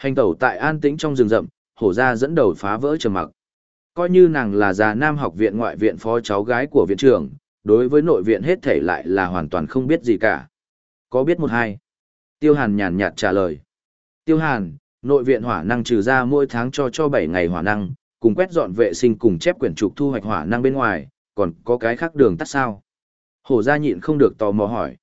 Hành tẩu tại an tĩnh trong rừng rậm, hổ ra dẫn đầu phá vỡ trầm mặc. Coi như nàng là già nam học viện ngoại viện phó cháu gái của viện trưởng, đối với nội viện hết thể lại là hoàn toàn không biết gì cả. Có biết một hai? Tiêu Hàn nhàn nhạt trả lời. Tiêu Hàn, nội viện hỏa năng trừ ra mỗi tháng cho cho 7 ngày hỏa năng, cùng quét dọn vệ sinh cùng chép quyển trục thu hoạch hỏa năng bên ngoài, còn có cái khác đường tắt sao? Hổ gia nhịn không được tò mò hỏi.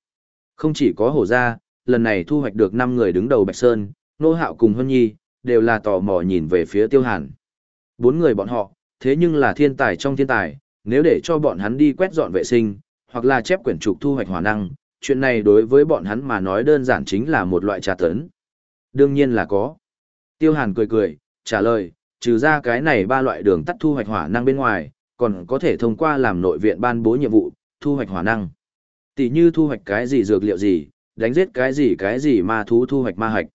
Không chỉ có hổ gia, lần này thu hoạch được 5 người đứng đầu Bạch Sơn, Nô Hạo cùng Hân Nhi, đều là tò mò nhìn về phía Tiêu Hàn. Bốn người bọn họ, thế nhưng là thiên tài trong thiên tài, nếu để cho bọn hắn đi quét dọn vệ sinh, hoặc là chép quyển trục thu hoạch hỏa năng, chuyện này đối với bọn hắn mà nói đơn giản chính là một loại trà tấn. Đương nhiên là có. Tiêu Hàn cười cười, trả lời, trừ ra cái này ba loại đường tắt thu hoạch hỏa năng bên ngoài, còn có thể thông qua làm nội viện ban bố nhiệm vụ, thu hoạch hỏa năng. Tỷ như thu hoạch cái gì dược liệu gì, đánh giết cái gì cái gì ma thú thu hoạch ma hạch.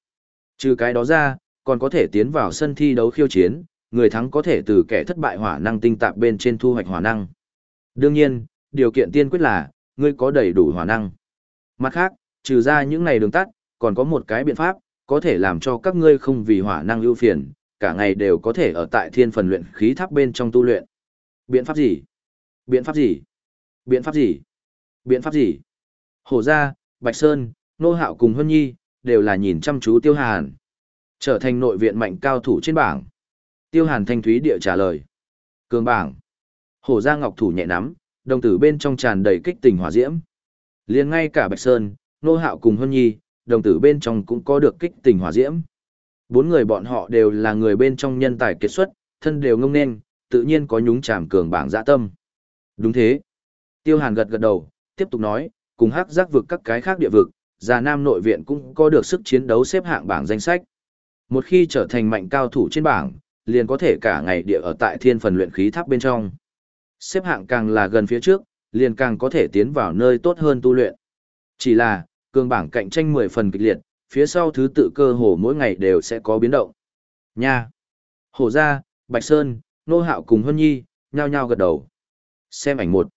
Trừ cái đó ra, còn có thể tiến vào sân thi đấu khiêu chiến, người thắng có thể từ kẻ thất bại hỏa năng tinh tạp bên trên thu hoạch hỏa năng. Đương nhiên, điều kiện tiên quyết là, ngươi có đầy đủ hỏa năng. Mặt khác, trừ ra những này đường tắt, còn có một cái biện pháp, có thể làm cho các ngươi không vì hỏa năng ưu phiền, cả ngày đều có thể ở tại thiên phần luyện khí tháp bên trong tu luyện. Biện pháp gì? Biện pháp gì? Biện pháp gì? Biện pháp gì? Hổ gia, Bạch Sơn, Nô Hạo cùng Hân Nhi, đều là nhìn chăm chú Tiêu Hàn. Trở thành nội viện mạnh cao thủ trên bảng. Tiêu Hàn thanh thúy địa trả lời. Cường bảng. Hổ gia ngọc thủ nhẹ nắm, đồng tử bên trong tràn đầy kích tình hỏa diễm. liền ngay cả Bạch Sơn, Nô Hạo cùng Hân Nhi, đồng tử bên trong cũng có được kích tình hỏa diễm. Bốn người bọn họ đều là người bên trong nhân tài kết xuất, thân đều ngông nên, tự nhiên có nhúng chàm cường bảng dạ tâm. Đúng thế. Tiêu Hàn gật gật đầu, tiếp tục nói, cùng hắc giác vực các cái khác địa vực, già nam nội viện cũng có được sức chiến đấu xếp hạng bảng danh sách. Một khi trở thành mạnh cao thủ trên bảng, liền có thể cả ngày địa ở tại thiên phần luyện khí tháp bên trong. Xếp hạng càng là gần phía trước, liền càng có thể tiến vào nơi tốt hơn tu luyện. Chỉ là, cường bảng cạnh tranh 10 phần kịch liệt, phía sau thứ tự cơ hồ mỗi ngày đều sẽ có biến động. Nha! hồ gia, Bạch Sơn, Nô Hạo cùng Hân Nhi, nhao nhao gật đầu. Xem ảnh một.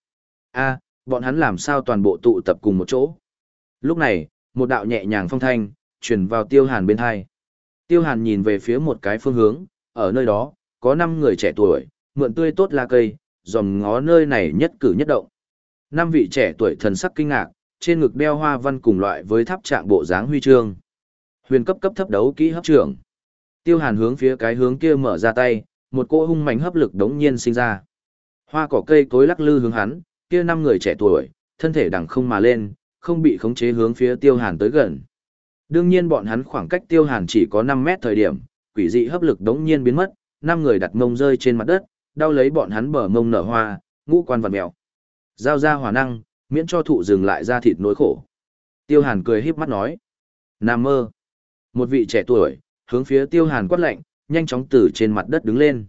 a bọn hắn làm sao toàn bộ tụ tập cùng một chỗ. Lúc này, một đạo nhẹ nhàng phong thanh, truyền vào tiêu hàn bên hai. Tiêu hàn nhìn về phía một cái phương hướng, ở nơi đó, có 5 người trẻ tuổi, mượn tươi tốt la cây, dòm ngó nơi này nhất cử nhất động. Năm vị trẻ tuổi thần sắc kinh ngạc, trên ngực đeo hoa văn cùng loại với tháp trạng bộ dáng huy chương. Huyền cấp cấp thấp đấu kỹ hấp trưởng. Tiêu Hàn hướng phía cái hướng kia mở ra tay, một cỗ hung mạnh hấp lực đống nhiên sinh ra. Hoa cỏ cây cối lắc lư hướng hắn, kia năm người trẻ tuổi, thân thể đằng không mà lên, không bị khống chế hướng phía Tiêu Hàn tới gần. Đương nhiên bọn hắn khoảng cách Tiêu Hàn chỉ có 5 mét thời điểm, quỷ dị hấp lực đống nhiên biến mất, năm người đặt mông rơi trên mặt đất, đau lấy bọn hắn bờ mông nở hoa, ngũ quan vặn mèo. Giao ra hỏa năng, miễn cho thụ dừng lại ra thịt nỗi khổ. Tiêu Hàn cười híp mắt nói. Nam mơ. Một vị trẻ tuổi, hướng phía Tiêu Hàn quát lạnh, nhanh chóng từ trên mặt đất đứng lên.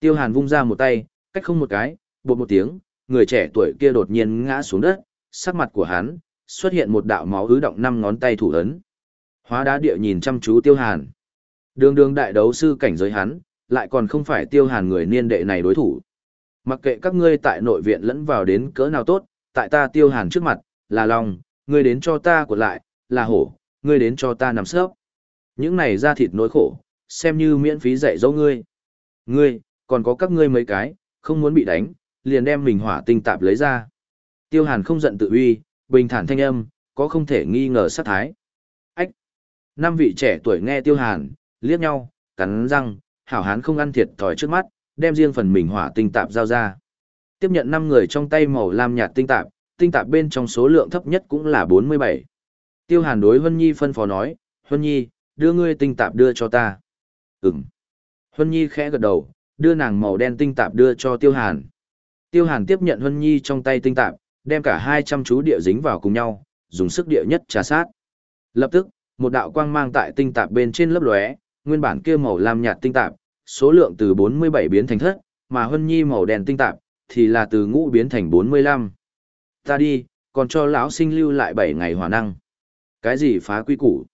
Tiêu Hàn vung ra một tay, cách không một cái, bột một tiếng, người trẻ tuổi kia đột nhiên ngã xuống đất, sắc mặt của hắn, xuất hiện một đạo máu ứ động năm ngón tay thủ ấn. Hóa đá địa nhìn chăm chú Tiêu Hàn. Đường đường đại đấu sư cảnh giới hắn, lại còn không phải Tiêu Hàn người niên đệ này đối thủ. Mặc kệ các ngươi tại nội viện lẫn vào đến cỡ nào tốt, tại ta Tiêu Hàn trước mặt, là lòng, ngươi đến cho ta của lại, là hổ, ngươi đến cho ta nằm sớp. Những này ra thịt nỗi khổ, xem như miễn phí dạy dỗ ngươi. Ngươi, còn có các ngươi mấy cái, không muốn bị đánh, liền đem mình hỏa tinh tạp lấy ra. Tiêu Hàn không giận tự uy, bình thản thanh âm, có không thể nghi ngờ sát thái. Ách! Năm vị trẻ tuổi nghe Tiêu Hàn, liếc nhau, cắn răng, hảo hán không ăn thiệt thòi trước mắt, đem riêng phần mình hỏa tinh tạp giao ra. Tiếp nhận 5 người trong tay màu lam nhạt tinh tạp, tinh tạp bên trong số lượng thấp nhất cũng là 47. Tiêu Hàn đối Huân Nhi phân phó nói, Huân Nhi, đưa ngươi tinh tạp đưa cho ta. Ừm. Huân Nhi khẽ gật đầu, đưa nàng màu đen tinh tạp đưa cho Tiêu Hàn. Tiêu Hàn tiếp nhận Huân Nhi trong tay tinh tạp, đem cả 200 chú địa dính vào cùng nhau, dùng sức địa nhất trà sát. Lập tức, một đạo quang mang tại tinh tạp bên trên lớp lóe, nguyên bản kia màu lam nhạt tinh tạp, số lượng từ 47 biến thành thất, mà hân Nhi màu đen tinh tạp, thì là từ ngũ biến thành 45. Ta đi, còn cho lão sinh lưu lại 7 ngày hỏa năng. Cái gì phá quy củ?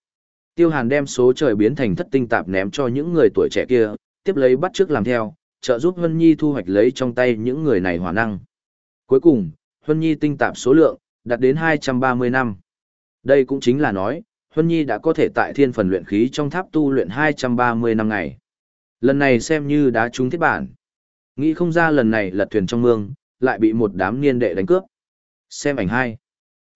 Tiêu Hàn đem số trời biến thành thất tinh tạp ném cho những người tuổi trẻ kia, tiếp lấy bắt trước làm theo, trợ giúp hân Nhi thu hoạch lấy trong tay những người này hỏa năng. Cuối cùng, Huân Nhi tinh tạp số lượng, đạt đến 230 năm. Đây cũng chính là nói, Huân Nhi đã có thể tại thiên phần luyện khí trong tháp tu luyện 230 năm ngày. Lần này xem như đã trúng thiết bản. Nghĩ không ra lần này lật thuyền trong mương, lại bị một đám niên đệ đánh cướp. Xem ảnh hai.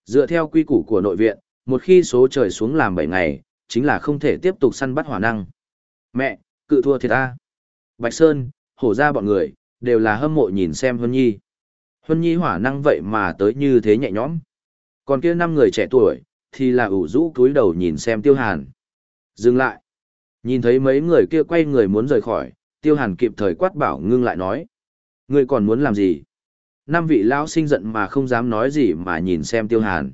Dựa theo quy củ của nội viện, một khi số trời xuống làm 7 ngày, chính là không thể tiếp tục săn bắt hỏa năng. Mẹ, cự thua thiệt ta. Bạch Sơn, hổ ra bọn người, đều là hâm mộ nhìn xem Huân Nhi. Huân Nhi hỏa năng vậy mà tới như thế nhẹ nhõm. Còn kia năm người trẻ tuổi, thì là ủ rũ cúi đầu nhìn xem Tiêu Hàn. Dừng lại. Nhìn thấy mấy người kia quay người muốn rời khỏi, Tiêu Hàn kịp thời quát bảo ngưng lại nói. Ngươi còn muốn làm gì? Năm vị lão sinh giận mà không dám nói gì mà nhìn xem Tiêu Hàn.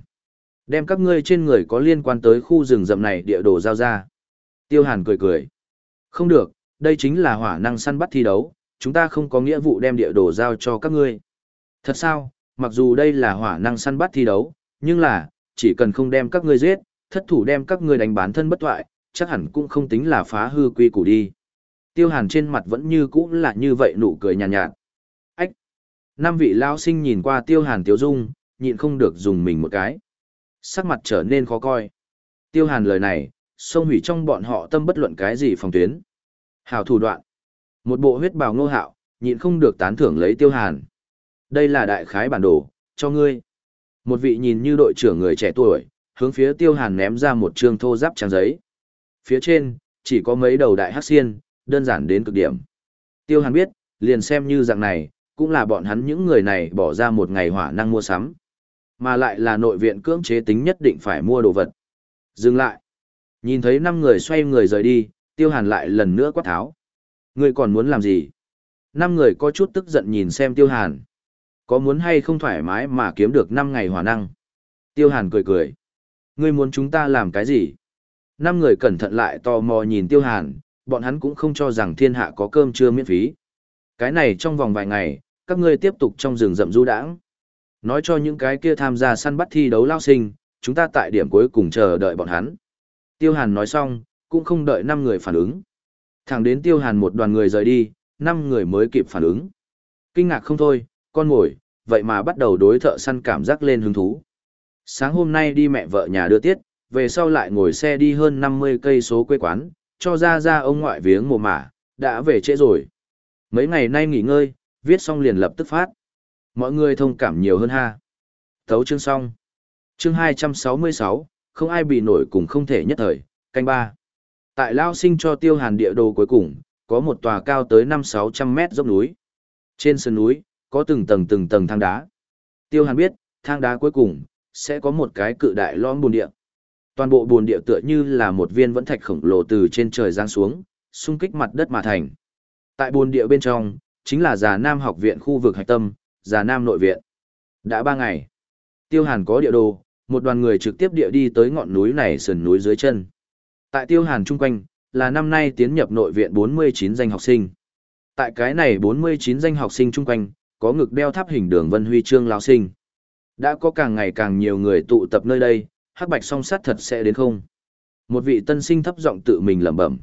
Đem các ngươi trên người có liên quan tới khu rừng rậm này địa đồ giao ra. Tiêu Hàn cười cười. Không được, đây chính là hỏa năng săn bắt thi đấu, chúng ta không có nghĩa vụ đem địa đồ giao cho các ngươi. Thật sao, mặc dù đây là hỏa năng săn bắt thi đấu, nhưng là, chỉ cần không đem các ngươi giết, thất thủ đem các ngươi đánh bán thân bất toại, chắc hẳn cũng không tính là phá hư quy củ đi. Tiêu hàn trên mặt vẫn như cũ là như vậy nụ cười nhàn nhạt, nhạt. Ách! Năm vị lao sinh nhìn qua tiêu hàn tiêu dung, nhịn không được dùng mình một cái. Sắc mặt trở nên khó coi. Tiêu hàn lời này, xông hủy trong bọn họ tâm bất luận cái gì phòng tuyến. Hào thủ đoạn. Một bộ huyết bào ngô hạo, nhịn không được tán thưởng lấy tiêu hàn. Đây là đại khái bản đồ, cho ngươi. Một vị nhìn như đội trưởng người trẻ tuổi, hướng phía tiêu hàn ném ra một trương thô giáp trang giấy. Phía trên, chỉ có mấy đầu đại hắc xiên, đơn giản đến cực điểm. Tiêu hàn biết, liền xem như dạng này, cũng là bọn hắn những người này bỏ ra một ngày hỏa năng mua sắm. Mà lại là nội viện cưỡng chế tính nhất định phải mua đồ vật. Dừng lại. Nhìn thấy năm người xoay người rời đi, tiêu hàn lại lần nữa quát tháo. Ngươi còn muốn làm gì? Năm người có chút tức giận nhìn xem tiêu hàn. Có muốn hay không thoải mái mà kiếm được năm ngày hỏa năng? Tiêu Hàn cười cười. Ngươi muốn chúng ta làm cái gì? Năm người cẩn thận lại tò mò nhìn Tiêu Hàn, bọn hắn cũng không cho rằng thiên hạ có cơm trưa miễn phí. Cái này trong vòng vài ngày, các ngươi tiếp tục trong rừng rậm du đãng. Nói cho những cái kia tham gia săn bắt thi đấu lao sinh, chúng ta tại điểm cuối cùng chờ đợi bọn hắn. Tiêu Hàn nói xong, cũng không đợi năm người phản ứng. Thẳng đến Tiêu Hàn một đoàn người rời đi, năm người mới kịp phản ứng. Kinh ngạc không thôi, con ngồi, vậy mà bắt đầu đối thợ săn cảm giác lên hứng thú. Sáng hôm nay đi mẹ vợ nhà đưa tiết, về sau lại ngồi xe đi hơn 50 cây số quê quán, cho ra ra ông ngoại viếng mồ mả, đã về trễ rồi. Mấy ngày nay nghỉ ngơi, viết xong liền lập tức phát. Mọi người thông cảm nhiều hơn ha. Thấu chương xong. Chương 266, không ai bị nổi cùng không thể nhất thời, canh ba. Tại Lao sinh cho tiêu hàn địa đồ cuối cùng, có một tòa cao tới 5-600 mét dốc núi. Trên sườn núi, có từng tầng từng tầng thang đá. Tiêu hàn biết, thang đá cuối cùng, sẽ có một cái cự đại lõm bồn địa. Toàn bộ bồn địa tựa như là một viên vẫn thạch khổng lồ từ trên trời giáng xuống, xung kích mặt đất mà thành. Tại bồn địa bên trong, chính là già Nam học viện khu vực hạch tâm, già Nam nội viện. Đã ba ngày, Tiêu Hàn có địa đồ, một đoàn người trực tiếp địa đi tới ngọn núi này sườn núi dưới chân. Tại Tiêu Hàn chung quanh, là năm nay tiến nhập nội viện 49 danh học sinh. Tại cái này 49 danh học sinh chung quanh, có ngực đeo tháp hình đường vân huy chương lao sinh. Đã có càng ngày càng nhiều người tụ tập nơi đây, hắc bạch song sát thật sẽ đến không. Một vị tân sinh thấp giọng tự mình lẩm bẩm.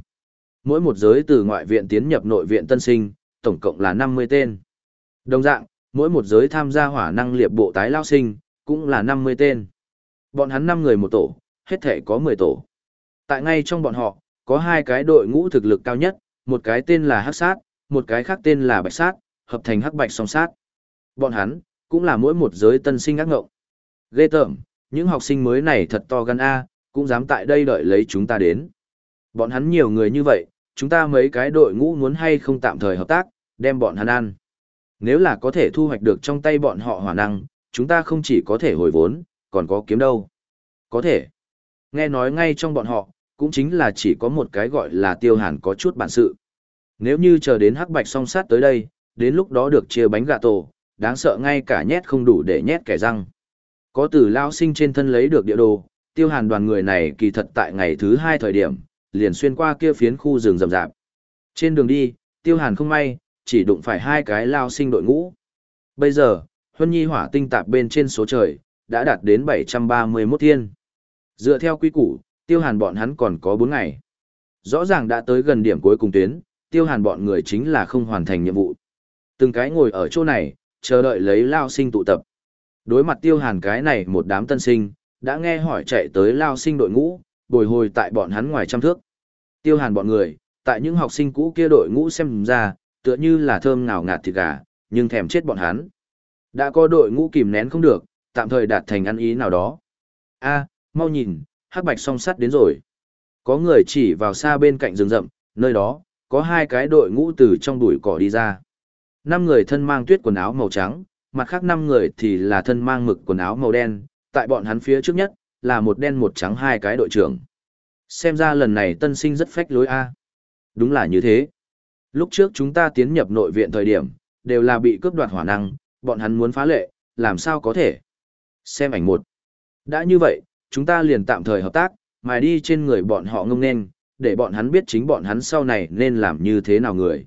Mỗi một giới từ ngoại viện tiến nhập nội viện tân sinh, tổng cộng là 50 tên. Đồng dạng, mỗi một giới tham gia hỏa năng liệp bộ tái lao sinh, cũng là 50 tên. Bọn hắn 5 người một tổ, hết thể có 10 tổ. Tại ngay trong bọn họ, có hai cái đội ngũ thực lực cao nhất, một cái tên là Hắc Sát, một cái khác tên là Bạch Sát, hợp thành Hắc Bạch song sát. Bọn hắn, cũng là mỗi một giới tân sinh ác ngộng. Ghê tởm, những học sinh mới này thật to gan A, cũng dám tại đây đợi lấy chúng ta đến. Bọn hắn nhiều người như vậy, chúng ta mấy cái đội ngũ muốn hay không tạm thời hợp tác, đem bọn hắn ăn. Nếu là có thể thu hoạch được trong tay bọn họ hỏa năng, chúng ta không chỉ có thể hồi vốn, còn có kiếm đâu. Có thể. Nghe nói ngay trong bọn họ, cũng chính là chỉ có một cái gọi là tiêu hàn có chút bản sự. Nếu như chờ đến hắc bạch song sát tới đây, đến lúc đó được chia bánh gà tổ, đáng sợ ngay cả nhét không đủ để nhét kẻ răng. Có từ lao sinh trên thân lấy được địa đồ, tiêu hàn đoàn người này kỳ thật tại ngày thứ hai thời điểm, liền xuyên qua kia phiến khu rừng rậm rạp. Trên đường đi, tiêu hàn không may, chỉ đụng phải hai cái lao sinh đội ngũ. Bây giờ, huân nhi hỏa tinh tạp bên trên số trời, đã đạt đến 731 thiên. Dựa theo quy củ, tiêu hàn bọn hắn còn có 4 ngày. Rõ ràng đã tới gần điểm cuối cùng tuyến, tiêu hàn bọn người chính là không hoàn thành nhiệm vụ. Từng cái ngồi ở chỗ này, chờ đợi lấy lao sinh tụ tập. Đối mặt tiêu hàn cái này một đám tân sinh, đã nghe hỏi chạy tới lao sinh đội ngũ, bồi hồi tại bọn hắn ngoài trăm thước. Tiêu hàn bọn người, tại những học sinh cũ kia đội ngũ xem ra, tựa như là thơm ngào ngạt thịt gà, nhưng thèm chết bọn hắn. Đã có đội ngũ kìm nén không được, tạm thời đạt thành ăn ý nào đó. a mau nhìn, hắc bạch song sắt đến rồi. Có người chỉ vào xa bên cạnh rừng rậm, nơi đó, có hai cái đội ngũ từ trong bụi cỏ đi ra. Năm người thân mang tuyết quần áo màu trắng, mặt khác năm người thì là thân mang mực quần áo màu đen, tại bọn hắn phía trước nhất, là một đen một trắng hai cái đội trưởng. Xem ra lần này tân sinh rất phách lối A. Đúng là như thế. Lúc trước chúng ta tiến nhập nội viện thời điểm, đều là bị cướp đoạt hỏa năng, bọn hắn muốn phá lệ, làm sao có thể. Xem ảnh một. Đã như vậy, chúng ta liền tạm thời hợp tác, mài đi trên người bọn họ ngông nên, để bọn hắn biết chính bọn hắn sau này nên làm như thế nào người.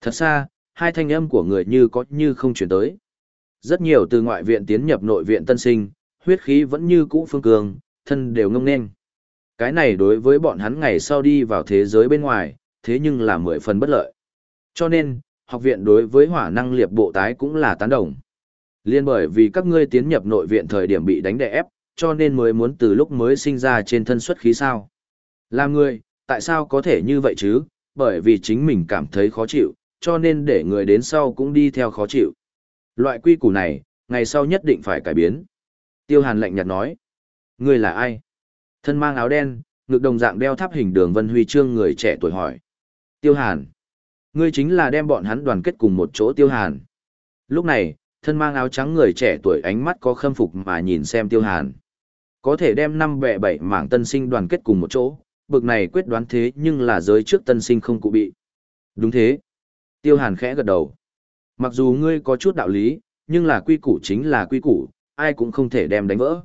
Thật xa, hai thanh âm của người như có như không chuyển tới. Rất nhiều từ ngoại viện tiến nhập nội viện tân sinh, huyết khí vẫn như cũ phương cường, thân đều ngông nên. Cái này đối với bọn hắn ngày sau đi vào thế giới bên ngoài, thế nhưng là mười phần bất lợi. Cho nên, học viện đối với hỏa năng liệp bộ tái cũng là tán đồng. Liên bởi vì các ngươi tiến nhập nội viện thời điểm bị đánh đè ép, cho nên mới muốn từ lúc mới sinh ra trên thân xuất khí sao. Làm người, tại sao có thể như vậy chứ? Bởi vì chính mình cảm thấy khó chịu, cho nên để người đến sau cũng đi theo khó chịu. Loại quy củ này, ngày sau nhất định phải cải biến. Tiêu Hàn lạnh nhạt nói. Người là ai? Thân mang áo đen, ngực đồng dạng đeo tháp hình đường vân huy chương người trẻ tuổi hỏi. Tiêu Hàn. Ngươi chính là đem bọn hắn đoàn kết cùng một chỗ Tiêu Hàn. Lúc này, thân mang áo trắng người trẻ tuổi ánh mắt có khâm phục mà nhìn xem Tiêu Hàn. Có thể đem năm bẹ bảy mảng tân sinh đoàn kết cùng một chỗ, bực này quyết đoán thế nhưng là giới trước tân sinh không cụ bị. Đúng thế. Tiêu Hàn khẽ gật đầu. Mặc dù ngươi có chút đạo lý, nhưng là quy củ chính là quy củ, ai cũng không thể đem đánh vỡ.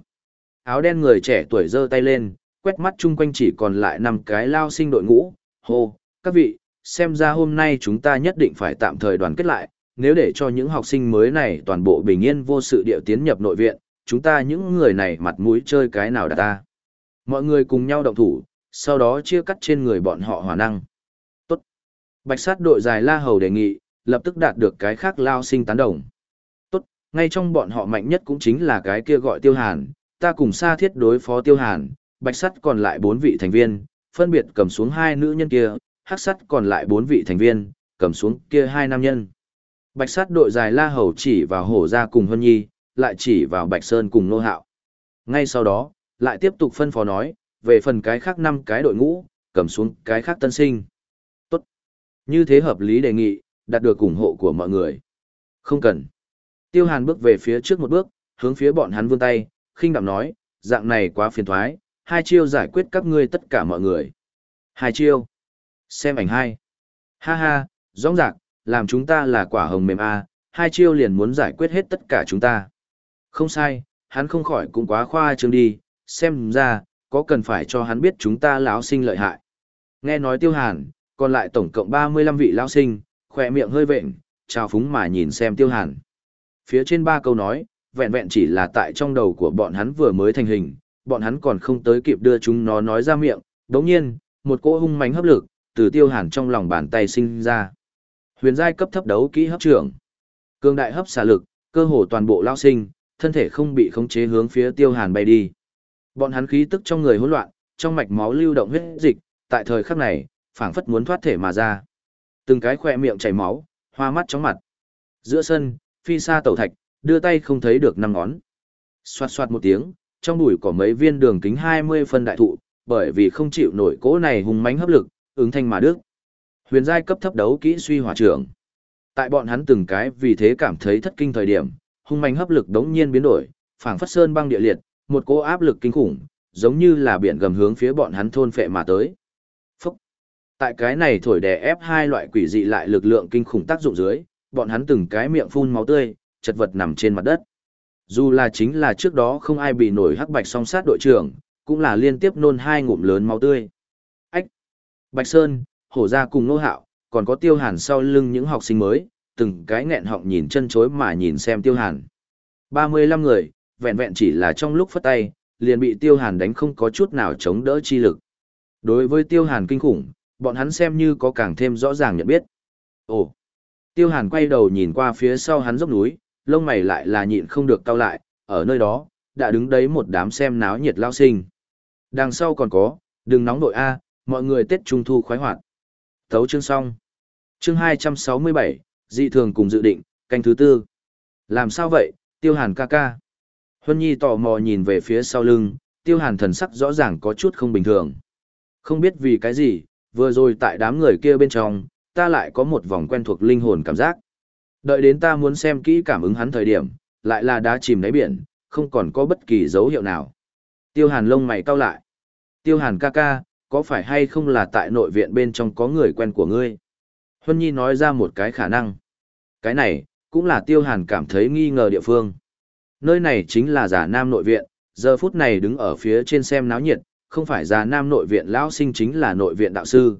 áo đen người trẻ tuổi giơ tay lên, quét mắt chung quanh chỉ còn lại năm cái lao sinh đội ngũ, hô, các vị, xem ra hôm nay chúng ta nhất định phải tạm thời đoàn kết lại, nếu để cho những học sinh mới này toàn bộ bình yên vô sự điệu tiến nhập nội viện, chúng ta những người này mặt mũi chơi cái nào đã ta. Mọi người cùng nhau động thủ, sau đó chia cắt trên người bọn họ hỏa năng. Bạch sát đội dài La Hầu đề nghị, lập tức đạt được cái khác lao sinh tán đồng. Tốt, ngay trong bọn họ mạnh nhất cũng chính là cái kia gọi tiêu hàn, ta cùng xa thiết đối phó tiêu hàn, bạch sắt còn lại bốn vị thành viên, phân biệt cầm xuống hai nữ nhân kia, hắc sắt còn lại bốn vị thành viên, cầm xuống kia hai nam nhân. Bạch sắt đội dài La Hầu chỉ vào hổ ra cùng Hân Nhi, lại chỉ vào Bạch Sơn cùng Nô Hạo. Ngay sau đó, lại tiếp tục phân phó nói, về phần cái khác năm cái đội ngũ, cầm xuống cái khác tân sinh. Như thế hợp lý đề nghị, đạt được ủng hộ của mọi người. Không cần. Tiêu Hàn bước về phía trước một bước, hướng phía bọn hắn vươn tay, khinh đạm nói, dạng này quá phiền thoái, hai chiêu giải quyết các ngươi tất cả mọi người. Hai chiêu. Xem ảnh hai. Ha ha, rõ ràng, làm chúng ta là quả hồng mềm A, hai chiêu liền muốn giải quyết hết tất cả chúng ta. Không sai, hắn không khỏi cũng quá khoa trương đi, xem ra, có cần phải cho hắn biết chúng ta lão sinh lợi hại. Nghe nói tiêu hàn, còn lại tổng cộng 35 vị lão sinh, khỏe miệng hơi vệnh, trao phúng mà nhìn xem tiêu hàn. Phía trên ba câu nói, vẹn vẹn chỉ là tại trong đầu của bọn hắn vừa mới thành hình, bọn hắn còn không tới kịp đưa chúng nó nói ra miệng, đồng nhiên, một cỗ hung mãnh hấp lực, từ tiêu hàn trong lòng bàn tay sinh ra. Huyền giai cấp thấp đấu kỹ hấp trưởng. Cương đại hấp xả lực, cơ hồ toàn bộ lao sinh, thân thể không bị khống chế hướng phía tiêu hàn bay đi. Bọn hắn khí tức trong người hỗn loạn, trong mạch máu lưu động huyết dịch, tại thời khắc này, phảng phất muốn thoát thể mà ra. Từng cái khỏe miệng chảy máu, hoa mắt chóng mặt. Giữa sân, phi xa tẩu thạch, đưa tay không thấy được năm ngón. Xoạt xoạt một tiếng, trong bụi có mấy viên đường kính 20 phân đại thụ, bởi vì không chịu nổi cỗ này hùng mãnh hấp lực, ứng thanh mà đức. Huyền giai cấp thấp đấu kỹ suy hỏa trưởng. Tại bọn hắn từng cái vì thế cảm thấy thất kinh thời điểm, hung mãnh hấp lực đống nhiên biến đổi, phảng phất sơn băng địa liệt, một cỗ áp lực kinh khủng, giống như là biển gầm hướng phía bọn hắn thôn phệ mà tới. Tại cái này thổi đè ép hai loại quỷ dị lại lực lượng kinh khủng tác dụng dưới, bọn hắn từng cái miệng phun máu tươi, chật vật nằm trên mặt đất. Dù là chính là trước đó không ai bị nổi hắc bạch song sát đội trưởng, cũng là liên tiếp nôn hai ngụm lớn máu tươi. Ách! Bạch Sơn, hổ Gia cùng nô hạo, còn có tiêu hàn sau lưng những học sinh mới, từng cái nghẹn họng nhìn chân chối mà nhìn xem tiêu hàn. 35 người, vẹn vẹn chỉ là trong lúc phất tay, liền bị tiêu hàn đánh không có chút nào chống đỡ chi lực. Đối với tiêu hàn kinh khủng, bọn hắn xem như có càng thêm rõ ràng nhận biết. Ồ! Tiêu hàn quay đầu nhìn qua phía sau hắn dốc núi, lông mày lại là nhịn không được cau lại, ở nơi đó, đã đứng đấy một đám xem náo nhiệt lao sinh. Đằng sau còn có, đừng nóng đội A, mọi người Tết Trung Thu khoái hoạt. Thấu chương xong. Chương 267, dị thường cùng dự định, canh thứ tư. Làm sao vậy, tiêu hàn ca ca. Huân Nhi tò mò nhìn về phía sau lưng, tiêu hàn thần sắc rõ ràng có chút không bình thường. Không biết vì cái gì, vừa rồi tại đám người kia bên trong, ta lại có một vòng quen thuộc linh hồn cảm giác. Đợi đến ta muốn xem kỹ cảm ứng hắn thời điểm, lại là đá chìm đáy biển, không còn có bất kỳ dấu hiệu nào. Tiêu hàn lông mày cau lại. Tiêu hàn ca ca, có phải hay không là tại nội viện bên trong có người quen của ngươi? Huân Nhi nói ra một cái khả năng. Cái này, cũng là tiêu hàn cảm thấy nghi ngờ địa phương. Nơi này chính là giả nam nội viện, giờ phút này đứng ở phía trên xem náo nhiệt, không phải già nam nội viện lão sinh chính là nội viện đạo sư.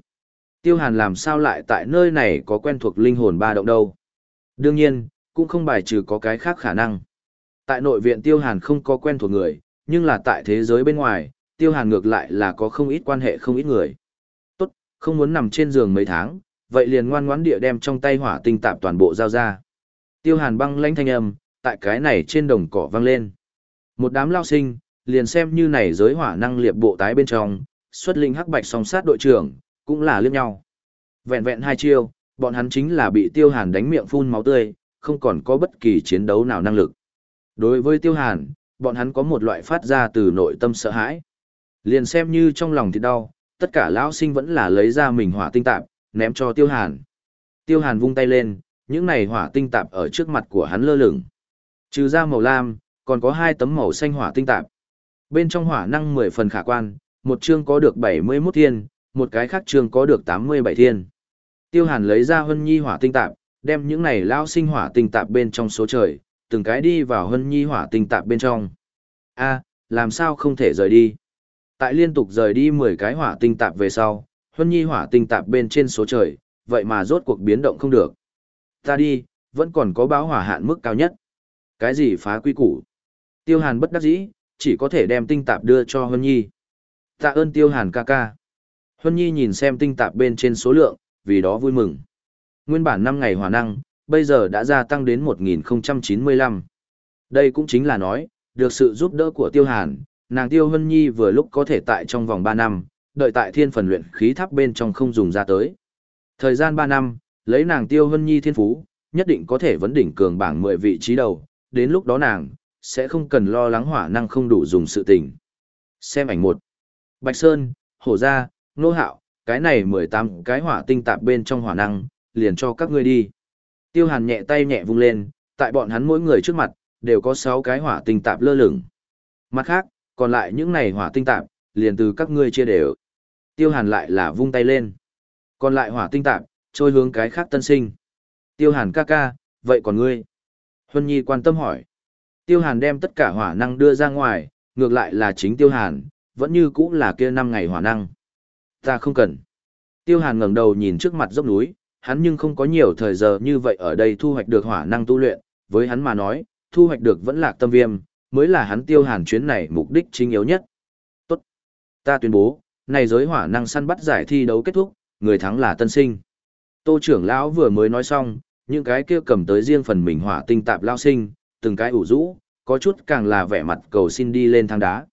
Tiêu hàn làm sao lại tại nơi này có quen thuộc linh hồn ba động đâu. Đương nhiên, cũng không bài trừ có cái khác khả năng. Tại nội viện tiêu hàn không có quen thuộc người, nhưng là tại thế giới bên ngoài, tiêu hàn ngược lại là có không ít quan hệ không ít người. Tốt, không muốn nằm trên giường mấy tháng, vậy liền ngoan ngoãn địa đem trong tay hỏa tinh tạp toàn bộ giao ra. Tiêu hàn băng lãnh thanh âm, tại cái này trên đồng cỏ vang lên. Một đám lao sinh, liền xem như này giới hỏa năng liệp bộ tái bên trong, xuất linh hắc bạch song sát đội trưởng, cũng là liếc nhau. Vẹn vẹn hai chiêu, bọn hắn chính là bị tiêu hàn đánh miệng phun máu tươi, không còn có bất kỳ chiến đấu nào năng lực. Đối với tiêu hàn, bọn hắn có một loại phát ra từ nội tâm sợ hãi. Liền xem như trong lòng thì đau, tất cả lão sinh vẫn là lấy ra mình hỏa tinh tạp, ném cho tiêu hàn. Tiêu hàn vung tay lên, những này hỏa tinh tạp ở trước mặt của hắn lơ lửng. Trừ ra màu lam, còn có hai tấm màu xanh hỏa tinh tạp. Bên trong hỏa năng 10 phần khả quan, một chương có được 71 thiên, một cái khác chương có được 87 thiên. Tiêu Hàn lấy ra Hân Nhi hỏa tinh tạp, đem những này lao sinh hỏa tinh tạp bên trong số trời, từng cái đi vào Hân Nhi hỏa tinh tạp bên trong. A, làm sao không thể rời đi. Tại liên tục rời đi 10 cái hỏa tinh tạp về sau, hân Nhi hỏa tinh tạp bên trên số trời, vậy mà rốt cuộc biến động không được. Ta đi, vẫn còn có báo hỏa hạn mức cao nhất. Cái gì phá quy củ? Tiêu Hàn bất đắc dĩ, chỉ có thể đem tinh tạp đưa cho Huân Nhi. Tạ ơn Tiêu Hàn ca ca. Huân Nhi nhìn xem tinh tạp bên trên số lượng, vì đó vui mừng. Nguyên bản 5 ngày hỏa năng, bây giờ đã gia tăng đến 1095. Đây cũng chính là nói, được sự giúp đỡ của Tiêu Hàn, nàng Tiêu Hân Nhi vừa lúc có thể tại trong vòng 3 năm, đợi tại thiên phần luyện khí tháp bên trong không dùng ra tới. Thời gian 3 năm, lấy nàng Tiêu Hân Nhi thiên phú, nhất định có thể vấn đỉnh cường bảng 10 vị trí đầu, đến lúc đó nàng, sẽ không cần lo lắng hỏa năng không đủ dùng sự tình. Xem ảnh một Bạch Sơn, Hổ Gia, Nô Hạo, cái này 18 cái hỏa tinh tạp bên trong hỏa năng, liền cho các ngươi đi. Tiêu Hàn nhẹ tay nhẹ vung lên, tại bọn hắn mỗi người trước mặt, đều có 6 cái hỏa tinh tạp lơ lửng. Mặt khác, còn lại những này hỏa tinh tạp, liền từ các ngươi chia đều. Tiêu Hàn lại là vung tay lên. Còn lại hỏa tinh tạp, trôi hướng cái khác tân sinh. Tiêu Hàn ca ca, vậy còn ngươi? Huân Nhi quan tâm hỏi. Tiêu Hàn đem tất cả hỏa năng đưa ra ngoài, ngược lại là chính Tiêu Hàn, vẫn như cũ là kia năm ngày hỏa năng. Ta không cần. Tiêu Hàn ngẩng đầu nhìn trước mặt dốc núi, hắn nhưng không có nhiều thời giờ như vậy ở đây thu hoạch được hỏa năng tu luyện, với hắn mà nói, thu hoạch được vẫn lạc tâm viêm, mới là hắn Tiêu Hàn chuyến này mục đích chính yếu nhất. Tốt. Ta tuyên bố, này giới hỏa năng săn bắt giải thi đấu kết thúc, người thắng là tân sinh. Tô trưởng lão vừa mới nói xong, những cái kia cầm tới riêng phần mình hỏa tinh tạp lao sinh, từng cái ủ rũ, có chút càng là vẻ mặt cầu xin đi lên thang đá.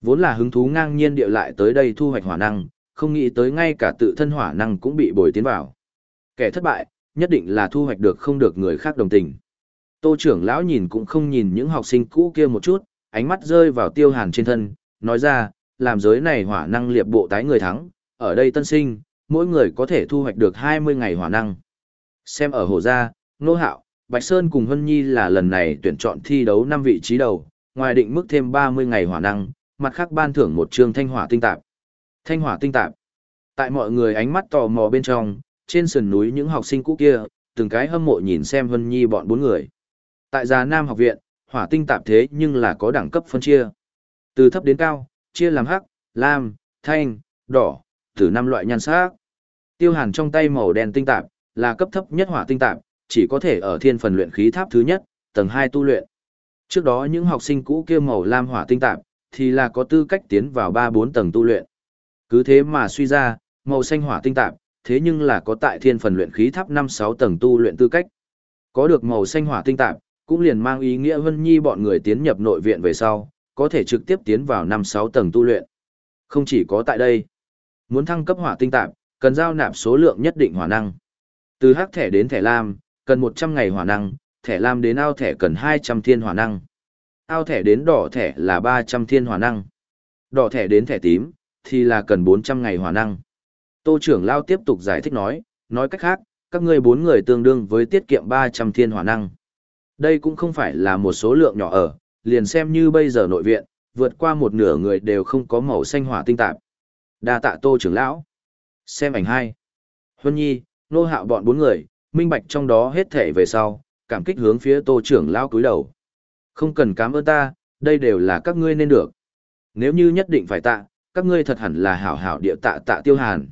Vốn là hứng thú ngang nhiên địa lại tới đây thu hoạch hỏa năng, không nghĩ tới ngay cả tự thân hỏa năng cũng bị bồi tiến vào. Kẻ thất bại, nhất định là thu hoạch được không được người khác đồng tình. Tô trưởng lão nhìn cũng không nhìn những học sinh cũ kia một chút, ánh mắt rơi vào tiêu hàn trên thân, nói ra, làm giới này hỏa năng liệp bộ tái người thắng, ở đây tân sinh, mỗi người có thể thu hoạch được 20 ngày hỏa năng. Xem ở hồ gia, nô hạo, Bạch Sơn cùng Hân Nhi là lần này tuyển chọn thi đấu 5 vị trí đầu, ngoài định mức thêm 30 ngày hỏa năng, mặt khác ban thưởng một trường thanh hỏa tinh tạp. Thanh hỏa tinh tạp. Tại mọi người ánh mắt tò mò bên trong, trên sườn núi những học sinh cũ kia, từng cái hâm mộ nhìn xem Hân Nhi bọn bốn người. Tại Già Nam học viện, hỏa tinh tạp thế nhưng là có đẳng cấp phân chia. Từ thấp đến cao, chia làm hắc, lam, thanh, đỏ, từ năm loại nhan sắc. Tiêu Hàn trong tay màu đen tinh tạp, là cấp thấp nhất hỏa tinh tạp, chỉ có thể ở thiên phần luyện khí tháp thứ nhất, tầng 2 tu luyện. Trước đó những học sinh cũ kia màu lam hỏa tinh tạp, thì là có tư cách tiến vào 3-4 tầng tu luyện. Cứ thế mà suy ra, màu xanh hỏa tinh tạp, thế nhưng là có tại thiên phần luyện khí tháp 5-6 tầng tu luyện tư cách. Có được màu xanh hỏa tinh tạp, cũng liền mang ý nghĩa Vân Nhi bọn người tiến nhập nội viện về sau, có thể trực tiếp tiến vào 5-6 tầng tu luyện. Không chỉ có tại đây, muốn thăng cấp hỏa tinh tạp, cần giao nạp số lượng nhất định hỏa năng. Từ hắc thẻ đến thẻ lam, cần 100 ngày hỏa năng, thẻ lam đến ao thẻ cần 200 thiên hỏa năng. Ao thẻ đến đỏ thẻ là 300 thiên hỏa năng. Đỏ thẻ đến thẻ tím, thì là cần 400 ngày hỏa năng. Tô trưởng lao tiếp tục giải thích nói, nói cách khác, các ngươi bốn người tương đương với tiết kiệm 300 thiên hỏa năng. Đây cũng không phải là một số lượng nhỏ ở, liền xem như bây giờ nội viện, vượt qua một nửa người đều không có màu xanh hỏa tinh tạp. Đa tạ tô trưởng lão. Xem ảnh hai. Huân Nhi, nô hạo bọn bốn người, minh bạch trong đó hết thể về sau, cảm kích hướng phía tô trưởng lão cúi đầu. Không cần cảm ơn ta, đây đều là các ngươi nên được. Nếu như nhất định phải tạ, các ngươi thật hẳn là hảo hảo địa tạ tạ tiêu hàn.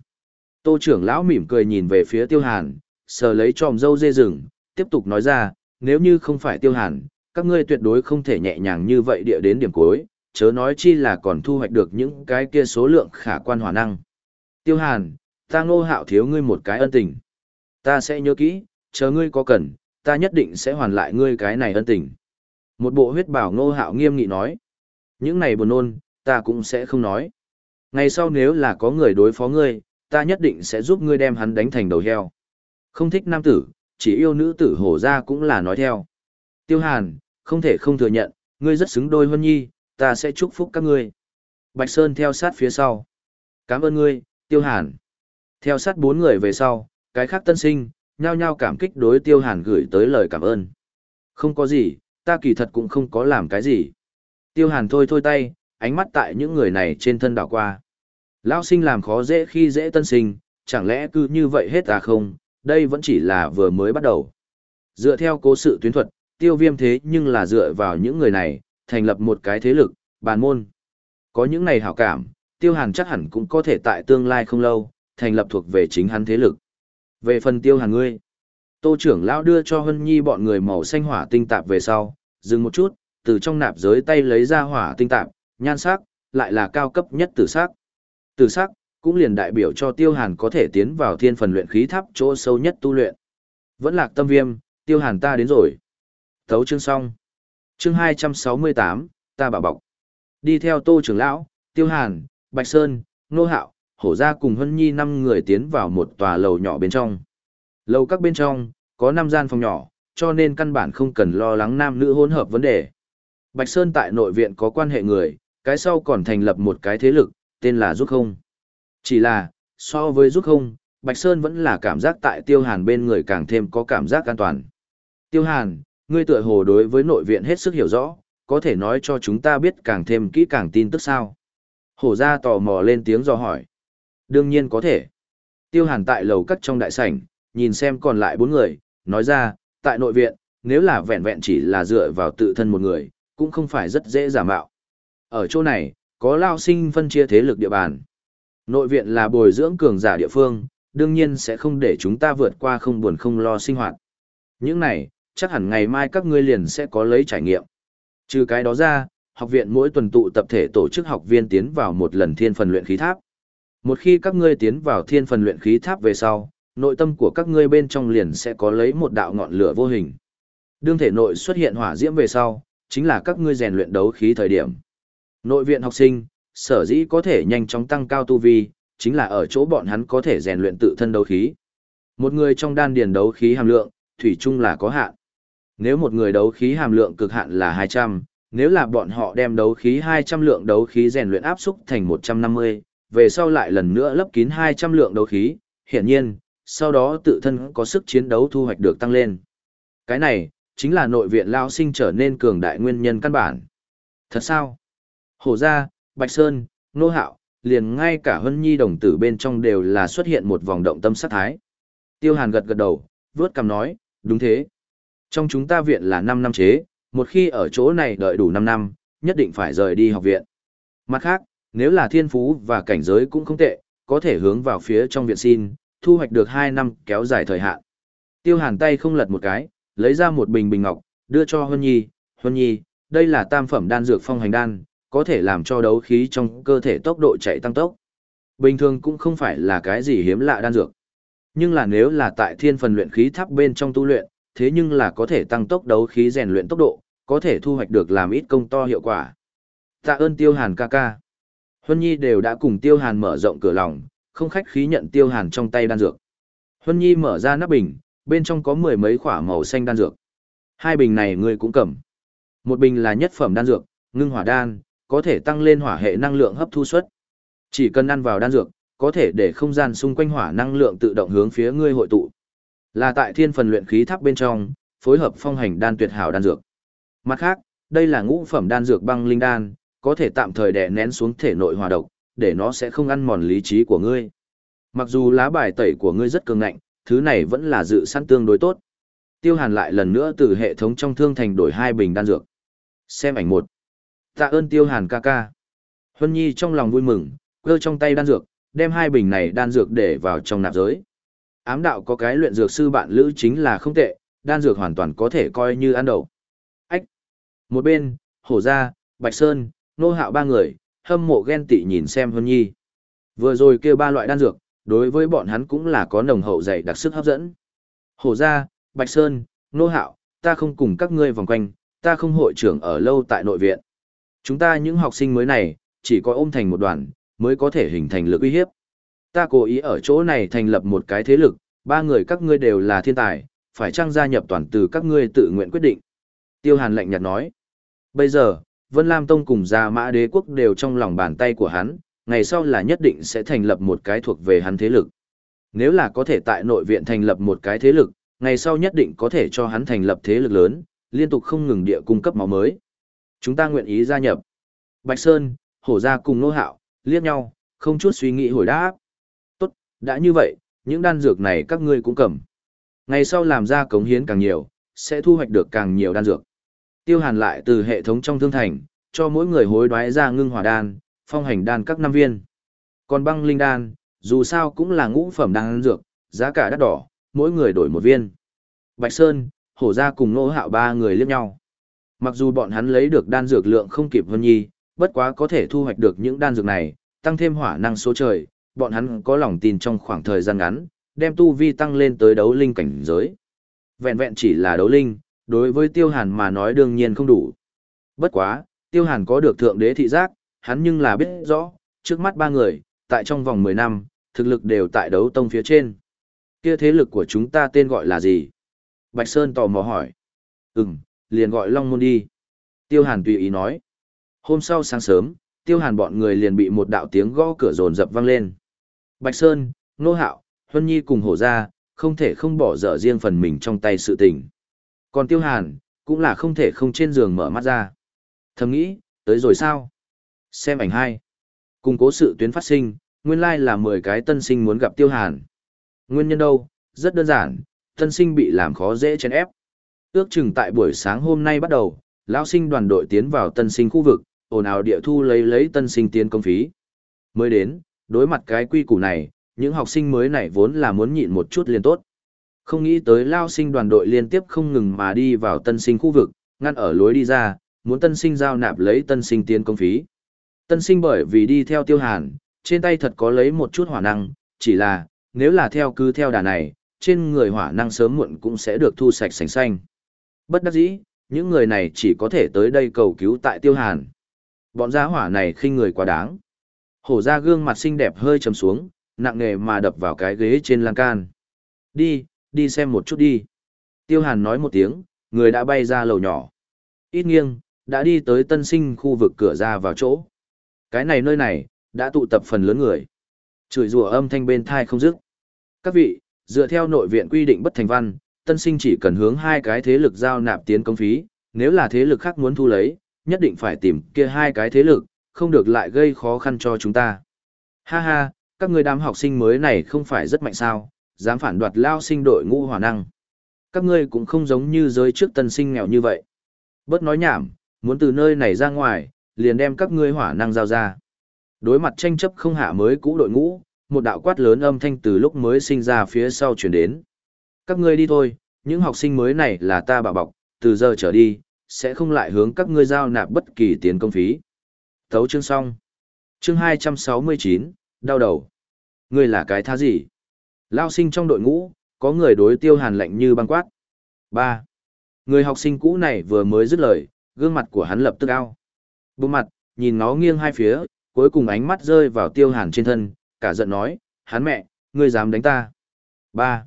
Tô trưởng lão mỉm cười nhìn về phía tiêu hàn, sờ lấy tròm dâu dê rừng, tiếp tục nói ra, nếu như không phải tiêu hàn, các ngươi tuyệt đối không thể nhẹ nhàng như vậy địa đến điểm cuối, chớ nói chi là còn thu hoạch được những cái kia số lượng khả quan hỏa năng. Tiêu hàn, ta ngô hạo thiếu ngươi một cái ân tình. Ta sẽ nhớ kỹ, chờ ngươi có cần, ta nhất định sẽ hoàn lại ngươi cái này ân tình. Một bộ huyết bảo ngô hạo nghiêm nghị nói. Những này buồn nôn, ta cũng sẽ không nói. Ngày sau nếu là có người đối phó ngươi, ta nhất định sẽ giúp ngươi đem hắn đánh thành đầu heo. Không thích nam tử, chỉ yêu nữ tử hổ ra cũng là nói theo. Tiêu hàn, không thể không thừa nhận, ngươi rất xứng đôi huân nhi, ta sẽ chúc phúc các ngươi. Bạch Sơn theo sát phía sau. Cảm ơn ngươi, Tiêu Hàn. Theo sát bốn người về sau, cái khác tân sinh, nhao nhao cảm kích đối Tiêu Hàn gửi tới lời cảm ơn. Không có gì, ta kỳ thật cũng không có làm cái gì. Tiêu Hàn thôi thôi tay, ánh mắt tại những người này trên thân đảo qua. Lão sinh làm khó dễ khi dễ tân sinh, chẳng lẽ cứ như vậy hết à không, đây vẫn chỉ là vừa mới bắt đầu. Dựa theo cố sự tuyến thuật, tiêu viêm thế nhưng là dựa vào những người này, thành lập một cái thế lực, Bàn môn. Có những này hảo cảm, Tiêu Hàn chắc hẳn cũng có thể tại tương lai không lâu, thành lập thuộc về chính hắn thế lực. Về phần Tiêu Hàn ngươi, Tô trưởng lão đưa cho Hân Nhi bọn người màu xanh hỏa tinh tạp về sau, dừng một chút, từ trong nạp giới tay lấy ra hỏa tinh tạp, nhan sắc, lại là cao cấp nhất tử sắc. Tử sắc, cũng liền đại biểu cho Tiêu Hàn có thể tiến vào thiên phần luyện khí tháp chỗ sâu nhất tu luyện. Vẫn lạc tâm viêm, Tiêu Hàn ta đến rồi. Thấu chương xong. Chương 268, ta bảo bọc. Đi theo Tô trưởng lão, Tiêu Hàn, Bạch Sơn, Nô Hạo, Hổ Gia cùng Hân Nhi năm người tiến vào một tòa lầu nhỏ bên trong. Lầu các bên trong, có năm gian phòng nhỏ, cho nên căn bản không cần lo lắng nam nữ hỗn hợp vấn đề. Bạch Sơn tại nội viện có quan hệ người, cái sau còn thành lập một cái thế lực, tên là Giúp Không. Chỉ là, so với Giúp Không, Bạch Sơn vẫn là cảm giác tại Tiêu Hàn bên người càng thêm có cảm giác an toàn. Tiêu Hàn, ngươi tựa hồ đối với nội viện hết sức hiểu rõ, có thể nói cho chúng ta biết càng thêm kỹ càng tin tức sao. Hổ ra tò mò lên tiếng do hỏi. Đương nhiên có thể. Tiêu Hàn tại lầu cắt trong đại sảnh, nhìn xem còn lại bốn người, nói ra, tại nội viện, nếu là vẹn vẹn chỉ là dựa vào tự thân một người, cũng không phải rất dễ giả mạo. Ở chỗ này, có lao sinh phân chia thế lực địa bàn. Nội viện là bồi dưỡng cường giả địa phương, đương nhiên sẽ không để chúng ta vượt qua không buồn không lo sinh hoạt. Những này, chắc hẳn ngày mai các ngươi liền sẽ có lấy trải nghiệm. Trừ cái đó ra, học viện mỗi tuần tụ tập thể tổ chức học viên tiến vào một lần thiên phần luyện khí tháp. Một khi các ngươi tiến vào thiên phần luyện khí tháp về sau, nội tâm của các ngươi bên trong liền sẽ có lấy một đạo ngọn lửa vô hình. Đương thể nội xuất hiện hỏa diễm về sau, chính là các ngươi rèn luyện đấu khí thời điểm. Nội viện học sinh, sở dĩ có thể nhanh chóng tăng cao tu vi, chính là ở chỗ bọn hắn có thể rèn luyện tự thân đấu khí. Một người trong đan điền đấu khí hàm lượng, thủy chung là có hạn. Nếu một người đấu khí hàm lượng cực hạn là 200, nếu là bọn họ đem đấu khí 200 lượng đấu khí rèn luyện áp xúc thành 150, về sau lại lần nữa lấp kín 200 lượng đấu khí, hiển nhiên, sau đó tự thân có sức chiến đấu thu hoạch được tăng lên. Cái này, chính là nội viện lao sinh trở nên cường đại nguyên nhân căn bản. Thật sao? Hổ gia, Bạch Sơn, Nô Hạo, liền ngay cả Hân Nhi đồng tử bên trong đều là xuất hiện một vòng động tâm sát thái. Tiêu Hàn gật gật đầu, vớt cằm nói, đúng thế. Trong chúng ta viện là 5 năm chế, một khi ở chỗ này đợi đủ 5 năm, nhất định phải rời đi học viện. Mặt khác, nếu là thiên phú và cảnh giới cũng không tệ, có thể hướng vào phía trong viện xin, thu hoạch được 2 năm kéo dài thời hạn. Tiêu Hàn tay không lật một cái, lấy ra một bình bình ngọc, đưa cho Huân Nhi, Huân Nhi, đây là tam phẩm đan dược phong hành đan, có thể làm cho đấu khí trong cơ thể tốc độ chạy tăng tốc. Bình thường cũng không phải là cái gì hiếm lạ đan dược. Nhưng là nếu là tại thiên phần luyện khí tháp bên trong tu luyện, thế nhưng là có thể tăng tốc đấu khí rèn luyện tốc độ, có thể thu hoạch được làm ít công to hiệu quả. Tạ ơn Tiêu Hàn ca ca. Huân Nhi đều đã cùng Tiêu Hàn mở rộng cửa lòng, không khách khí nhận Tiêu Hàn trong tay đan dược. Huân Nhi mở ra nắp bình, bên trong có mười mấy quả màu xanh đan dược. Hai bình này ngươi cũng cầm. Một bình là nhất phẩm đan dược, ngưng hỏa đan, có thể tăng lên hỏa hệ năng lượng hấp thu suất. Chỉ cần ăn vào đan dược, có thể để không gian xung quanh hỏa năng lượng tự động hướng phía ngươi hội tụ. Là tại thiên phần luyện khí tháp bên trong, phối hợp phong hành đan tuyệt hảo đan dược. Mặt khác, đây là ngũ phẩm đan dược băng linh đan, có thể tạm thời đè nén xuống thể nội hòa độc, để nó sẽ không ăn mòn lý trí của ngươi. Mặc dù lá bài tẩy của ngươi rất cường ngạnh, thứ này vẫn là dự sẵn tương đối tốt. Tiêu Hàn lại lần nữa từ hệ thống trong thương thành đổi hai bình đan dược. Xem ảnh một. Tạ ơn Tiêu Hàn ca ca. Huân Nhi trong lòng vui mừng, cơ trong tay đan dược, đem hai bình này đan dược để vào trong nạp giới. Ám đạo có cái luyện dược sư bạn lữ chính là không tệ, đan dược hoàn toàn có thể coi như ăn đậu. Ách! Một bên, Hổ Gia, Bạch Sơn, Nô Hạo ba người, hâm mộ ghen tị nhìn xem Hân Nhi. Vừa rồi kêu ba loại đan dược, đối với bọn hắn cũng là có nồng hậu dày đặc sức hấp dẫn. Hổ Gia, Bạch Sơn, Nô Hạo, ta không cùng các ngươi vòng quanh, ta không hội trưởng ở lâu tại nội viện. Chúng ta những học sinh mới này, chỉ có ôm thành một đoàn, mới có thể hình thành lực uy hiếp. Ta cố ý ở chỗ này thành lập một cái thế lực, ba người các ngươi đều là thiên tài, phải chăng gia nhập toàn từ các ngươi tự nguyện quyết định. Tiêu Hàn lạnh nhạt nói. Bây giờ, Vân Lam Tông cùng Gia Mã Đế Quốc đều trong lòng bàn tay của hắn, ngày sau là nhất định sẽ thành lập một cái thuộc về hắn thế lực. Nếu là có thể tại nội viện thành lập một cái thế lực, ngày sau nhất định có thể cho hắn thành lập thế lực lớn, liên tục không ngừng địa cung cấp máu mới. Chúng ta nguyện ý gia nhập. Bạch Sơn, Hổ Gia cùng Nô Hạo, liếc nhau, không chút suy nghĩ hồi đáp. Tốt, đã như vậy, những đan dược này các ngươi cũng cầm. Ngày sau làm ra cống hiến càng nhiều, sẽ thu hoạch được càng nhiều đan dược. Tiêu Hàn lại từ hệ thống trong thương thành, cho mỗi người hối đoái ra ngưng hỏa đan, phong hành đan các năm viên. Còn băng linh đan, dù sao cũng là ngũ phẩm đan dược, giá cả đắt đỏ, mỗi người đổi một viên. Bạch Sơn, hổ Gia cùng nô hạo ba người liếc nhau. Mặc dù bọn hắn lấy được đan dược lượng không kịp Vân Nhi, bất quá có thể thu hoạch được những đan dược này, tăng thêm hỏa năng số trời, bọn hắn có lòng tin trong khoảng thời gian ngắn, đem tu vi tăng lên tới đấu linh cảnh giới. Vẹn vẹn chỉ là đấu linh, đối với Tiêu Hàn mà nói đương nhiên không đủ. Bất quá, Tiêu Hàn có được thượng đế thị giác, hắn nhưng là biết rõ, trước mắt ba người, tại trong vòng 10 năm, thực lực đều tại đấu tông phía trên. Kia thế lực của chúng ta tên gọi là gì? Bạch Sơn tò mò hỏi. Ừm, liền gọi Long Môn đi. Tiêu Hàn tùy ý nói. Hôm sau sáng sớm, Tiêu Hàn bọn người liền bị một đạo tiếng gõ cửa rồn rập vang lên. Bạch Sơn, Nô Hạo, Huân Nhi cùng hổ ra, không thể không bỏ dở riêng phần mình trong tay sự tình. Còn Tiêu Hàn, cũng là không thể không trên giường mở mắt ra. Thầm nghĩ, tới rồi sao? Xem ảnh hai. Cùng cố sự tuyến phát sinh, nguyên lai là 10 cái tân sinh muốn gặp Tiêu Hàn. Nguyên nhân đâu? Rất đơn giản, tân sinh bị làm khó dễ chèn ép. Ước chừng tại buổi sáng hôm nay bắt đầu, lão sinh đoàn đội tiến vào tân sinh khu vực, ồn ào địa thu lấy lấy tân sinh tiến công phí. Mới đến, đối mặt cái quy củ này, những học sinh mới này vốn là muốn nhịn một chút liền tốt. Không nghĩ tới lao sinh đoàn đội liên tiếp không ngừng mà đi vào tân sinh khu vực, ngăn ở lối đi ra, muốn tân sinh giao nạp lấy tân sinh tiến công phí. Tân sinh bởi vì đi theo tiêu hàn, trên tay thật có lấy một chút hỏa năng, chỉ là, nếu là theo cứ theo đà này, trên người hỏa năng sớm muộn cũng sẽ được thu sạch sành xanh. Bất đắc dĩ, những người này chỉ có thể tới đây cầu cứu tại tiêu hàn. Bọn gia hỏa này khinh người quá đáng. Hổ ra gương mặt xinh đẹp hơi trầm xuống, nặng nề mà đập vào cái ghế trên lan can. Đi, đi xem một chút đi. Tiêu hàn nói một tiếng, người đã bay ra lầu nhỏ. Ít nghiêng, đã đi tới tân sinh khu vực cửa ra vào chỗ. Cái này nơi này, đã tụ tập phần lớn người. Chửi rủa âm thanh bên thai không dứt. Các vị, dựa theo nội viện quy định bất thành văn, tân sinh chỉ cần hướng hai cái thế lực giao nạp tiến công phí, nếu là thế lực khác muốn thu lấy, nhất định phải tìm kia hai cái thế lực, không được lại gây khó khăn cho chúng ta. Ha ha, các người đám học sinh mới này không phải rất mạnh sao, dám phản đoạt lao sinh đội ngũ hỏa năng. Các ngươi cũng không giống như giới trước tân sinh nghèo như vậy. Bớt nói nhảm, muốn từ nơi này ra ngoài, liền đem các ngươi hỏa năng giao ra. Đối mặt tranh chấp không hạ mới cũ đội ngũ, một đạo quát lớn âm thanh từ lúc mới sinh ra phía sau chuyển đến. Các ngươi đi thôi, những học sinh mới này là ta bảo bọc, từ giờ trở đi, sẽ không lại hướng các ngươi giao nạp bất kỳ tiền công phí. Thấu chương xong. Chương 269, đau đầu. Ngươi là cái thá gì? Lao sinh trong đội ngũ, có người đối tiêu hàn lạnh như băng quát. Ba Người học sinh cũ này vừa mới dứt lời, gương mặt của hắn lập tức ao. Bộ mặt, nhìn nó nghiêng hai phía, cuối cùng ánh mắt rơi vào tiêu hàn trên thân, cả giận nói, hắn mẹ, ngươi dám đánh ta. Ba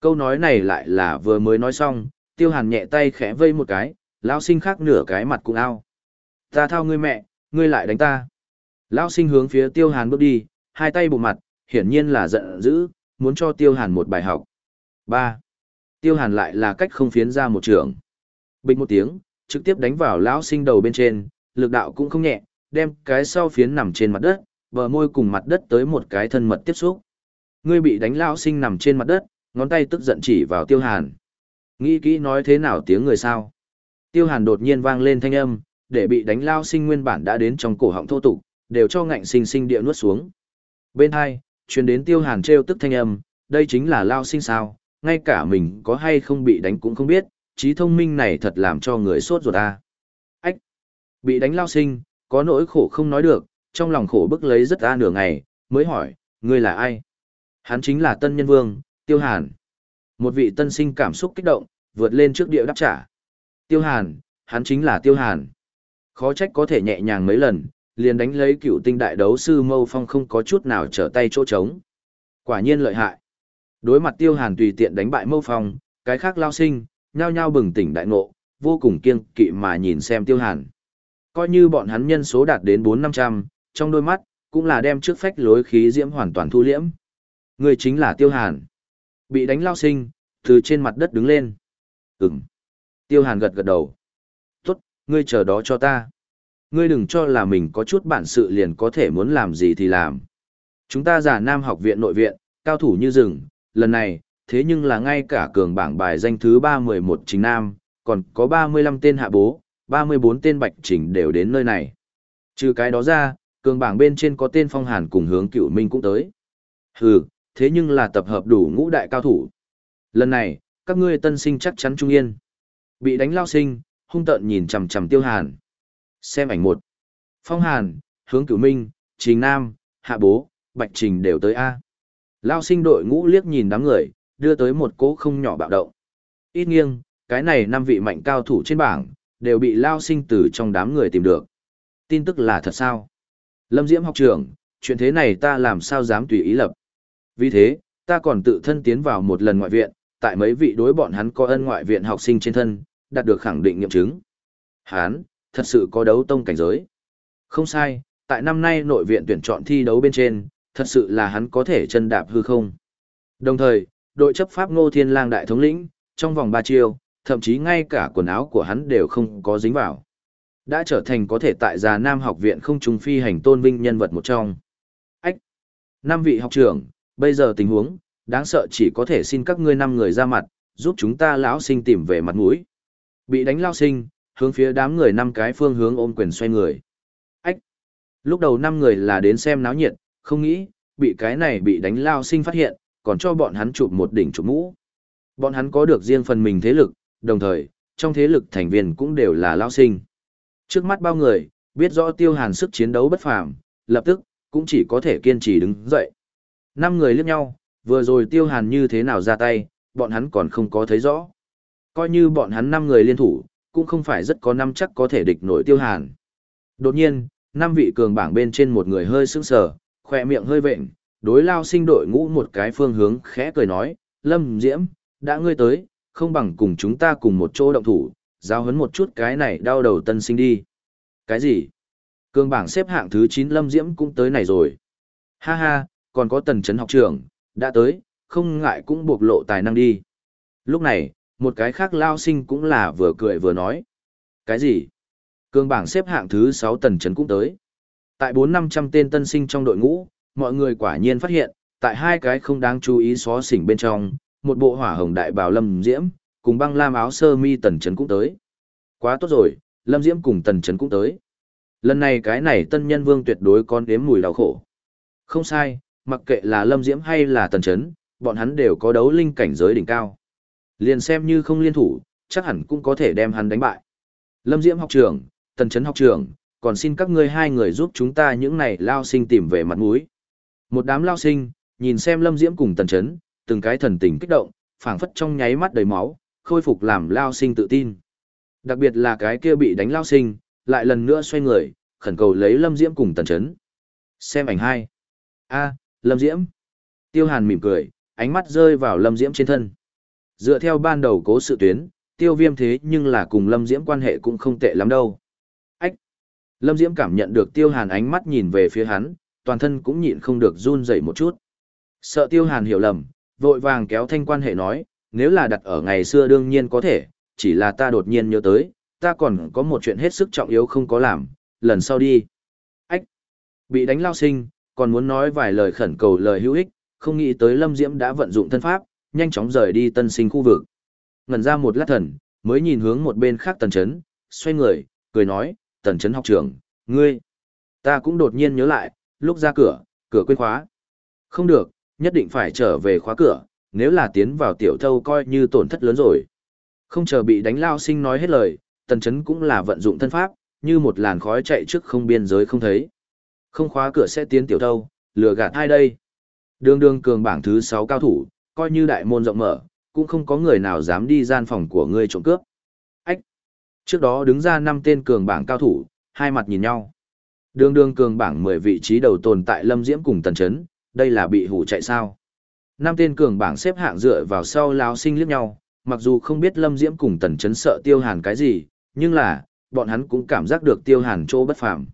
Câu nói này lại là vừa mới nói xong, tiêu hàn nhẹ tay khẽ vây một cái, lão sinh khác nửa cái mặt cũng ao. Ta thao ngươi mẹ, ngươi lại đánh ta. Lão sinh hướng phía tiêu hàn bước đi, hai tay bụng mặt, hiển nhiên là giận dữ, muốn cho tiêu hàn một bài học. ba Tiêu hàn lại là cách không phiến ra một trường. Bình một tiếng, trực tiếp đánh vào lão sinh đầu bên trên, lực đạo cũng không nhẹ, đem cái sau phiến nằm trên mặt đất, bờ môi cùng mặt đất tới một cái thân mật tiếp xúc. Ngươi bị đánh lão sinh nằm trên mặt đất, ngón tay tức giận chỉ vào tiêu hàn. Nghĩ kỹ nói thế nào tiếng người sao? Tiêu hàn đột nhiên vang lên thanh âm, để bị đánh lao sinh nguyên bản đã đến trong cổ họng thô tục, đều cho ngạnh sinh sinh địa nuốt xuống. Bên hai, truyền đến tiêu hàn treo tức thanh âm, đây chính là lao sinh sao, ngay cả mình có hay không bị đánh cũng không biết, trí thông minh này thật làm cho người sốt ruột ta. Ách! Bị đánh lao sinh, có nỗi khổ không nói được, trong lòng khổ bức lấy rất ra nửa ngày, mới hỏi, ngươi là ai? Hắn chính là tân nhân vương, tiêu hàn. Một vị tân sinh cảm xúc kích động, vượt lên trước địa đáp trả. Tiêu hàn, hắn chính là tiêu hàn. Khó trách có thể nhẹ nhàng mấy lần, liền đánh lấy cựu tinh đại đấu sư mâu phong không có chút nào trở tay chỗ trống. Quả nhiên lợi hại. Đối mặt tiêu hàn tùy tiện đánh bại mâu phong, cái khác lao sinh, nhao nhao bừng tỉnh đại ngộ, vô cùng kiêng kỵ mà nhìn xem tiêu hàn. Coi như bọn hắn nhân số đạt đến bốn năm trăm trong đôi mắt, cũng là đem trước phách lối khí diễm hoàn toàn thu liễm. Người chính là tiêu hàn. Bị đánh lao sinh, từ trên mặt đất đứng lên. Ừm. Tiêu hàn gật gật đầu. Tốt, ngươi chờ đó cho ta. Ngươi đừng cho là mình có chút bản sự liền có thể muốn làm gì thì làm. Chúng ta giả nam học viện nội viện, cao thủ như rừng, lần này, thế nhưng là ngay cả cường bảng bài danh thứ ba mười một chính nam, còn có ba mươi lăm tên hạ bố, 34 tên bạch trình đều đến nơi này. Trừ cái đó ra, cường bảng bên trên có tên phong hàn cùng hướng cựu minh cũng tới. Hừ, thế nhưng là tập hợp đủ ngũ đại cao thủ. Lần này, các ngươi tân sinh chắc chắn trung yên. Bị đánh lao sinh, hung tợn nhìn chằm chằm tiêu hàn. Xem ảnh một. Phong hàn, hướng cửu minh, trình nam, hạ bố, bạch trình đều tới A. Lao sinh đội ngũ liếc nhìn đám người, đưa tới một cỗ không nhỏ bạo động. Ít nghiêng, cái này năm vị mạnh cao thủ trên bảng, đều bị Lao sinh từ trong đám người tìm được. Tin tức là thật sao? Lâm Diễm học trưởng, chuyện thế này ta làm sao dám tùy ý lập. Vì thế, ta còn tự thân tiến vào một lần ngoại viện, tại mấy vị đối bọn hắn có ân ngoại viện học sinh trên thân, đạt được khẳng định nghiệm chứng. Hán, thật sự có đấu tông cảnh giới. Không sai, tại năm nay nội viện tuyển chọn thi đấu bên trên, thật sự là hắn có thể chân đạp hư không. Đồng thời, đội chấp pháp Ngô Thiên Lang đại thống lĩnh, trong vòng 3 chiêu, thậm chí ngay cả quần áo của hắn đều không có dính vào. Đã trở thành có thể tại già Nam học viện không trùng phi hành tôn vinh nhân vật một trong. Ách! Năm vị học trưởng, bây giờ tình huống, đáng sợ chỉ có thể xin các ngươi năm người ra mặt, giúp chúng ta lão sinh tìm về mặt mũi. Bị đánh lao sinh, hướng phía đám người năm cái phương hướng ôm quyền xoay người. Ách! Lúc đầu năm người là đến xem náo nhiệt, không nghĩ, bị cái này bị đánh lao sinh phát hiện, còn cho bọn hắn chụp một đỉnh chụp mũ. Bọn hắn có được riêng phần mình thế lực, đồng thời, trong thế lực thành viên cũng đều là lao sinh. Trước mắt bao người, biết rõ tiêu hàn sức chiến đấu bất phàm, lập tức, cũng chỉ có thể kiên trì đứng dậy. Năm người liếc nhau, vừa rồi tiêu hàn như thế nào ra tay, bọn hắn còn không có thấy rõ. Coi như bọn hắn năm người liên thủ, cũng không phải rất có năm chắc có thể địch nổi tiêu hàn. Đột nhiên, năm vị cường bảng bên trên một người hơi sững sờ, khỏe miệng hơi vện, đối lao sinh đội ngũ một cái phương hướng khẽ cười nói, Lâm Diễm, đã ngươi tới, không bằng cùng chúng ta cùng một chỗ động thủ, giao hấn một chút cái này đau đầu tân sinh đi. Cái gì? Cường bảng xếp hạng thứ 9 Lâm Diễm cũng tới này rồi. Ha ha, còn có tần chấn học trưởng, đã tới, không ngại cũng bộc lộ tài năng đi. Lúc này, một cái khác lao sinh cũng là vừa cười vừa nói. Cái gì? Cương bảng xếp hạng thứ 6 tần chấn cũng tới. Tại 4-500 tên tân sinh trong đội ngũ, mọi người quả nhiên phát hiện, tại hai cái không đáng chú ý xó xỉnh bên trong, một bộ hỏa hồng đại bào lâm diễm, cùng băng lam áo sơ mi tần chấn cũng tới. Quá tốt rồi, lâm diễm cùng tần chấn cũng tới. Lần này cái này tân nhân vương tuyệt đối con đếm mùi đau khổ. Không sai, mặc kệ là lâm diễm hay là tần chấn, bọn hắn đều có đấu linh cảnh giới đỉnh cao. Liền xem như không liên thủ, chắc hẳn cũng có thể đem hắn đánh bại. Lâm Diễm học trưởng, Tần Trấn học trưởng, còn xin các ngươi hai người giúp chúng ta những này lao sinh tìm về mặt mũi. Một đám lao sinh, nhìn xem Lâm Diễm cùng Tần Trấn, từng cái thần tình kích động, phảng phất trong nháy mắt đầy máu, khôi phục làm lao sinh tự tin. Đặc biệt là cái kia bị đánh lao sinh, lại lần nữa xoay người, khẩn cầu lấy Lâm Diễm cùng Tần Trấn. Xem ảnh hai. A, Lâm Diễm. Tiêu Hàn mỉm cười, ánh mắt rơi vào Lâm Diễm trên thân. Dựa theo ban đầu cố sự tuyến, tiêu viêm thế nhưng là cùng Lâm Diễm quan hệ cũng không tệ lắm đâu. Ách! Lâm Diễm cảm nhận được tiêu hàn ánh mắt nhìn về phía hắn, toàn thân cũng nhịn không được run dậy một chút. Sợ tiêu hàn hiểu lầm, vội vàng kéo thanh quan hệ nói, nếu là đặt ở ngày xưa đương nhiên có thể, chỉ là ta đột nhiên nhớ tới, ta còn có một chuyện hết sức trọng yếu không có làm, lần sau đi. Ách! Bị đánh lao sinh, còn muốn nói vài lời khẩn cầu lời hữu ích, không nghĩ tới Lâm Diễm đã vận dụng thân pháp, nhanh chóng rời đi tân sinh khu vực. Ngần ra một lát thần, mới nhìn hướng một bên khác tần chấn, xoay người, cười nói, tần chấn học trưởng, ngươi. Ta cũng đột nhiên nhớ lại, lúc ra cửa, cửa quên khóa. Không được, nhất định phải trở về khóa cửa, nếu là tiến vào tiểu thâu coi như tổn thất lớn rồi. Không chờ bị đánh lao sinh nói hết lời, tần chấn cũng là vận dụng thân pháp, như một làn khói chạy trước không biên giới không thấy. Không khóa cửa sẽ tiến tiểu thâu, lừa gạt ai đây? Đường đường cường bảng thứ 6 cao thủ, coi như đại môn rộng mở, cũng không có người nào dám đi gian phòng của ngươi trộm cướp. Ách! Trước đó đứng ra năm tên cường bảng cao thủ, hai mặt nhìn nhau. Đường đường cường bảng 10 vị trí đầu tồn tại Lâm Diễm cùng Tần Chấn, đây là bị hủ chạy sao. Năm tên cường bảng xếp hạng dựa vào sau lao sinh liếc nhau, mặc dù không biết Lâm Diễm cùng Tần Chấn sợ tiêu hàn cái gì, nhưng là, bọn hắn cũng cảm giác được tiêu hàn chỗ bất phàm.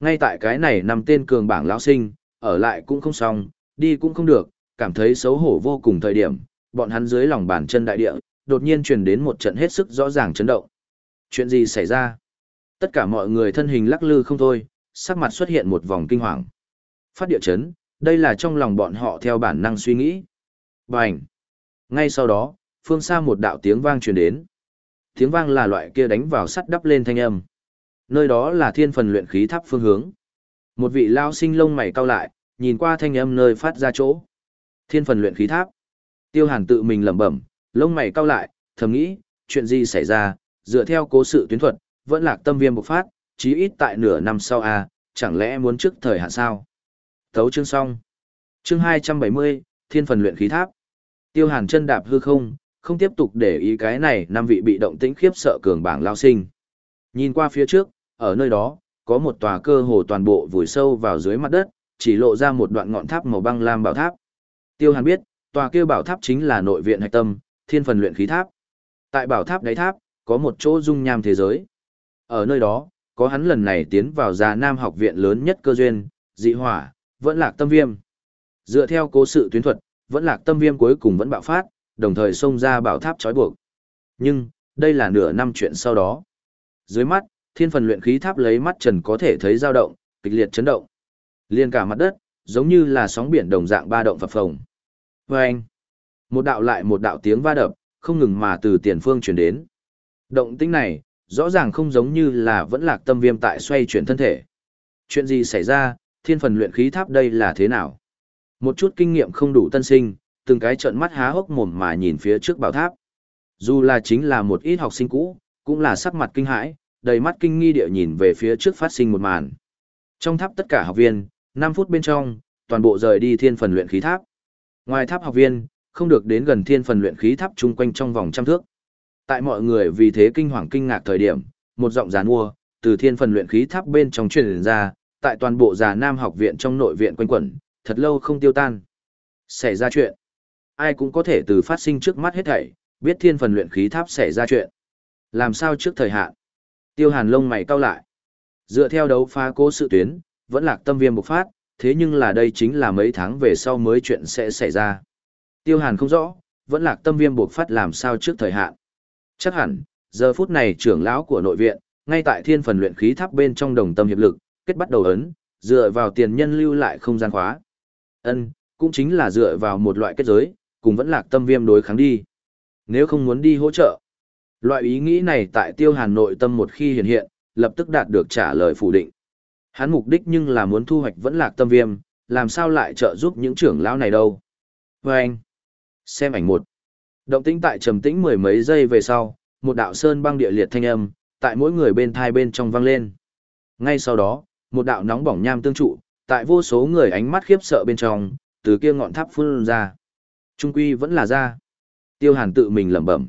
Ngay tại cái này năm tên cường bảng lão sinh, ở lại cũng không xong, đi cũng không được, cảm thấy xấu hổ vô cùng thời điểm, bọn hắn dưới lòng bàn chân đại địa, đột nhiên truyền đến một trận hết sức rõ ràng chấn động. Chuyện gì xảy ra? Tất cả mọi người thân hình lắc lư không thôi, sắc mặt xuất hiện một vòng kinh hoàng. Phát địa chấn, đây là trong lòng bọn họ theo bản năng suy nghĩ. Bành! Ngay sau đó, phương xa một đạo tiếng vang truyền đến. Tiếng vang là loại kia đánh vào sắt đắp lên thanh âm. Nơi đó là thiên phần luyện khí tháp phương hướng. Một vị lao sinh lông mày cau lại, nhìn qua thanh âm nơi phát ra chỗ. Thiên phần luyện khí tháp. Tiêu Hàn tự mình lẩm bẩm, lông mày cau lại, thầm nghĩ, chuyện gì xảy ra, dựa theo cố sự tuyến thuật, vẫn lạc tâm viêm bộc phát, chí ít tại nửa năm sau a, à, chẳng lẽ muốn trước thời hạn sao? Thấu chương xong. Chương 270, Thiên phần luyện khí tháp. Tiêu Hàn chân đạp hư không, không tiếp tục để ý cái này năm vị bị động tĩnh khiếp sợ cường bảng lao sinh. Nhìn qua phía trước, ở nơi đó, có một tòa cơ hồ toàn bộ vùi sâu vào dưới mặt đất, chỉ lộ ra một đoạn ngọn tháp màu băng lam bảo tháp. Tiêu Hàn biết, tòa kia bảo tháp chính là nội viện hạch tâm, thiên phần luyện khí tháp. Tại bảo tháp đáy tháp, có một chỗ dung nham thế giới. Ở nơi đó, có hắn lần này tiến vào già nam học viện lớn nhất cơ duyên, dị hỏa, vẫn lạc tâm viêm. Dựa theo cố sự tuyến thuật, vẫn lạc tâm viêm cuối cùng vẫn bạo phát, đồng thời xông ra bảo tháp trói buộc. Nhưng, đây là nửa năm chuyện sau đó. Dưới mắt, thiên phần luyện khí tháp lấy mắt trần có thể thấy dao động, kịch liệt chấn động. Liên cả mặt đất, giống như là sóng biển đồng dạng ba động phập phồng. Và anh, một đạo lại một đạo tiếng va đập, không ngừng mà từ tiền phương truyền đến. Động tĩnh này, rõ ràng không giống như là vẫn lạc tâm viêm tại xoay chuyển thân thể. Chuyện gì xảy ra, thiên phần luyện khí tháp đây là thế nào? Một chút kinh nghiệm không đủ tân sinh, từng cái trợn mắt há hốc mồm mà nhìn phía trước bảo tháp. Dù là chính là một ít học sinh cũ, cũng là sắc mặt kinh hãi, đầy mắt kinh nghi địa nhìn về phía trước phát sinh một màn. Trong tháp tất cả học viên, 5 phút bên trong, toàn bộ rời đi thiên phần luyện khí tháp. Ngoài tháp học viên, không được đến gần thiên phần luyện khí tháp chung quanh trong vòng trăm thước. Tại mọi người vì thế kinh hoàng kinh ngạc thời điểm, một giọng giàn mua, từ thiên phần luyện khí tháp bên trong truyền ra, tại toàn bộ già nam học viện trong nội viện quanh quẩn, thật lâu không tiêu tan. Xảy ra chuyện. Ai cũng có thể từ phát sinh trước mắt hết thảy, biết thiên phần luyện khí tháp xảy ra chuyện. Làm sao trước thời hạn? Tiêu hàn lông mày cau lại. Dựa theo đấu phá cố sự tuyến, vẫn lạc tâm viêm bộc phát, thế nhưng là đây chính là mấy tháng về sau mới chuyện sẽ xảy ra. Tiêu hàn không rõ, vẫn lạc tâm viêm buộc phát làm sao trước thời hạn. Chắc hẳn, giờ phút này trưởng lão của nội viện, ngay tại thiên phần luyện khí tháp bên trong đồng tâm hiệp lực, kết bắt đầu ấn, dựa vào tiền nhân lưu lại không gian khóa. Ân, cũng chính là dựa vào một loại kết giới, cùng vẫn lạc tâm viêm đối kháng đi. Nếu không muốn đi hỗ trợ, loại ý nghĩ này tại tiêu hàn nội tâm một khi hiện hiện, lập tức đạt được trả lời phủ định. Hắn mục đích nhưng là muốn thu hoạch vẫn lạc tâm viêm, làm sao lại trợ giúp những trưởng lão này đâu. Và anh, xem ảnh một. Động tĩnh tại trầm tĩnh mười mấy giây về sau, một đạo sơn băng địa liệt thanh âm, tại mỗi người bên thai bên trong vang lên. Ngay sau đó, một đạo nóng bỏng nham tương trụ, tại vô số người ánh mắt khiếp sợ bên trong, từ kia ngọn tháp phun ra. Trung quy vẫn là ra. Tiêu Hàn tự mình lẩm bẩm.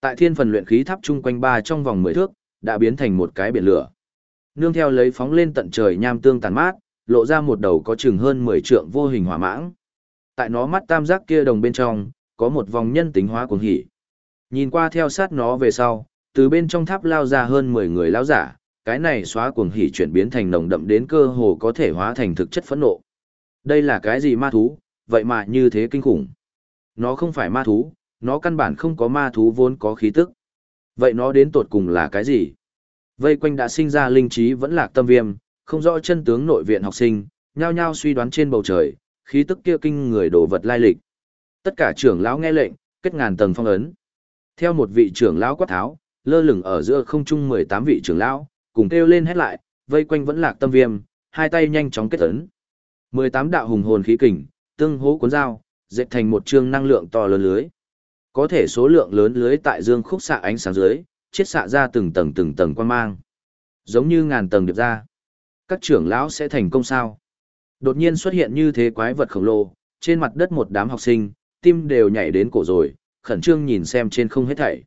Tại thiên phần luyện khí tháp chung quanh ba trong vòng 10 thước, đã biến thành một cái biển lửa. Nương theo lấy phóng lên tận trời nham tương tàn mát, lộ ra một đầu có chừng hơn 10 trượng vô hình hỏa mãng. Tại nó mắt tam giác kia đồng bên trong, có một vòng nhân tính hóa cuồng hỉ. Nhìn qua theo sát nó về sau, từ bên trong tháp lao ra hơn 10 người lão giả, cái này xóa cuồng hỉ chuyển biến thành nồng đậm đến cơ hồ có thể hóa thành thực chất phẫn nộ. Đây là cái gì ma thú, vậy mà như thế kinh khủng. Nó không phải ma thú, nó căn bản không có ma thú vốn có khí tức. Vậy nó đến tột cùng là cái gì? Vây quanh đã sinh ra linh trí vẫn lạc tâm viêm, không rõ chân tướng nội viện học sinh, nhao nhao suy đoán trên bầu trời, khí tức kia kinh người đổ vật lai lịch. Tất cả trưởng lão nghe lệnh, kết ngàn tầng phong ấn. Theo một vị trưởng lão quát tháo, lơ lửng ở giữa không trung 18 vị trưởng lão, cùng kêu lên hét lại, vây quanh vẫn lạc tâm viêm, hai tay nhanh chóng kết ấn. 18 đạo hùng hồn khí kình, tương hố cuốn dao, dệt thành một chương năng lượng to lớn lưới. Có thể số lượng lớn lưới tại dương khúc xạ ánh sáng dưới, chiết xạ ra từng tầng từng tầng quan mang. Giống như ngàn tầng điệp ra. Các trưởng lão sẽ thành công sao? Đột nhiên xuất hiện như thế quái vật khổng lồ, trên mặt đất một đám học sinh, tim đều nhảy đến cổ rồi, khẩn trương nhìn xem trên không hết thảy.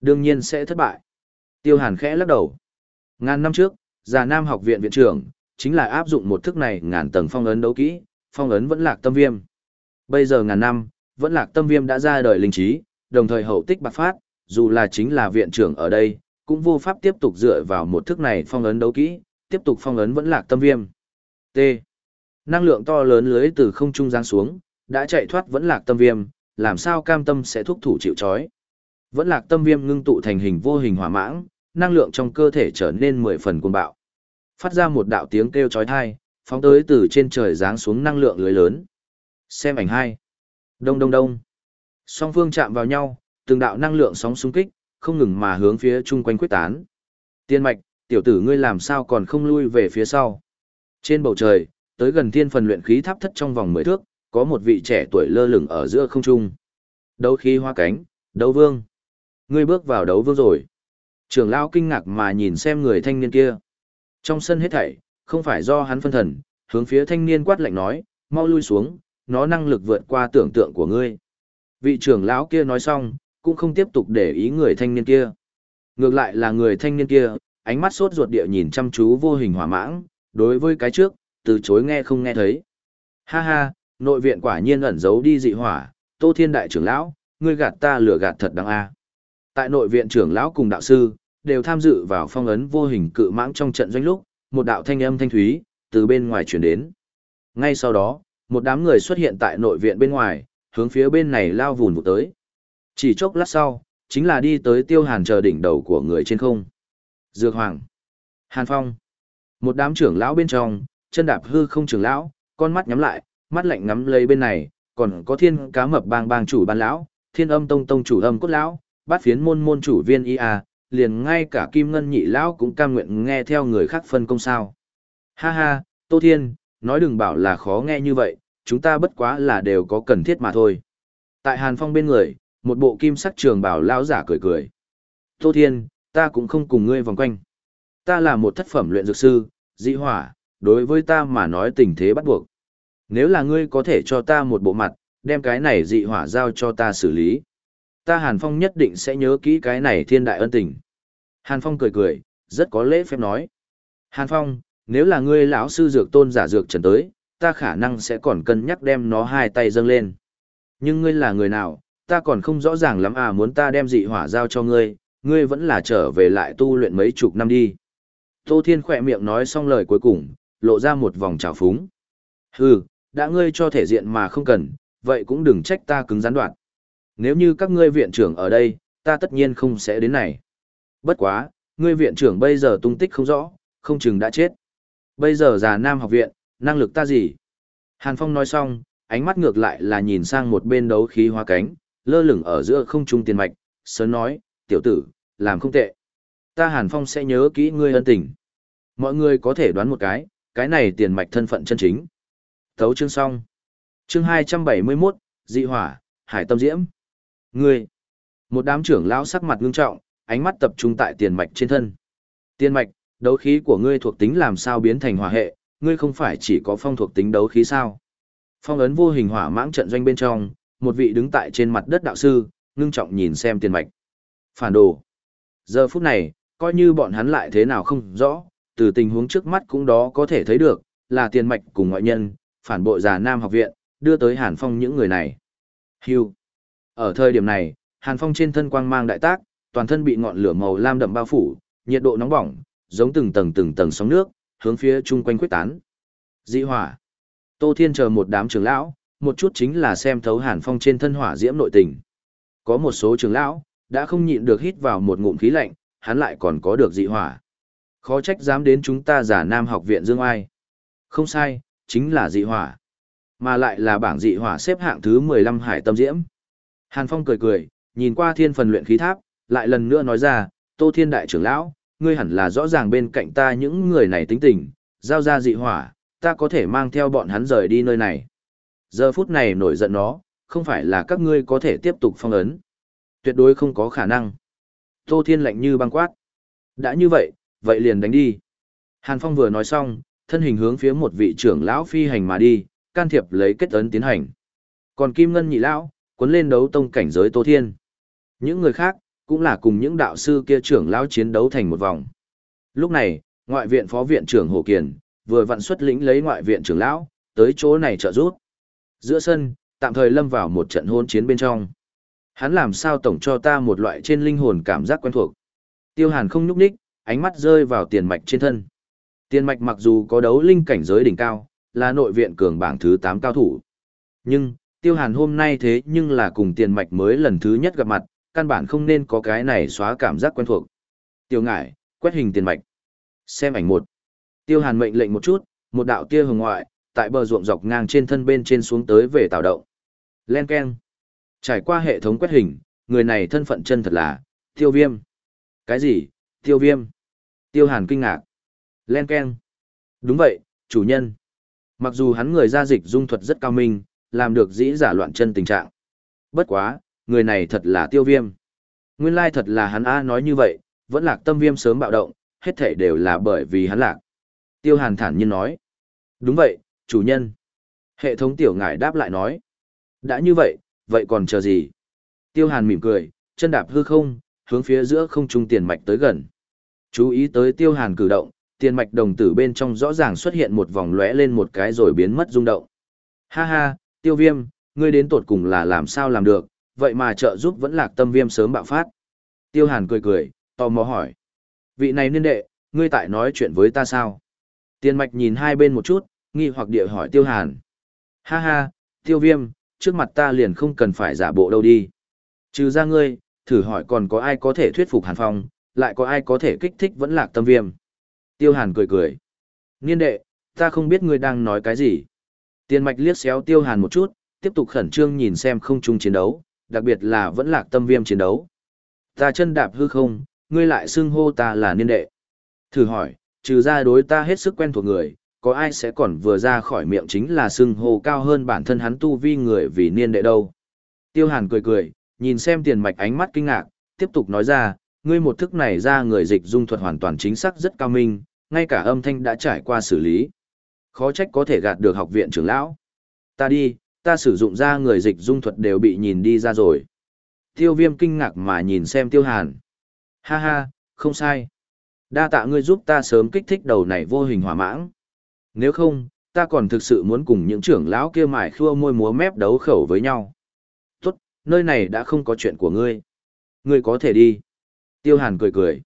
Đương nhiên sẽ thất bại. Tiêu Hàn khẽ lắc đầu. Ngàn năm trước, già Nam học viện viện trưởng, chính là áp dụng một thức này ngàn tầng phong ấn đấu kỹ, phong ấn vẫn lạc tâm viêm. Bây giờ ngàn năm, vẫn lạc tâm viêm đã ra đời linh trí, đồng thời hậu tích bạc phát, dù là chính là viện trưởng ở đây, cũng vô pháp tiếp tục dựa vào một thức này phong ấn đấu kỹ, tiếp tục phong ấn vẫn lạc tâm viêm. T. Năng lượng to lớn lưới từ không trung giáng xuống, đã chạy thoát vẫn lạc tâm viêm, làm sao cam tâm sẽ thúc thủ chịu trói. Vẫn lạc tâm viêm ngưng tụ thành hình vô hình hỏa mãng, năng lượng trong cơ thể trở nên mười phần cuồng bạo. Phát ra một đạo tiếng kêu chói tai, phóng tới từ trên trời giáng xuống năng lượng lưới lớn. Xem ảnh hai. Đông đông đông. Song phương chạm vào nhau, từng đạo năng lượng sóng xung kích, không ngừng mà hướng phía chung quanh quyết tán. Tiên mạch, tiểu tử ngươi làm sao còn không lui về phía sau. Trên bầu trời, tới gần thiên phần luyện khí tháp thất trong vòng 10 thước, có một vị trẻ tuổi lơ lửng ở giữa không trung. Đấu khí hoa cánh, đấu vương. Ngươi bước vào đấu vương rồi. Trưởng lão kinh ngạc mà nhìn xem người thanh niên kia. Trong sân hết thảy, không phải do hắn phân thần, hướng phía thanh niên quát lạnh nói, mau lui xuống, nó năng lực vượt qua tưởng tượng của ngươi. Vị trưởng lão kia nói xong, cũng không tiếp tục để ý người thanh niên kia. Ngược lại là người thanh niên kia, ánh mắt sốt ruột địa nhìn chăm chú vô hình hỏa mãng, đối với cái trước, từ chối nghe không nghe thấy. Ha ha, nội viện quả nhiên ẩn giấu đi dị hỏa, Tô Thiên đại trưởng lão, ngươi gạt ta lừa gạt thật đáng a. Tại nội viện trưởng lão cùng đạo sư, đều tham dự vào phong ấn vô hình cự mãng trong trận doanh lúc, một đạo thanh âm thanh thúy từ bên ngoài truyền đến. Ngay sau đó, một đám người xuất hiện tại nội viện bên ngoài, hướng phía bên này lao vùn vụt tới. Chỉ chốc lát sau, chính là đi tới tiêu hàn chờ đỉnh đầu của người trên không. Dược Hoàng, Hàn Phong, một đám trưởng lão bên trong, chân đạp hư không trưởng lão, con mắt nhắm lại, mắt lạnh ngắm lấy bên này, còn có thiên cá mập bang bang chủ ban lão, thiên âm tông tông chủ âm cốt lão, bát phiến môn môn chủ viên ia, liền ngay cả kim ngân nhị lão cũng cam nguyện nghe theo người khác phân công sao. Ha ha, Tô Thiên, nói đừng bảo là khó nghe như vậy, chúng ta bất quá là đều có cần thiết mà thôi. Tại Hàn Phong bên người, một bộ kim sắc trường bảo lão giả cười cười. Tô Thiên, ta cũng không cùng ngươi vòng quanh. Ta là một thất phẩm luyện dược sư, dị hỏa, đối với ta mà nói tình thế bắt buộc. Nếu là ngươi có thể cho ta một bộ mặt, đem cái này dị hỏa giao cho ta xử lý. Ta Hàn Phong nhất định sẽ nhớ kỹ cái này thiên đại ân tình. Hàn Phong cười cười, rất có lễ phép nói. Hàn Phong, nếu là ngươi lão sư dược tôn giả dược trần tới, ta khả năng sẽ còn cân nhắc đem nó hai tay dâng lên. Nhưng ngươi là người nào, ta còn không rõ ràng lắm à muốn ta đem dị hỏa giao cho ngươi, ngươi vẫn là trở về lại tu luyện mấy chục năm đi. Tô Thiên khỏe miệng nói xong lời cuối cùng, lộ ra một vòng trào phúng. Hừ, đã ngươi cho thể diện mà không cần, vậy cũng đừng trách ta cứng rắn đoạn. Nếu như các ngươi viện trưởng ở đây, ta tất nhiên không sẽ đến này. Bất quá, ngươi viện trưởng bây giờ tung tích không rõ, không chừng đã chết. Bây giờ già nam học viện, năng lực ta gì? Hàn Phong nói xong, ánh mắt ngược lại là nhìn sang một bên đấu khí hóa cánh, lơ lửng ở giữa không trung tiền mạch, sớm nói, tiểu tử, làm không tệ. Ta Hàn Phong sẽ nhớ kỹ ngươi ân tình. Mọi người có thể đoán một cái, cái này tiền mạch thân phận chân chính. Thấu chương xong. Chương 271, dị hỏa, hải tâm diễm. Ngươi. Một đám trưởng lão sắc mặt ngưng trọng, ánh mắt tập trung tại tiền mạch trên thân. Tiền mạch, đấu khí của ngươi thuộc tính làm sao biến thành hỏa hệ, ngươi không phải chỉ có phong thuộc tính đấu khí sao? Phong ấn vô hình hỏa mãng trận doanh bên trong, một vị đứng tại trên mặt đất đạo sư, ngưng trọng nhìn xem tiền mạch. Phản đồ. Giờ phút này, coi như bọn hắn lại thế nào không rõ, từ tình huống trước mắt cũng đó có thể thấy được, là tiền mạch cùng ngoại nhân, phản bội già Nam học viện, đưa tới Hàn Phong những người này. Hưu. Ở thời điểm này, Hàn Phong trên thân quang mang đại tác, toàn thân bị ngọn lửa màu lam đậm bao phủ, nhiệt độ nóng bỏng, giống từng tầng từng tầng sóng nước, hướng phía chung quanh quyết tán. Dị hỏa. Tô Thiên chờ một đám trưởng lão, một chút chính là xem thấu Hàn Phong trên thân hỏa diễm nội tình. Có một số trưởng lão, đã không nhịn được hít vào một ngụm khí lạnh, hắn lại còn có được dị hỏa. Khó trách dám đến chúng ta giả nam học viện Dương Ai. Không sai, chính là dị hỏa. Mà lại là bảng dị hỏa xếp hạng thứ 15 hải tâm diễm. Hàn Phong cười cười, nhìn qua thiên phần luyện khí tháp, lại lần nữa nói ra, Tô Thiên Đại trưởng lão, ngươi hẳn là rõ ràng bên cạnh ta những người này tính tình, giao ra dị hỏa, ta có thể mang theo bọn hắn rời đi nơi này. Giờ phút này nổi giận nó, không phải là các ngươi có thể tiếp tục phong ấn. Tuyệt đối không có khả năng. Tô Thiên lạnh như băng quát. Đã như vậy, vậy liền đánh đi. Hàn Phong vừa nói xong, thân hình hướng phía một vị trưởng lão phi hành mà đi, can thiệp lấy kết ấn tiến hành. Còn Kim Ngân nhị lão, cuốn lên đấu tông cảnh giới Tô Thiên. Những người khác, cũng là cùng những đạo sư kia trưởng lão chiến đấu thành một vòng. Lúc này, ngoại viện phó viện trưởng Hồ Kiền, vừa vặn xuất lĩnh lấy ngoại viện trưởng lão, tới chỗ này trợ giúp. Giữa sân, tạm thời lâm vào một trận hôn chiến bên trong. Hắn làm sao tổng cho ta một loại trên linh hồn cảm giác quen thuộc. Tiêu Hàn không nhúc nhích, ánh mắt rơi vào tiền mạch trên thân. Tiền mạch mặc dù có đấu linh cảnh giới đỉnh cao, là nội viện cường bảng thứ 8 cao thủ. Nhưng, Tiêu Hàn hôm nay thế nhưng là cùng tiền mạch mới lần thứ nhất gặp mặt, căn bản không nên có cái này xóa cảm giác quen thuộc. Tiêu ngải, quét hình tiền mạch. Xem ảnh một. Tiêu Hàn mệnh lệnh một chút, một đạo tia hồng ngoại, tại bờ ruộng dọc ngang trên thân bên trên xuống tới về tạo động. Len keng. Trải qua hệ thống quét hình, người này thân phận chân thật là, Tiêu viêm. Cái gì? Tiêu viêm. Tiêu hàn kinh ngạc. Len Ken. Đúng vậy, chủ nhân. Mặc dù hắn người ra dịch dung thuật rất cao minh, làm được dĩ giả loạn chân tình trạng. Bất quá, người này thật là tiêu viêm. Nguyên lai thật là hắn A nói như vậy, vẫn lạc tâm viêm sớm bạo động, hết thể đều là bởi vì hắn lạc. Tiêu hàn thản nhiên nói. Đúng vậy, chủ nhân. Hệ thống tiểu ngải đáp lại nói. Đã như vậy, vậy còn chờ gì? Tiêu hàn mỉm cười, chân đạp hư không, hướng phía giữa không trung tiền mạch tới gần. Chú ý tới tiêu hàn cử động, tiền mạch đồng tử bên trong rõ ràng xuất hiện một vòng lóe lên một cái rồi biến mất rung động. Ha ha, tiêu viêm, ngươi đến tột cùng là làm sao làm được, vậy mà trợ giúp vẫn lạc tâm viêm sớm bạo phát. Tiêu hàn cười cười, tò mò hỏi. Vị này niên đệ, ngươi tại nói chuyện với ta sao? Tiền mạch nhìn hai bên một chút, nghi hoặc địa hỏi tiêu hàn. Ha ha, tiêu viêm, trước mặt ta liền không cần phải giả bộ đâu đi. Trừ ra ngươi, thử hỏi còn có ai có thể thuyết phục hàn phong, lại có ai có thể kích thích vẫn lạc tâm viêm. Tiêu hàn cười cười. Niên đệ, ta không biết ngươi đang nói cái gì. Tiền mạch liếc xéo tiêu hàn một chút, tiếp tục khẩn trương nhìn xem không chung chiến đấu, đặc biệt là vẫn lạc tâm viêm chiến đấu. Ta chân đạp hư không, ngươi lại xưng hô ta là niên đệ. Thử hỏi, trừ ra đối ta hết sức quen thuộc người, có ai sẽ còn vừa ra khỏi miệng chính là xưng hô cao hơn bản thân hắn tu vi người vì niên đệ đâu. Tiêu hàn cười cười, nhìn xem tiền mạch ánh mắt kinh ngạc, tiếp tục nói ra, ngươi một thức này ra người dịch dung thuật hoàn toàn chính xác rất cao minh, ngay cả âm thanh đã trải qua xử lý. Khó trách có thể gạt được học viện trưởng lão. Ta đi, ta sử dụng ra người dịch dung thuật đều bị nhìn đi ra rồi. Tiêu viêm kinh ngạc mà nhìn xem tiêu hàn. Ha ha, không sai. Đa tạ ngươi giúp ta sớm kích thích đầu này vô hình hỏa mãng. Nếu không, ta còn thực sự muốn cùng những trưởng lão kia mải khua môi múa mép đấu khẩu với nhau. Tốt, nơi này đã không có chuyện của ngươi. Ngươi có thể đi. Tiêu hàn cười cười.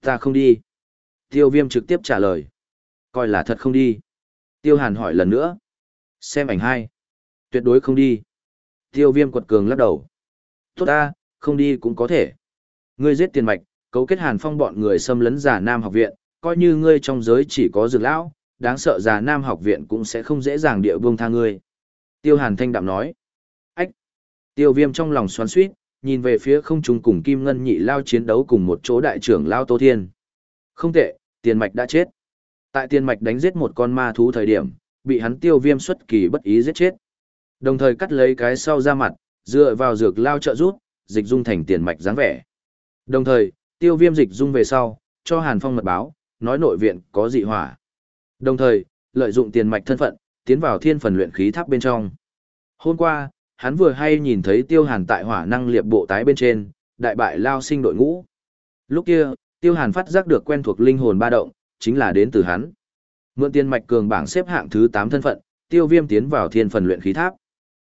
Ta không đi. Tiêu viêm trực tiếp trả lời. Coi là thật không đi. Tiêu hàn hỏi lần nữa. Xem ảnh hai. Tuyệt đối không đi. Tiêu viêm quật cường lắc đầu. Tốt ta, không đi cũng có thể. Ngươi giết tiền mạch, cấu kết hàn phong bọn người xâm lấn giả nam học viện, coi như ngươi trong giới chỉ có dược lão, đáng sợ già nam học viện cũng sẽ không dễ dàng địa buông tha ngươi. Tiêu hàn thanh đạm nói. Ách! Tiêu viêm trong lòng xoắn suýt, nhìn về phía không trung cùng kim ngân nhị lao chiến đấu cùng một chỗ đại trưởng lao tô thiên. Không tệ, tiền mạch đã chết. Tại tiền mạch đánh giết một con ma thú thời điểm, bị hắn tiêu viêm xuất kỳ bất ý giết chết. Đồng thời cắt lấy cái sau ra mặt, dựa vào dược lao trợ rút, dịch dung thành tiền mạch dáng vẻ. Đồng thời, tiêu viêm dịch dung về sau, cho Hàn Phong mật báo, nói nội viện có dị hỏa. Đồng thời, lợi dụng tiền mạch thân phận, tiến vào thiên phần luyện khí tháp bên trong. Hôm qua, hắn vừa hay nhìn thấy tiêu hàn tại hỏa năng liệp bộ tái bên trên, đại bại lao sinh đội ngũ. Lúc kia, tiêu hàn phát giác được quen thuộc linh hồn ba động, chính là đến từ hắn. Mượn tiền mạch cường bảng xếp hạng thứ 8 thân phận, tiêu viêm tiến vào thiên phần luyện khí tháp.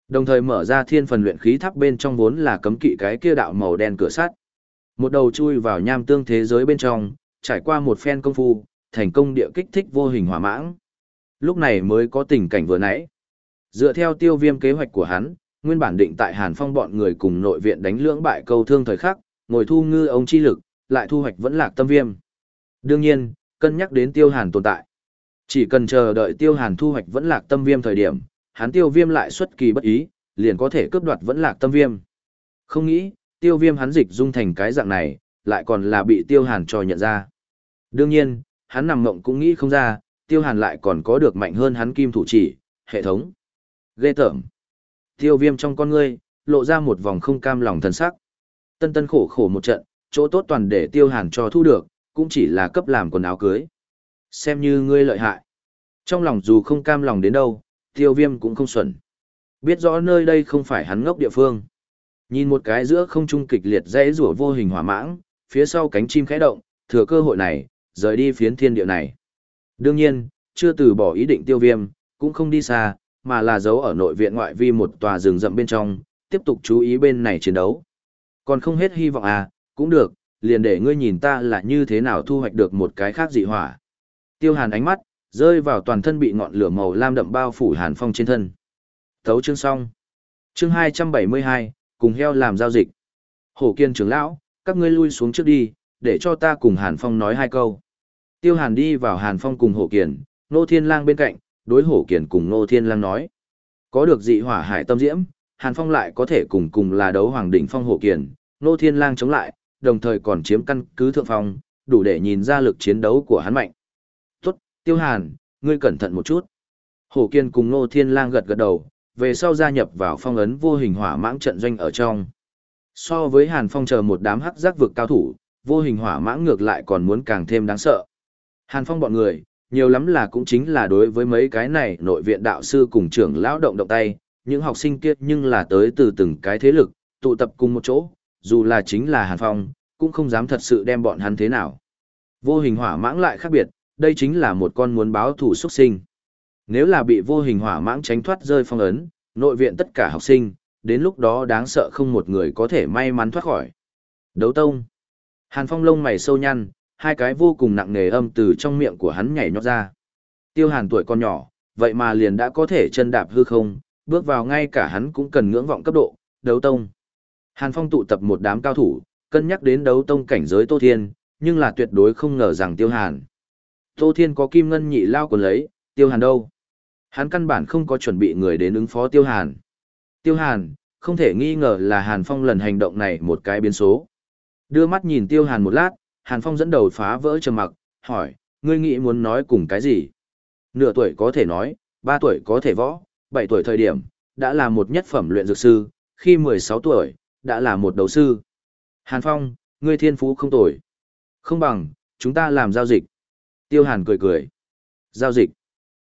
Đồng thời mở ra thiên phần luyện khí tháp bên trong vốn là cấm kỵ cái kia đạo màu đen cửa sắt. Một đầu chui vào nham tương thế giới bên trong, trải qua một phen công phu, thành công địa kích thích vô hình hỏa mãng. Lúc này mới có tình cảnh vừa nãy. Dựa theo tiêu viêm kế hoạch của hắn, nguyên bản định tại Hàn Phong bọn người cùng nội viện đánh lưỡng bại câu thương thời khắc, ngồi thu ngư ông chi lực, lại thu hoạch vẫn lạc tâm viêm. Đương nhiên, cân nhắc đến tiêu hàn tồn tại. Chỉ cần chờ đợi tiêu hàn thu hoạch vẫn lạc tâm viêm thời điểm, hắn tiêu viêm lại xuất kỳ bất ý, liền có thể cướp đoạt vẫn lạc tâm viêm. Không nghĩ, tiêu viêm hắn dịch dung thành cái dạng này, lại còn là bị tiêu hàn cho nhận ra. Đương nhiên, hắn nằm mộng cũng nghĩ không ra, tiêu hàn lại còn có được mạnh hơn hắn kim thủ chỉ, hệ thống. Ghê tởm. Tiêu viêm trong con ngươi, lộ ra một vòng không cam lòng thần sắc. Tân tân khổ khổ một trận, chỗ tốt toàn để tiêu hàn cho thu được, cũng chỉ là cấp làm quần áo cưới. Xem như ngươi lợi hại. Trong lòng dù không cam lòng đến đâu, tiêu viêm cũng không xuẩn. Biết rõ nơi đây không phải hắn ngốc địa phương. Nhìn một cái giữa không trung kịch liệt dãy rủa vô hình hỏa mãng, phía sau cánh chim khẽ động, thừa cơ hội này, rời đi phiến thiên địa này. Đương nhiên, chưa từ bỏ ý định tiêu viêm, cũng không đi xa, mà là giấu ở nội viện ngoại vi một tòa rừng rậm bên trong, tiếp tục chú ý bên này chiến đấu. Còn không hết hy vọng à, cũng được, liền để ngươi nhìn ta là như thế nào thu hoạch được một cái khác dị hỏa. Tiêu hàn ánh mắt, rơi vào toàn thân bị ngọn lửa màu lam đậm bao phủ hàn phong trên thân. Thấu chương xong. Chương 272, cùng heo làm giao dịch. Hổ kiên trưởng lão, các ngươi lui xuống trước đi, để cho ta cùng hàn phong nói hai câu. Tiêu hàn đi vào hàn phong cùng hổ kiền, nô thiên lang bên cạnh, đối hổ kiền cùng nô thiên lang nói. Có được dị hỏa hải tâm diễm, hàn phong lại có thể cùng cùng là đấu hoàng đỉnh phong hổ kiền, nô thiên lang chống lại, đồng thời còn chiếm căn cứ thượng phong, đủ để nhìn ra lực chiến đấu của hắn mạnh. Tốt, Tiêu Hàn, ngươi cẩn thận một chút. Hổ Kiền cùng Nô Thiên Lang gật gật đầu, về sau gia nhập vào phong ấn vô hình hỏa mãng trận doanh ở trong. So với Hàn Phong chờ một đám hắc giác vực cao thủ, vô hình hỏa mãng ngược lại còn muốn càng thêm đáng sợ. Hàn Phong bọn người, nhiều lắm là cũng chính là đối với mấy cái này nội viện đạo sư cùng trưởng lão động động tay, những học sinh kia nhưng là tới từ từng cái thế lực, tụ tập cùng một chỗ, dù là chính là Hàn Phong, cũng không dám thật sự đem bọn hắn thế nào. Vô hình hỏa mãng lại khác biệt, đây chính là một con muốn báo thủ xuất sinh. Nếu là bị vô hình hỏa mãng tránh thoát rơi phong ấn, nội viện tất cả học sinh, đến lúc đó đáng sợ không một người có thể may mắn thoát khỏi. Đấu tông. Hàn Phong lông mày sâu nhăn, hai cái vô cùng nặng nề âm từ trong miệng của hắn nhảy nhót ra. Tiêu Hàn tuổi còn nhỏ, vậy mà liền đã có thể chân đạp hư không, bước vào ngay cả hắn cũng cần ngưỡng vọng cấp độ, đấu tông. Hàn Phong tụ tập một đám cao thủ, cân nhắc đến đấu tông cảnh giới Tô Thiên, nhưng là tuyệt đối không ngờ rằng Tiêu Hàn. Tô Thiên có kim ngân nhị lao còn lấy, Tiêu Hàn đâu? Hắn căn bản không có chuẩn bị người đến ứng phó Tiêu Hàn. Tiêu Hàn, không thể nghi ngờ là Hàn Phong lần hành động này một cái biến số. Đưa mắt nhìn Tiêu Hàn một lát, Hàn Phong dẫn đầu phá vỡ trầm mặc, hỏi, ngươi nghĩ muốn nói cùng cái gì? Nửa tuổi có thể nói, ba tuổi có thể võ, bảy tuổi thời điểm, đã là một nhất phẩm luyện dược sư, khi mười sáu tuổi, đã là một đầu sư. Hàn Phong, ngươi thiên phú không tồi. Không bằng, chúng ta làm giao dịch. Tiêu Hàn cười cười. Giao dịch.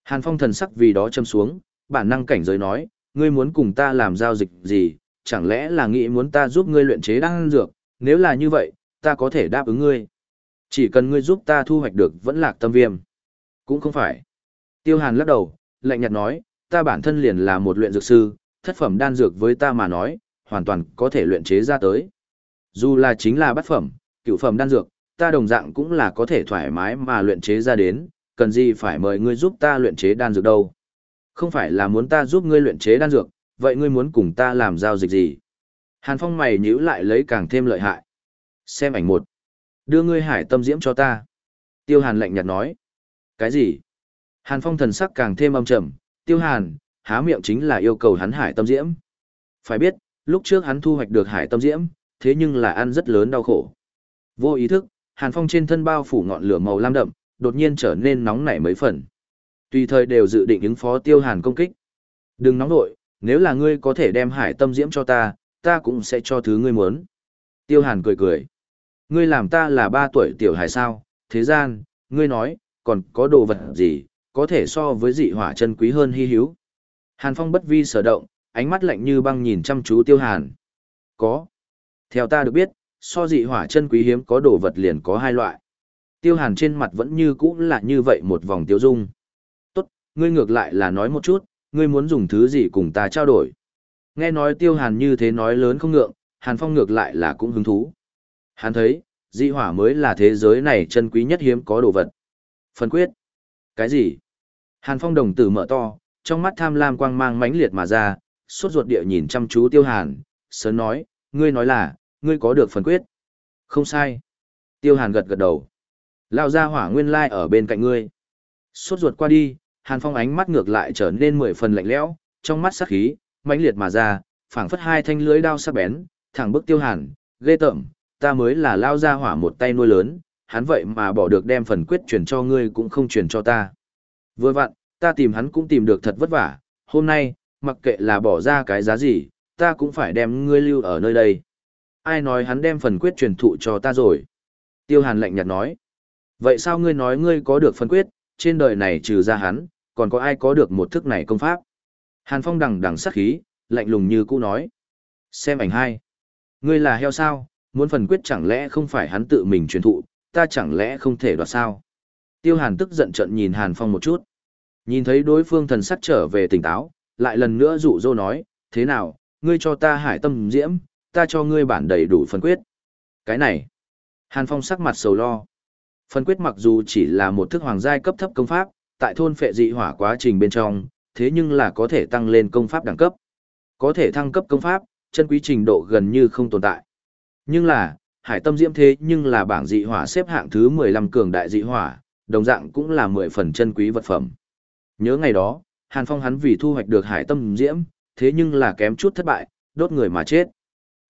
Hàn Phong thần sắc vì đó châm xuống, bản năng cảnh giới nói, ngươi muốn cùng ta làm giao dịch gì, chẳng lẽ là nghĩ muốn ta giúp ngươi luyện chế đan dược, nếu là như vậy, ta có thể đáp ứng ngươi. Chỉ cần ngươi giúp ta thu hoạch được vẫn lạc tâm viêm. Cũng không phải. Tiêu Hàn lắc đầu, lạnh nhạt nói, ta bản thân liền là một luyện dược sư, thất phẩm đan dược với ta mà nói, hoàn toàn có thể luyện chế ra tới. Dù là chính là bát phẩm, cửu phẩm đan dược, ta đồng dạng cũng là có thể thoải mái mà luyện chế ra đến, cần gì phải mời ngươi giúp ta luyện chế đan dược đâu. Không phải là muốn ta giúp ngươi luyện chế đan dược, vậy ngươi muốn cùng ta làm giao dịch gì? Hàn Phong mày nhíu lại lấy càng thêm lợi hại. Xem ảnh một. Đưa ngươi hải tâm diễm cho ta. Tiêu Hàn lạnh nhạt nói. Cái gì? Hàn Phong thần sắc càng thêm âm trầm. Tiêu Hàn, há miệng chính là yêu cầu hắn hải tâm diễm. Phải biết, lúc trước hắn thu hoạch được hải tâm diễm, thế nhưng là ăn rất lớn đau khổ. Vô ý thức, Hàn Phong trên thân bao phủ ngọn lửa màu lam đậm, đột nhiên trở nên nóng nảy mấy phần. Tùy thời đều dự định ứng phó Tiêu Hàn công kích. Đừng nóng nội, nếu là ngươi có thể đem hải tâm diễm cho ta, ta cũng sẽ cho thứ ngươi muốn. Tiêu Hàn cười cười. Ngươi làm ta là ba tuổi tiểu hài sao, thế gian, ngươi nói, còn có đồ vật gì, có thể so với dị hỏa chân quý hơn hy hữu. Hàn Phong bất vi sở động, ánh mắt lạnh như băng nhìn chăm chú Tiêu Hàn. Có. Theo ta được biết, so dị hỏa chân quý hiếm có đồ vật liền có hai loại. Tiêu Hàn trên mặt vẫn như cũ là như vậy một vòng tiêu dung. Tốt, ngươi ngược lại là nói một chút, ngươi muốn dùng thứ gì cùng ta trao đổi. Nghe nói Tiêu Hàn như thế nói lớn không ngượng, Hàn Phong ngược lại là cũng hứng thú. Hắn thấy, dị hỏa mới là thế giới này chân quý nhất hiếm có đồ vật. Phân quyết. Cái gì? Hàn Phong đồng tử mở to, trong mắt tham lam quang mang mãnh liệt mà ra, suốt ruột địa nhìn chăm chú Tiêu Hàn, sớm nói, ngươi nói là, ngươi có được phần quyết. Không sai. Tiêu Hàn gật gật đầu. Lao ra hỏa nguyên lai ở bên cạnh ngươi. Suốt ruột qua đi, Hàn Phong ánh mắt ngược lại trở nên mười phần lạnh lẽo, trong mắt sắc khí, mãnh liệt mà ra, phảng phất hai thanh lưới đao sắc bén, thẳng bức Tiêu Hàn, ghê tởm, ta mới là lao ra hỏa một tay nuôi lớn, hắn vậy mà bỏ được đem phần quyết truyền cho ngươi cũng không truyền cho ta. Vừa vặn, ta tìm hắn cũng tìm được thật vất vả, hôm nay, mặc kệ là bỏ ra cái giá gì, ta cũng phải đem ngươi lưu ở nơi đây. Ai nói hắn đem phần quyết truyền thụ cho ta rồi? Tiêu Hàn lạnh nhạt nói. Vậy sao ngươi nói ngươi có được phần quyết, trên đời này trừ ra hắn, còn có ai có được một thức này công pháp? Hàn Phong đằng đằng sắc khí, lạnh lùng như cũ nói. Xem ảnh hai. Ngươi là heo sao, muốn phần quyết chẳng lẽ không phải hắn tự mình truyền thụ, ta chẳng lẽ không thể đoạt sao? Tiêu Hàn tức giận trận nhìn Hàn Phong một chút. Nhìn thấy đối phương thần sắc trở về tỉnh táo, lại lần nữa dụ dỗ nói, thế nào, ngươi cho ta hải tâm diễm, ta cho ngươi bản đầy đủ phần quyết. Cái này, Hàn Phong sắc mặt sầu lo. Phần quyết mặc dù chỉ là một thức hoàng giai cấp thấp công pháp, tại thôn phệ dị hỏa quá trình bên trong, thế nhưng là có thể tăng lên công pháp đẳng cấp. Có thể thăng cấp công pháp, chân quý trình độ gần như không tồn tại. Nhưng là, hải tâm diễm thế nhưng là bảng dị hỏa xếp hạng thứ 15 cường đại dị hỏa, đồng dạng cũng là 10 phần chân quý vật phẩm. Nhớ ngày đó, Hàn Phong hắn vì thu hoạch được hải tâm diễm, thế nhưng là kém chút thất bại, đốt người mà chết.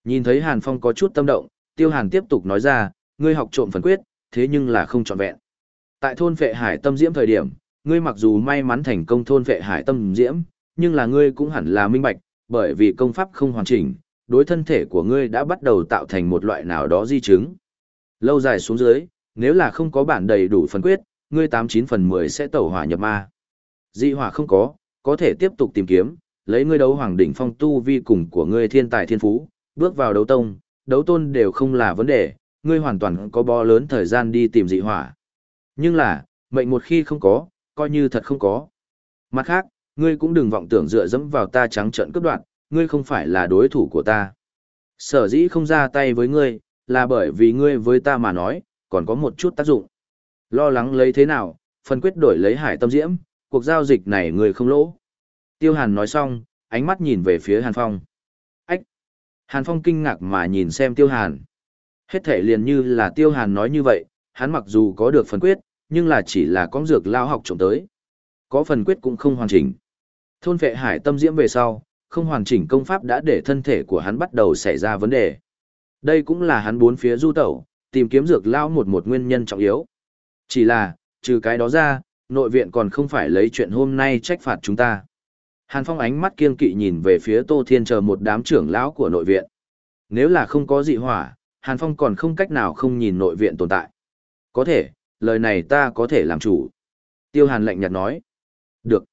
Nhìn thấy Hàn Phong có chút tâm động, Tiêu Hàn tiếp tục nói ra, ngươi học trộm phần quyết, thế nhưng là không trọn vẹn. Tại thôn vệ hải tâm diễm thời điểm, ngươi mặc dù may mắn thành công thôn vệ hải tâm diễm, nhưng là ngươi cũng hẳn là minh bạch, bởi vì công pháp không hoàn chỉnh, đối thân thể của ngươi đã bắt đầu tạo thành một loại nào đó di chứng. Lâu dài xuống dưới, nếu là không có bản đầy đủ phần quyết, ngươi 89 phần 10 sẽ tẩu hỏa nhập ma. Dị hỏa không có, có thể tiếp tục tìm kiếm, lấy ngươi đấu hoàng đỉnh phong tu vi cùng của ngươi thiên tài thiên phú, bước vào đấu tông, đấu tôn đều không là vấn đề, ngươi hoàn toàn có bo lớn thời gian đi tìm dị hỏa. Nhưng là, mệnh một khi không có, coi như thật không có. Mặt khác, ngươi cũng đừng vọng tưởng dựa dẫm vào ta trắng trợn cướp đoạn, ngươi không phải là đối thủ của ta. Sở dĩ không ra tay với ngươi, là bởi vì ngươi với ta mà nói, còn có một chút tác dụng. Lo lắng lấy thế nào, phân quyết đổi lấy hải tâm diễm, cuộc giao dịch này ngươi không lỗ. Tiêu Hàn nói xong, ánh mắt nhìn về phía Hàn Phong. Ách! Hàn Phong kinh ngạc mà nhìn xem Tiêu Hàn. Hết thể liền như là Tiêu Hàn nói như vậy, hắn mặc dù có được phần quyết, nhưng là chỉ là con dược lao học trộm tới. Có phần quyết cũng không hoàn chỉnh. Thôn vệ hải tâm diễm về sau, không hoàn chỉnh công pháp đã để thân thể của hắn bắt đầu xảy ra vấn đề. Đây cũng là hắn bốn phía du tẩu, tìm kiếm dược lao một một nguyên nhân trọng yếu. Chỉ là, trừ cái đó ra, nội viện còn không phải lấy chuyện hôm nay trách phạt chúng ta. Hàn Phong ánh mắt kiên kỵ nhìn về phía Tô Thiên chờ một đám trưởng lão của nội viện. Nếu là không có dị hỏa, Hàn Phong còn không cách nào không nhìn nội viện tồn tại. Có thể, lời này ta có thể làm chủ. Tiêu Hàn lạnh nhạt nói. Được.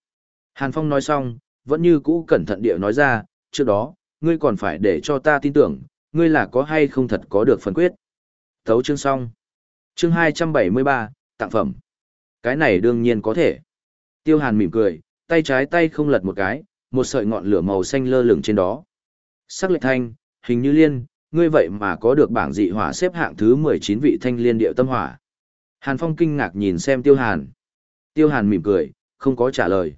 Hàn Phong nói xong, vẫn như cũ cẩn thận địa nói ra, trước đó, ngươi còn phải để cho ta tin tưởng, ngươi là có hay không thật có được phần quyết. Thấu chương xong. Chương 273, tặng phẩm. Cái này đương nhiên có thể. Tiêu Hàn mỉm cười, tay trái tay không lật một cái, một sợi ngọn lửa màu xanh lơ lửng trên đó. Sắc lệ thanh, hình như liên, ngươi vậy mà có được bảng dị hỏa xếp hạng thứ 19 vị thanh liên điệu tâm hỏa. Hàn Phong kinh ngạc nhìn xem Tiêu Hàn. Tiêu Hàn mỉm cười, không có trả lời.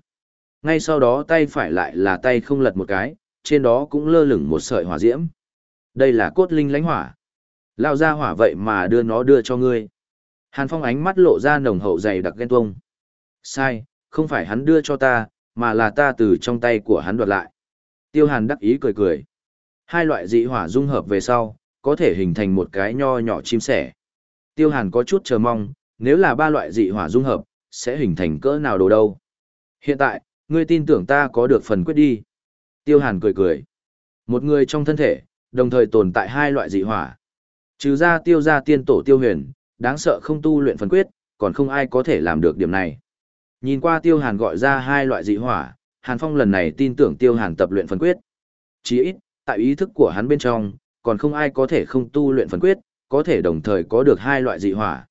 Ngay sau đó tay phải lại là tay không lật một cái, trên đó cũng lơ lửng một sợi hỏa diễm. Đây là cốt linh lãnh hỏa. Lao ra hỏa vậy mà đưa nó đưa cho ngươi. Hàn Phong ánh mắt lộ ra nồng hậu dày đặc ghen tuông. Sai, không phải hắn đưa cho ta, mà là ta từ trong tay của hắn đoạt lại. Tiêu Hàn đắc ý cười cười. Hai loại dị hỏa dung hợp về sau, có thể hình thành một cái nho nhỏ chim sẻ. Tiêu Hàn có chút chờ mong, nếu là ba loại dị hỏa dung hợp, sẽ hình thành cỡ nào đồ đâu. Hiện tại, ngươi tin tưởng ta có được phần quyết đi. Tiêu Hàn cười cười. Một người trong thân thể, đồng thời tồn tại hai loại dị hỏa. Trừ ra tiêu ra tiên tổ tiêu huyền, đáng sợ không tu luyện phần quyết, còn không ai có thể làm được điểm này. Nhìn qua tiêu hàn gọi ra hai loại dị hỏa, Hàn Phong lần này tin tưởng tiêu hàn tập luyện phần quyết. Chỉ ít, tại ý thức của hắn bên trong, còn không ai có thể không tu luyện phần quyết, có thể đồng thời có được hai loại dị hỏa.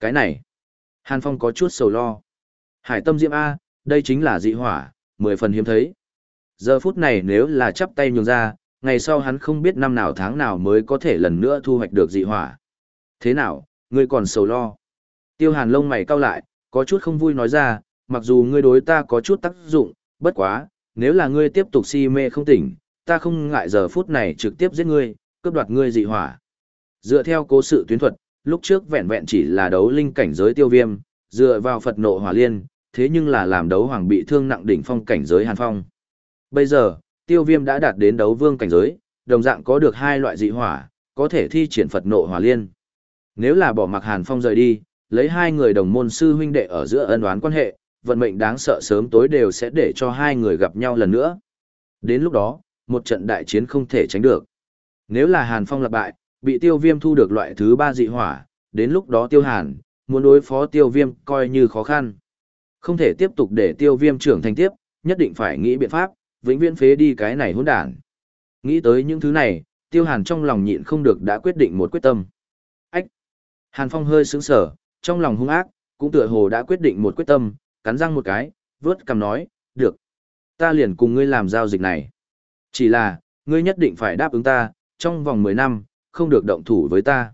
Cái này, Hàn Phong có chút sầu lo. Hải tâm diễm A, đây chính là dị hỏa, mười phần hiếm thấy. Giờ phút này nếu là chắp tay nhường ra, ngày sau hắn không biết năm nào tháng nào mới có thể lần nữa thu hoạch được dị hỏa. Thế nào, ngươi còn sầu lo? Tiêu hàn lông mày cau lại, có chút không vui nói ra, mặc dù ngươi đối ta có chút tác dụng, bất quá, nếu là ngươi tiếp tục si mê không tỉnh, ta không ngại giờ phút này trực tiếp giết ngươi, cướp đoạt ngươi dị hỏa. Dựa theo cố sự tuyến thuật, lúc trước vẹn vẹn chỉ là đấu linh cảnh giới tiêu viêm, dựa vào Phật nộ hỏa liên, thế nhưng là làm đấu hoàng bị thương nặng đỉnh phong cảnh giới hàn phong. Bây giờ, tiêu viêm đã đạt đến đấu vương cảnh giới, đồng dạng có được hai loại dị hỏa, có thể thi triển Phật nộ hỏa liên. Nếu là bỏ mặc hàn phong rời đi, lấy hai người đồng môn sư huynh đệ ở giữa ân oán quan hệ, vận mệnh đáng sợ sớm tối đều sẽ để cho hai người gặp nhau lần nữa. Đến lúc đó, một trận đại chiến không thể tránh được. Nếu là Hàn Phong lập bại, bị tiêu viêm thu được loại thứ ba dị hỏa, đến lúc đó tiêu hàn, muốn đối phó tiêu viêm coi như khó khăn. Không thể tiếp tục để tiêu viêm trưởng thành tiếp, nhất định phải nghĩ biện pháp, vĩnh viễn phế đi cái này hỗn đản. Nghĩ tới những thứ này, tiêu hàn trong lòng nhịn không được đã quyết định một quyết tâm. Ách! Hàn Phong hơi sững sờ, trong lòng hung ác, cũng tựa hồ đã quyết định một quyết tâm, cắn răng một cái, vớt cằm nói, được. Ta liền cùng ngươi làm giao dịch này. Chỉ là, ngươi nhất định phải đáp ứng ta, trong vòng 10 năm, không được động thủ với ta.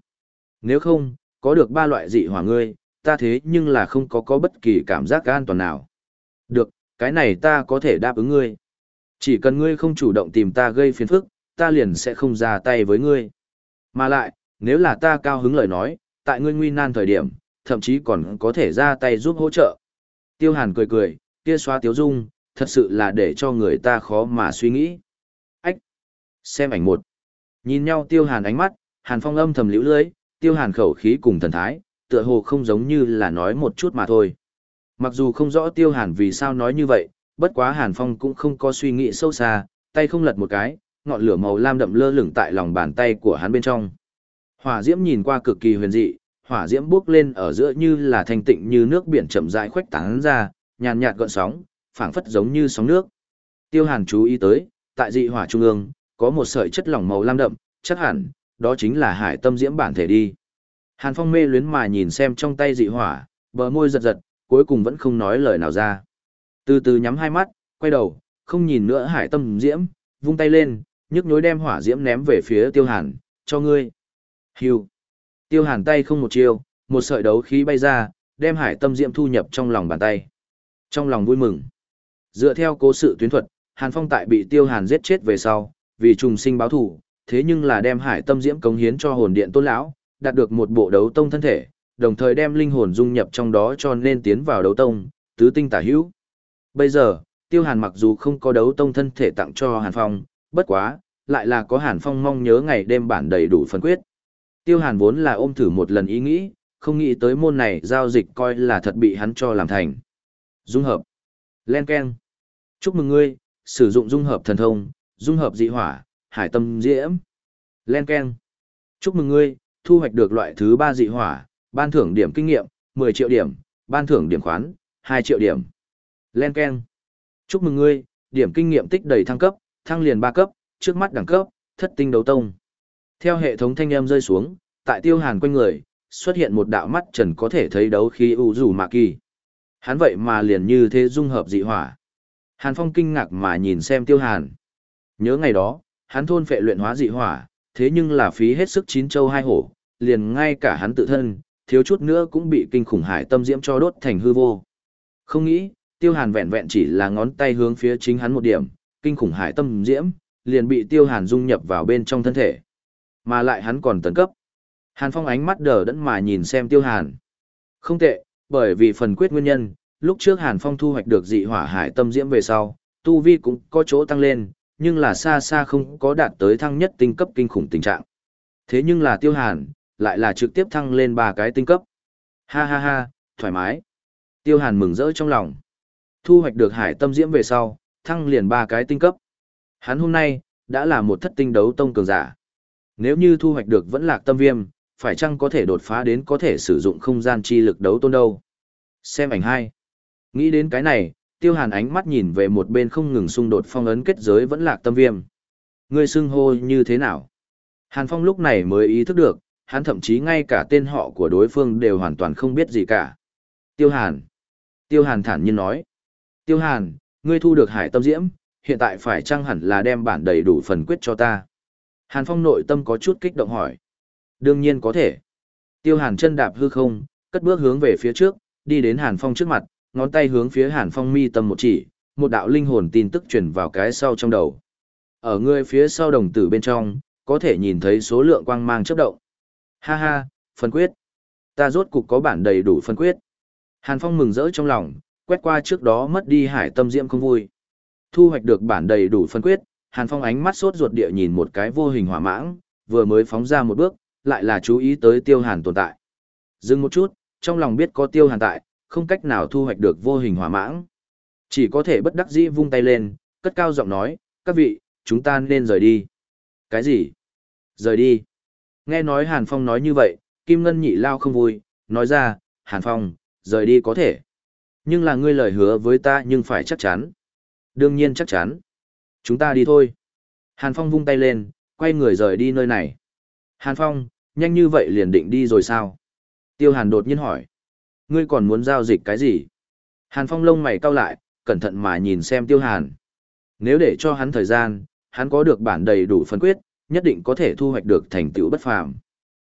Nếu không, có được ba loại dị hỏa ngươi, ta thế nhưng là không có có bất kỳ cảm giác an toàn nào. Được, cái này ta có thể đáp ứng ngươi. Chỉ cần ngươi không chủ động tìm ta gây phiền phức, ta liền sẽ không ra tay với ngươi. Mà lại, nếu là ta cao hứng lời nói, tại ngươi nguy nan thời điểm, thậm chí còn có thể ra tay giúp hỗ trợ. Tiêu Hàn cười cười, kia xóa tiếu dung, thật sự là để cho người ta khó mà suy nghĩ. Ách! Xem ảnh một. Nhìn nhau Tiêu Hàn ánh mắt, Hàn Phong âm thầm liễu lưới, tiêu hàn khẩu khí cùng thần thái, tựa hồ không giống như là nói một chút mà thôi. Mặc dù không rõ tiêu hàn vì sao nói như vậy, bất quá hàn phong cũng không có suy nghĩ sâu xa, tay không lật một cái, ngọn lửa màu lam đậm lơ lửng tại lòng bàn tay của hắn bên trong. Hỏa diễm nhìn qua cực kỳ huyền dị, hỏa diễm bước lên ở giữa như là thanh tịnh như nước biển chậm rãi khuếch tán ra, nhàn nhạt gợn sóng, phảng phất giống như sóng nước. Tiêu Hàn chú ý tới, tại dị hỏa trung ương, có một sợi chất lỏng màu lam đậm, chắc hẳn, đó chính là hải tâm diễm bản thể đi. Hàn Phong mê luyến mà nhìn xem trong tay dị hỏa, bờ môi giật giật, cuối cùng vẫn không nói lời nào ra. Từ từ nhắm hai mắt, quay đầu, không nhìn nữa hải tâm diễm, vung tay lên, nhức nhối đem hỏa diễm ném về phía tiêu hàn, cho ngươi. hiu. Tiêu hàn tay không một chiêu, một sợi đấu khí bay ra, đem hải tâm diễm thu nhập trong lòng bàn tay. Trong lòng vui mừng. Dựa theo cố sự tuyến thuật, Hàn Phong tại bị tiêu hàn giết chết về sau, vì trùng sinh báo thủ, thế nhưng là đem hải tâm diễm cống hiến cho hồn điện tôn lão, đạt được một bộ đấu tông thân thể, đồng thời đem linh hồn dung nhập trong đó cho nên tiến vào đấu tông, tứ tinh tả hữu. Bây giờ, tiêu hàn mặc dù không có đấu tông thân thể tặng cho Hàn Phong, bất quá, lại là có Hàn Phong mong nhớ ngày đêm bản đầy đủ phân quyết. Tiêu Hàn vốn là ôm thử một lần ý nghĩ, không nghĩ tới môn này giao dịch coi là thật bị hắn cho làm thành. Dung hợp. Len Ken. Chúc mừng ngươi, sử dụng dung hợp thần thông, dung hợp dị hỏa, hải tâm diễm. Len Ken. Chúc mừng ngươi, thu hoạch được loại thứ ba dị hỏa, ban thưởng điểm kinh nghiệm, 10 triệu điểm, ban thưởng điểm khoán, 2 triệu điểm. Len Ken. Chúc mừng ngươi, điểm kinh nghiệm tích đầy thăng cấp, thăng liền 3 cấp, trước mắt đẳng cấp, thất tinh đấu tông. Theo hệ thống thanh âm rơi xuống, tại tiêu hàn quanh người, xuất hiện một đạo mắt trần có thể thấy đấu khí u rủ mạ kỳ. Hắn vậy mà liền như thế dung hợp dị hỏa. Hàn Phong kinh ngạc mà nhìn xem tiêu hàn. Nhớ ngày đó, hắn thôn phệ luyện hóa dị hỏa, thế nhưng là phí hết sức chín châu hai hổ, liền ngay cả hắn tự thân, thiếu chút nữa cũng bị kinh khủng hải tâm diễm cho đốt thành hư vô. Không nghĩ, tiêu hàn vẹn vẹn chỉ là ngón tay hướng phía chính hắn một điểm, kinh khủng hải tâm diễm, liền bị tiêu hàn dung nhập vào bên trong thân thể. Mà lại hắn còn tấn cấp. Hàn Phong ánh mắt đờ đẫn mà nhìn xem tiêu hàn. Không tệ, bởi vì phần quyết nguyên nhân, lúc trước Hàn Phong thu hoạch được dị hỏa hải tâm diễm về sau, tu vi cũng có chỗ tăng lên, nhưng là xa xa không có đạt tới thăng nhất tinh cấp kinh khủng tình trạng. Thế nhưng là tiêu hàn, lại là trực tiếp thăng lên ba cái tinh cấp. Ha ha ha, thoải mái. Tiêu hàn mừng rỡ trong lòng. Thu hoạch được hải tâm diễm về sau, thăng liền ba cái tinh cấp. Hắn hôm nay, đã là một thất tinh đấu tông cường giả. Nếu như thu hoạch được vẫn lạc tâm viêm, phải chăng có thể đột phá đến có thể sử dụng không gian chi lực đấu tôn đâu? Xem ảnh hai. Nghĩ đến cái này, tiêu hàn ánh mắt nhìn về một bên không ngừng xung đột phong ấn kết giới vẫn lạc tâm viêm. Ngươi xưng hô như thế nào? Hàn Phong lúc này mới ý thức được, hắn thậm chí ngay cả tên họ của đối phương đều hoàn toàn không biết gì cả. Tiêu Hàn. Tiêu Hàn thản nhiên nói. Tiêu Hàn, ngươi thu được hải tâm diễm, hiện tại phải chăng hẳn là đem bản đầy đủ phần quyết cho ta? Hàn Phong nội tâm có chút kích động hỏi. Đương nhiên có thể. Tiêu Hàn chân đạp hư không, cất bước hướng về phía trước, đi đến Hàn Phong trước mặt, ngón tay hướng phía Hàn Phong mi tâm một chỉ, một đạo linh hồn tin tức truyền vào cái sau trong đầu. Ở người phía sau đồng tử bên trong, có thể nhìn thấy số lượng quang mang chớp động. Ha ha, phân quyết. Ta rốt cục có bản đầy đủ phân quyết. Hàn Phong mừng rỡ trong lòng, quét qua trước đó mất đi hải tâm diễm không vui. Thu hoạch được bản đầy đủ phân quyết, Hàn Phong ánh mắt sốt ruột địa nhìn một cái vô hình hỏa mãng, vừa mới phóng ra một bước, lại là chú ý tới Tiêu Hàn tồn tại. Dừng một chút, trong lòng biết có Tiêu Hàn tại, không cách nào thu hoạch được vô hình hỏa mãng. Chỉ có thể bất đắc dĩ vung tay lên, cất cao giọng nói, các vị, chúng ta nên rời đi. Cái gì? Rời đi. Nghe nói Hàn Phong nói như vậy, Kim Ngân nhị lao không vui, nói ra, Hàn Phong, rời đi có thể. Nhưng là ngươi lời hứa với ta nhưng phải chắc chắn. Đương nhiên chắc chắn. Chúng ta đi thôi. Hàn Phong vung tay lên, quay người rời đi nơi này. Hàn Phong, nhanh như vậy liền định đi rồi sao? Tiêu Hàn đột nhiên hỏi. Ngươi còn muốn giao dịch cái gì? Hàn Phong lông mày cau lại, cẩn thận mà nhìn xem Tiêu Hàn. Nếu để cho hắn thời gian, hắn có được bản đầy đủ phân quyết, nhất định có thể thu hoạch được thành tựu bất phàm.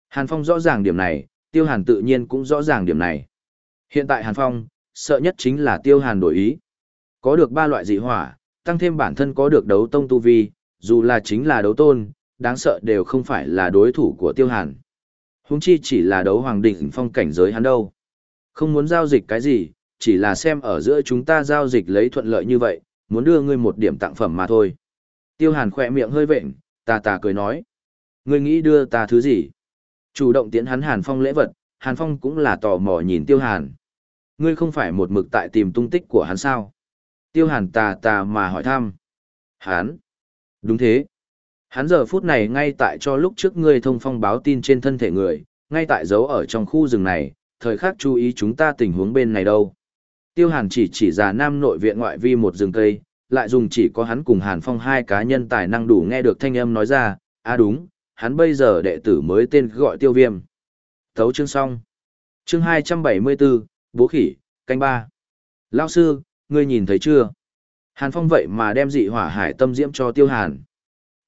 Hàn Phong rõ ràng điểm này, Tiêu Hàn tự nhiên cũng rõ ràng điểm này. Hiện tại Hàn Phong, sợ nhất chính là Tiêu Hàn đổi ý. Có được ba loại dị hỏa, tăng thêm bản thân có được đấu tông tu vi, dù là chính là đấu tôn, đáng sợ đều không phải là đối thủ của Tiêu Hàn. Huống chi chỉ là đấu hoàng đỉnh phong cảnh giới hắn đâu. Không muốn giao dịch cái gì, chỉ là xem ở giữa chúng ta giao dịch lấy thuận lợi như vậy, muốn đưa ngươi một điểm tặng phẩm mà thôi. Tiêu Hàn khỏe miệng hơi vệnh, tà tà cười nói. Ngươi nghĩ đưa ta thứ gì? Chủ động tiến hắn Hàn Phong lễ vật, Hàn Phong cũng là tò mò nhìn Tiêu Hàn. Ngươi không phải một mực tại tìm tung tích của hắn sao? Tiêu Hàn tà tà mà hỏi thăm. Hắn? Đúng thế. Hắn giờ phút này ngay tại cho lúc trước ngươi thông phong báo tin trên thân thể người, ngay tại giấu ở trong khu rừng này, thời khắc chú ý chúng ta tình huống bên này đâu. Tiêu Hàn chỉ chỉ ra nam nội viện ngoại vi một rừng cây, lại dùng chỉ có hắn cùng Hàn Phong hai cá nhân tài năng đủ nghe được thanh âm nói ra, à đúng, hắn bây giờ đệ tử mới tên gọi Tiêu Viêm. Thấu chương xong. Chương 274, Bố Khỉ, canh ba. Lao sư, ngươi nhìn thấy chưa? Hàn Phong vậy mà đem dị hỏa hải tâm diễm cho Tiêu Hàn.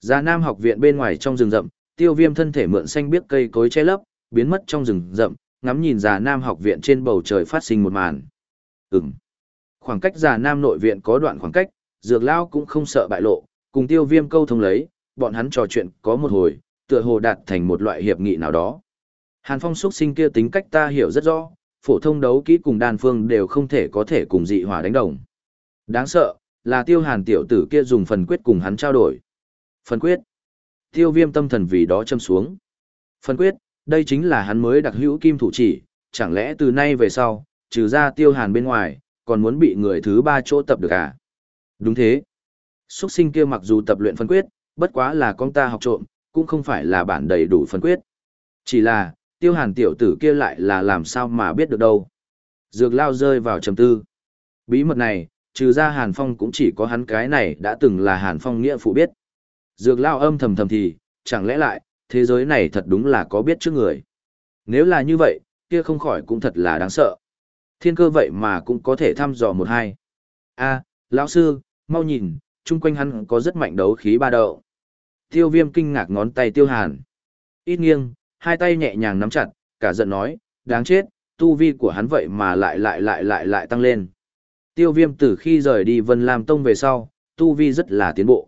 Già Nam học viện bên ngoài trong rừng rậm, Tiêu Viêm thân thể mượn xanh biếc cây cối che lấp, biến mất trong rừng rậm, ngắm nhìn già Nam học viện trên bầu trời phát sinh một màn. Ừm. Khoảng cách già Nam nội viện có đoạn khoảng cách, Dược Lao cũng không sợ bại lộ, cùng Tiêu Viêm câu thông lấy, bọn hắn trò chuyện có một hồi, tựa hồ đạt thành một loại hiệp nghị nào đó. Hàn Phong xuất sinh kia tính cách ta hiểu rất rõ, phổ thông đấu kỹ cùng đan phương đều không thể có thể cùng dị hỏa đánh đồng. Đáng sợ, là tiêu hàn tiểu tử kia dùng phần quyết cùng hắn trao đổi. Phần quyết. Tiêu viêm tâm thần vì đó châm xuống. Phần quyết, đây chính là hắn mới đặc hữu kim thủ chỉ, chẳng lẽ từ nay về sau, trừ ra tiêu hàn bên ngoài, còn muốn bị người thứ ba chỗ tập được à? Đúng thế. Xuất sinh kia mặc dù tập luyện phân quyết, bất quá là con ta học trộm, cũng không phải là bản đầy đủ phân quyết. Chỉ là, tiêu hàn tiểu tử kia lại là làm sao mà biết được đâu. Dược lao rơi vào trầm tư. Bí mật này, trừ ra hàn phong cũng chỉ có hắn cái này đã từng là hàn phong nghĩa phụ biết. Dược lao âm thầm thầm thì, chẳng lẽ lại, thế giới này thật đúng là có biết trước người. Nếu là như vậy, kia không khỏi cũng thật là đáng sợ. Thiên cơ vậy mà cũng có thể thăm dò một hai. a lão sư, mau nhìn, chung quanh hắn có rất mạnh đấu khí ba đậu. Tiêu viêm kinh ngạc ngón tay tiêu hàn. Ít nghiêng, hai tay nhẹ nhàng nắm chặt, cả giận nói, đáng chết, tu vi của hắn vậy mà lại lại lại lại lại tăng lên. Tiêu viêm từ khi rời đi Vân Lam Tông về sau, tu vi rất là tiến bộ.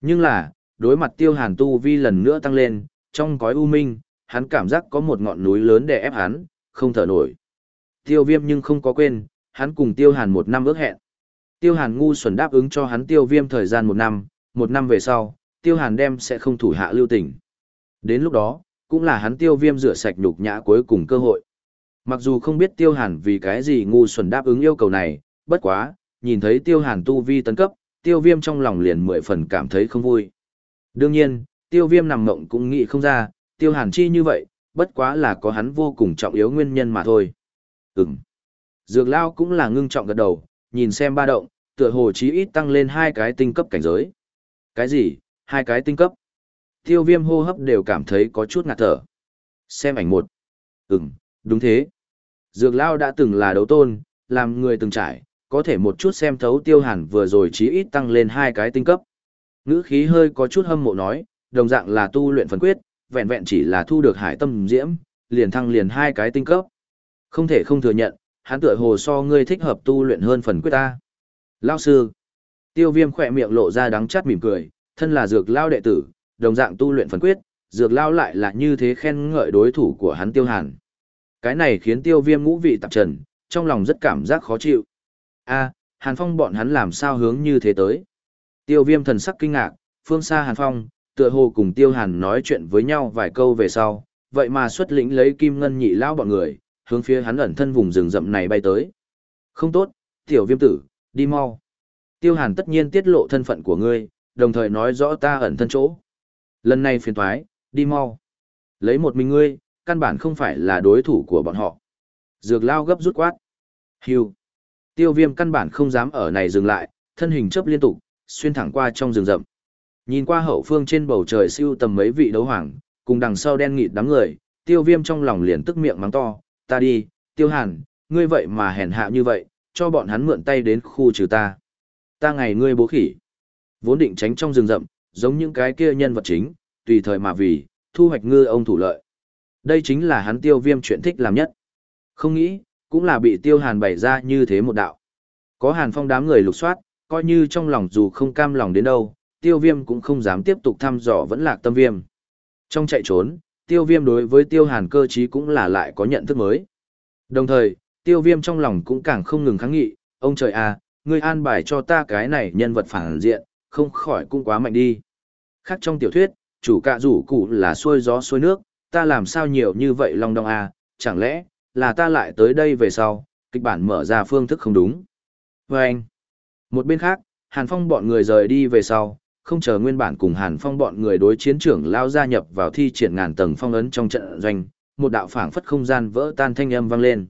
Nhưng là, đối mặt tiêu hàn tu vi lần nữa tăng lên, trong cõi u minh, hắn cảm giác có một ngọn núi lớn để ép hắn, không thở nổi. Tiêu viêm nhưng không có quên, hắn cùng tiêu hàn một năm ước hẹn. Tiêu hàn ngu xuẩn đáp ứng cho hắn tiêu viêm thời gian một năm, một năm về sau, tiêu hàn đem sẽ không thủ hạ lưu tình. Đến lúc đó, cũng là hắn tiêu viêm rửa sạch nhục nhã cuối cùng cơ hội. Mặc dù không biết tiêu hàn vì cái gì ngu xuẩn đáp ứng yêu cầu này, bất quá, nhìn thấy tiêu hàn tu vi tấn cấp, tiêu viêm trong lòng liền mười phần cảm thấy không vui. Đương nhiên, tiêu viêm nằm ngộng cũng nghĩ không ra, tiêu hàn chi như vậy, bất quá là có hắn vô cùng trọng yếu nguyên nhân mà thôi. Ừm. Dược lao cũng là ngưng trọng gật đầu, nhìn xem ba động, tựa hồ chí ít tăng lên hai cái tinh cấp cảnh giới. Cái gì, hai cái tinh cấp? Tiêu viêm hô hấp đều cảm thấy có chút ngạt thở. Xem ảnh một. Ừm, đúng thế. Dược lao đã từng là đấu tôn, làm người từng trải, có thể một chút xem thấu tiêu hàn vừa rồi chí ít tăng lên hai cái tinh cấp. Ngữ khí hơi có chút hâm mộ nói, đồng dạng là tu luyện phần quyết, vẹn vẹn chỉ là thu được hải tâm diễm, liền thăng liền hai cái tinh cấp. Không thể không thừa nhận, hắn tựa hồ so ngươi thích hợp tu luyện hơn phần quyết ta. Lao sư. Tiêu viêm khỏe miệng lộ ra đắng chát mỉm cười, thân là dược lao đệ tử, đồng dạng tu luyện phần quyết, dược lao lại là như thế khen ngợi đối thủ của hắn tiêu hàn. Cái này khiến tiêu viêm ngũ vị tạp trần, trong lòng rất cảm giác khó chịu. a hàn phong bọn hắn làm sao hướng như thế tới. Tiêu viêm thần sắc kinh ngạc, phương xa hàn phong, tựa hồ cùng tiêu hàn nói chuyện với nhau vài câu về sau, vậy mà xuất lĩnh lấy kim ngân nhị lao bọn người, hướng phía hắn ẩn thân vùng rừng rậm này bay tới. Không tốt, tiểu viêm tử, đi mau. Tiêu hàn tất nhiên tiết lộ thân phận của ngươi, đồng thời nói rõ ta ẩn thân chỗ. Lần này phiền thoái, đi mau. Lấy một mình ngươi, căn bản không phải là đối thủ của bọn họ. Dược lao gấp rút quát. Hưu. Tiêu viêm căn bản không dám ở này dừng lại, thân hình chấp liên tục, xuyên thẳng qua trong rừng rậm. Nhìn qua hậu phương trên bầu trời siêu tầm mấy vị đấu hoàng, cùng đằng sau đen nghịt đám người, tiêu viêm trong lòng liền tức miệng mắng to, ta đi, tiêu hàn, ngươi vậy mà hèn hạ như vậy, cho bọn hắn mượn tay đến khu trừ ta. Ta ngày ngươi bố khỉ. Vốn định tránh trong rừng rậm, giống những cái kia nhân vật chính, tùy thời mà vì, thu hoạch ngư ông thủ lợi. Đây chính là hắn tiêu viêm chuyện thích làm nhất. Không nghĩ, cũng là bị tiêu hàn bày ra như thế một đạo. Có hàn phong đám người lục soát, coi như trong lòng dù không cam lòng đến đâu, tiêu viêm cũng không dám tiếp tục thăm dò vẫn lạc tâm viêm. Trong chạy trốn, tiêu viêm đối với tiêu hàn cơ trí cũng là lại có nhận thức mới. Đồng thời, tiêu viêm trong lòng cũng càng không ngừng kháng nghị, ông trời à, ngươi an bài cho ta cái này nhân vật phản diện, không khỏi cũng quá mạnh đi. Khác trong tiểu thuyết, chủ cạ rủ cụ là xuôi gió xuôi nước, ta làm sao nhiều như vậy long đong à, chẳng lẽ, là ta lại tới đây về sau, kịch bản mở ra phương thức không đúng. Vâng! anh, một bên khác, Hàn Phong bọn người rời đi về sau, không chờ nguyên bản cùng Hàn Phong bọn người đối chiến trưởng lao gia nhập vào thi triển ngàn tầng phong ấn trong trận doanh, một đạo phảng phất không gian vỡ tan thanh âm vang lên.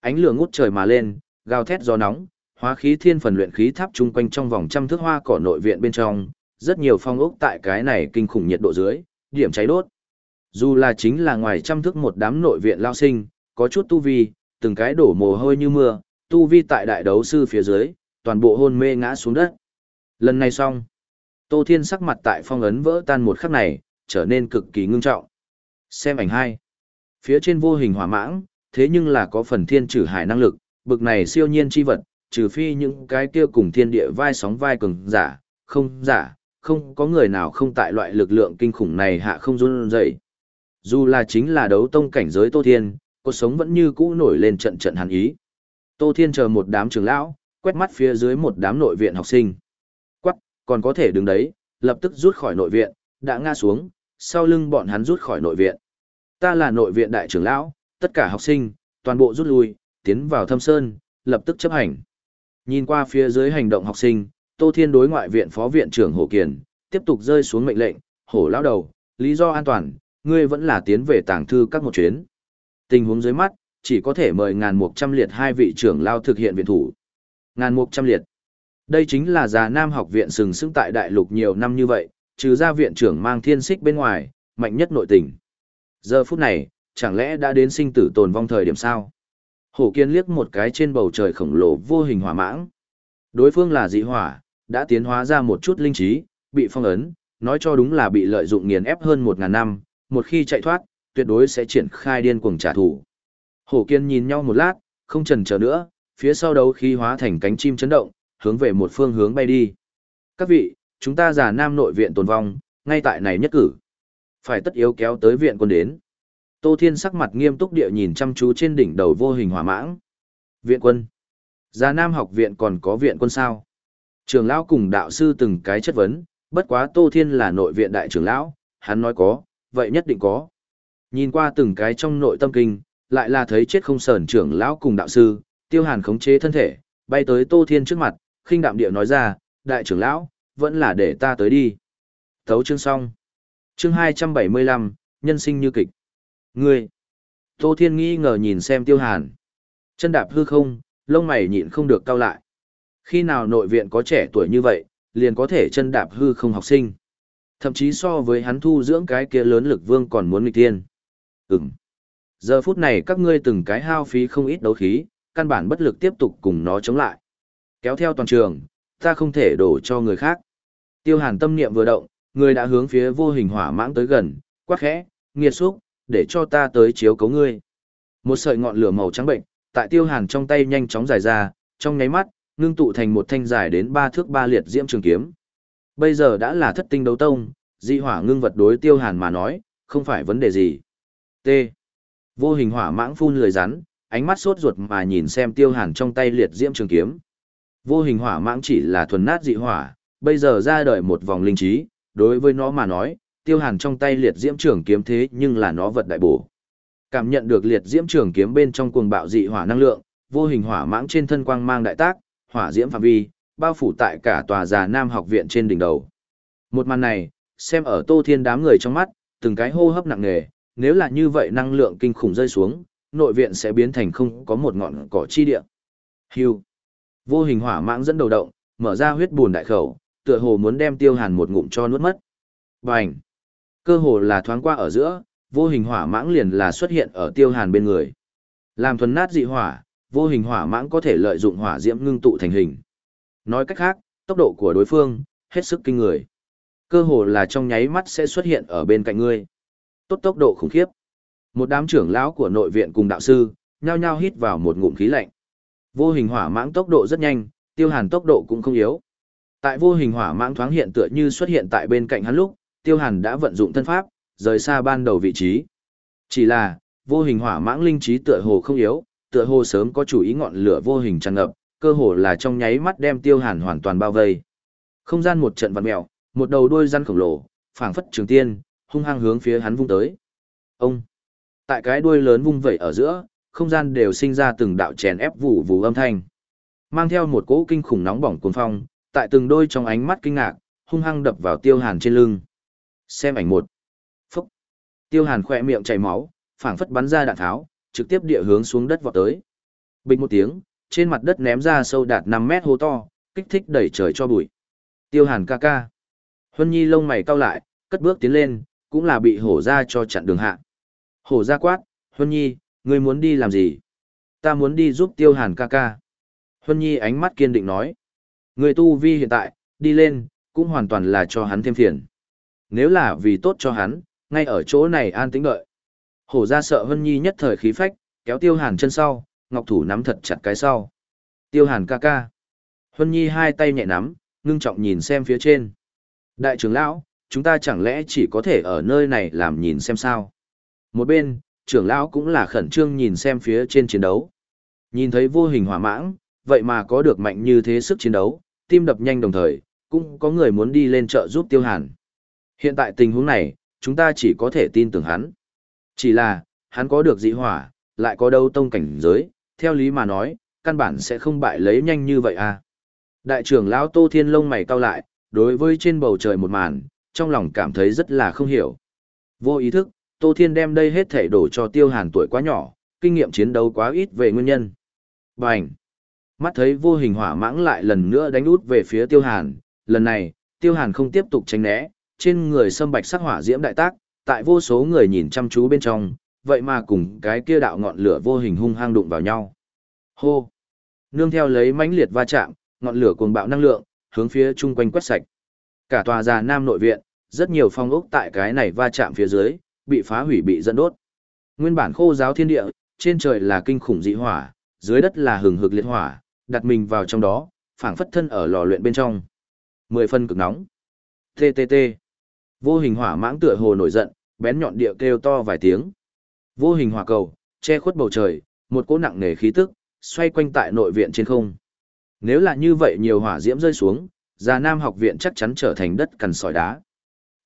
Ánh lửa ngút trời mà lên, gào thét gió nóng, hóa khí thiên phần luyện khí tháp chung quanh trong vòng trăm thước hoa cỏ nội viện bên trong, rất nhiều phong ốc tại cái này kinh khủng nhiệt độ dưới, điểm cháy đốt. Dù là chính là ngoài trăm thước một đám nội viện lao sinh, có chút tu vi, từng cái đổ mồ hôi như mưa, tu vi tại đại đấu sư phía dưới, toàn bộ hôn mê ngã xuống đất. Lần này xong, Tô Thiên sắc mặt tại phong ấn vỡ tan một khắc này, trở nên cực kỳ ngưng trọng. Xem ảnh hai. Phía trên vô hình hỏa mãng, thế nhưng là có phần thiên trừ hải năng lực, bực này siêu nhiên chi vật, trừ phi những cái kia cùng thiên địa vai sóng vai cường giả, không giả, không có người nào không tại loại lực lượng kinh khủng này hạ không run dậy. Dù là chính là đấu tông cảnh giới Tô Thiên, cuộc sống vẫn như cũ nổi lên trận trận hàn ý. Tô Thiên chờ một đám trưởng lão, quét mắt phía dưới một đám nội viện học sinh. Quắc, còn có thể đứng đấy, lập tức rút khỏi nội viện, đã ngã xuống, sau lưng bọn hắn rút khỏi nội viện. Ta là nội viện đại trưởng lão, tất cả học sinh, toàn bộ rút lui, tiến vào thâm sơn, lập tức chấp hành. Nhìn qua phía dưới hành động học sinh, Tô Thiên đối ngoại viện phó viện trưởng Hổ Kiền, tiếp tục rơi xuống mệnh lệnh, hổ lão đầu, lý do an toàn, ngươi vẫn là tiến về tàng thư các một chuyến. Tình huống dưới mắt, chỉ có thể mời ngàn một trăm liệt hai vị trưởng lao thực hiện viện thủ. Ngàn mục trăm liệt. Đây chính là già nam học viện sừng sững tại đại lục nhiều năm như vậy, trừ ra viện trưởng mang thiên xích bên ngoài, mạnh nhất nội tình. Giờ phút này, chẳng lẽ đã đến sinh tử tồn vong thời điểm sao? Hổ kiên liếc một cái trên bầu trời khổng lồ vô hình hỏa mãng. Đối phương là dị hỏa, đã tiến hóa ra một chút linh trí, bị phong ấn, nói cho đúng là bị lợi dụng nghiền ép hơn một ngàn năm, một khi chạy thoát, tuyệt đối sẽ triển khai điên cuồng trả thù. Hổ kiên nhìn nhau một lát, không chần chờ nữa, phía sau đấu khí hóa thành cánh chim chấn động, hướng về một phương hướng bay đi. Các vị, chúng ta giả nam nội viện tồn vong, ngay tại này nhất cử. Phải tất yếu kéo tới viện quân đến. Tô Thiên sắc mặt nghiêm túc địa nhìn chăm chú trên đỉnh đầu vô hình hỏa mãng. Viện quân. Già Nam học viện còn có viện quân sao? Trường lão cùng đạo sư từng cái chất vấn, bất quá Tô Thiên là nội viện đại trưởng lão, hắn nói có, vậy nhất định có. Nhìn qua từng cái trong nội tâm kinh, lại là thấy chết không sờn trưởng lão cùng đạo sư, tiêu hàn khống chế thân thể, bay tới Tô Thiên trước mặt, khinh đạm địa nói ra, đại trưởng lão, vẫn là để ta tới đi. Thấu chương xong. Chương 275, nhân sinh như kịch. Ngươi. Tô Thiên nghi ngờ nhìn xem tiêu hàn. Chân đạp hư không, lông mày nhịn không được cau lại. Khi nào nội viện có trẻ tuổi như vậy, liền có thể chân đạp hư không học sinh. Thậm chí so với hắn thu dưỡng cái kia lớn lực vương còn muốn nghịch tiên. Ừm. Giờ phút này các ngươi từng cái hao phí không ít đấu khí, căn bản bất lực tiếp tục cùng nó chống lại. Kéo theo toàn trường, ta không thể đổ cho người khác. Tiêu hàn tâm niệm vừa động, người đã hướng phía vô hình hỏa mãng tới gần, quát khẽ, nghiệt xúc, để cho ta tới chiếu cấu ngươi. Một sợi ngọn lửa màu trắng bệnh, tại tiêu hàn trong tay nhanh chóng dài ra, trong nháy mắt, ngưng tụ thành một thanh dài đến ba thước ba liệt diễm trường kiếm. Bây giờ đã là thất tinh đấu tông, dị hỏa ngưng vật đối tiêu hàn mà nói, không phải vấn đề gì. T. Vô hình hỏa mãng phun lười rắn, ánh mắt sốt ruột mà nhìn xem tiêu hàn trong tay liệt diễm trường kiếm. Vô hình hỏa mãng chỉ là thuần nát dị hỏa, bây giờ ra đời một vòng linh trí, đối với nó mà nói, tiêu hàn trong tay liệt diễm trường kiếm thế nhưng là nó vật đại bổ. Cảm nhận được liệt diễm trường kiếm bên trong cuồng bạo dị hỏa năng lượng, vô hình hỏa mãng trên thân quang mang đại tác, hỏa diễm phạm vi, bao phủ tại cả tòa già Nam học viện trên đỉnh đầu. Một màn này, xem ở Tô Thiên đám người trong mắt, từng cái hô hấp nặng nề, nếu là như vậy năng lượng kinh khủng rơi xuống, nội viện sẽ biến thành không có một ngọn cỏ chi địa. Hưu. Vô hình hỏa mãng dẫn đầu động, mở ra huyết buồn đại khẩu, tựa hồ muốn đem Tiêu Hàn một ngụm cho nuốt mất. Bành. Cơ hồ là thoáng qua ở giữa, vô hình hỏa mãng liền là xuất hiện ở Tiêu Hàn bên người. Làm thuần nát dị hỏa, vô hình hỏa mãng có thể lợi dụng hỏa diễm ngưng tụ thành hình. Nói cách khác, tốc độ của đối phương hết sức kinh người. Cơ hồ là trong nháy mắt sẽ xuất hiện ở bên cạnh ngươi. Tốt tốc độ khủng khiếp. Một đám trưởng lão của nội viện cùng đạo sư, nhao nhao hít vào một ngụm khí lạnh. Vô hình hỏa mãng tốc độ rất nhanh, Tiêu Hàn tốc độ cũng không yếu. Tại vô hình hỏa mãng thoáng hiện tựa như xuất hiện tại bên cạnh hắn lúc, Tiêu Hàn đã vận dụng thân pháp, rời xa ban đầu vị trí. Chỉ là, vô hình hỏa mãng linh trí tựa hồ không yếu, tựa hồ sớm có chủ ý ngọn lửa vô hình tràn ngập, cơ hồ là trong nháy mắt đem Tiêu Hàn hoàn toàn bao vây. Không gian một trận vặn mèo, một đầu đuôi răn khổng lồ, phảng phất trường tiên, hung hăng hướng phía hắn vung tới. Ông! Tại cái đuôi lớn vung vẩy ở giữa, không gian đều sinh ra từng đạo chèn ép vụ vụ âm thanh. Mang theo một cỗ kinh khủng nóng bỏng cuồng phong, tại từng đôi trong ánh mắt kinh ngạc, hung hăng đập vào tiêu hàn trên lưng. Xem ảnh một. Phúc. Tiêu hàn khỏe miệng chảy máu, phảng phất bắn ra đạn tháo, trực tiếp địa hướng xuống đất vọt tới. Bình một tiếng, trên mặt đất ném ra sâu đạt 5 mét hố to, kích thích đẩy trời cho bụi. Tiêu hàn ca ca. Huân Nhi lông mày cau lại, cất bước tiến lên, cũng là bị hổ ra cho chặn đường hạ. Hổ ra quát, Huân Nhi, ngươi muốn đi làm gì? Ta muốn đi giúp tiêu hàn ca ca. Huân Nhi ánh mắt kiên định nói. Người tu vi hiện tại, đi lên, cũng hoàn toàn là cho hắn thêm phiền. Nếu là vì tốt cho hắn, ngay ở chỗ này an tĩnh đợi. Hổ ra sợ Huân Nhi nhất thời khí phách, kéo tiêu hàn chân sau, ngọc thủ nắm thật chặt cái sau. Tiêu hàn ca ca. Huân Nhi hai tay nhẹ nắm, ngưng trọng nhìn xem phía trên. Đại trưởng lão, chúng ta chẳng lẽ chỉ có thể ở nơi này làm nhìn xem sao? Một bên, trưởng lão cũng là khẩn trương nhìn xem phía trên chiến đấu. Nhìn thấy vô hình hỏa mãng, vậy mà có được mạnh như thế sức chiến đấu, tim đập nhanh đồng thời, cũng có người muốn đi lên chợ giúp tiêu hàn. Hiện tại tình huống này, chúng ta chỉ có thể tin tưởng hắn. Chỉ là, hắn có được dị hỏa, lại có đâu tông cảnh giới, theo lý mà nói, căn bản sẽ không bại lấy nhanh như vậy à. Đại trưởng lão Tô Thiên lông mày cau lại, đối với trên bầu trời một màn, trong lòng cảm thấy rất là không hiểu. Vô ý thức, Tô Thiên đem đây hết thể đổ cho tiêu hàn tuổi quá nhỏ, kinh nghiệm chiến đấu quá ít về nguyên nhân. Bành! Mắt thấy vô hình hỏa mãng lại lần nữa đánh út về phía tiêu hàn, lần này, tiêu hàn không tiếp tục tránh né, trên người sâm bạch sắc hỏa diễm đại tác, tại vô số người nhìn chăm chú bên trong, vậy mà cùng cái kia đạo ngọn lửa vô hình hung hăng đụng vào nhau. Hô! Nương theo lấy mãnh liệt va chạm, ngọn lửa cuồng bạo năng lượng, hướng phía chung quanh quét sạch. Cả tòa già Nam nội viện, rất nhiều phong ốc tại cái này va chạm phía dưới, bị phá hủy bị dẫn đốt. Nguyên bản khô giáo thiên địa, trên trời là kinh khủng dị hỏa, dưới đất là hừng hực liệt hỏa, đặt mình vào trong đó, phảng phất thân ở lò luyện bên trong. Mười phân cực nóng. TTT. Vô hình hỏa mãng tựa hồ nổi giận, bén nhọn địa kêu to vài tiếng. Vô hình hỏa cầu, che khuất bầu trời, một cỗ nặng nề khí tức, xoay quanh tại nội viện trên không. Nếu là như vậy nhiều hỏa diễm rơi xuống, già nam học viện chắc chắn trở thành đất cằn sỏi đá.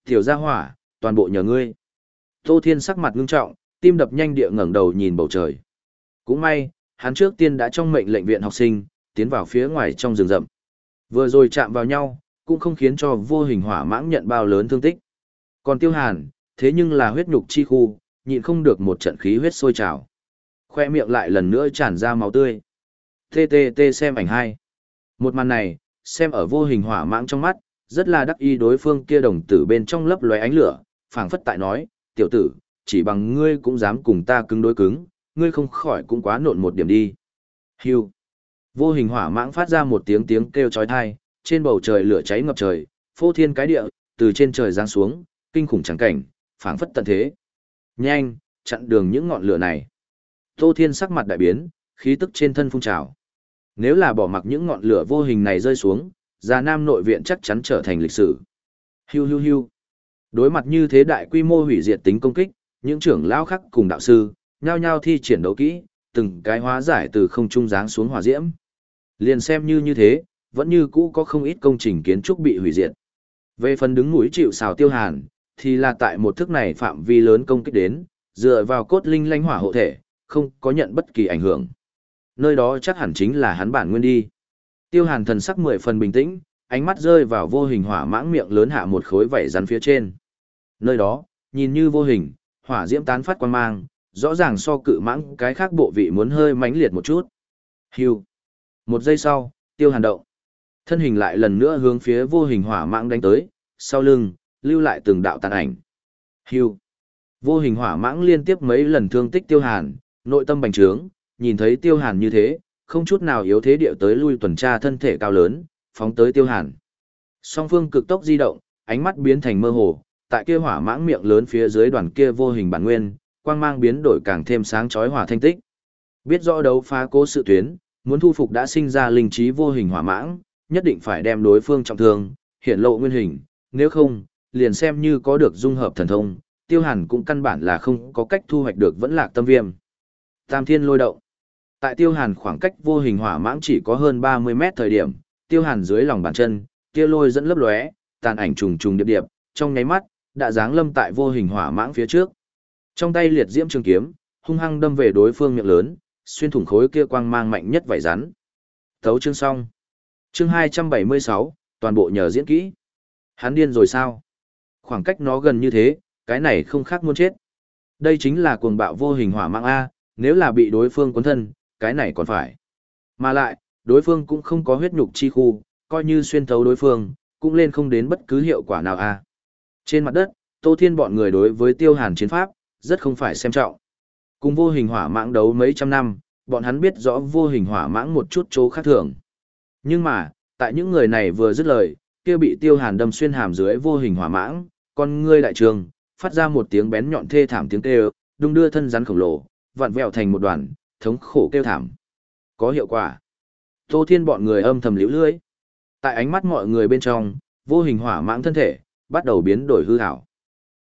Tiểu gia hỏa, toàn bộ nhờ ngươi. Tô Thiên sắc mặt ngưng trọng, tim đập nhanh địa ngẩng đầu nhìn bầu trời. Cũng may, hắn trước tiên đã trong mệnh lệnh viện học sinh, tiến vào phía ngoài trong rừng rậm. Vừa rồi chạm vào nhau, cũng không khiến cho vô hình hỏa mãng nhận bao lớn thương tích. Còn tiêu hàn, thế nhưng là huyết nhục chi khu, nhịn không được một trận khí huyết sôi trào. Khoe miệng lại lần nữa tràn ra máu tươi. TTT xem ảnh hai. Một màn này, xem ở vô hình hỏa mãng trong mắt, rất là đắc ý đối phương kia đồng tử bên trong lấp lóe ánh lửa, phảng phất tại nói, tiểu tử, chỉ bằng ngươi cũng dám cùng ta cứng đối cứng, ngươi không khỏi cũng quá nộn một điểm đi. Hưu. Vô hình hỏa mãng phát ra một tiếng tiếng kêu chói tai, trên bầu trời lửa cháy ngập trời, phô thiên cái địa, từ trên trời giáng xuống, kinh khủng trắng cảnh, phảng phất tận thế. Nhanh, chặn đường những ngọn lửa này. Tô Thiên sắc mặt đại biến, khí tức trên thân phun trào. Nếu là bỏ mặc những ngọn lửa vô hình này rơi xuống, già nam nội viện chắc chắn trở thành lịch sử. Hiu hiu hiu. Đối mặt như thế đại quy mô hủy diệt tính công kích, những trưởng lão khác cùng đạo sư, nhao nhao thi triển đấu kỹ, từng cái hóa giải từ không trung giáng xuống hỏa diễm. Liền xem như như thế, vẫn như cũ có không ít công trình kiến trúc bị hủy diệt. Về phần đứng mũi chịu xào tiêu hàn, thì là tại một thức này phạm vi lớn công kích đến, dựa vào cốt linh lanh hỏa hộ thể, không có nhận bất kỳ ảnh hưởng. Nơi đó chắc hẳn chính là hắn bản nguyên đi. Tiêu hàn thần sắc mười phần bình tĩnh, ánh mắt rơi vào vô hình hỏa mãng miệng lớn hạ một khối vảy rắn phía trên. Nơi đó, nhìn như vô hình, hỏa diễm tán phát quan mang, rõ ràng so cự mãng cái khác bộ vị muốn hơi mãnh liệt một chút. Hưu. Một giây sau, tiêu hàn động. Thân hình lại lần nữa hướng phía vô hình hỏa mãng đánh tới, sau lưng, lưu lại từng đạo tàn ảnh. Hưu. Vô hình hỏa mãng liên tiếp mấy lần thương tích tiêu hàn, nội tâm bành trướng, nhìn thấy tiêu hàn như thế, không chút nào yếu thế điệu tới lui tuần tra thân thể cao lớn, phóng tới tiêu hàn. Song phương cực tốc di động, ánh mắt biến thành mơ hồ, tại kia hỏa mãng miệng lớn phía dưới đoàn kia vô hình bản nguyên, quang mang biến đổi càng thêm sáng chói hỏa thanh tích. Biết rõ đấu phá cố sự tuyến, muốn thu phục đã sinh ra linh trí vô hình hỏa mãng, nhất định phải đem đối phương trọng thương, hiện lộ nguyên hình, nếu không, liền xem như có được dung hợp thần thông, tiêu hàn cũng căn bản là không có cách thu hoạch được vẫn lạc tâm viêm. Tam thiên lôi động. Tại tiêu hàn khoảng cách vô hình hỏa mãng chỉ có hơn 30 mét thời điểm, tiêu hàn dưới lòng bàn chân, tia lôi dẫn lấp lóe, tàn ảnh trùng trùng điệp điệp, trong nháy mắt, đã giáng lâm tại vô hình hỏa mãng phía trước. Trong tay liệt diễm trường kiếm, hung hăng đâm về đối phương miệng lớn, xuyên thủng khối kia quang mang mạnh nhất vảy rắn. Thấu chương xong. Chương 276, toàn bộ nhờ diễn kỹ. Hắn điên rồi sao? Khoảng cách nó gần như thế, cái này không khác muốn chết. Đây chính là cuồng bạo vô hình hỏa mạng A, nếu là bị đối phương cuốn thân, cái này còn phải. Mà lại, đối phương cũng không có huyết nhục chi khu, coi như xuyên thấu đối phương, cũng lên không đến bất cứ hiệu quả nào A. Trên mặt đất, Tô Thiên bọn người đối với tiêu hàn chiến pháp, rất không phải xem trọng. Cùng vô hình hỏa mãng đấu mấy trăm năm, bọn hắn biết rõ vô hình hỏa mãng một chút chỗ khác thường. Nhưng mà, tại những người này vừa dứt lời, kia bị tiêu hàn đâm xuyên hàm dưới vô hình hỏa mãng, con ngươi đại trường, phát ra một tiếng bén nhọn thê thảm tiếng kêu, đung đưa thân rắn khổng lồ, vặn vẹo thành một đoàn, thống khổ kêu thảm. Có hiệu quả. Tô Thiên bọn người âm thầm liễu lưỡi. Tại ánh mắt mọi người bên trong, vô hình hỏa mãng thân thể, bắt đầu biến đổi hư hảo.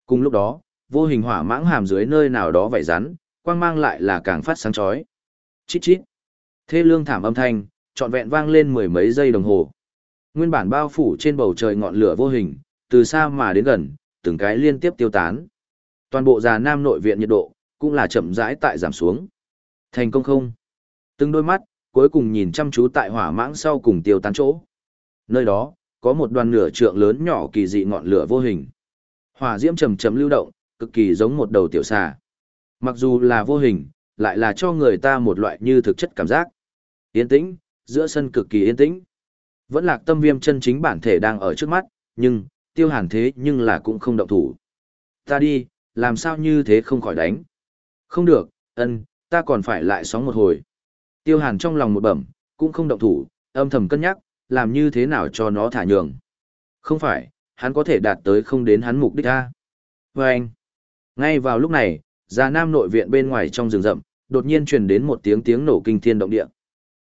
Cùng lúc đó, vô hình hỏa mãng hàm dưới nơi nào đó vảy rắn, quang mang lại là càng phát sáng chói. Chít chít. Thê lương thảm âm thanh, trọn vẹn vang lên mười mấy giây đồng hồ. Nguyên bản bao phủ trên bầu trời ngọn lửa vô hình, từ xa mà đến gần, từng cái liên tiếp tiêu tán. Toàn bộ già nam nội viện nhiệt độ, cũng là chậm rãi tại giảm xuống. Thành công không? Từng đôi mắt, cuối cùng nhìn chăm chú tại hỏa mãng sau cùng tiêu tán chỗ. Nơi đó, có một đoàn lửa trượng lớn nhỏ kỳ dị ngọn lửa vô hình. Hỏa diễm trầm chậm lưu động, cực kỳ giống một đầu tiểu xà. Mặc dù là vô hình, lại là cho người ta một loại như thực chất cảm giác. Yên tĩnh, giữa sân cực kỳ yên tĩnh. Vẫn lạc tâm viêm chân chính bản thể đang ở trước mắt, nhưng, tiêu hàn thế nhưng là cũng không động thủ. Ta đi, làm sao như thế không khỏi đánh. Không được, ân, ta còn phải lại sóng một hồi. Tiêu hàn trong lòng một bẩm, cũng không động thủ, âm thầm cân nhắc, làm như thế nào cho nó thả nhường. Không phải, hắn có thể đạt tới không đến hắn mục đích a. Và anh, ngay vào lúc này, già nam nội viện bên ngoài trong rừng rậm, đột nhiên truyền đến một tiếng tiếng nổ kinh thiên động địa.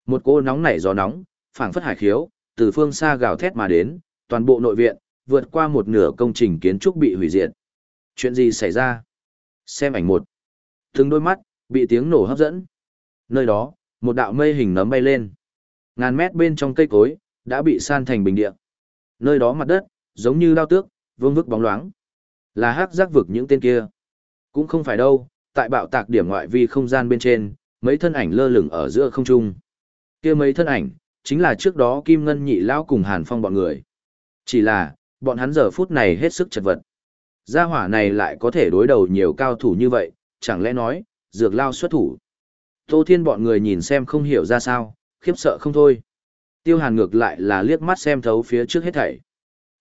Một cô nóng nảy gió nóng, phảng phất hải khiếu, từ phương xa gào thét mà đến, toàn bộ nội viện, vượt qua một nửa công trình kiến trúc bị hủy diệt. Chuyện gì xảy ra? Xem ảnh một. Từng đôi mắt, bị tiếng nổ hấp dẫn. Nơi đó, một đạo mây hình nấm bay lên. Ngàn mét bên trong cây cối, đã bị san thành bình địa. Nơi đó mặt đất, giống như đao tước, vương vức bóng loáng. Là hắc giác vực những tên kia. Cũng không phải đâu, tại bạo tạc điểm ngoại vi không gian bên trên, mấy thân ảnh lơ lửng ở giữa không trung. Kia mấy thân ảnh, chính là trước đó Kim Ngân nhị lão cùng Hàn Phong bọn người. Chỉ là, bọn hắn giờ phút này hết sức chật vật. Gia hỏa này lại có thể đối đầu nhiều cao thủ như vậy, chẳng lẽ nói, dược lao xuất thủ. Tô Thiên bọn người nhìn xem không hiểu ra sao, khiếp sợ không thôi. Tiêu Hàn ngược lại là liếc mắt xem thấu phía trước hết thảy.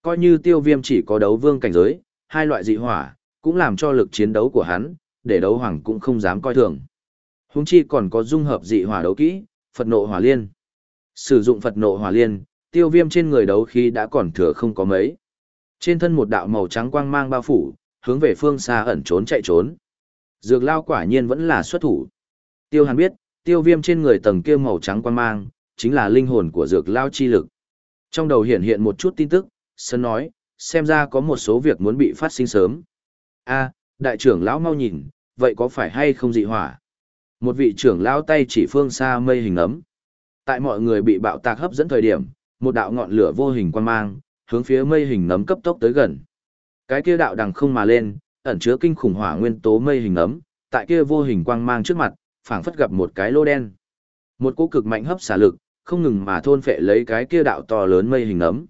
Coi như tiêu viêm chỉ có đấu vương cảnh giới, hai loại dị hỏa, cũng làm cho lực chiến đấu của hắn, để đấu hoàng cũng không dám coi thường. Húng chi còn có dung hợp dị hỏa đấu kỹ, Phật nộ hỏa liên. Sử dụng Phật nộ hỏa liên, tiêu viêm trên người đấu khí đã còn thừa không có mấy. Trên thân một đạo màu trắng quang mang bao phủ, hướng về phương xa ẩn trốn chạy trốn. Dược lao quả nhiên vẫn là xuất thủ. Tiêu hàn biết, tiêu viêm trên người tầng kia màu trắng quang mang, chính là linh hồn của dược lao chi lực. Trong đầu hiện hiện một chút tin tức, Sơn nói, xem ra có một số việc muốn bị phát sinh sớm. a đại trưởng lão mau nhìn, vậy có phải hay không dị hỏa? Một vị trưởng lão tay chỉ phương xa mây hình ấm. Tại mọi người bị bạo tạc hấp dẫn thời điểm, một đạo ngọn lửa vô hình quan mang, hướng phía mây hình nấm cấp tốc tới gần. Cái kia đạo đằng không mà lên, ẩn chứa kinh khủng hỏa nguyên tố mây hình nấm, tại kia vô hình quang mang trước mặt, phảng phất gặp một cái lô đen. Một cỗ cực mạnh hấp xả lực, không ngừng mà thôn phệ lấy cái kia đạo to lớn mây hình nấm.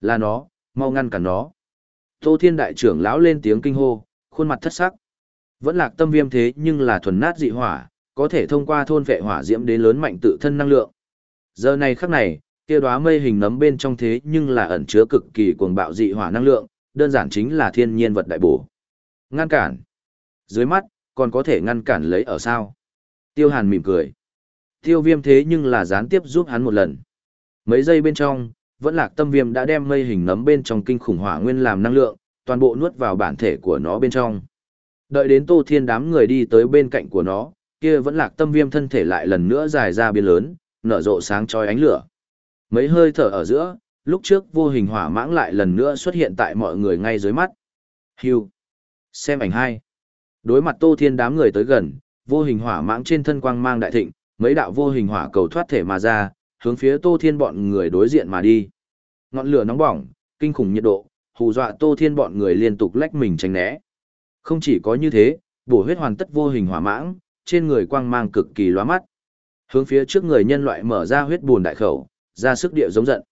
Là nó, mau ngăn cản nó. Tô Thiên đại trưởng lão lên tiếng kinh hô, khuôn mặt thất sắc. Vẫn lạc tâm viêm thế nhưng là thuần nát dị hỏa, có thể thông qua thôn vệ hỏa diễm đến lớn mạnh tự thân năng lượng. Giờ này khắc này, kia đóa mây hình nấm bên trong thế nhưng là ẩn chứa cực kỳ cuồng bạo dị hỏa năng lượng, đơn giản chính là thiên nhiên vật đại bổ. Ngăn cản. Dưới mắt, còn có thể ngăn cản lấy ở sao? Tiêu Hàn mỉm cười. Tiêu viêm thế nhưng là gián tiếp giúp hắn một lần. Mấy giây bên trong, vẫn lạc tâm viêm đã đem mây hình nấm bên trong kinh khủng hỏa nguyên làm năng lượng, toàn bộ nuốt vào bản thể của nó bên trong. Đợi đến Tô Thiên đám người đi tới bên cạnh của nó, kia vẫn lạc tâm viêm thân thể lại lần nữa dài ra biên lớn, nở rộ sáng chói ánh lửa. Mấy hơi thở ở giữa, lúc trước vô hình hỏa mãng lại lần nữa xuất hiện tại mọi người ngay dưới mắt. Hưu. Xem ảnh hai. Đối mặt Tô Thiên đám người tới gần, vô hình hỏa mãng trên thân quang mang đại thịnh, mấy đạo vô hình hỏa cầu thoát thể mà ra, hướng phía Tô Thiên bọn người đối diện mà đi. Ngọn lửa nóng bỏng, kinh khủng nhiệt độ, hù dọa Tô Thiên bọn người liên tục lách mình tránh né. Không chỉ có như thế, bổ huyết hoàn tất vô hình hỏa mãng, trên người quang mang cực kỳ lóa mắt. Hướng phía trước người nhân loại mở ra huyết buồn đại khẩu, ra sức địa giống giận.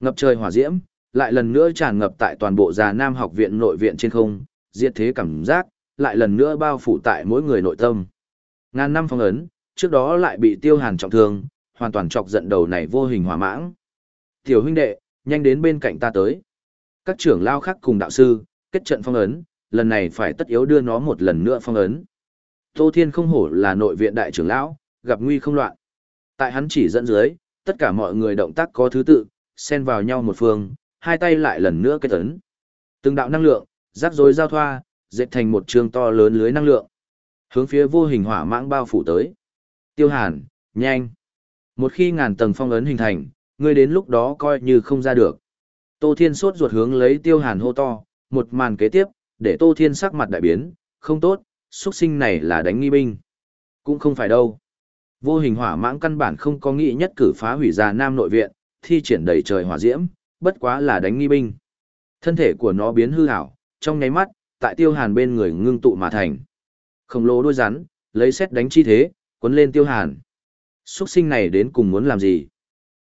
Ngập trời hỏa diễm, lại lần nữa tràn ngập tại toàn bộ già Nam học viện nội viện trên không, diệt thế cảm giác, lại lần nữa bao phủ tại mỗi người nội tâm. Ngàn năm phong ấn, trước đó lại bị tiêu hàn trọng thương, hoàn toàn chọc giận đầu này vô hình hỏa mãng. Tiểu huynh đệ, nhanh đến bên cạnh ta tới. Các trưởng lao khác cùng đạo sư, kết trận phong ấn, lần này phải tất yếu đưa nó một lần nữa phong ấn. Tô Thiên không hổ là nội viện đại trưởng lão, gặp nguy không loạn. Tại hắn chỉ dẫn dưới, tất cả mọi người động tác có thứ tự, xen vào nhau một phương, hai tay lại lần nữa kết ấn. Từng đạo năng lượng, rắc rối giao thoa, dệt thành một trường to lớn lưới năng lượng. Hướng phía vô hình hỏa mãng bao phủ tới. Tiêu Hàn, nhanh. Một khi ngàn tầng phong ấn hình thành, ngươi đến lúc đó coi như không ra được. Tô Thiên sốt ruột hướng lấy Tiêu Hàn hô to, một màn kế tiếp, để Tô Thiên sắc mặt đại biến, không tốt, xuất sinh này là đánh nghi binh. Cũng không phải đâu. Vô hình hỏa mãng căn bản không có nghĩ nhất cử phá hủy ra Nam nội viện, thi triển đầy trời hỏa diễm, bất quá là đánh nghi binh. Thân thể của nó biến hư ảo trong nháy mắt, tại Tiêu Hàn bên người ngưng tụ mà thành. Khổng lồ đuôi rắn, lấy xét đánh chi thế, cuốn lên Tiêu Hàn. Xuất sinh này đến cùng muốn làm gì?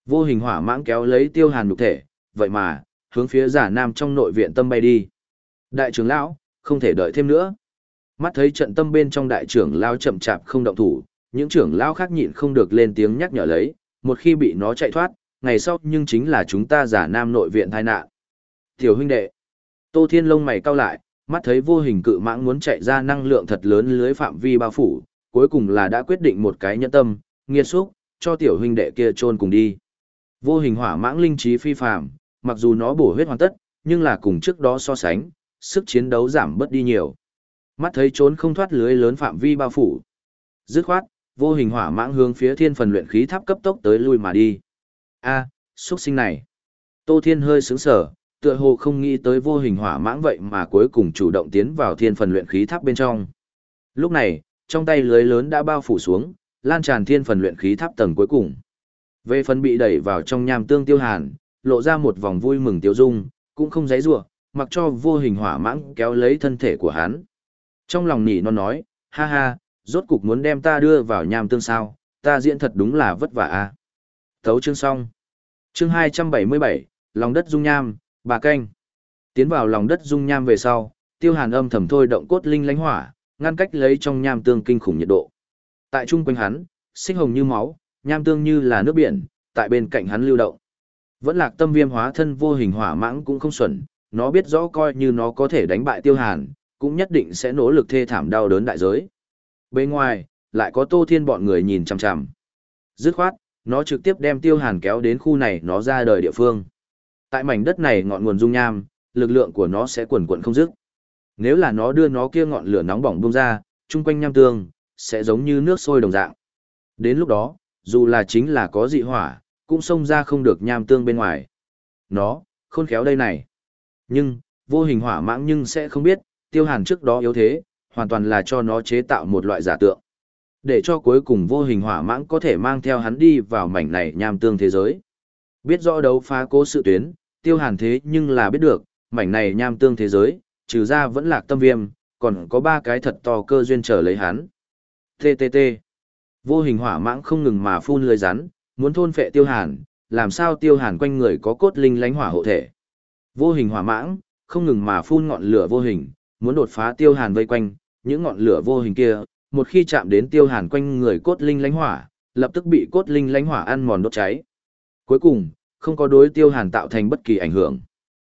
Vô hình hỏa mãng kéo lấy Tiêu Hàn nhục thể, vậy mà, hướng phía giả nam trong nội viện tâm bay đi. Đại trưởng lão, không thể đợi thêm nữa. Mắt thấy trận tâm bên trong đại trưởng lão chậm chạp không động thủ, những trưởng lão khác nhịn không được lên tiếng nhắc nhở lấy, một khi bị nó chạy thoát, ngày sau nhưng chính là chúng ta giả nam nội viện tai nạn. Tiểu huynh đệ, Tô Thiên lông mày cau lại, mắt thấy vô hình cự mãng muốn chạy ra năng lượng thật lớn lưới phạm vi bao phủ, cuối cùng là đã quyết định một cái nhẫn tâm, nghiệt xúc, cho tiểu huynh đệ kia chôn cùng đi. Vô hình hỏa mãng linh trí phi phàm, mặc dù nó bổ huyết hoàn tất, nhưng là cùng trước đó so sánh, sức chiến đấu giảm bớt đi nhiều. Mắt thấy trốn không thoát lưới lớn phạm vi bao phủ. Dứt khoát, vô hình hỏa mãng hướng phía thiên phần luyện khí tháp cấp tốc tới lui mà đi. A, à, xuất sinh này. Tô Thiên hơi sướng sở, tựa hồ không nghĩ tới vô hình hỏa mãng vậy mà cuối cùng chủ động tiến vào thiên phần luyện khí tháp bên trong. Lúc này, trong tay lưới lớn đã bao phủ xuống, lan tràn thiên phần luyện khí tháp tầng cuối cùng. Về phần bị đẩy vào trong nham tương tiêu hàn, lộ ra một vòng vui mừng tiêu dung, cũng không giấy rủa mặc cho vô hình hỏa mãng kéo lấy thân thể của hắn. Trong lòng nỉ nó nói, ha ha, rốt cục muốn đem ta đưa vào nham tương sao, ta diễn thật đúng là vất vả a. À. Thấu chương xong. Chương 277, lòng đất dung nham, bà canh. Tiến vào lòng đất dung nham về sau, tiêu hàn âm thầm thôi động cốt linh lánh hỏa, ngăn cách lấy trong nham tương kinh khủng nhiệt độ. Tại trung quanh hắn, sinh hồng như máu, nham tương như là nước biển, tại bên cạnh hắn lưu động. Vẫn lạc tâm viêm hóa thân vô hình hỏa mãng cũng không xuẩn, nó biết rõ coi như nó có thể đánh bại tiêu hàn, cũng nhất định sẽ nỗ lực thê thảm đau đớn đại giới. Bên ngoài, lại có tô thiên bọn người nhìn chằm chằm. Dứt khoát, nó trực tiếp đem tiêu hàn kéo đến khu này nó ra đời địa phương. Tại mảnh đất này ngọn nguồn dung nham, lực lượng của nó sẽ quần quận không dứt. Nếu là nó đưa nó kia ngọn lửa nóng bỏng bung ra, chung quanh nham tương, sẽ giống như nước sôi đồng dạng. Đến lúc đó, dù là chính là có dị hỏa, cũng xông ra không được nham tương bên ngoài. Nó, khôn khéo đây này. Nhưng, vô hình hỏa mãng nhưng sẽ không biết, tiêu hàn trước đó yếu thế, hoàn toàn là cho nó chế tạo một loại giả tượng. Để cho cuối cùng vô hình hỏa mãng có thể mang theo hắn đi vào mảnh này nham tương thế giới. Biết rõ đấu phá cố sự tuyến, tiêu hàn thế nhưng là biết được, mảnh này nham tương thế giới, trừ ra vẫn lạc tâm viêm, còn có ba cái thật to cơ duyên trở lấy hắn. TTT. Vô hình hỏa mãng không ngừng mà phun lưới rắn, muốn thôn phệ tiêu hàn, làm sao tiêu hàn quanh người có cốt linh lánh hỏa hộ thể. Vô hình hỏa mãng, không ngừng mà phun ngọn lửa vô hình, muốn đột phá tiêu hàn vây quanh, những ngọn lửa vô hình kia, một khi chạm đến tiêu hàn quanh người cốt linh lánh hỏa, lập tức bị cốt linh lánh hỏa ăn mòn đốt cháy. Cuối cùng, không có đối tiêu hàn tạo thành bất kỳ ảnh hưởng.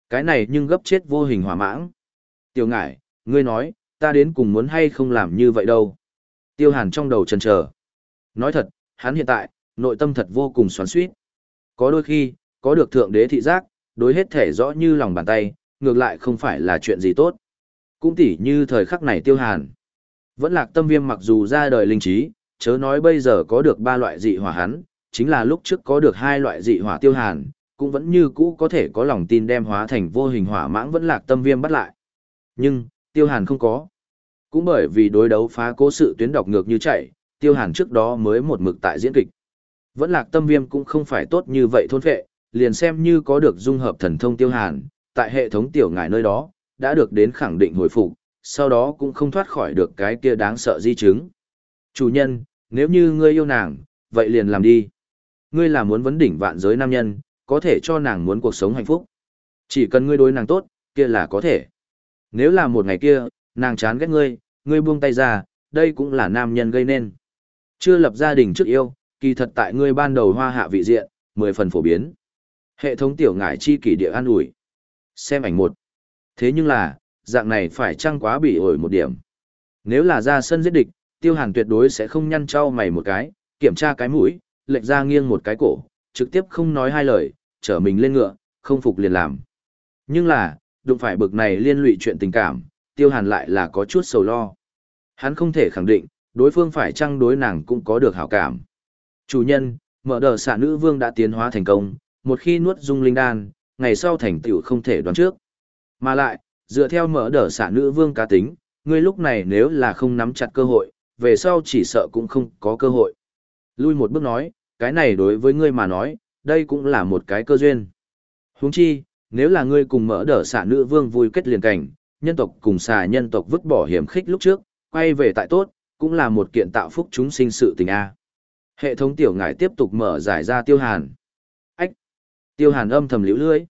Cái này nhưng gấp chết vô hình hỏa mãng. Tiêu ngải, ngươi nói, ta đến cùng muốn hay không làm như vậy đâu. Tiêu hàn trong đầu chần chờ. Nói thật, hắn hiện tại, nội tâm thật vô cùng xoắn suýt. Có đôi khi, có được thượng đế thị giác, đối hết thể rõ như lòng bàn tay, ngược lại không phải là chuyện gì tốt. Cũng tỉ như thời khắc này tiêu hàn. Vẫn lạc tâm viêm mặc dù ra đời linh trí, chớ nói bây giờ có được ba loại dị hỏa hắn, chính là lúc trước có được hai loại dị hỏa tiêu hàn, cũng vẫn như cũ có thể có lòng tin đem hóa thành vô hình hỏa mãng vẫn lạc tâm viêm bắt lại. Nhưng, tiêu hàn không có. Cũng bởi vì đối đấu phá cố sự tuyến đọc ngược như chạy, tiêu hàn trước đó mới một mực tại diễn kịch. Vẫn lạc tâm viêm cũng không phải tốt như vậy thôn phệ, liền xem như có được dung hợp thần thông tiêu hàn, tại hệ thống tiểu ngài nơi đó, đã được đến khẳng định hồi phục, sau đó cũng không thoát khỏi được cái kia đáng sợ di chứng. Chủ nhân, nếu như ngươi yêu nàng, vậy liền làm đi. Ngươi là muốn vấn đỉnh vạn giới nam nhân, có thể cho nàng muốn cuộc sống hạnh phúc. Chỉ cần ngươi đối nàng tốt, kia là có thể. Nếu là một ngày kia, nàng chán ghét ngươi, ngươi buông tay ra, đây cũng là nam nhân gây nên. Chưa lập gia đình trước yêu, kỳ thật tại ngươi ban đầu hoa hạ vị diện, mười phần phổ biến. Hệ thống tiểu ngải chi kỷ địa an ủi. Xem ảnh một. Thế nhưng là, dạng này phải chăng quá bị ổi một điểm. Nếu là ra sân giết địch, tiêu hàn tuyệt đối sẽ không nhăn trao mày một cái, kiểm tra cái mũi, lệch ra nghiêng một cái cổ, trực tiếp không nói hai lời, trở mình lên ngựa, không phục liền làm. Nhưng là, đụng phải bực này liên lụy chuyện tình cảm, tiêu hàn lại là có chút sầu lo. Hắn không thể khẳng định, đối phương phải chăng đối nàng cũng có được hảo cảm. Chủ nhân, mở đờ xạ nữ vương đã tiến hóa thành công, một khi nuốt dung linh đan, ngày sau thành tựu không thể đoán trước. Mà lại, dựa theo mở đờ xạ nữ vương cá tính, ngươi lúc này nếu là không nắm chặt cơ hội, về sau chỉ sợ cũng không có cơ hội. Lui một bước nói, cái này đối với ngươi mà nói, đây cũng là một cái cơ duyên. Huống chi, nếu là ngươi cùng mở đỡ xạ nữ vương vui kết liền cảnh, nhân tộc cùng xà nhân tộc vứt bỏ hiểm khích lúc trước, quay về tại tốt, cũng là một kiện tạo phúc chúng sinh sự tình A. Hệ thống tiểu ngải tiếp tục mở giải ra tiêu hàn. Ách! Tiêu hàn âm thầm liễu lưới.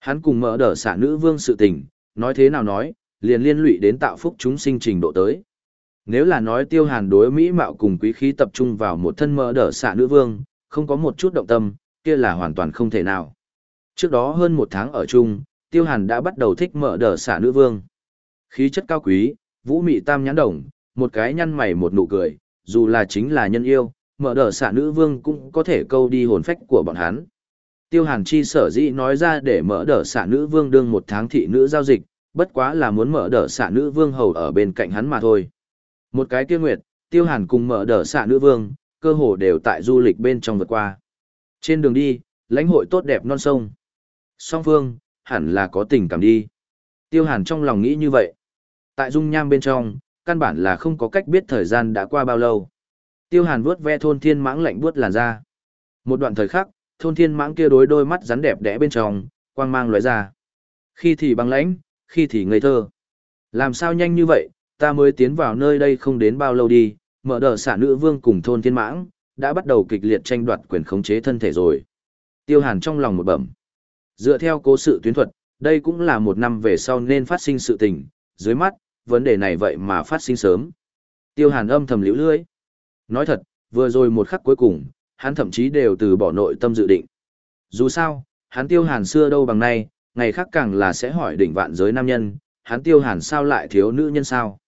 Hắn cùng mở đỡ xả nữ vương sự tình, nói thế nào nói, liền liên lụy đến tạo phúc chúng sinh trình độ tới. Nếu là nói tiêu hàn đối Mỹ mạo cùng quý khí tập trung vào một thân mỡ đỡ xạ nữ vương, không có một chút động tâm, kia là hoàn toàn không thể nào. Trước đó hơn một tháng ở chung, tiêu hàn đã bắt đầu thích mỡ đỡ xạ nữ vương. Khí chất cao quý, vũ mị tam nhãn đồng, một cái nhăn mày một nụ cười, dù là chính là nhân yêu, mỡ đỡ xạ nữ vương cũng có thể câu đi hồn phách của bọn hắn. Tiêu hàn chi sở dĩ nói ra để mỡ đỡ xạ nữ vương đương một tháng thị nữ giao dịch, bất quá là muốn mở đỡ xạ nữ vương hầu ở bên cạnh hắn mà thôi. Một cái kia nguyệt, tiêu hàn cùng mở đỡ xạ nữ vương, cơ hồ đều tại du lịch bên trong vượt qua. Trên đường đi, lãnh hội tốt đẹp non sông. Song phương, hẳn là có tình cảm đi. Tiêu hàn trong lòng nghĩ như vậy. Tại dung nham bên trong, căn bản là không có cách biết thời gian đã qua bao lâu. Tiêu hàn vuốt ve thôn thiên mãng lạnh vuốt làn ra. Một đoạn thời khắc, thôn thiên mãng kia đối đôi mắt rắn đẹp đẽ bên trong, quang mang lóe ra. Khi thì băng lãnh, khi thì ngây thơ. Làm sao nhanh như vậy, ta mới tiến vào nơi đây không đến bao lâu đi, mở đờ xả nữ vương cùng thôn thiên mãng, đã bắt đầu kịch liệt tranh đoạt quyền khống chế thân thể rồi. Tiêu hàn trong lòng một bẩm. Dựa theo cố sự tuyến thuật, đây cũng là một năm về sau nên phát sinh sự tình, dưới mắt, vấn đề này vậy mà phát sinh sớm. Tiêu hàn âm thầm liễu lưỡi. Nói thật, vừa rồi một khắc cuối cùng, hắn thậm chí đều từ bỏ nội tâm dự định. Dù sao, hắn tiêu hàn xưa đâu bằng nay, ngày khác càng là sẽ hỏi đỉnh vạn giới nam nhân, hắn tiêu hàn sao lại thiếu nữ nhân sao.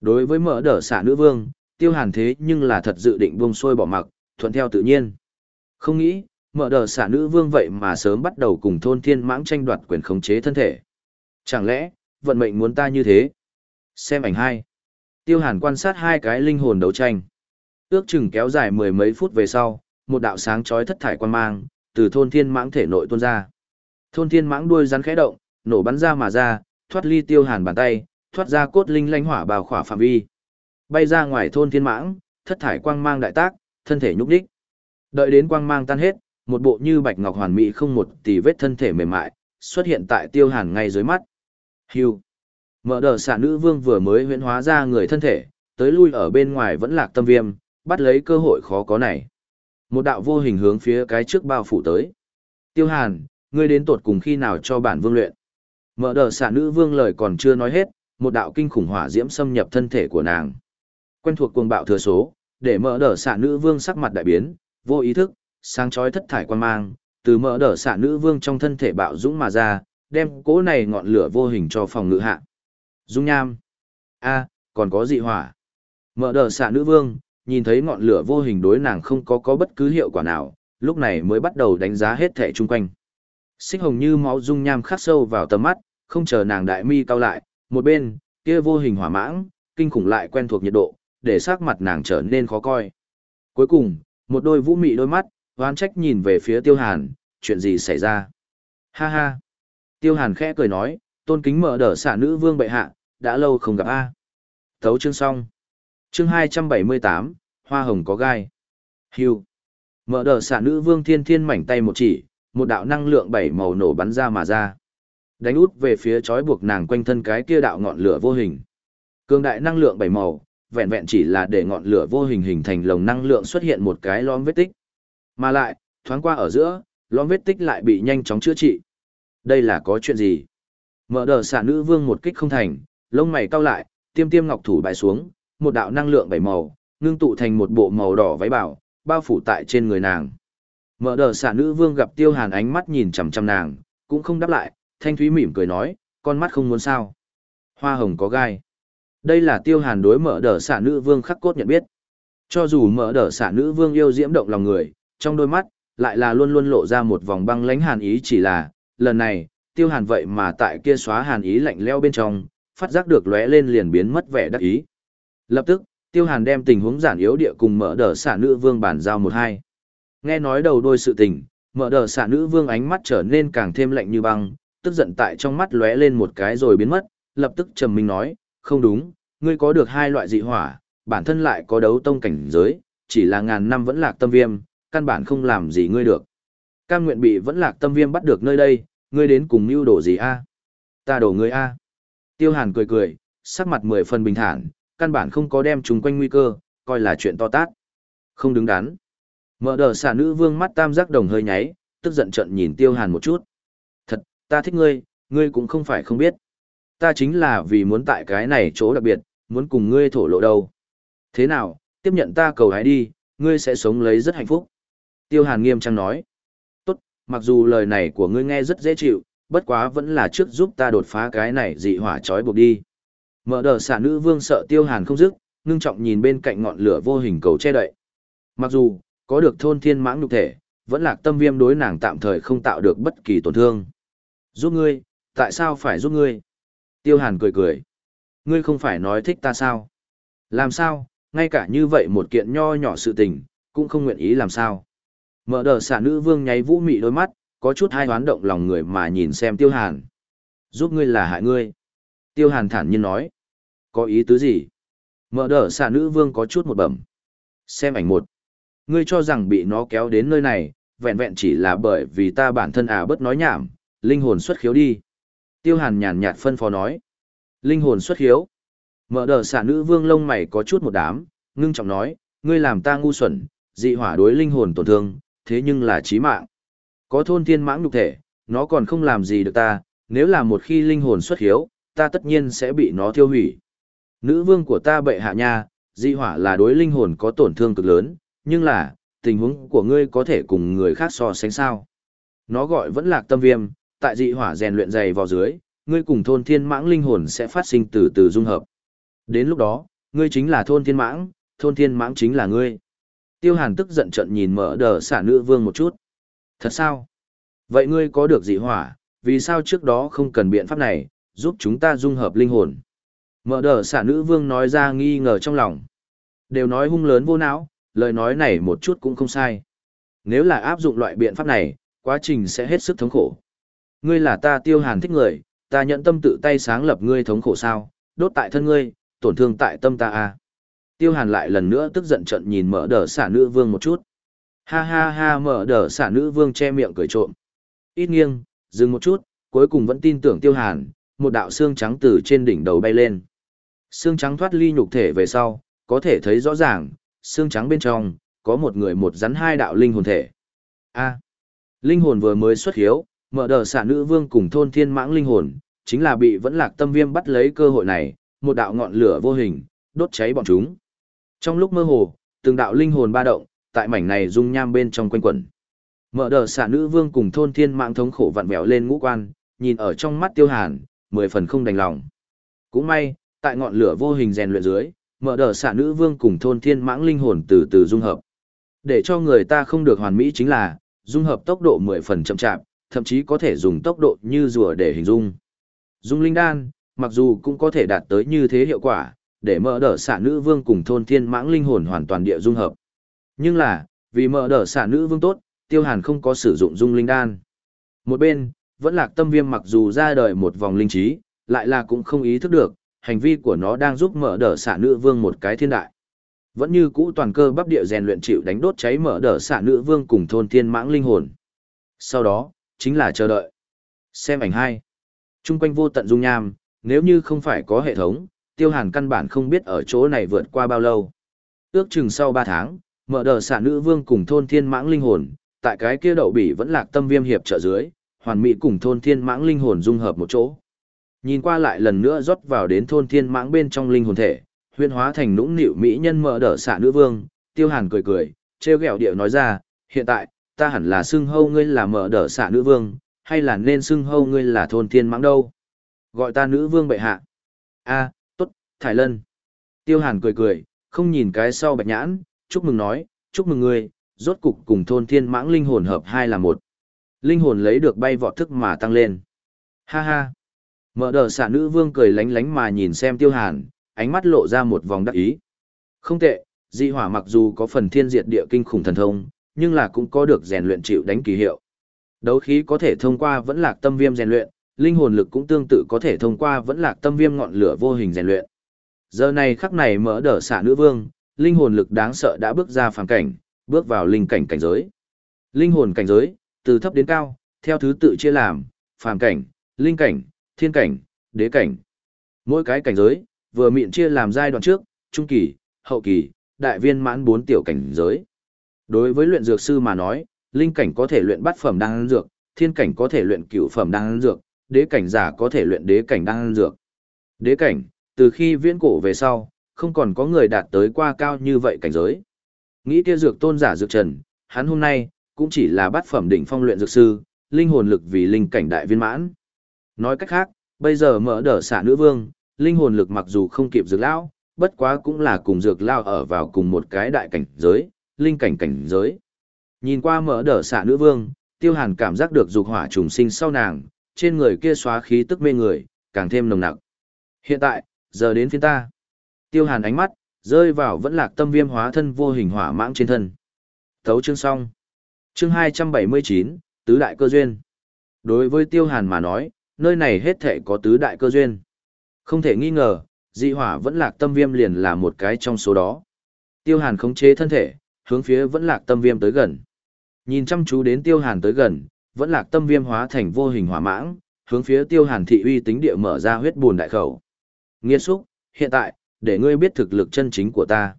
Đối với mở đỡ xả nữ vương, tiêu hàn thế nhưng là thật dự định buông xuôi bỏ mặc, thuận theo tự nhiên. Không nghĩ, mở đờ xả nữ vương vậy mà sớm bắt đầu cùng thôn thiên mãng tranh đoạt quyền khống chế thân thể. Chẳng lẽ, vận mệnh muốn ta như thế? Xem ảnh hai. Tiêu hàn quan sát hai cái linh hồn đấu tranh. Ước chừng kéo dài mười mấy phút về sau, một đạo sáng chói thất thải quan mang, từ thôn thiên mãng thể nội tuôn ra. Thôn thiên mãng đuôi rắn khẽ động, nổ bắn ra mà ra, thoát ly tiêu hàn bàn tay, thoát ra cốt linh lanh hỏa bào khỏa phạm vi. Bay ra ngoài thôn thiên mãng, thất thải quang mang đại tác, thân thể nhúc đích. Đợi đến quang mang tan hết, một bộ như bạch ngọc hoàn mỹ không một tì vết thân thể mềm mại, xuất hiện tại tiêu hàn ngay dưới mắt. Hưu. Mở đờ xạ nữ vương vừa mới huyễn hóa ra người thân thể, tới lui ở bên ngoài vẫn lạc tâm viêm, bắt lấy cơ hội khó có này. Một đạo vô hình hướng phía cái trước bao phủ tới. Tiêu hàn, ngươi đến tột cùng khi nào cho bản vương luyện. Mở đờ xạ nữ vương lời còn chưa nói hết, một đạo kinh khủng hỏa diễm xâm nhập thân thể của nàng. Quen thuộc cuồng bạo thừa số, để mở đỡ xạ nữ vương sắc mặt đại biến, vô ý thức, sáng chói thất thải quan mang, từ mở đỡ xạ nữ vương trong thân thể bạo dũng mà ra, đem cỗ này ngọn lửa vô hình cho phòng ngự hạ. Dung nham. a còn có dị hỏa. Mở đỡ xạ nữ vương, nhìn thấy ngọn lửa vô hình đối nàng không có có bất cứ hiệu quả nào, lúc này mới bắt đầu đánh giá hết thể chung quanh. Xích hồng như máu dung nham khắc sâu vào tầm mắt, không chờ nàng đại mi cao lại, một bên, kia vô hình hỏa mãng, kinh khủng lại quen thuộc nhiệt độ, để sắc mặt nàng trở nên khó coi. Cuối cùng, một đôi vũ mị đôi mắt, oán trách nhìn về phía tiêu hàn, chuyện gì xảy ra? Ha ha! Tiêu hàn khẽ cười nói, tôn kính mở đỡ xả nữ vương bệ hạ, đã lâu không gặp A. Thấu chương xong. Chương 278, Hoa hồng có gai. Hưu. Mở đỡ xả nữ vương thiên thiên mảnh tay một chỉ, một đạo năng lượng bảy màu nổ bắn ra mà ra. Đánh út về phía trói buộc nàng quanh thân cái kia đạo ngọn lửa vô hình. Cường đại năng lượng bảy màu, vẹn vẹn chỉ là để ngọn lửa vô hình hình thành lồng năng lượng xuất hiện một cái lõm vết tích. Mà lại, thoáng qua ở giữa, lõm vết tích lại bị nhanh chóng chữa trị. Đây là có chuyện gì? Mở đờ xạ nữ vương một kích không thành, lông mày cau lại, tiêm tiêm ngọc thủ bại xuống, một đạo năng lượng bảy màu, ngưng tụ thành một bộ màu đỏ váy bảo, bao phủ tại trên người nàng. Mở đờ xạ nữ vương gặp tiêu hàn ánh mắt nhìn chằm chằm nàng, cũng không đáp lại, thanh thúy mỉm cười nói, con mắt không muốn sao. Hoa hồng có gai. Đây là tiêu hàn đối mở đờ xả nữ vương khắc cốt nhận biết. Cho dù mở đờ xả nữ vương yêu diễm động lòng người, trong đôi mắt, lại là luôn luôn lộ ra một vòng băng lánh hàn ý chỉ là, lần này, tiêu hàn vậy mà tại kia xóa hàn ý lạnh leo bên trong, phát giác được lóe lên liền biến mất vẻ đắc ý. Lập tức, tiêu hàn đem tình huống giản yếu địa cùng mở đờ xả nữ vương bản giao một hai. Nghe nói đầu đôi sự tình, mở đờ xả nữ vương ánh mắt trở nên càng thêm lạnh như băng, tức giận tại trong mắt lóe lên một cái rồi biến mất, lập tức trầm minh nói, không đúng, ngươi có được hai loại dị hỏa, bản thân lại có đấu tông cảnh giới, chỉ là ngàn năm vẫn lạc tâm viêm, căn bản không làm gì ngươi được. Cam nguyện bị vẫn lạc tâm viêm bắt được nơi đây, ngươi đến cùng mưu đổ gì a? Ta đổ ngươi a. Tiêu Hàn cười cười, sắc mặt mười phần bình thản, căn bản không có đem chúng quanh nguy cơ, coi là chuyện to tát. Không đứng đắn. Mở đờ xà nữ vương mắt tam giác đồng hơi nháy, tức giận trận nhìn Tiêu Hàn một chút. Ta thích ngươi, ngươi cũng không phải không biết. Ta chính là vì muốn tại cái này chỗ đặc biệt, muốn cùng ngươi thổ lộ đâu. Thế nào, tiếp nhận ta cầu hái đi, ngươi sẽ sống lấy rất hạnh phúc. Tiêu Hàn nghiêm trang nói. Tốt, mặc dù lời này của ngươi nghe rất dễ chịu, bất quá vẫn là trước giúp ta đột phá cái này dị hỏa trói buộc đi. Mở đờ xả nữ vương sợ Tiêu Hàn không dứt, ngưng trọng nhìn bên cạnh ngọn lửa vô hình cầu che đậy. Mặc dù, có được thôn thiên mãng nhục thể, vẫn lạc tâm viêm đối nàng tạm thời không tạo được bất kỳ tổn thương. Giúp ngươi, tại sao phải giúp ngươi? Tiêu Hàn cười cười. Ngươi không phải nói thích ta sao? Làm sao, ngay cả như vậy một kiện nho nhỏ sự tình, cũng không nguyện ý làm sao? Mở đờ xả nữ vương nháy vũ mị đôi mắt, có chút hai hoán động lòng người mà nhìn xem Tiêu Hàn. Giúp ngươi là hại ngươi. Tiêu Hàn thản nhiên nói. Có ý tứ gì? Mở đờ xả nữ vương có chút một bẩm. Xem ảnh một. Ngươi cho rằng bị nó kéo đến nơi này, vẹn vẹn chỉ là bởi vì ta bản thân à bớt nói nhảm, linh hồn xuất khiếu đi. Tiêu Hàn nhàn nhạt phân phó nói. Linh hồn xuất khiếu. Mở đờ xả nữ vương lông mày có chút một đám, ngưng trọng nói, ngươi làm ta ngu xuẩn, dị hỏa đối linh hồn tổn thương, thế nhưng là chí mạng. Có thôn thiên mãng nhục thể, nó còn không làm gì được ta, nếu là một khi linh hồn xuất hiếu, ta tất nhiên sẽ bị nó tiêu hủy. Nữ vương của ta bệ hạ nha, dị hỏa là đối linh hồn có tổn thương cực lớn, nhưng là, tình huống của ngươi có thể cùng người khác so sánh sao. Nó gọi vẫn lạc tâm viêm, tại dị hỏa rèn luyện dày vào dưới, ngươi cùng thôn thiên mãng linh hồn sẽ phát sinh từ từ dung hợp. Đến lúc đó, ngươi chính là thôn thiên mãng, thôn thiên mãng chính là ngươi. Tiêu hàn tức giận trận nhìn mở đờ xả nữ vương một chút. Thật sao? Vậy ngươi có được dị hỏa, vì sao trước đó không cần biện pháp này, giúp chúng ta dung hợp linh hồn? Mở đờ xả nữ vương nói ra nghi ngờ trong lòng. Đều nói hung lớn vô não, lời nói này một chút cũng không sai. Nếu là áp dụng loại biện pháp này, quá trình sẽ hết sức thống khổ. Ngươi là ta tiêu hàn thích người, ta nhận tâm tự tay sáng lập ngươi thống khổ sao, đốt tại thân ngươi, tổn thương tại tâm ta à. Tiêu hàn lại lần nữa tức giận trận nhìn mở đờ xả nữ vương một chút. Ha ha ha mở đờ xả nữ vương che miệng cười trộm. Ít nghiêng, dừng một chút, cuối cùng vẫn tin tưởng tiêu hàn, một đạo xương trắng từ trên đỉnh đầu bay lên. Xương trắng thoát ly nhục thể về sau, có thể thấy rõ ràng, xương trắng bên trong, có một người một rắn hai đạo linh hồn thể. A. linh hồn vừa mới xuất hiếu, mở đờ xả nữ vương cùng thôn thiên mãng linh hồn, chính là bị vẫn lạc tâm viêm bắt lấy cơ hội này, một đạo ngọn lửa vô hình, đốt cháy bọn chúng. Trong lúc mơ hồ, từng đạo linh hồn ba động, tại mảnh này dung nham bên trong quanh quẩn. Mở đờ xả nữ vương cùng thôn thiên mạng thống khổ vặn vẹo lên ngũ quan, nhìn ở trong mắt tiêu hàn, mười phần không đành lòng. Cũng may, tại ngọn lửa vô hình rèn luyện dưới, mở đờ xả nữ vương cùng thôn thiên mãng linh hồn từ từ dung hợp. Để cho người ta không được hoàn mỹ chính là, dung hợp tốc độ mười phần chậm chạp, thậm chí có thể dùng tốc độ như rùa để hình dung. Dung linh đan, mặc dù cũng có thể đạt tới như thế hiệu quả, để mở đỡ xả nữ vương cùng thôn thiên mãng linh hồn hoàn toàn địa dung hợp. Nhưng là, vì mở đỡ xả nữ vương tốt, tiêu hàn không có sử dụng dung linh đan. Một bên, vẫn lạc tâm viêm mặc dù ra đời một vòng linh trí, lại là cũng không ý thức được, hành vi của nó đang giúp mở đỡ xả nữ vương một cái thiên đại. Vẫn như cũ toàn cơ bắp địa rèn luyện chịu đánh đốt cháy mở đỡ xả nữ vương cùng thôn thiên mãng linh hồn. Sau đó, chính là chờ đợi. Xem ảnh hai. Trung quanh vô tận dung nham, nếu như không phải có hệ thống, tiêu hàn căn bản không biết ở chỗ này vượt qua bao lâu. Ước chừng sau 3 tháng, mở đờ xạ nữ vương cùng thôn thiên mãng linh hồn, tại cái kia đậu bỉ vẫn lạc tâm viêm hiệp trợ dưới, hoàn mỹ cùng thôn thiên mãng linh hồn dung hợp một chỗ. Nhìn qua lại lần nữa rót vào đến thôn thiên mãng bên trong linh hồn thể, huyên hóa thành nũng nịu mỹ nhân mở đờ xạ nữ vương, tiêu hàn cười cười, treo gẹo điệu nói ra, hiện tại, ta hẳn là xưng hâu ngươi là mở đờ xạ nữ vương, hay là nên xưng hâu ngươi là thôn thiên mãng đâu? Gọi ta nữ vương bệ hạ. a tốt, Thải Lân. Tiêu hàn cười cười, không nhìn cái sau bạch nhãn, chúc mừng nói, chúc mừng ngươi, rốt cục cùng thôn thiên mãng linh hồn hợp hai là một. Linh hồn lấy được bay vọt thức mà tăng lên. Ha ha. Mở đờ xạ nữ vương cười lánh lánh mà nhìn xem tiêu hàn, ánh mắt lộ ra một vòng đắc ý. Không tệ, di hỏa mặc dù có phần thiên diệt địa kinh khủng thần thông, nhưng là cũng có được rèn luyện chịu đánh kỳ hiệu. Đấu khí có thể thông qua vẫn lạc tâm viêm rèn luyện, linh hồn lực cũng tương tự có thể thông qua vẫn lạc tâm viêm ngọn lửa vô hình rèn luyện. Giờ này khắc này mở đở xạ nữ vương, linh hồn lực đáng sợ đã bước ra phàm cảnh, bước vào linh cảnh cảnh giới. Linh hồn cảnh giới, từ thấp đến cao, theo thứ tự chia làm, phàm cảnh, linh cảnh, thiên cảnh, đế cảnh. Mỗi cái cảnh giới, vừa miệng chia làm giai đoạn trước, trung kỳ, hậu kỳ, đại viên mãn bốn tiểu cảnh giới. Đối với luyện dược sư mà nói, linh cảnh có thể luyện bát phẩm đan dược, thiên cảnh có thể luyện cửu phẩm đan dược, đế cảnh giả có thể luyện đế cảnh đan dược. Đế cảnh, từ khi viễn cổ về sau, không còn có người đạt tới qua cao như vậy cảnh giới. Nghĩ kia dược tôn giả dược trần, hắn hôm nay, cũng chỉ là bát phẩm đỉnh phong luyện dược sư, linh hồn lực vì linh cảnh đại viên mãn. Nói cách khác, bây giờ mở đở xả nữ vương, linh hồn lực mặc dù không kịp dược lão, bất quá cũng là cùng dược lao ở vào cùng một cái đại cảnh giới, linh cảnh cảnh giới. Nhìn qua mở đỡ xạ nữ vương, tiêu hàn cảm giác được dục hỏa trùng sinh sau nàng, trên người kia xóa khí tức mê người, càng thêm nồng nặc. Hiện tại, giờ đến phiên ta. Tiêu hàn ánh mắt, rơi vào vẫn lạc tâm viêm hóa thân vô hình hỏa mãng trên thân. Thấu chương xong. Chương 279, Tứ Đại Cơ Duyên. Đối với tiêu hàn mà nói, nơi này hết thể có tứ đại cơ duyên. Không thể nghi ngờ, dị hỏa vẫn lạc tâm viêm liền là một cái trong số đó. Tiêu hàn khống chế thân thể, hướng phía vẫn lạc tâm viêm tới gần. Nhìn chăm chú đến tiêu hàn tới gần, vẫn lạc tâm viêm hóa thành vô hình hỏa mãng, hướng phía tiêu hàn thị uy tính địa mở ra huyết bùn đại khẩu. Nghiên xúc, hiện tại, để ngươi biết thực lực chân chính của ta.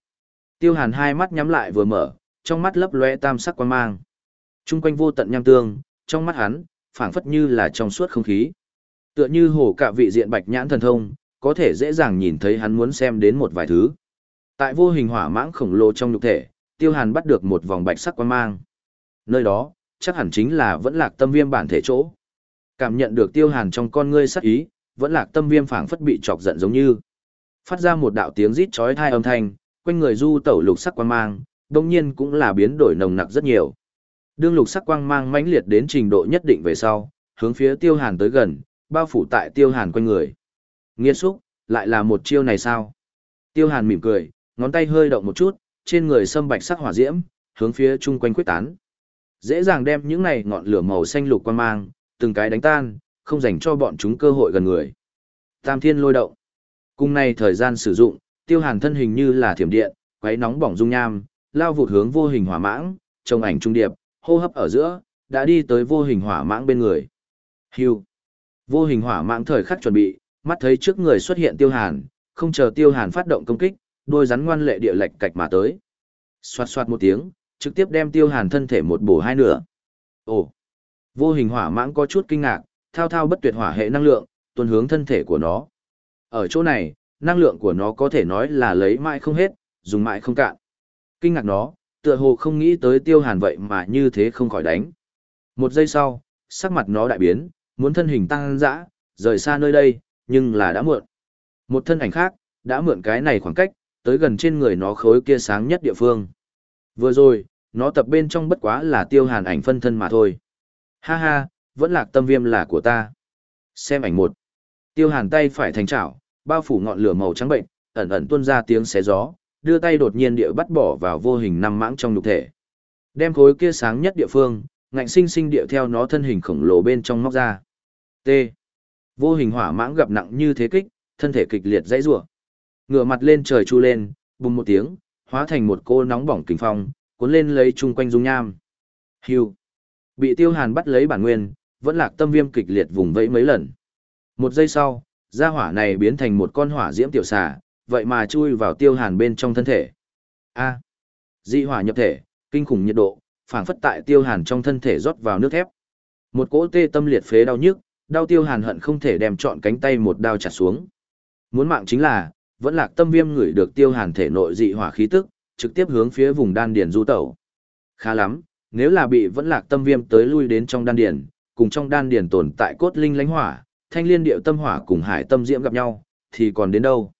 Tiêu hàn hai mắt nhắm lại vừa mở, trong mắt lấp lóe tam sắc quan mang. Trung quanh vô tận nham tương, trong mắt hắn, phảng phất như là trong suốt không khí. Tựa như hổ cả vị diện bạch nhãn thần thông, có thể dễ dàng nhìn thấy hắn muốn xem đến một vài thứ. Tại vô hình hỏa mãng khổng lồ trong nhục thể, Tiêu Hàn bắt được một vòng bạch sắc quan mang. Nơi đó, chắc hẳn chính là vẫn lạc tâm viêm bản thể chỗ. Cảm nhận được Tiêu Hàn trong con ngươi sắc ý, vẫn lạc tâm viêm phảng phất bị chọc giận giống như. Phát ra một đạo tiếng rít chói tai âm thanh, quanh người du tẩu lục sắc quang mang, đồng nhiên cũng là biến đổi nồng nặc rất nhiều. Đương lục sắc quang mang mãnh liệt đến trình độ nhất định về sau, hướng phía Tiêu Hàn tới gần, bao phủ tại Tiêu Hàn quanh người. Nghiên xúc, lại là một chiêu này sao? Tiêu Hàn mỉm cười, ngón tay hơi động một chút, trên người sâm bạch sắc hỏa diễm, hướng phía chung quanh quyết tán. Dễ dàng đem những này ngọn lửa màu xanh lục quan mang, từng cái đánh tan, không dành cho bọn chúng cơ hội gần người. Tam thiên lôi động. Cùng này thời gian sử dụng, tiêu hàn thân hình như là thiểm điện, quấy nóng bỏng dung nham, lao vụt hướng vô hình hỏa mãng, trong ảnh trung điệp, hô hấp ở giữa, đã đi tới vô hình hỏa mãng bên người. Hưu. Vô hình hỏa mãng thời khắc chuẩn bị, mắt thấy trước người xuất hiện tiêu hàn, không chờ tiêu hàn phát động công kích, đôi rắn ngoan lệ địa lệch cạch mà tới. Xoạt xoạt một tiếng, trực tiếp đem tiêu hàn thân thể một bổ hai nửa. Ồ! Vô hình hỏa mãng có chút kinh ngạc, thao thao bất tuyệt hỏa hệ năng lượng, tuần hướng thân thể của nó. Ở chỗ này, năng lượng của nó có thể nói là lấy mãi không hết, dùng mãi không cạn. Kinh ngạc nó, tựa hồ không nghĩ tới tiêu hàn vậy mà như thế không khỏi đánh. Một giây sau, sắc mặt nó đại biến, muốn thân hình tăng dã, rời xa nơi đây, nhưng là đã muộn. Một thân ảnh khác, đã mượn cái này khoảng cách, tới gần trên người nó khối kia sáng nhất địa phương. Vừa rồi, nó tập bên trong bất quá là tiêu hàn ảnh phân thân mà thôi. Ha ha, vẫn lạc tâm viêm là của ta. Xem ảnh một. Tiêu hàn tay phải thành chảo, bao phủ ngọn lửa màu trắng bệnh, ẩn ẩn tuôn ra tiếng xé gió, đưa tay đột nhiên địa bắt bỏ vào vô hình năm mãng trong nhục thể. Đem khối kia sáng nhất địa phương, ngạnh sinh sinh địa theo nó thân hình khổng lồ bên trong móc ra. T. Vô hình hỏa mãng gặp nặng như thế kích, thân thể kịch liệt dãy rủa. Ngửa mặt lên trời chu lên, bùng một tiếng, hóa thành một cô nóng bỏng kinh phong, cuốn lên lấy chung quanh dung nham. Hưu. Bị Tiêu Hàn bắt lấy bản nguyên, vẫn lạc tâm viêm kịch liệt vùng vẫy mấy lần. Một giây sau, gia hỏa này biến thành một con hỏa diễm tiểu xà, vậy mà chui vào tiêu hàn bên trong thân thể. A. Dị hỏa nhập thể, kinh khủng nhiệt độ, phảng phất tại tiêu hàn trong thân thể rót vào nước thép. Một cỗ tê tâm liệt phế đau nhức, đau tiêu hàn hận không thể đem trọn cánh tay một đao chặt xuống. Muốn mạng chính là, vẫn lạc tâm viêm ngửi được tiêu hàn thể nội dị hỏa khí tức, trực tiếp hướng phía vùng đan điền du tẩu. Khá lắm, nếu là bị vẫn lạc tâm viêm tới lui đến trong đan điền, cùng trong đan điền tồn tại cốt linh lãnh hỏa, thanh liên điệu tâm hỏa cùng hải tâm diễm gặp nhau, thì còn đến đâu?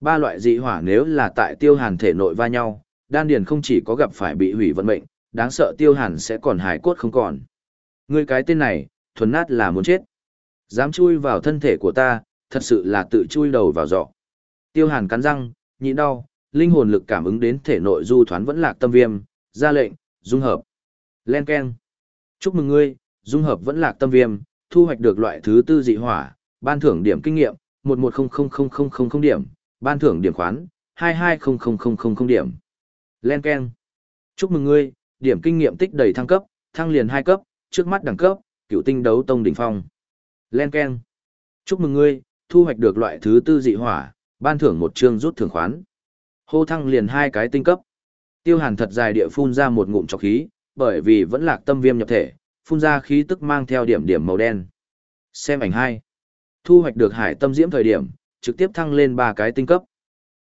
Ba loại dị hỏa nếu là tại tiêu hàn thể nội va nhau, đan điền không chỉ có gặp phải bị hủy vận mệnh, đáng sợ tiêu hàn sẽ còn hải cốt không còn. Người cái tên này, thuần nát là muốn chết. Dám chui vào thân thể của ta, thật sự là tự chui đầu vào giọ. Tiêu hàn cắn răng, nhịn đau, linh hồn lực cảm ứng đến thể nội du thoán vẫn lạc tâm viêm, ra lệnh, dung hợp. Len Ken. Chúc mừng ngươi, dung hợp vẫn lạc tâm viêm, thu hoạch được loại thứ tư dị hỏa, ban thưởng điểm kinh nghiệm, 11000000 điểm, ban thưởng điểm khoán, 220000 điểm. Len Ken. Chúc mừng ngươi, điểm kinh nghiệm tích đầy thăng cấp, thăng liền hai cấp, trước mắt đẳng cấp, cựu tinh đấu tông đỉnh phong. Len Ken. Chúc mừng ngươi, thu hoạch được loại thứ tư dị hỏa, ban thưởng một chương rút thưởng khoán. Hô thăng liền hai cái tinh cấp. Tiêu hàn thật dài địa phun ra một ngụm trọc khí, bởi vì vẫn lạc tâm viêm nhập thể, phun ra khí tức mang theo điểm điểm màu đen. Xem ảnh hai, Thu hoạch được hải tâm diễm thời điểm, trực tiếp thăng lên ba cái tinh cấp.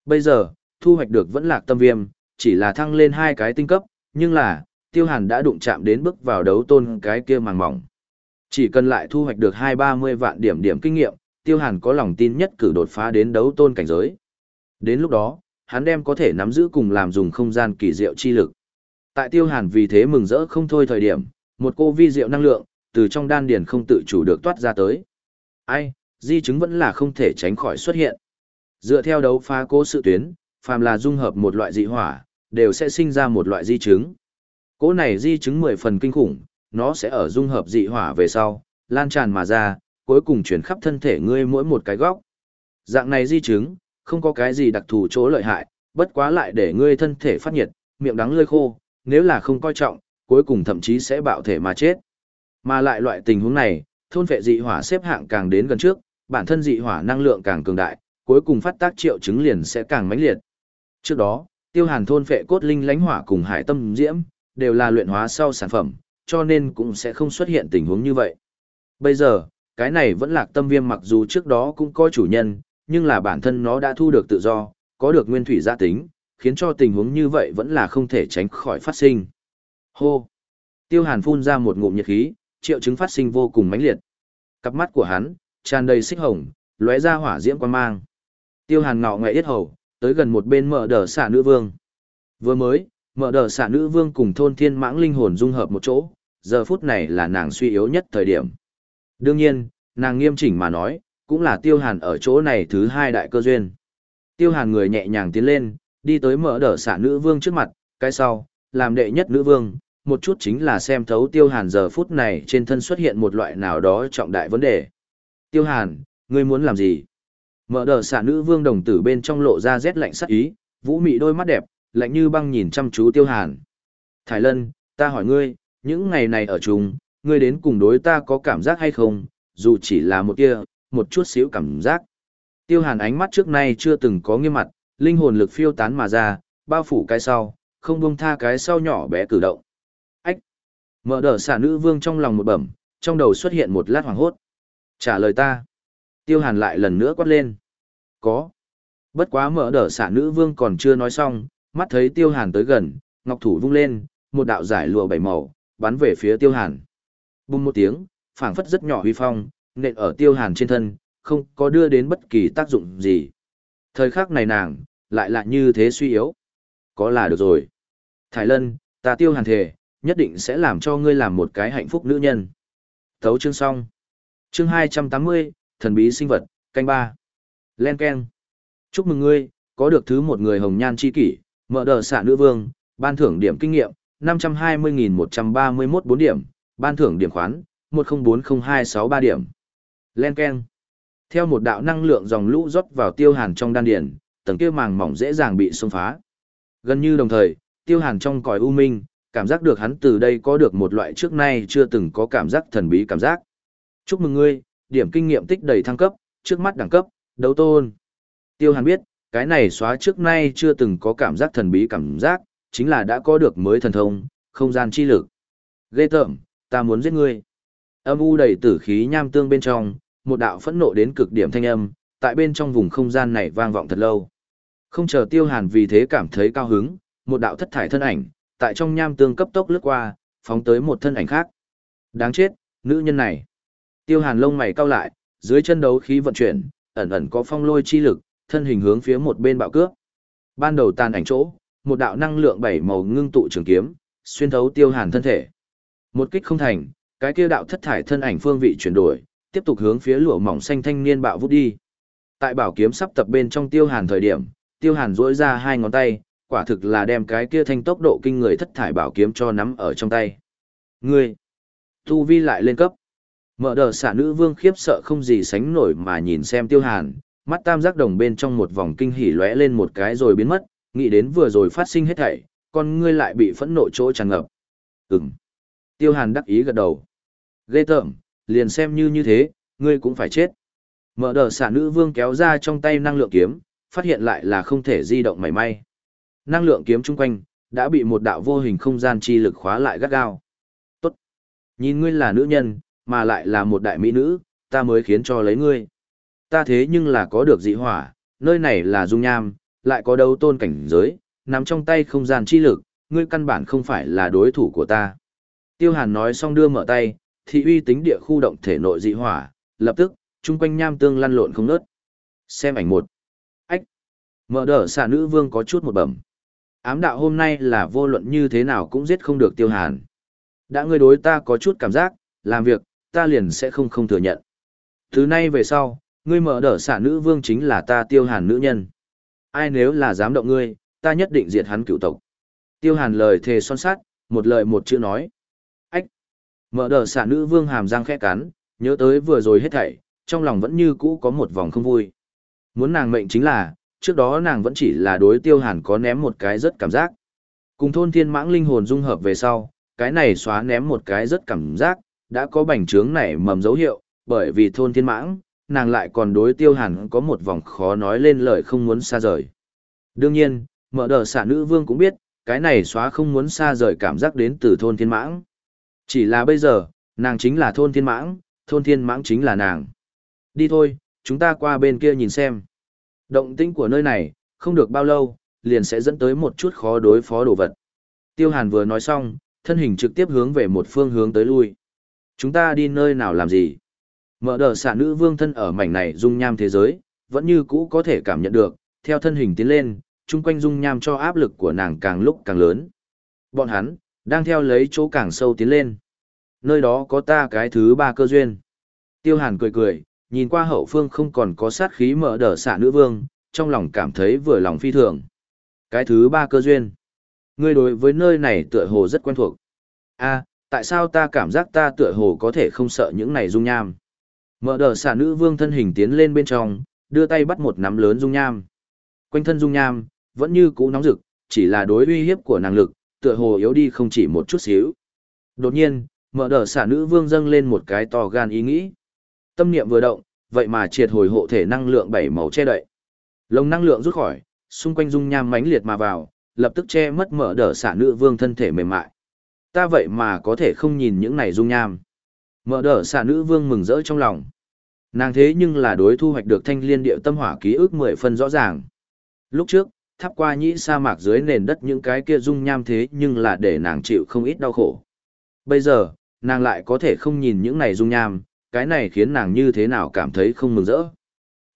Bây giờ, thu hoạch được vẫn lạc tâm viêm, chỉ là thăng lên hai cái tinh cấp, nhưng là, tiêu hàn đã đụng chạm đến bước vào đấu tôn cái kia màng mỏng. Chỉ cần lại thu hoạch được hai ba mươi vạn điểm điểm kinh nghiệm, tiêu hàn có lòng tin nhất cử đột phá đến đấu tôn cảnh giới. Đến lúc đó, hắn đem có thể nắm giữ cùng làm dùng không gian kỳ diệu chi lực. Tại tiêu hàn vì thế mừng rỡ không thôi thời điểm, một cô vi diệu năng lượng, từ trong đan điền không tự chủ được toát ra tới. Ai, di chứng vẫn là không thể tránh khỏi xuất hiện. Dựa theo đấu phá cố sự tuyến, phàm là dung hợp một loại dị hỏa, đều sẽ sinh ra một loại di chứng. Cố này di chứng mười phần kinh khủng, nó sẽ ở dung hợp dị hỏa về sau, lan tràn mà ra, cuối cùng chuyển khắp thân thể ngươi mỗi một cái góc. Dạng này di chứng, không có cái gì đặc thù chỗ lợi hại, bất quá lại để ngươi thân thể phát nhiệt, miệng đắng lơi khô, nếu là không coi trọng, cuối cùng thậm chí sẽ bạo thể mà chết. Mà lại loại tình huống này, thôn vệ dị hỏa xếp hạng càng đến gần trước, bản thân dị hỏa năng lượng càng cường đại, cuối cùng phát tác triệu chứng liền sẽ càng mãnh liệt. Trước đó, tiêu hàn thôn vệ cốt linh lãnh hỏa cùng hải tâm diễm, đều là luyện hóa sau sản phẩm, cho nên cũng sẽ không xuất hiện tình huống như vậy. Bây giờ, cái này vẫn lạc tâm viêm mặc dù trước đó cũng có chủ nhân, nhưng là bản thân nó đã thu được tự do, có được nguyên thủy gia tính, khiến cho tình huống như vậy vẫn là không thể tránh khỏi phát sinh. Hô! Tiêu hàn phun ra một ngụm nhiệt khí, triệu chứng phát sinh vô cùng mãnh liệt. Cặp mắt của hắn, tràn đầy xích hồng, lóe ra hỏa diễm quan mang. Tiêu hàn ngọ ngoại yết hầu, tới gần một bên mở đờ xả nữ vương. Vừa mới, mở đờ xả nữ vương cùng thôn thiên mãng linh hồn dung hợp một chỗ, giờ phút này là nàng suy yếu nhất thời điểm. Đương nhiên, nàng nghiêm chỉnh mà nói, cũng là tiêu hàn ở chỗ này thứ hai đại cơ duyên. Tiêu hàn người nhẹ nhàng tiến lên, đi tới mở đờ xả nữ vương trước mặt, cái sau, làm đệ nhất nữ vương, một chút chính là xem thấu tiêu hàn giờ phút này trên thân xuất hiện một loại nào đó trọng đại vấn đề. Tiêu hàn, ngươi muốn làm gì? Mở đờ xả nữ vương đồng tử bên trong lộ ra rét lạnh sắc ý, vũ mị đôi mắt đẹp, lạnh như băng nhìn chăm chú tiêu hàn. Thái lân, ta hỏi ngươi, những ngày này ở chung, ngươi đến cùng đối ta có cảm giác hay không, dù chỉ là một kia, một chút xíu cảm giác. Tiêu hàn ánh mắt trước nay chưa từng có nghiêm mặt, linh hồn lực phiêu tán mà ra, bao phủ cái sau, không buông tha cái sau nhỏ bé cử động. Ách! Mở đờ xả nữ vương trong lòng một bẩm, trong đầu xuất hiện một lát hoàng hốt. Trả lời ta. Tiêu hàn lại lần nữa quát lên. Có. Bất quá mở đờ xả nữ vương còn chưa nói xong, mắt thấy tiêu hàn tới gần, ngọc thủ vung lên, một đạo giải lụa bảy màu, bắn về phía tiêu hàn. Bùng một tiếng, phảng phất rất nhỏ huy phong, nện ở tiêu hàn trên thân, không có đưa đến bất kỳ tác dụng gì. Thời khắc này nàng, lại lại như thế suy yếu. Có là được rồi. Thái Lân, ta tiêu hàn thề, nhất định sẽ làm cho ngươi làm một cái hạnh phúc nữ nhân. Thấu chương xong. Chương 280, thần bí sinh vật, canh ba. Len Ken. Chúc mừng ngươi, có được thứ một người hồng nhan chi kỷ, mở đờ xạ nữ vương, ban thưởng điểm kinh nghiệm, 520.131 4 điểm, ban thưởng điểm khoán, 1040263 điểm. Len Ken. Theo một đạo năng lượng dòng lũ rót vào tiêu hàn trong đan điền tầng kia màng mỏng dễ dàng bị xông phá. Gần như đồng thời, tiêu hàn trong cõi u minh, cảm giác được hắn từ đây có được một loại trước nay chưa từng có cảm giác thần bí cảm giác. Chúc mừng ngươi, điểm kinh nghiệm tích đầy thăng cấp, trước mắt đẳng cấp, đấu tôn. Tiêu Hàn biết, cái này xóa trước nay chưa từng có cảm giác thần bí cảm giác, chính là đã có được mới thần thông, không gian chi lực. Ghê tởm, ta muốn giết ngươi. Âm u đầy tử khí nham tương bên trong, một đạo phẫn nộ đến cực điểm thanh âm, tại bên trong vùng không gian này vang vọng thật lâu. Không chờ Tiêu Hàn vì thế cảm thấy cao hứng, một đạo thất thải thân ảnh, tại trong nham tương cấp tốc lướt qua, phóng tới một thân ảnh khác. Đáng chết, nữ nhân này. Tiêu Hàn lông mày cau lại, dưới chân đấu khí vận chuyển, ẩn ẩn có phong lôi chi lực, thân hình hướng phía một bên bạo cướp. Ban đầu tàn ảnh chỗ, một đạo năng lượng bảy màu ngưng tụ trường kiếm, xuyên thấu Tiêu Hàn thân thể. Một kích không thành, cái kia đạo thất thải thân ảnh phương vị chuyển đổi, tiếp tục hướng phía lụa mỏng xanh thanh niên bạo vút đi. Tại bảo kiếm sắp tập bên trong Tiêu Hàn thời điểm, Tiêu Hàn duỗi ra hai ngón tay, quả thực là đem cái kia thanh tốc độ kinh người thất thải bảo kiếm cho nắm ở trong tay. Ngươi, tu vi lại lên cấp. Mở đờ xả nữ vương khiếp sợ không gì sánh nổi mà nhìn xem tiêu hàn, mắt tam giác đồng bên trong một vòng kinh hỉ lóe lên một cái rồi biến mất, nghĩ đến vừa rồi phát sinh hết thảy, con ngươi lại bị phẫn nộ chỗ tràn ngập. Ừm. Tiêu hàn đắc ý gật đầu. Ghê tởm, liền xem như như thế, ngươi cũng phải chết. Mở đờ xả nữ vương kéo ra trong tay năng lượng kiếm, phát hiện lại là không thể di động mảy may. Năng lượng kiếm chung quanh, đã bị một đạo vô hình không gian chi lực khóa lại gắt gao. Tốt. Nhìn ngươi là nữ nhân, mà lại là một đại mỹ nữ, ta mới khiến cho lấy ngươi. Ta thế nhưng là có được dị hỏa, nơi này là dung nham, lại có đấu tôn cảnh giới, nằm trong tay không gian chi lực, ngươi căn bản không phải là đối thủ của ta. Tiêu Hàn nói xong đưa mở tay, thị uy tính địa khu động thể nội dị hỏa, lập tức, chung quanh nham tương lăn lộn không nớt. Xem ảnh một. Ách. Mở đỡ xà nữ vương có chút một bẩm. Ám đạo hôm nay là vô luận như thế nào cũng giết không được Tiêu Hàn. Đã ngươi đối ta có chút cảm giác, làm việc, ta liền sẽ không không thừa nhận. Thứ nay về sau, ngươi mở đỡ xà nữ vương chính là ta tiêu hàn nữ nhân. Ai nếu là dám động ngươi, ta nhất định diệt hắn cựu tộc. Tiêu hàn lời thề son sát, một lời một chữ nói. Mở đờ xả nữ vương hàm răng khẽ cắn, nhớ tới vừa rồi hết thảy, trong lòng vẫn như cũ có một vòng không vui. Muốn nàng mệnh chính là, trước đó nàng vẫn chỉ là đối tiêu hàn có ném một cái rất cảm giác. Cùng thôn thiên mãng linh hồn dung hợp về sau, cái này xóa ném một cái rất cảm giác, đã có bành trướng này mầm dấu hiệu, bởi vì thôn thiên mãng, nàng lại còn đối tiêu hàn có một vòng khó nói lên lời không muốn xa rời. Đương nhiên, mở đờ xả nữ vương cũng biết, cái này xóa không muốn xa rời cảm giác đến từ thôn thiên mãng. Chỉ là bây giờ, nàng chính là thôn thiên mãng, thôn thiên mãng chính là nàng. Đi thôi, chúng ta qua bên kia nhìn xem. Động tĩnh của nơi này, không được bao lâu, liền sẽ dẫn tới một chút khó đối phó đồ vật. Tiêu Hàn vừa nói xong, thân hình trực tiếp hướng về một phương hướng tới lui. Chúng ta đi nơi nào làm gì? Mở đờ xạ nữ vương thân ở mảnh này dung nham thế giới, vẫn như cũ có thể cảm nhận được, theo thân hình tiến lên, chung quanh dung nham cho áp lực của nàng càng lúc càng lớn. Bọn hắn, đang theo lấy chỗ càng sâu tiến lên. Nơi đó có ta cái thứ ba cơ duyên. Tiêu hàn cười cười, nhìn qua hậu phương không còn có sát khí mở đờ xạ nữ vương, trong lòng cảm thấy vừa lòng phi thường. Cái thứ ba cơ duyên. Ngươi đối với nơi này tựa hồ rất quen thuộc. a tại sao ta cảm giác ta tựa hồ có thể không sợ những này dung nham. Mở đờ xạ nữ vương thân hình tiến lên bên trong, đưa tay bắt một nắm lớn dung nham. Quanh thân dung nham, vẫn như cũ nóng rực, chỉ là đối uy hiếp của năng lực, tựa hồ yếu đi không chỉ một chút xíu. Đột nhiên, mở đờ xả nữ vương dâng lên một cái to gan ý nghĩ. Tâm niệm vừa động, vậy mà triệt hồi hộ thể năng lượng bảy màu che đậy. Lồng năng lượng rút khỏi, xung quanh dung nham mãnh liệt mà vào, lập tức che mất mở đờ xả nữ vương thân thể mềm mại ta vậy mà có thể không nhìn những này dung nham. Mở đỡ xà nữ vương mừng rỡ trong lòng. Nàng thế nhưng là đối thu hoạch được thanh liên điệu tâm hỏa ký ức mười phân rõ ràng. Lúc trước, thắp qua nhĩ sa mạc dưới nền đất những cái kia dung nham thế nhưng là để nàng chịu không ít đau khổ. Bây giờ, nàng lại có thể không nhìn những này dung nham, cái này khiến nàng như thế nào cảm thấy không mừng rỡ.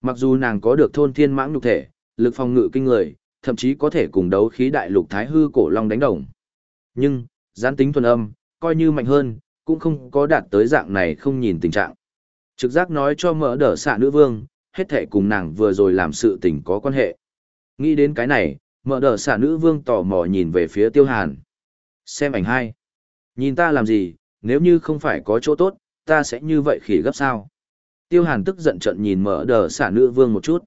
Mặc dù nàng có được thôn thiên mãng nhục thể, lực phòng ngự kinh người, thậm chí có thể cùng đấu khí đại lục thái hư cổ long đánh đồng. Nhưng, gián tính thuần âm, coi như mạnh hơn, cũng không có đạt tới dạng này không nhìn tình trạng. Trực giác nói cho mỡ đỡ xạ nữ vương, hết thể cùng nàng vừa rồi làm sự tình có quan hệ. Nghĩ đến cái này, mỡ đỡ xả nữ vương tò mò nhìn về phía tiêu hàn. Xem ảnh hai. Nhìn ta làm gì, nếu như không phải có chỗ tốt, ta sẽ như vậy khỉ gấp sao. Tiêu hàn tức giận trận nhìn mỡ đỡ xả nữ vương một chút.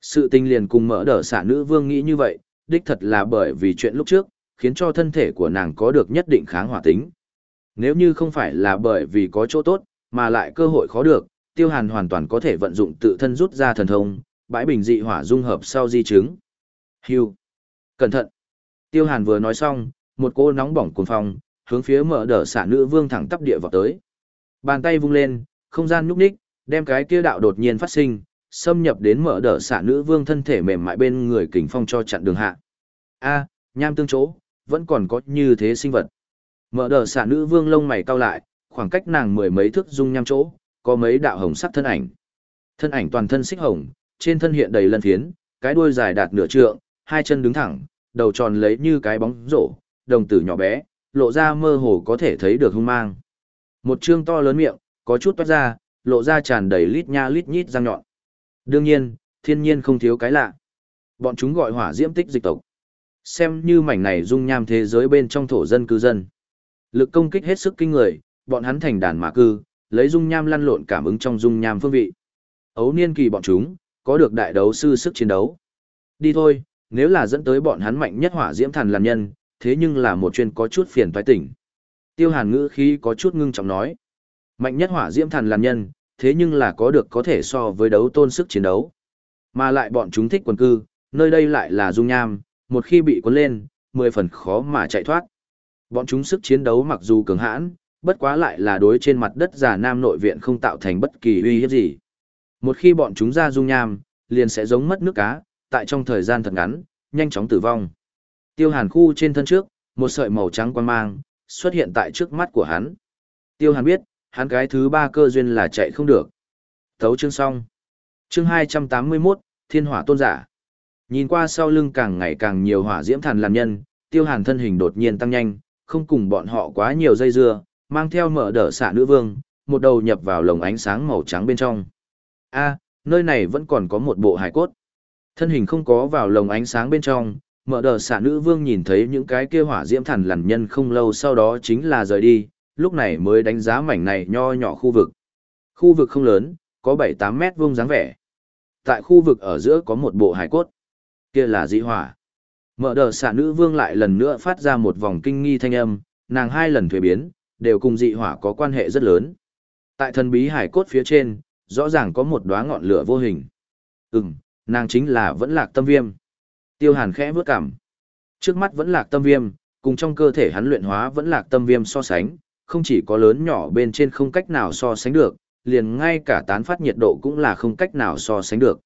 Sự tình liền cùng mỡ đỡ xả nữ vương nghĩ như vậy, đích thật là bởi vì chuyện lúc trước, khiến cho thân thể của nàng có được nhất định kháng hỏa tính. Nếu như không phải là bởi vì có chỗ tốt, mà lại cơ hội khó được, Tiêu Hàn hoàn toàn có thể vận dụng tự thân rút ra thần thông, bãi bình dị hỏa dung hợp sau di chứng. Hưu. Cẩn thận. Tiêu Hàn vừa nói xong, một cô nóng bỏng cuồng phong, hướng phía mở đỡ xả nữ vương thẳng tắp địa vào tới. Bàn tay vung lên, không gian nhúc nhích, đem cái kia đạo đột nhiên phát sinh, xâm nhập đến mở đỡ xả nữ vương thân thể mềm mại bên người kình phong cho chặn đường hạ. A, nham tương chỗ, vẫn còn có như thế sinh vật. Mở đỡ xả nữ vương lông mày cau lại, khoảng cách nàng mười mấy thước dung nham chỗ, có mấy đạo hồng sắc thân ảnh. Thân ảnh toàn thân xích hồng, trên thân hiện đầy lân phiến, cái đuôi dài đạt nửa trượng, hai chân đứng thẳng, đầu tròn lấy như cái bóng rổ, đồng tử nhỏ bé, lộ ra mơ hồ có thể thấy được hung mang. Một trương to lớn miệng, có chút toát ra, lộ ra tràn đầy lít nha lít nhít răng nhọn. Đương nhiên, thiên nhiên không thiếu cái lạ. Bọn chúng gọi hỏa diễm tích dịch tộc. Xem như mảnh này dung nham thế giới bên trong thổ dân cư dân. Lực công kích hết sức kinh người, bọn hắn thành đàn mã cư, lấy dung nham lăn lộn cảm ứng trong dung nham phương vị. Ấu niên kỳ bọn chúng, có được đại đấu sư sức chiến đấu. Đi thôi, nếu là dẫn tới bọn hắn mạnh nhất hỏa diễm thần làm nhân, thế nhưng là một chuyên có chút phiền toái tỉnh. Tiêu hàn ngữ khí có chút ngưng trọng nói. Mạnh nhất hỏa diễm thần làm nhân, thế nhưng là có được có thể so với đấu tôn sức chiến đấu. Mà lại bọn chúng thích quần cư, nơi đây lại là dung nham, một khi bị cuốn lên, mười phần khó mà chạy thoát. Bọn chúng sức chiến đấu mặc dù cường hãn, bất quá lại là đối trên mặt đất giả nam nội viện không tạo thành bất kỳ uy hiếp gì. Một khi bọn chúng ra dung nham, liền sẽ giống mất nước cá, tại trong thời gian thật ngắn, nhanh chóng tử vong. Tiêu hàn khu trên thân trước, một sợi màu trắng quan mang, xuất hiện tại trước mắt của hắn. Tiêu hàn biết, hắn cái thứ ba cơ duyên là chạy không được. Thấu chương xong. Chương 281, Thiên Hỏa Tôn Giả. Nhìn qua sau lưng càng ngày càng nhiều hỏa diễm thần làm nhân, tiêu hàn thân hình đột nhiên tăng nhanh, không cùng bọn họ quá nhiều dây dưa, mang theo mở đỡ xạ nữ vương, một đầu nhập vào lồng ánh sáng màu trắng bên trong. A, nơi này vẫn còn có một bộ hải cốt. Thân hình không có vào lồng ánh sáng bên trong, mở đờ xạ nữ vương nhìn thấy những cái kia hỏa diễm thẳn lằn nhân không lâu sau đó chính là rời đi, lúc này mới đánh giá mảnh này nho nhỏ khu vực. Khu vực không lớn, có 7-8 mét vuông dáng vẻ. Tại khu vực ở giữa có một bộ hải cốt. Kia là dị hỏa. Mở đờ xạ nữ vương lại lần nữa phát ra một vòng kinh nghi thanh âm, nàng hai lần thuế biến, đều cùng dị hỏa có quan hệ rất lớn. Tại thần bí hải cốt phía trên, rõ ràng có một đóa ngọn lửa vô hình. Ừm, nàng chính là vẫn lạc tâm viêm. Tiêu hàn khẽ vướt cảm. Trước mắt vẫn lạc tâm viêm, cùng trong cơ thể hắn luyện hóa vẫn lạc tâm viêm so sánh, không chỉ có lớn nhỏ bên trên không cách nào so sánh được, liền ngay cả tán phát nhiệt độ cũng là không cách nào so sánh được.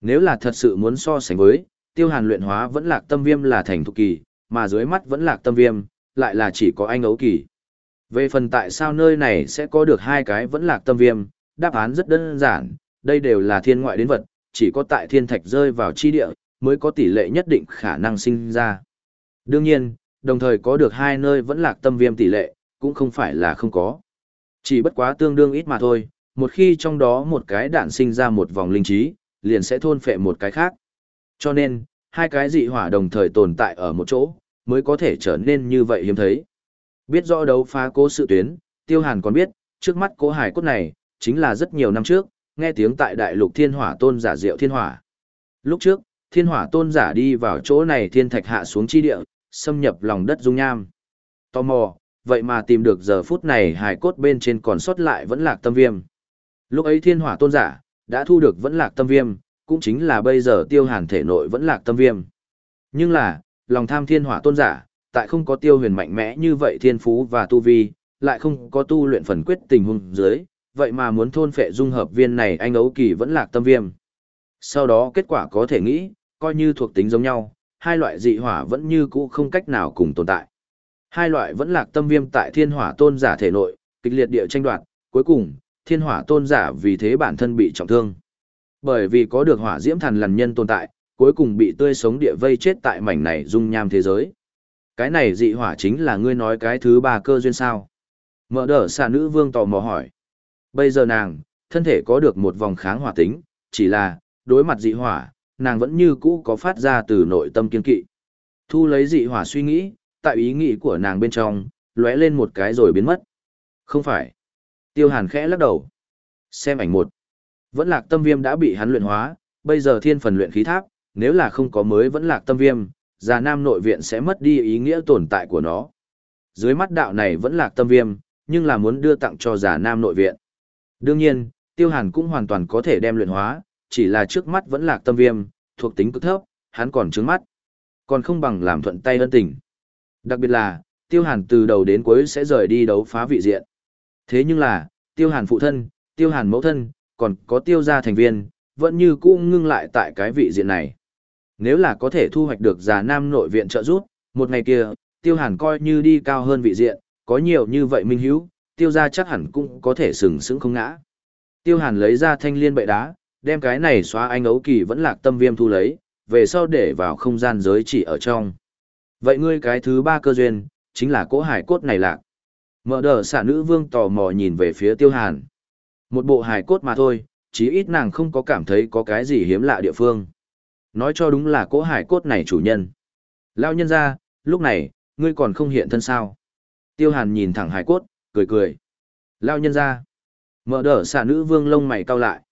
Nếu là thật sự muốn so sánh với, tiêu hàn luyện hóa vẫn lạc tâm viêm là thành thục kỳ, mà dưới mắt vẫn lạc tâm viêm, lại là chỉ có anh ấu kỳ. Về phần tại sao nơi này sẽ có được hai cái vẫn lạc tâm viêm, đáp án rất đơn giản, đây đều là thiên ngoại đến vật, chỉ có tại thiên thạch rơi vào chi địa, mới có tỷ lệ nhất định khả năng sinh ra. Đương nhiên, đồng thời có được hai nơi vẫn lạc tâm viêm tỷ lệ, cũng không phải là không có. Chỉ bất quá tương đương ít mà thôi, một khi trong đó một cái đạn sinh ra một vòng linh trí, liền sẽ thôn phệ một cái khác. Cho nên, hai cái dị hỏa đồng thời tồn tại ở một chỗ, mới có thể trở nên như vậy hiếm thấy. Biết rõ đấu phá cố sự tuyến, Tiêu Hàn còn biết, trước mắt cố hải cốt này, chính là rất nhiều năm trước, nghe tiếng tại đại lục thiên hỏa tôn giả diệu thiên hỏa. Lúc trước, thiên hỏa tôn giả đi vào chỗ này thiên thạch hạ xuống chi địa, xâm nhập lòng đất dung nham. Tò mò, vậy mà tìm được giờ phút này hải cốt bên trên còn sót lại vẫn lạc tâm viêm. Lúc ấy thiên hỏa tôn giả, đã thu được vẫn lạc tâm viêm, cũng chính là bây giờ tiêu hàn thể nội vẫn lạc tâm viêm. Nhưng là, lòng tham thiên hỏa tôn giả, tại không có tiêu huyền mạnh mẽ như vậy thiên phú và tu vi, lại không có tu luyện phần quyết tình huống dưới, vậy mà muốn thôn phệ dung hợp viên này anh ấu kỳ vẫn lạc tâm viêm. Sau đó kết quả có thể nghĩ, coi như thuộc tính giống nhau, hai loại dị hỏa vẫn như cũ không cách nào cùng tồn tại. Hai loại vẫn lạc tâm viêm tại thiên hỏa tôn giả thể nội, kịch liệt địa tranh đoạt, cuối cùng, thiên hỏa tôn giả vì thế bản thân bị trọng thương. Bởi vì có được hỏa diễm thần lằn nhân tồn tại, cuối cùng bị tươi sống địa vây chết tại mảnh này dung nham thế giới. Cái này dị hỏa chính là ngươi nói cái thứ ba cơ duyên sao. Mở đỡ xà nữ vương tò mò hỏi. Bây giờ nàng, thân thể có được một vòng kháng hỏa tính, chỉ là, đối mặt dị hỏa, nàng vẫn như cũ có phát ra từ nội tâm kiên kỵ. Thu lấy dị hỏa suy nghĩ, tại ý nghĩ của nàng bên trong, lóe lên một cái rồi biến mất. Không phải. Tiêu hàn khẽ lắc đầu. Xem ảnh một. Vẫn lạc tâm viêm đã bị hắn luyện hóa, bây giờ thiên phần luyện khí tháp, nếu là không có mới vẫn lạc tâm viêm, già nam nội viện sẽ mất đi ý nghĩa tồn tại của nó. Dưới mắt đạo này vẫn lạc tâm viêm, nhưng là muốn đưa tặng cho già nam nội viện. Đương nhiên, Tiêu Hàn cũng hoàn toàn có thể đem luyện hóa, chỉ là trước mắt vẫn lạc tâm viêm, thuộc tính cực thấp, hắn còn trướng mắt. Còn không bằng làm thuận tay ân tình. Đặc biệt là, Tiêu Hàn từ đầu đến cuối sẽ rời đi đấu phá vị diện. Thế nhưng là, Tiêu Hàn phụ thân, Tiêu Hàn mẫu thân, còn có Tiêu gia thành viên, vẫn như cũ ngưng lại tại cái vị diện này. Nếu là có thể thu hoạch được già nam nội viện trợ giúp, một ngày kia, Tiêu Hàn coi như đi cao hơn vị diện, có nhiều như vậy minh hữu, Tiêu gia chắc hẳn cũng có thể sừng sững không ngã. Tiêu Hàn lấy ra thanh liên bệ đá, đem cái này xóa anh ấu kỳ vẫn lạc tâm viêm thu lấy, về sau để vào không gian giới chỉ ở trong. Vậy ngươi cái thứ ba cơ duyên, chính là cỗ hải cốt này lạc. Mở đờ xả nữ vương tò mò nhìn về phía tiêu hàn. Một bộ hải cốt mà thôi, chí ít nàng không có cảm thấy có cái gì hiếm lạ địa phương. Nói cho đúng là cỗ hải cốt này chủ nhân. Lao nhân ra, lúc này, ngươi còn không hiện thân sao. Tiêu hàn nhìn thẳng hải cốt, cười cười. Lao nhân ra. Mở đờ xả nữ vương lông mày cau lại.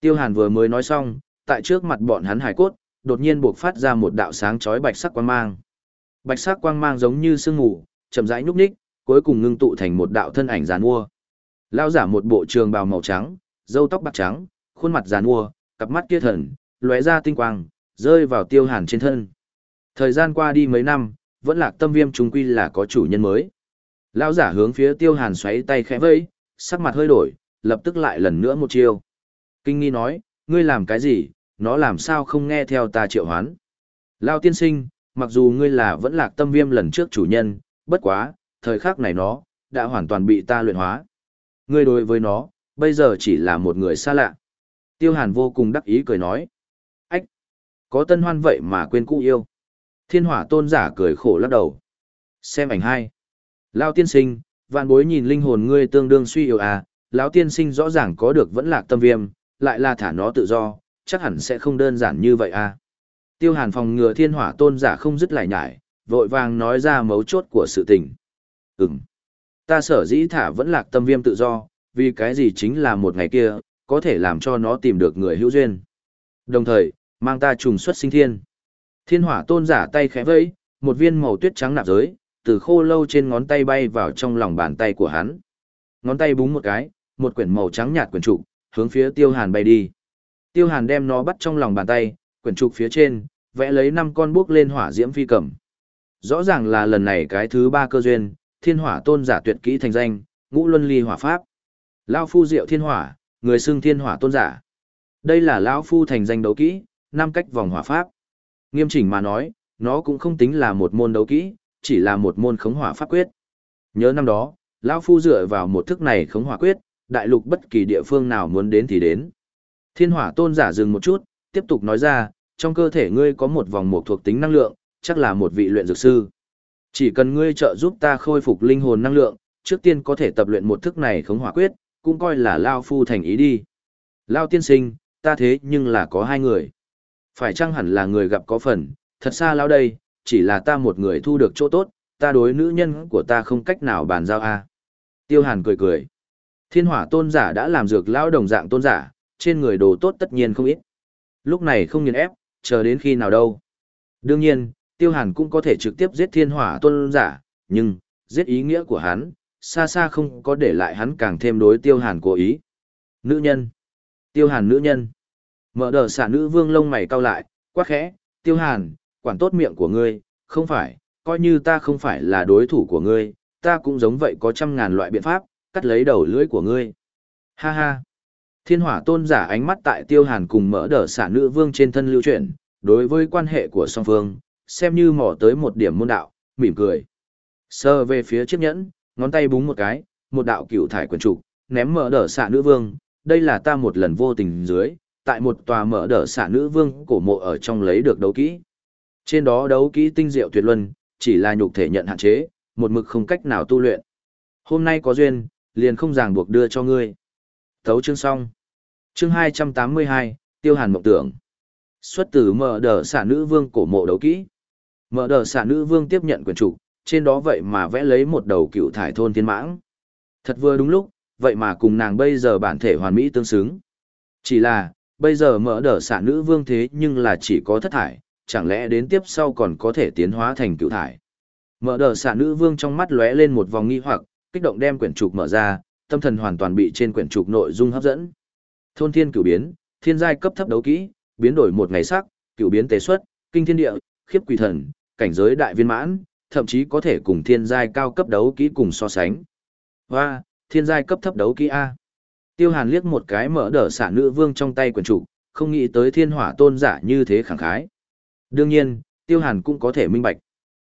Tiêu hàn vừa mới nói xong, tại trước mặt bọn hắn hải cốt, đột nhiên buộc phát ra một đạo sáng chói bạch sắc quang mang. Bạch sắc quang mang giống như sương mù, chậm rãi nhúc nhích, cuối cùng ngưng tụ thành một đạo thân ảnh giàn mua. lao giả một bộ trường bào màu trắng, râu tóc bạc trắng, khuôn mặt giàn mua, cặp mắt kia thần, lóe ra tinh quang, rơi vào Tiêu Hàn trên thân. Thời gian qua đi mấy năm, vẫn lạc tâm viêm trùng quy là có chủ nhân mới. Lão giả hướng phía Tiêu Hàn xoáy tay khẽ vẫy, sắc mặt hơi đổi, lập tức lại lần nữa một chiêu. Kinh nghi nói, ngươi làm cái gì, nó làm sao không nghe theo ta triệu hoán. Lao tiên sinh, mặc dù ngươi là vẫn lạc tâm viêm lần trước chủ nhân, bất quá, thời khắc này nó, đã hoàn toàn bị ta luyện hóa. Ngươi đối với nó, bây giờ chỉ là một người xa lạ. Tiêu hàn vô cùng đắc ý cười nói. Ách! Có tân hoan vậy mà quên cũ yêu. Thiên hỏa tôn giả cười khổ lắc đầu. Xem ảnh hai. Lao tiên sinh, vạn bối nhìn linh hồn ngươi tương đương suy yếu à, lão tiên sinh rõ ràng có được vẫn lạc tâm viêm, lại là thả nó tự do, chắc hẳn sẽ không đơn giản như vậy à. Tiêu hàn phòng ngừa thiên hỏa tôn giả không dứt lại nhải, vội vàng nói ra mấu chốt của sự tình. Ừm. Ta sở dĩ thả vẫn lạc tâm viêm tự do, vì cái gì chính là một ngày kia, có thể làm cho nó tìm được người hữu duyên. Đồng thời, mang ta trùng xuất sinh thiên. Thiên hỏa tôn giả tay khẽ vẫy, một viên màu tuyết trắng nạp giới, từ khô lâu trên ngón tay bay vào trong lòng bàn tay của hắn. Ngón tay búng một cái, một quyển màu trắng nhạt quyển trục, hướng phía tiêu hàn bay đi. Tiêu hàn đem nó bắt trong lòng bàn tay, quyển trục phía trên, vẽ lấy năm con bước lên hỏa diễm phi cầm. Rõ ràng là lần này cái thứ ba cơ duyên, thiên hỏa tôn giả tuyệt kỹ thành danh, ngũ luân ly hỏa pháp. Lao phu diệu thiên hỏa, người xưng thiên hỏa tôn giả. Đây là lão phu thành danh đấu kỹ, năm cách vòng hỏa pháp. Nghiêm chỉnh mà nói, nó cũng không tính là một môn đấu kỹ, chỉ là một môn khống hỏa pháp quyết. Nhớ năm đó, lão phu dựa vào một thức này khống hỏa quyết, đại lục bất kỳ địa phương nào muốn đến thì đến. Thiên hỏa tôn giả dừng một chút, tiếp tục nói ra, trong cơ thể ngươi có một vòng một thuộc tính năng lượng, chắc là một vị luyện dược sư. Chỉ cần ngươi trợ giúp ta khôi phục linh hồn năng lượng, trước tiên có thể tập luyện một thức này khống hỏa quyết, cũng coi là Lao Phu thành ý đi. Lao tiên sinh, ta thế nhưng là có hai người. Phải chăng hẳn là người gặp có phần, thật xa Lao đây, chỉ là ta một người thu được chỗ tốt, ta đối nữ nhân của ta không cách nào bàn giao a. Tiêu Hàn cười cười. Thiên hỏa tôn giả đã làm dược lão đồng dạng tôn giả, trên người đồ tốt tất nhiên không ít. Lúc này không nghiền ép, chờ đến khi nào đâu. Đương nhiên, tiêu hàn cũng có thể trực tiếp giết thiên hỏa tôn giả, nhưng, giết ý nghĩa của hắn, xa xa không có để lại hắn càng thêm đối tiêu hàn cố ý. Nữ nhân. Tiêu hàn nữ nhân. Mở đờ xả nữ vương lông mày cau lại, quá khẽ, tiêu hàn, quản tốt miệng của ngươi, không phải, coi như ta không phải là đối thủ của ngươi, ta cũng giống vậy có trăm ngàn loại biện pháp, cắt lấy đầu lưỡi của ngươi. Ha ha. Thiên hỏa tôn giả ánh mắt tại tiêu hàn cùng mở đờ xả nữ vương trên thân lưu chuyển, đối với quan hệ của song phương, xem như mò tới một điểm môn đạo, mỉm cười. Sơ về phía chiếc nhẫn, ngón tay búng một cái, một đạo cựu thải quần trục, ném mở đờ xả nữ vương, đây là ta một lần vô tình dưới, tại một tòa mở đờ xả nữ vương cổ mộ ở trong lấy được đấu kỹ. Trên đó đấu kỹ tinh diệu tuyệt luân, chỉ là nhục thể nhận hạn chế, một mực không cách nào tu luyện. Hôm nay có duyên, liền không ràng buộc đưa cho ngươi. Thấu chương xong. Chương 282, Tiêu Hàn mộng tưởng. Xuất từ mở đờ xả nữ vương cổ mộ đấu kỹ. Mở đờ xả nữ vương tiếp nhận quyền trục, trên đó vậy mà vẽ lấy một đầu cựu thải thôn thiên mãng. Thật vừa đúng lúc, vậy mà cùng nàng bây giờ bản thể hoàn mỹ tương xứng. Chỉ là, bây giờ mở đờ xả nữ vương thế nhưng là chỉ có thất thải, chẳng lẽ đến tiếp sau còn có thể tiến hóa thành cựu thải. Mở đờ xạ nữ vương trong mắt lóe lên một vòng nghi hoặc, kích động đem quyển trục mở ra, tâm thần hoàn toàn bị trên quyển trục nội dung hấp dẫn. Thôn thiên cửu biến, thiên giai cấp thấp đấu kỹ, biến đổi một ngày sắc, cửu biến tế xuất, kinh thiên địa, khiếp quỷ thần, cảnh giới đại viên mãn, thậm chí có thể cùng thiên giai cao cấp đấu kỹ cùng so sánh. Hoa, thiên giai cấp thấp đấu kỹ A. Tiêu Hàn liếc một cái mở đờ xạ nữ vương trong tay quyển trục, không nghĩ tới thiên hỏa tôn giả như thế khẳng khái. Đương nhiên, Tiêu Hàn cũng có thể minh bạch.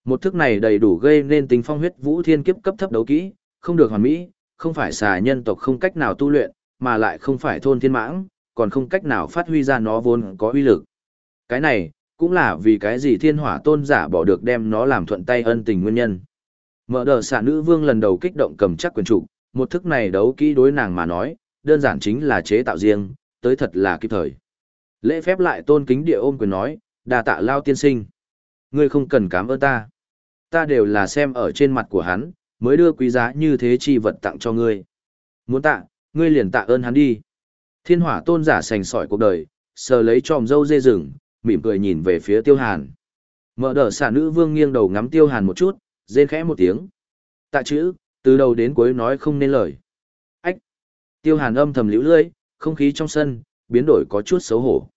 Một thức này đầy đủ gây nên tính phong huyết vũ thiên kiếp cấp thấp đấu kỹ, không được hoàn mỹ, không phải xà nhân tộc không cách nào tu luyện, mà lại không phải thôn thiên mãng, còn không cách nào phát huy ra nó vốn có uy lực. Cái này, cũng là vì cái gì thiên hỏa tôn giả bỏ được đem nó làm thuận tay ân tình nguyên nhân. Mở đờ xạ nữ vương lần đầu kích động cầm chắc quyền trụ, một thức này đấu kỹ đối nàng mà nói, đơn giản chính là chế tạo riêng, tới thật là kịp thời. Lễ phép lại tôn kính địa ôm quyền nói, đa tạ lao tiên sinh. Ngươi không cần cảm ơn ta. Ta đều là xem ở trên mặt của hắn, mới đưa quý giá như thế chi vật tặng cho ngươi. Muốn tạ, ngươi liền tạ ơn hắn đi. Thiên hỏa tôn giả sành sỏi cuộc đời, sờ lấy tròm dâu dê rừng, mỉm cười nhìn về phía tiêu hàn. Mở đờ xả nữ vương nghiêng đầu ngắm tiêu hàn một chút, rên khẽ một tiếng. Tạ chữ, từ đầu đến cuối nói không nên lời. Ách! Tiêu hàn âm thầm liễu lưỡi, không khí trong sân, biến đổi có chút xấu hổ.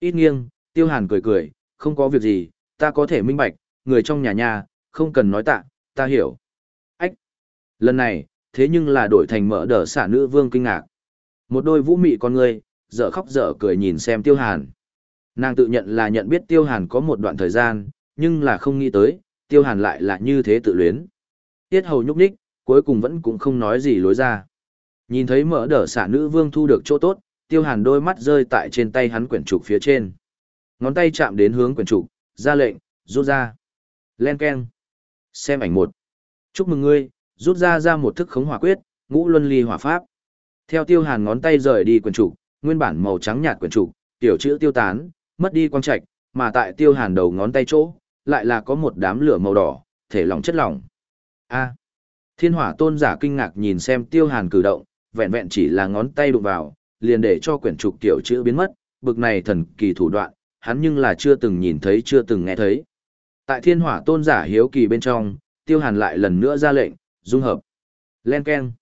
Ít nghiêng, tiêu hàn cười cười, không có việc gì, ta có thể minh bạch, người trong nhà nhà, không cần nói tạ, ta hiểu. Ách! Lần này, thế nhưng là đổi thành mở đờ xả nữ vương kinh ngạc. Một đôi vũ mị con người, dở khóc dở cười nhìn xem tiêu hàn. Nàng tự nhận là nhận biết tiêu hàn có một đoạn thời gian, nhưng là không nghĩ tới, tiêu hàn lại là như thế tự luyến. Tiết hầu nhúc nhích, cuối cùng vẫn cũng không nói gì lối ra. Nhìn thấy mở đờ xả nữ vương thu được chỗ tốt, tiêu hàn đôi mắt rơi tại trên tay hắn quyển trục phía trên. Ngón tay chạm đến hướng quyển trục, ra lệnh, rút ra. Len keng. Xem ảnh một. Chúc mừng ngươi, rút ra ra một thức khống hỏa quyết, ngũ luân ly hỏa pháp. Theo tiêu hàn ngón tay rời đi quyển trục, nguyên bản màu trắng nhạt quyển trục, tiểu chữ tiêu tán, mất đi quang trạch, mà tại tiêu hàn đầu ngón tay chỗ, lại là có một đám lửa màu đỏ, thể lỏng chất lỏng. A. Thiên hỏa tôn giả kinh ngạc nhìn xem tiêu hàn cử động, vẹn vẹn chỉ là ngón tay đụng vào, liền để cho quyển trục tiểu chữ biến mất, bực này thần kỳ thủ đoạn, hắn nhưng là chưa từng nhìn thấy chưa từng nghe thấy. Tại thiên hỏa tôn giả hiếu kỳ bên trong, tiêu hàn lại lần nữa ra lệnh, dung hợp. Len Ken.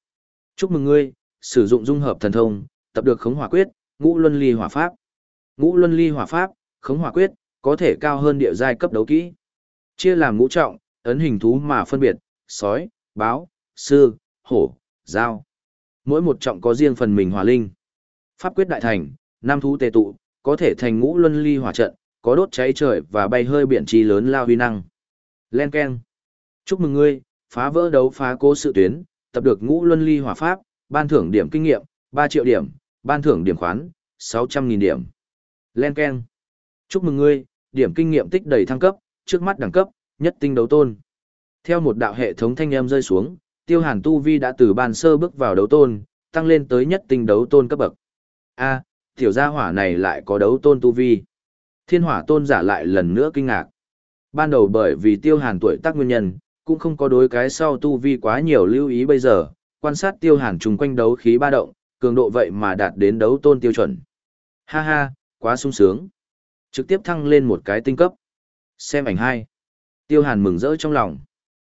Chúc mừng ngươi, sử dụng dung hợp thần thông, tập được khống hỏa quyết, ngũ luân ly hỏa pháp. Ngũ luân ly hỏa pháp, khống hỏa quyết, có thể cao hơn địa giai cấp đấu kỹ. Chia làm ngũ trọng, ấn hình thú mà phân biệt, sói, báo, sư, hổ, dao. Mỗi một trọng có riêng phần mình hòa linh. Pháp quyết đại thành, nam thú tề tụ, có thể thành ngũ luân ly hỏa trận, có đốt cháy trời và bay hơi biển chi lớn lao huy năng. Len Ken. Chúc mừng ngươi, phá vỡ đấu phá cố sự tuyến, tập được ngũ luân ly hỏa pháp, ban thưởng điểm kinh nghiệm, 3 triệu điểm, ban thưởng điểm khoán, 600.000 điểm. Len Ken. Chúc mừng ngươi, điểm kinh nghiệm tích đầy thăng cấp, trước mắt đẳng cấp, nhất tinh đấu tôn. Theo một đạo hệ thống thanh âm rơi xuống, tiêu hàn tu vi đã từ ban sơ bước vào đấu tôn, tăng lên tới nhất tinh đấu tôn cấp bậc. A, tiểu gia hỏa này lại có đấu tôn tu vi. Thiên hỏa tôn giả lại lần nữa kinh ngạc. Ban đầu bởi vì tiêu hàn tuổi tác nguyên nhân, cũng không có đối cái sau tu vi quá nhiều lưu ý bây giờ, quan sát tiêu hàn chung quanh đấu khí ba động, cường độ vậy mà đạt đến đấu tôn tiêu chuẩn. Ha ha, quá sung sướng. Trực tiếp thăng lên một cái tinh cấp. Xem ảnh hai. Tiêu hàn mừng rỡ trong lòng.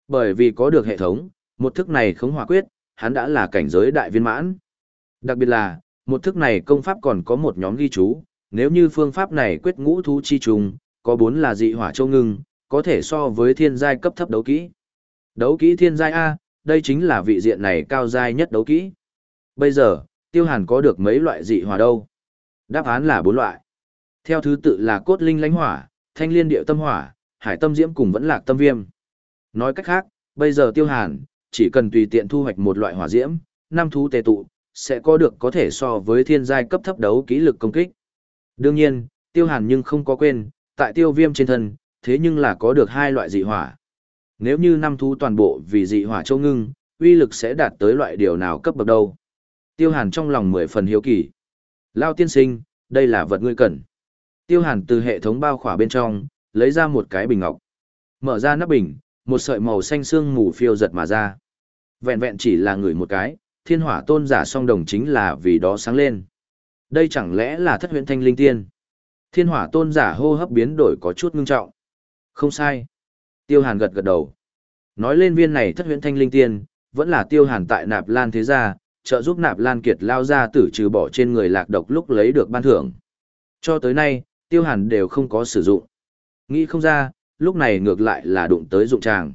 Bởi vì có được hệ thống, một thức này không hỏa quyết, hắn đã là cảnh giới đại viên mãn. Đặc biệt là, một thức này công pháp còn có một nhóm ghi chú, nếu như phương pháp này quyết ngũ thú chi trùng, có bốn là dị hỏa châu ngưng, có thể so với thiên giai cấp thấp đấu kỹ. Đấu kỹ thiên giai A, đây chính là vị diện này cao giai nhất đấu kỹ. Bây giờ, tiêu hàn có được mấy loại dị hỏa đâu? Đáp án là bốn loại. Theo thứ tự là cốt linh lãnh hỏa, thanh liên điệu tâm hỏa, hải tâm diễm cùng vẫn lạc tâm viêm. Nói cách khác, bây giờ tiêu hàn, chỉ cần tùy tiện thu hoạch một loại hỏa diễm, năm thú tề tụ, sẽ có được có thể so với thiên giai cấp thấp đấu kỹ lực công kích. Đương nhiên, tiêu hàn nhưng không có quên, tại tiêu viêm trên thân, thế nhưng là có được hai loại dị hỏa. Nếu như năm thú toàn bộ vì dị hỏa châu ngưng, uy lực sẽ đạt tới loại điều nào cấp bậc đâu. Tiêu hàn trong lòng mười phần hiếu kỳ. Lao tiên sinh, đây là vật ngươi cần. Tiêu hàn từ hệ thống bao khỏa bên trong, lấy ra một cái bình ngọc. Mở ra nắp bình, một sợi màu xanh xương mù phiêu giật mà ra. Vẹn vẹn chỉ là người một cái, thiên hỏa tôn giả song đồng chính là vì đó sáng lên. Đây chẳng lẽ là thất huyện thanh linh tiên? Thiên hỏa tôn giả hô hấp biến đổi có chút ngưng trọng. Không sai. Tiêu hàn gật gật đầu. Nói lên viên này thất huyện thanh linh tiên, vẫn là tiêu hàn tại nạp lan thế gia, trợ giúp nạp lan kiệt lao ra tử trừ bỏ trên người lạc độc lúc lấy được ban thưởng. Cho tới nay, tiêu hàn đều không có sử dụng. Nghĩ không ra, lúc này ngược lại là đụng tới dụng tràng.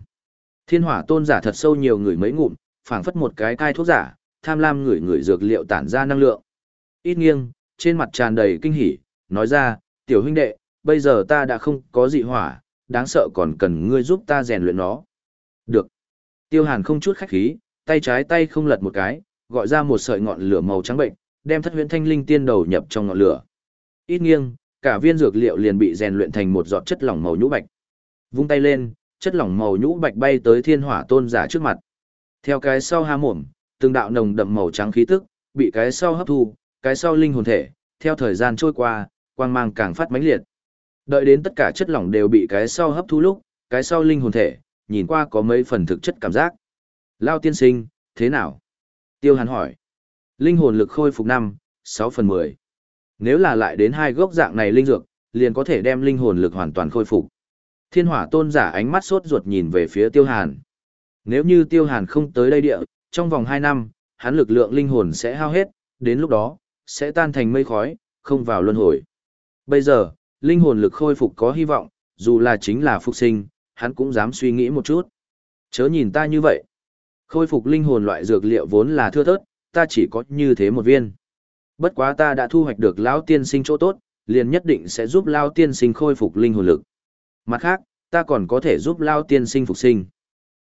Thiên hỏa tôn giả thật sâu nhiều người mấy ngụm, phảng phất một cái thai thuốc giả, tham lam người người dược liệu tản ra năng lượng. Ít nghiêng, trên mặt tràn đầy kinh hỉ, nói ra, tiểu huynh đệ, bây giờ ta đã không có dị hỏa, đáng sợ còn cần ngươi giúp ta rèn luyện nó. Được. Tiêu hàn không chút khách khí, tay trái tay không lật một cái, gọi ra một sợi ngọn lửa màu trắng bệnh, đem thất huyễn thanh linh tiên đầu nhập trong ngọn lửa. Ít nghiêng, cả viên dược liệu liền bị rèn luyện thành một giọt chất lỏng màu nhũ bạch. Vung tay lên, chất lỏng màu nhũ bạch bay tới thiên hỏa tôn giả trước mặt. Theo cái sau há mồm, từng đạo nồng đậm màu trắng khí tức, bị cái sau hấp thu, cái sau linh hồn thể, theo thời gian trôi qua, quang mang càng phát mãnh liệt. Đợi đến tất cả chất lỏng đều bị cái sau hấp thu lúc, cái sau linh hồn thể, nhìn qua có mấy phần thực chất cảm giác. Lao tiên sinh, thế nào? Tiêu hàn hỏi. Linh hồn lực khôi phục 5, 6 phần 10. Nếu là lại đến hai gốc dạng này linh dược, liền có thể đem linh hồn lực hoàn toàn khôi phục. Thiên hỏa tôn giả ánh mắt sốt ruột nhìn về phía tiêu hàn. Nếu như tiêu hàn không tới đây địa, trong vòng 2 năm, hắn lực lượng linh hồn sẽ hao hết, đến lúc đó, sẽ tan thành mây khói, không vào luân hồi. Bây giờ, linh hồn lực khôi phục có hy vọng, dù là chính là phục sinh, hắn cũng dám suy nghĩ một chút. Chớ nhìn ta như vậy. Khôi phục linh hồn loại dược liệu vốn là thưa thớt, ta chỉ có như thế một viên. Bất quá ta đã thu hoạch được lão tiên sinh chỗ tốt, liền nhất định sẽ giúp lão tiên sinh khôi phục linh hồn lực. Mặt khác, ta còn có thể giúp lão tiên sinh phục sinh.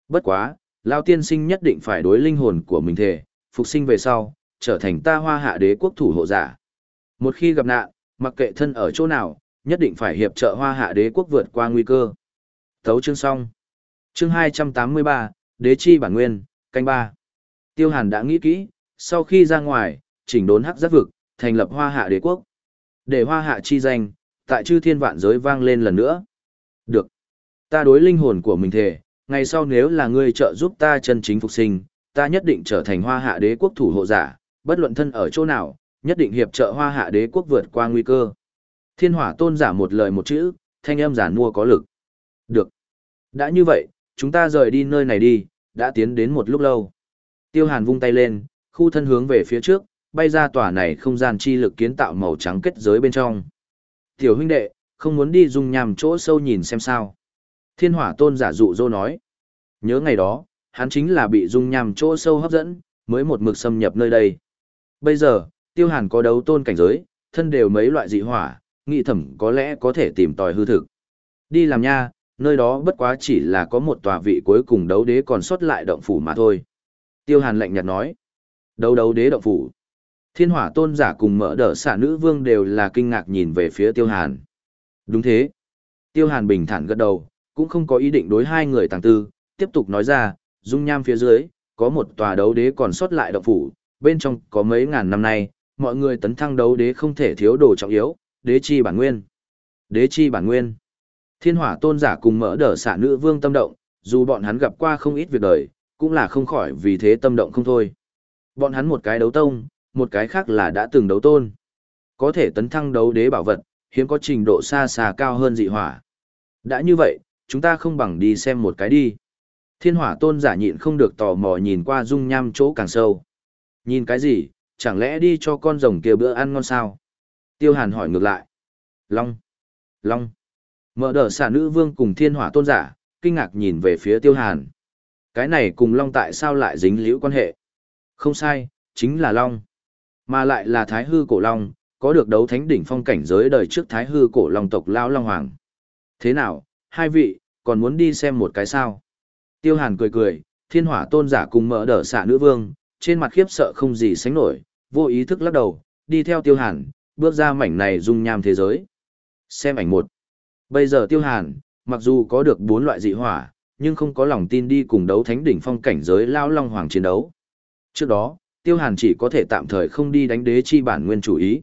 Bất quá, lão tiên sinh nhất định phải đối linh hồn của mình thể, phục sinh về sau, trở thành ta hoa hạ đế quốc thủ hộ giả. Một khi gặp nạn, mặc kệ thân ở chỗ nào, nhất định phải hiệp trợ hoa hạ đế quốc vượt qua nguy cơ. Thấu chương xong. Chương 283, Đế chi bản nguyên, canh ba. Tiêu Hàn đã nghĩ kỹ, sau khi ra ngoài, chỉnh đốn hắc giác vực, thành lập hoa hạ đế quốc. Để hoa hạ chi danh, tại chư thiên vạn giới vang lên lần nữa. Được. Ta đối linh hồn của mình thề, ngày sau nếu là ngươi trợ giúp ta chân chính phục sinh, ta nhất định trở thành hoa hạ đế quốc thủ hộ giả, bất luận thân ở chỗ nào, nhất định hiệp trợ hoa hạ đế quốc vượt qua nguy cơ. Thiên hỏa tôn giả một lời một chữ, thanh âm giản mua có lực. Được. Đã như vậy, chúng ta rời đi nơi này đi, đã tiến đến một lúc lâu. Tiêu hàn vung tay lên, khu thân hướng về phía trước, bay ra tòa này không gian chi lực kiến tạo màu trắng kết giới bên trong. Tiểu huynh đệ, không muốn đi dung nhằm chỗ sâu nhìn xem sao. Thiên hỏa tôn giả dụ dô nói. Nhớ ngày đó, hắn chính là bị dung nhằm chỗ sâu hấp dẫn, mới một mực xâm nhập nơi đây. Bây giờ, tiêu hàn có đấu tôn cảnh giới, thân đều mấy loại dị hỏa, nghị thẩm có lẽ có thể tìm tòi hư thực. Đi làm nha, nơi đó bất quá chỉ là có một tòa vị cuối cùng đấu đế còn sót lại động phủ mà thôi. Tiêu hàn lạnh nhạt nói. Đấu đấu đế động phủ. Thiên hỏa tôn giả cùng mỡ đỡ xả nữ vương đều là kinh ngạc nhìn về phía tiêu hàn. Đúng thế. Tiêu hàn bình thản gật đầu, cũng không có ý định đối hai người tàng tư, tiếp tục nói ra, dung nham phía dưới, có một tòa đấu đế còn sót lại động phủ, bên trong có mấy ngàn năm nay, mọi người tấn thăng đấu đế không thể thiếu đồ trọng yếu, đế chi bản nguyên. Đế chi bản nguyên. Thiên hỏa tôn giả cùng mở đỡ xả nữ vương tâm động, dù bọn hắn gặp qua không ít việc đời, cũng là không khỏi vì thế tâm động không thôi. Bọn hắn một cái đấu tông, một cái khác là đã từng đấu tôn. Có thể tấn thăng đấu đế bảo vật, hiếm có trình độ xa xa cao hơn dị hỏa. Đã như vậy, chúng ta không bằng đi xem một cái đi. Thiên hỏa tôn giả nhịn không được tò mò nhìn qua dung nham chỗ càng sâu. Nhìn cái gì, chẳng lẽ đi cho con rồng kia bữa ăn ngon sao? Tiêu hàn hỏi ngược lại. Long. Long. Mở đỡ xả nữ vương cùng thiên hỏa tôn giả, kinh ngạc nhìn về phía tiêu hàn. Cái này cùng Long tại sao lại dính liễu quan hệ? Không sai, chính là Long. Mà lại là Thái Hư Cổ Long, có được đấu thánh đỉnh phong cảnh giới đời trước Thái Hư Cổ Long tộc Lão Long Hoàng. Thế nào, hai vị, còn muốn đi xem một cái sao? Tiêu Hàn cười cười, thiên hỏa tôn giả cùng mở đỡ xạ nữ vương, trên mặt khiếp sợ không gì sánh nổi, vô ý thức lắc đầu, đi theo Tiêu Hàn, bước ra mảnh này dung nham thế giới. Xem ảnh một. Bây giờ Tiêu Hàn, mặc dù có được bốn loại dị hỏa, nhưng không có lòng tin đi cùng đấu thánh đỉnh phong cảnh giới Lão Long Hoàng chiến đấu. Trước đó, Tiêu Hàn chỉ có thể tạm thời không đi đánh đế chi bản nguyên chủ ý.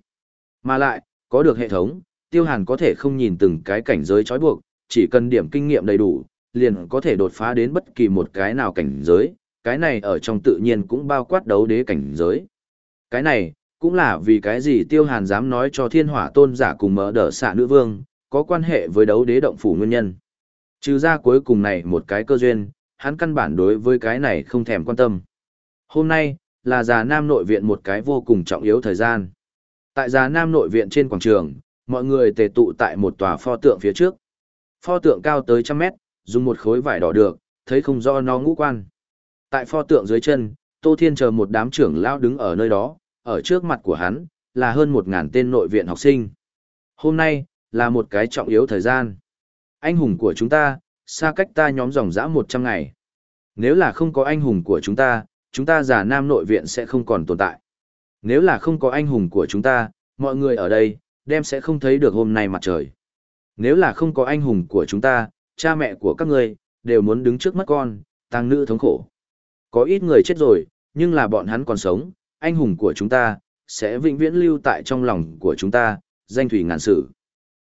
Mà lại, có được hệ thống, Tiêu Hàn có thể không nhìn từng cái cảnh giới trói buộc, chỉ cần điểm kinh nghiệm đầy đủ, liền có thể đột phá đến bất kỳ một cái nào cảnh giới, cái này ở trong tự nhiên cũng bao quát đấu đế cảnh giới. Cái này, cũng là vì cái gì Tiêu Hàn dám nói cho thiên hỏa tôn giả cùng mở đỡ xạ nữ vương, có quan hệ với đấu đế động phủ nguyên nhân. Trừ ra cuối cùng này một cái cơ duyên, hắn căn bản đối với cái này không thèm quan tâm. Hôm nay, là già nam nội viện một cái vô cùng trọng yếu thời gian. Tại già nam nội viện trên quảng trường, mọi người tề tụ tại một tòa pho tượng phía trước. Pho tượng cao tới trăm mét, dùng một khối vải đỏ được, thấy không do nó ngũ quan. Tại pho tượng dưới chân, Tô Thiên chờ một đám trưởng lao đứng ở nơi đó, ở trước mặt của hắn, là hơn một ngàn tên nội viện học sinh. Hôm nay, là một cái trọng yếu thời gian. Anh hùng của chúng ta, xa cách ta nhóm dòng dã một trăm ngày. Nếu là không có anh hùng của chúng ta, chúng ta giả nam nội viện sẽ không còn tồn tại. Nếu là không có anh hùng của chúng ta, mọi người ở đây, đem sẽ không thấy được hôm nay mặt trời. Nếu là không có anh hùng của chúng ta, cha mẹ của các ngươi, đều muốn đứng trước mắt con, tăng nữ thống khổ. Có ít người chết rồi, nhưng là bọn hắn còn sống, anh hùng của chúng ta, sẽ vĩnh viễn lưu tại trong lòng của chúng ta, danh thủy ngàn sử.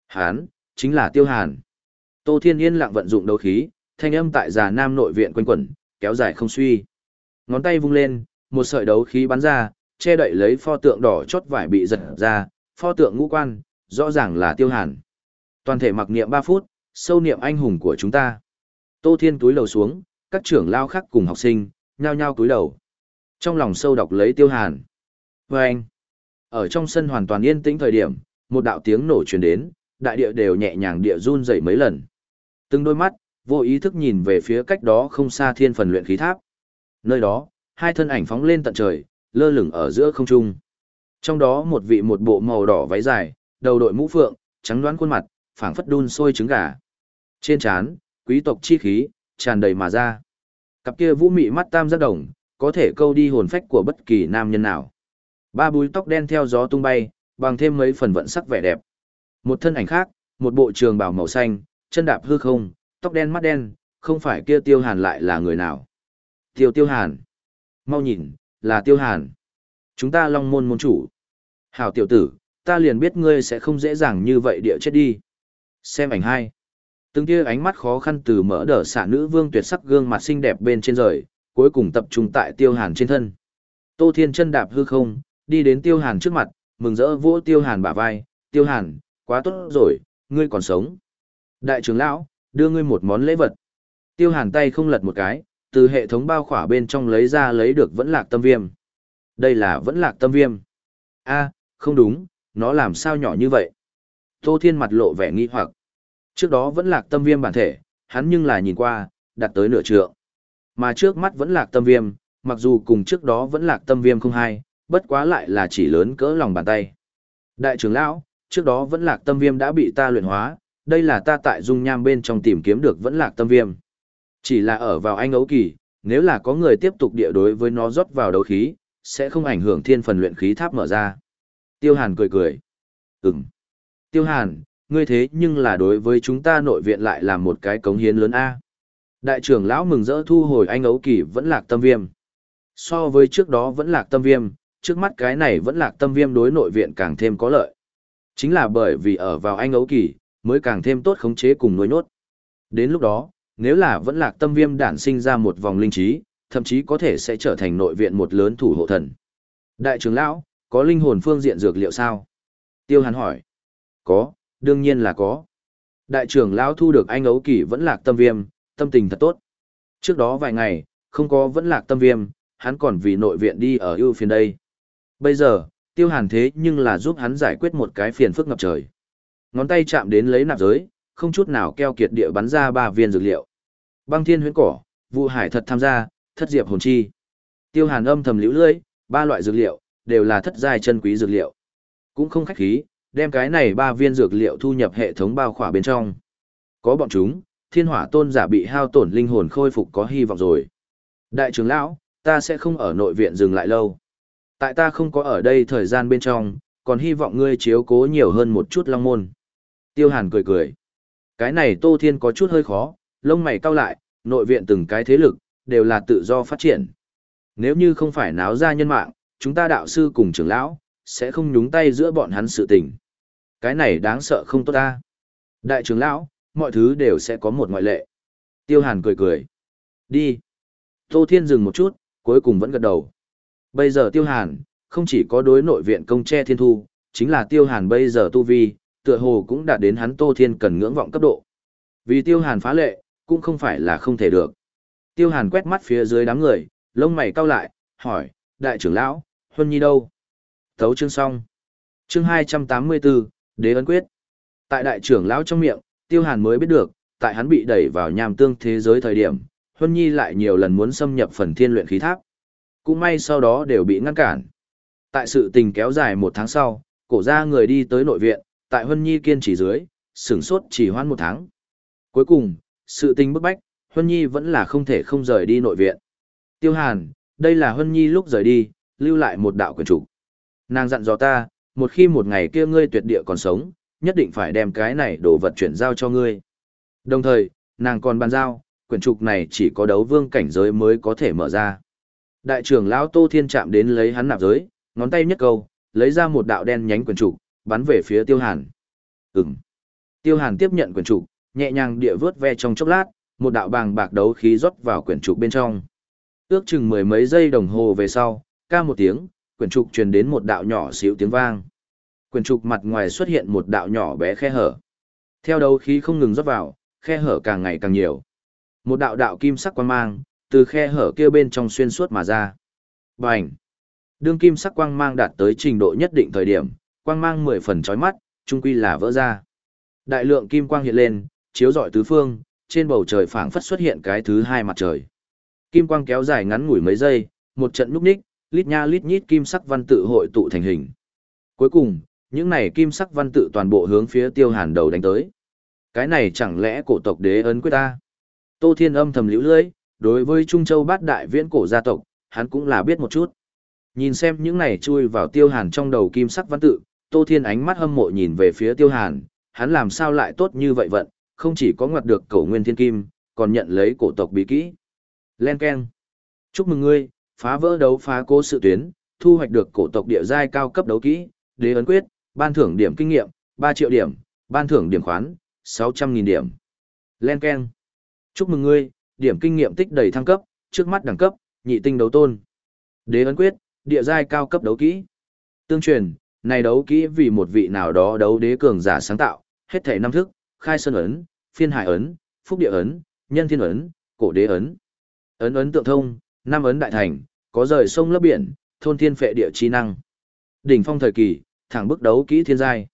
Hán, chính là Tiêu Hàn. Tô Thiên Yên lặng vận dụng đấu khí, thanh âm tại già nam nội viện quanh quẩn, kéo dài không suy. Ngón tay vung lên, một sợi đấu khí bắn ra, che đậy lấy pho tượng đỏ chót vải bị giật ra, pho tượng ngũ quan, rõ ràng là Tiêu Hàn. Toàn thể mặc niệm 3 phút, sâu niệm anh hùng của chúng ta. Tô Thiên túi lầu xuống, các trưởng lao khác cùng học sinh, nhao nhao túi đầu. Trong lòng sâu đọc lấy Tiêu Hàn. Và anh, ở trong sân hoàn toàn yên tĩnh thời điểm, một đạo tiếng nổ truyền đến, đại địa đều nhẹ nhàng địa run dậy mấy lần. Từng đôi mắt, vô ý thức nhìn về phía cách đó không xa thiên phần luyện khí tháp. Nơi đó, hai thân ảnh phóng lên tận trời, lơ lửng ở giữa không trung. Trong đó một vị một bộ màu đỏ váy dài, đầu đội mũ phượng, trắng đoán khuôn mặt, phảng phất đun sôi trứng gà. Trên trán, quý tộc chi khí, tràn đầy mà ra. Cặp kia vũ mị mắt tam giác đồng, có thể câu đi hồn phách của bất kỳ nam nhân nào. Ba búi tóc đen theo gió tung bay, bằng thêm mấy phần vận sắc vẻ đẹp. Một thân ảnh khác, một bộ trường bào màu xanh, chân đạp hư không, tóc đen mắt đen, không phải kia tiêu hàn lại là người nào. Tiêu tiêu hàn. Mau nhìn, là tiêu hàn. Chúng ta long môn môn chủ. Hảo tiểu tử, ta liền biết ngươi sẽ không dễ dàng như vậy địa chết đi. Xem ảnh hai. Từng tia ánh mắt khó khăn từ mỡ đỡ xạ nữ vương tuyệt sắc gương mặt xinh đẹp bên trên rời, cuối cùng tập trung tại tiêu hàn trên thân. Tô Thiên chân đạp hư không, đi đến tiêu hàn trước mặt, mừng rỡ vỗ tiêu hàn bả vai, tiêu hàn, quá tốt rồi, ngươi còn sống. Đại trưởng lão, đưa ngươi một món lễ vật. Tiêu hàn tay không lật một cái, từ hệ thống bao khỏa bên trong lấy ra lấy được vẫn lạc tâm viêm. Đây là vẫn lạc tâm viêm. a không đúng, nó làm sao nhỏ như vậy? Tô Thiên mặt lộ vẻ nghi hoặc. Trước đó vẫn lạc tâm viêm bản thể, hắn nhưng là nhìn qua, đạt tới nửa trượng. Mà trước mắt vẫn lạc tâm viêm, mặc dù cùng trước đó vẫn lạc tâm viêm không hai, bất quá lại là chỉ lớn cỡ lòng bàn tay. Đại trưởng lão, trước đó vẫn lạc tâm viêm đã bị ta luyện hóa, đây là ta tại dung nham bên trong tìm kiếm được vẫn lạc tâm viêm. Chỉ là ở vào anh ấu kỳ, nếu là có người tiếp tục địa đối với nó rót vào đấu khí, sẽ không ảnh hưởng thiên phần luyện khí tháp mở ra. Tiêu Hàn cười cười. Ừm. Tiêu Hàn, ngươi thế nhưng là đối với chúng ta nội viện lại là một cái cống hiến lớn A. Đại trưởng lão mừng rỡ thu hồi anh ấu kỳ vẫn lạc tâm viêm. So với trước đó vẫn lạc tâm viêm, trước mắt cái này vẫn lạc tâm viêm đối nội viện càng thêm có lợi. Chính là bởi vì ở vào anh ấu kỳ, mới càng thêm tốt khống chế cùng nuôi nốt. Đến lúc đó, nếu là vẫn lạc tâm viêm đản sinh ra một vòng linh trí, thậm chí có thể sẽ trở thành nội viện một lớn thủ hộ thần. Đại trưởng lão, có linh hồn phương diện dược liệu sao? Tiêu Hàn hỏi. Có, đương nhiên là có. Đại trưởng lão thu được anh ấu kỳ vẫn lạc tâm viêm, tâm tình thật tốt. Trước đó vài ngày, không có vẫn lạc tâm viêm, hắn còn vì nội viện đi ở ưu phiền đây. Bây giờ, tiêu hàn thế nhưng là giúp hắn giải quyết một cái phiền phức ngập trời. Ngón tay chạm đến lấy nạp giới, không chút nào keo kiệt địa bắn ra ba viên dược liệu. Băng thiên huyễn cỏ, vụ hải thật tham gia, thất diệp hồn chi. Tiêu hàn âm thầm liễu lưỡi, ba loại dược liệu, đều là thất giai chân quý dược liệu. Cũng không khách khí, đem cái này ba viên dược liệu thu nhập hệ thống bao khỏa bên trong. Có bọn chúng, thiên hỏa tôn giả bị hao tổn linh hồn khôi phục có hy vọng rồi. Đại trưởng lão, ta sẽ không ở nội viện dừng lại lâu. Tại ta không có ở đây thời gian bên trong, còn hy vọng ngươi chiếu cố nhiều hơn một chút long môn. Tiêu hàn cười cười. Cái này Tô Thiên có chút hơi khó, lông mày cau lại, nội viện từng cái thế lực, đều là tự do phát triển. Nếu như không phải náo ra nhân mạng, chúng ta đạo sư cùng trưởng lão, sẽ không nhúng tay giữa bọn hắn sự tình. Cái này đáng sợ không tốt ta. Đại trưởng lão, mọi thứ đều sẽ có một ngoại lệ. Tiêu hàn cười cười. Đi. Tô Thiên dừng một chút, cuối cùng vẫn gật đầu. Bây giờ tiêu hàn, không chỉ có đối nội viện công tre thiên thu, chính là tiêu hàn bây giờ tu vi, tựa hồ cũng đạt đến hắn Tô Thiên cần ngưỡng vọng cấp độ. Vì tiêu hàn phá lệ, cũng không phải là không thể được. Tiêu hàn quét mắt phía dưới đám người, lông mày cau lại, hỏi, đại trưởng lão, Huân Nhi đâu? Thấu chương xong. Chương 284, Đế ấn quyết. Tại đại trưởng lão trong miệng, Tiêu Hàn mới biết được, tại hắn bị đẩy vào nham tương thế giới thời điểm, Huân Nhi lại nhiều lần muốn xâm nhập phần thiên luyện khí tháp. Cũng may sau đó đều bị ngăn cản. Tại sự tình kéo dài một tháng sau, cổ ra người đi tới nội viện, tại Huân Nhi kiên trì dưới, sửng sốt chỉ hoãn một tháng. Cuối cùng, sự tình bức bách, Huân Nhi vẫn là không thể không rời đi nội viện. Tiêu Hàn, đây là Huân Nhi lúc rời đi, lưu lại một đạo quyền trục. Nàng dặn dò ta, một khi một ngày kia ngươi tuyệt địa còn sống, nhất định phải đem cái này đồ vật chuyển giao cho ngươi. Đồng thời, nàng còn bàn giao, quyển trục này chỉ có đấu vương cảnh giới mới có thể mở ra. Đại trưởng lão Tô Thiên chạm đến lấy hắn nạp giới, ngón tay nhất câu, lấy ra một đạo đen nhánh quyển trục, bắn về phía Tiêu Hàn. Ừm. Tiêu Hàn tiếp nhận quyển trục, nhẹ nhàng địa vớt ve trong chốc lát, một đạo bàng bạc đấu khí rót vào quyển trục bên trong. Ước chừng mười mấy giây đồng hồ về sau, ca một tiếng, quyển trục truyền đến một đạo nhỏ xíu tiếng vang. Quyển trục mặt ngoài xuất hiện một đạo nhỏ bé khe hở. Theo đấu khí không ngừng rót vào, khe hở càng ngày càng nhiều. Một đạo đạo kim sắc quang mang, từ khe hở kia bên trong xuyên suốt mà ra. Bành! Đương kim sắc quang mang đạt tới trình độ nhất định thời điểm, quang mang mười phần chói mắt, trung quy là vỡ ra. Đại lượng kim quang hiện lên, chiếu rọi tứ phương, trên bầu trời phảng phất xuất hiện cái thứ hai mặt trời. Kim quang kéo dài ngắn ngủi mấy giây, một trận núp ních, lít nha lít nhít kim sắc văn tự hội tụ thành hình. Cuối cùng, những này kim sắc văn tự toàn bộ hướng phía tiêu hàn đầu đánh tới. Cái này chẳng lẽ cổ tộc đế ấn quyết ta? Tô Thiên âm thầm liễu lưỡi, đối với Trung Châu bát đại viễn cổ gia tộc, hắn cũng là biết một chút. Nhìn xem những này chui vào tiêu hàn trong đầu kim sắc văn tự, Tô Thiên ánh mắt hâm mộ nhìn về phía tiêu hàn, hắn làm sao lại tốt như vậy vận, không chỉ có ngoặt được cổ nguyên thiên kim, còn nhận lấy cổ tộc bí kỹ. Len Ken. Chúc mừng ngươi, phá vỡ đấu phá cố sự tuyến, thu hoạch được cổ tộc địa giai cao cấp đấu kỹ, đế ấn quyết, ban thưởng điểm kinh nghiệm, 3 triệu điểm, ban thưởng điểm khoán, 600.000 điểm. Len Ken. Chúc mừng ngươi, điểm kinh nghiệm tích đầy thăng cấp, trước mắt đẳng cấp, nhị tinh đấu tôn. Đế ấn quyết, địa giai cao cấp đấu kỹ. Tương truyền, này đấu kỹ vì một vị nào đó đấu đế cường giả sáng tạo, hết thể năm thức, khai sơn ấn, phiên hải ấn, phúc địa ấn, nhân thiên ấn, cổ đế ấn. Ấn ấn tượng thông, Nam ấn đại thành, có rời sông lấp biển, thôn thiên phệ địa chi năng. Đỉnh phong thời kỳ, thẳng bước đấu kỹ thiên giai.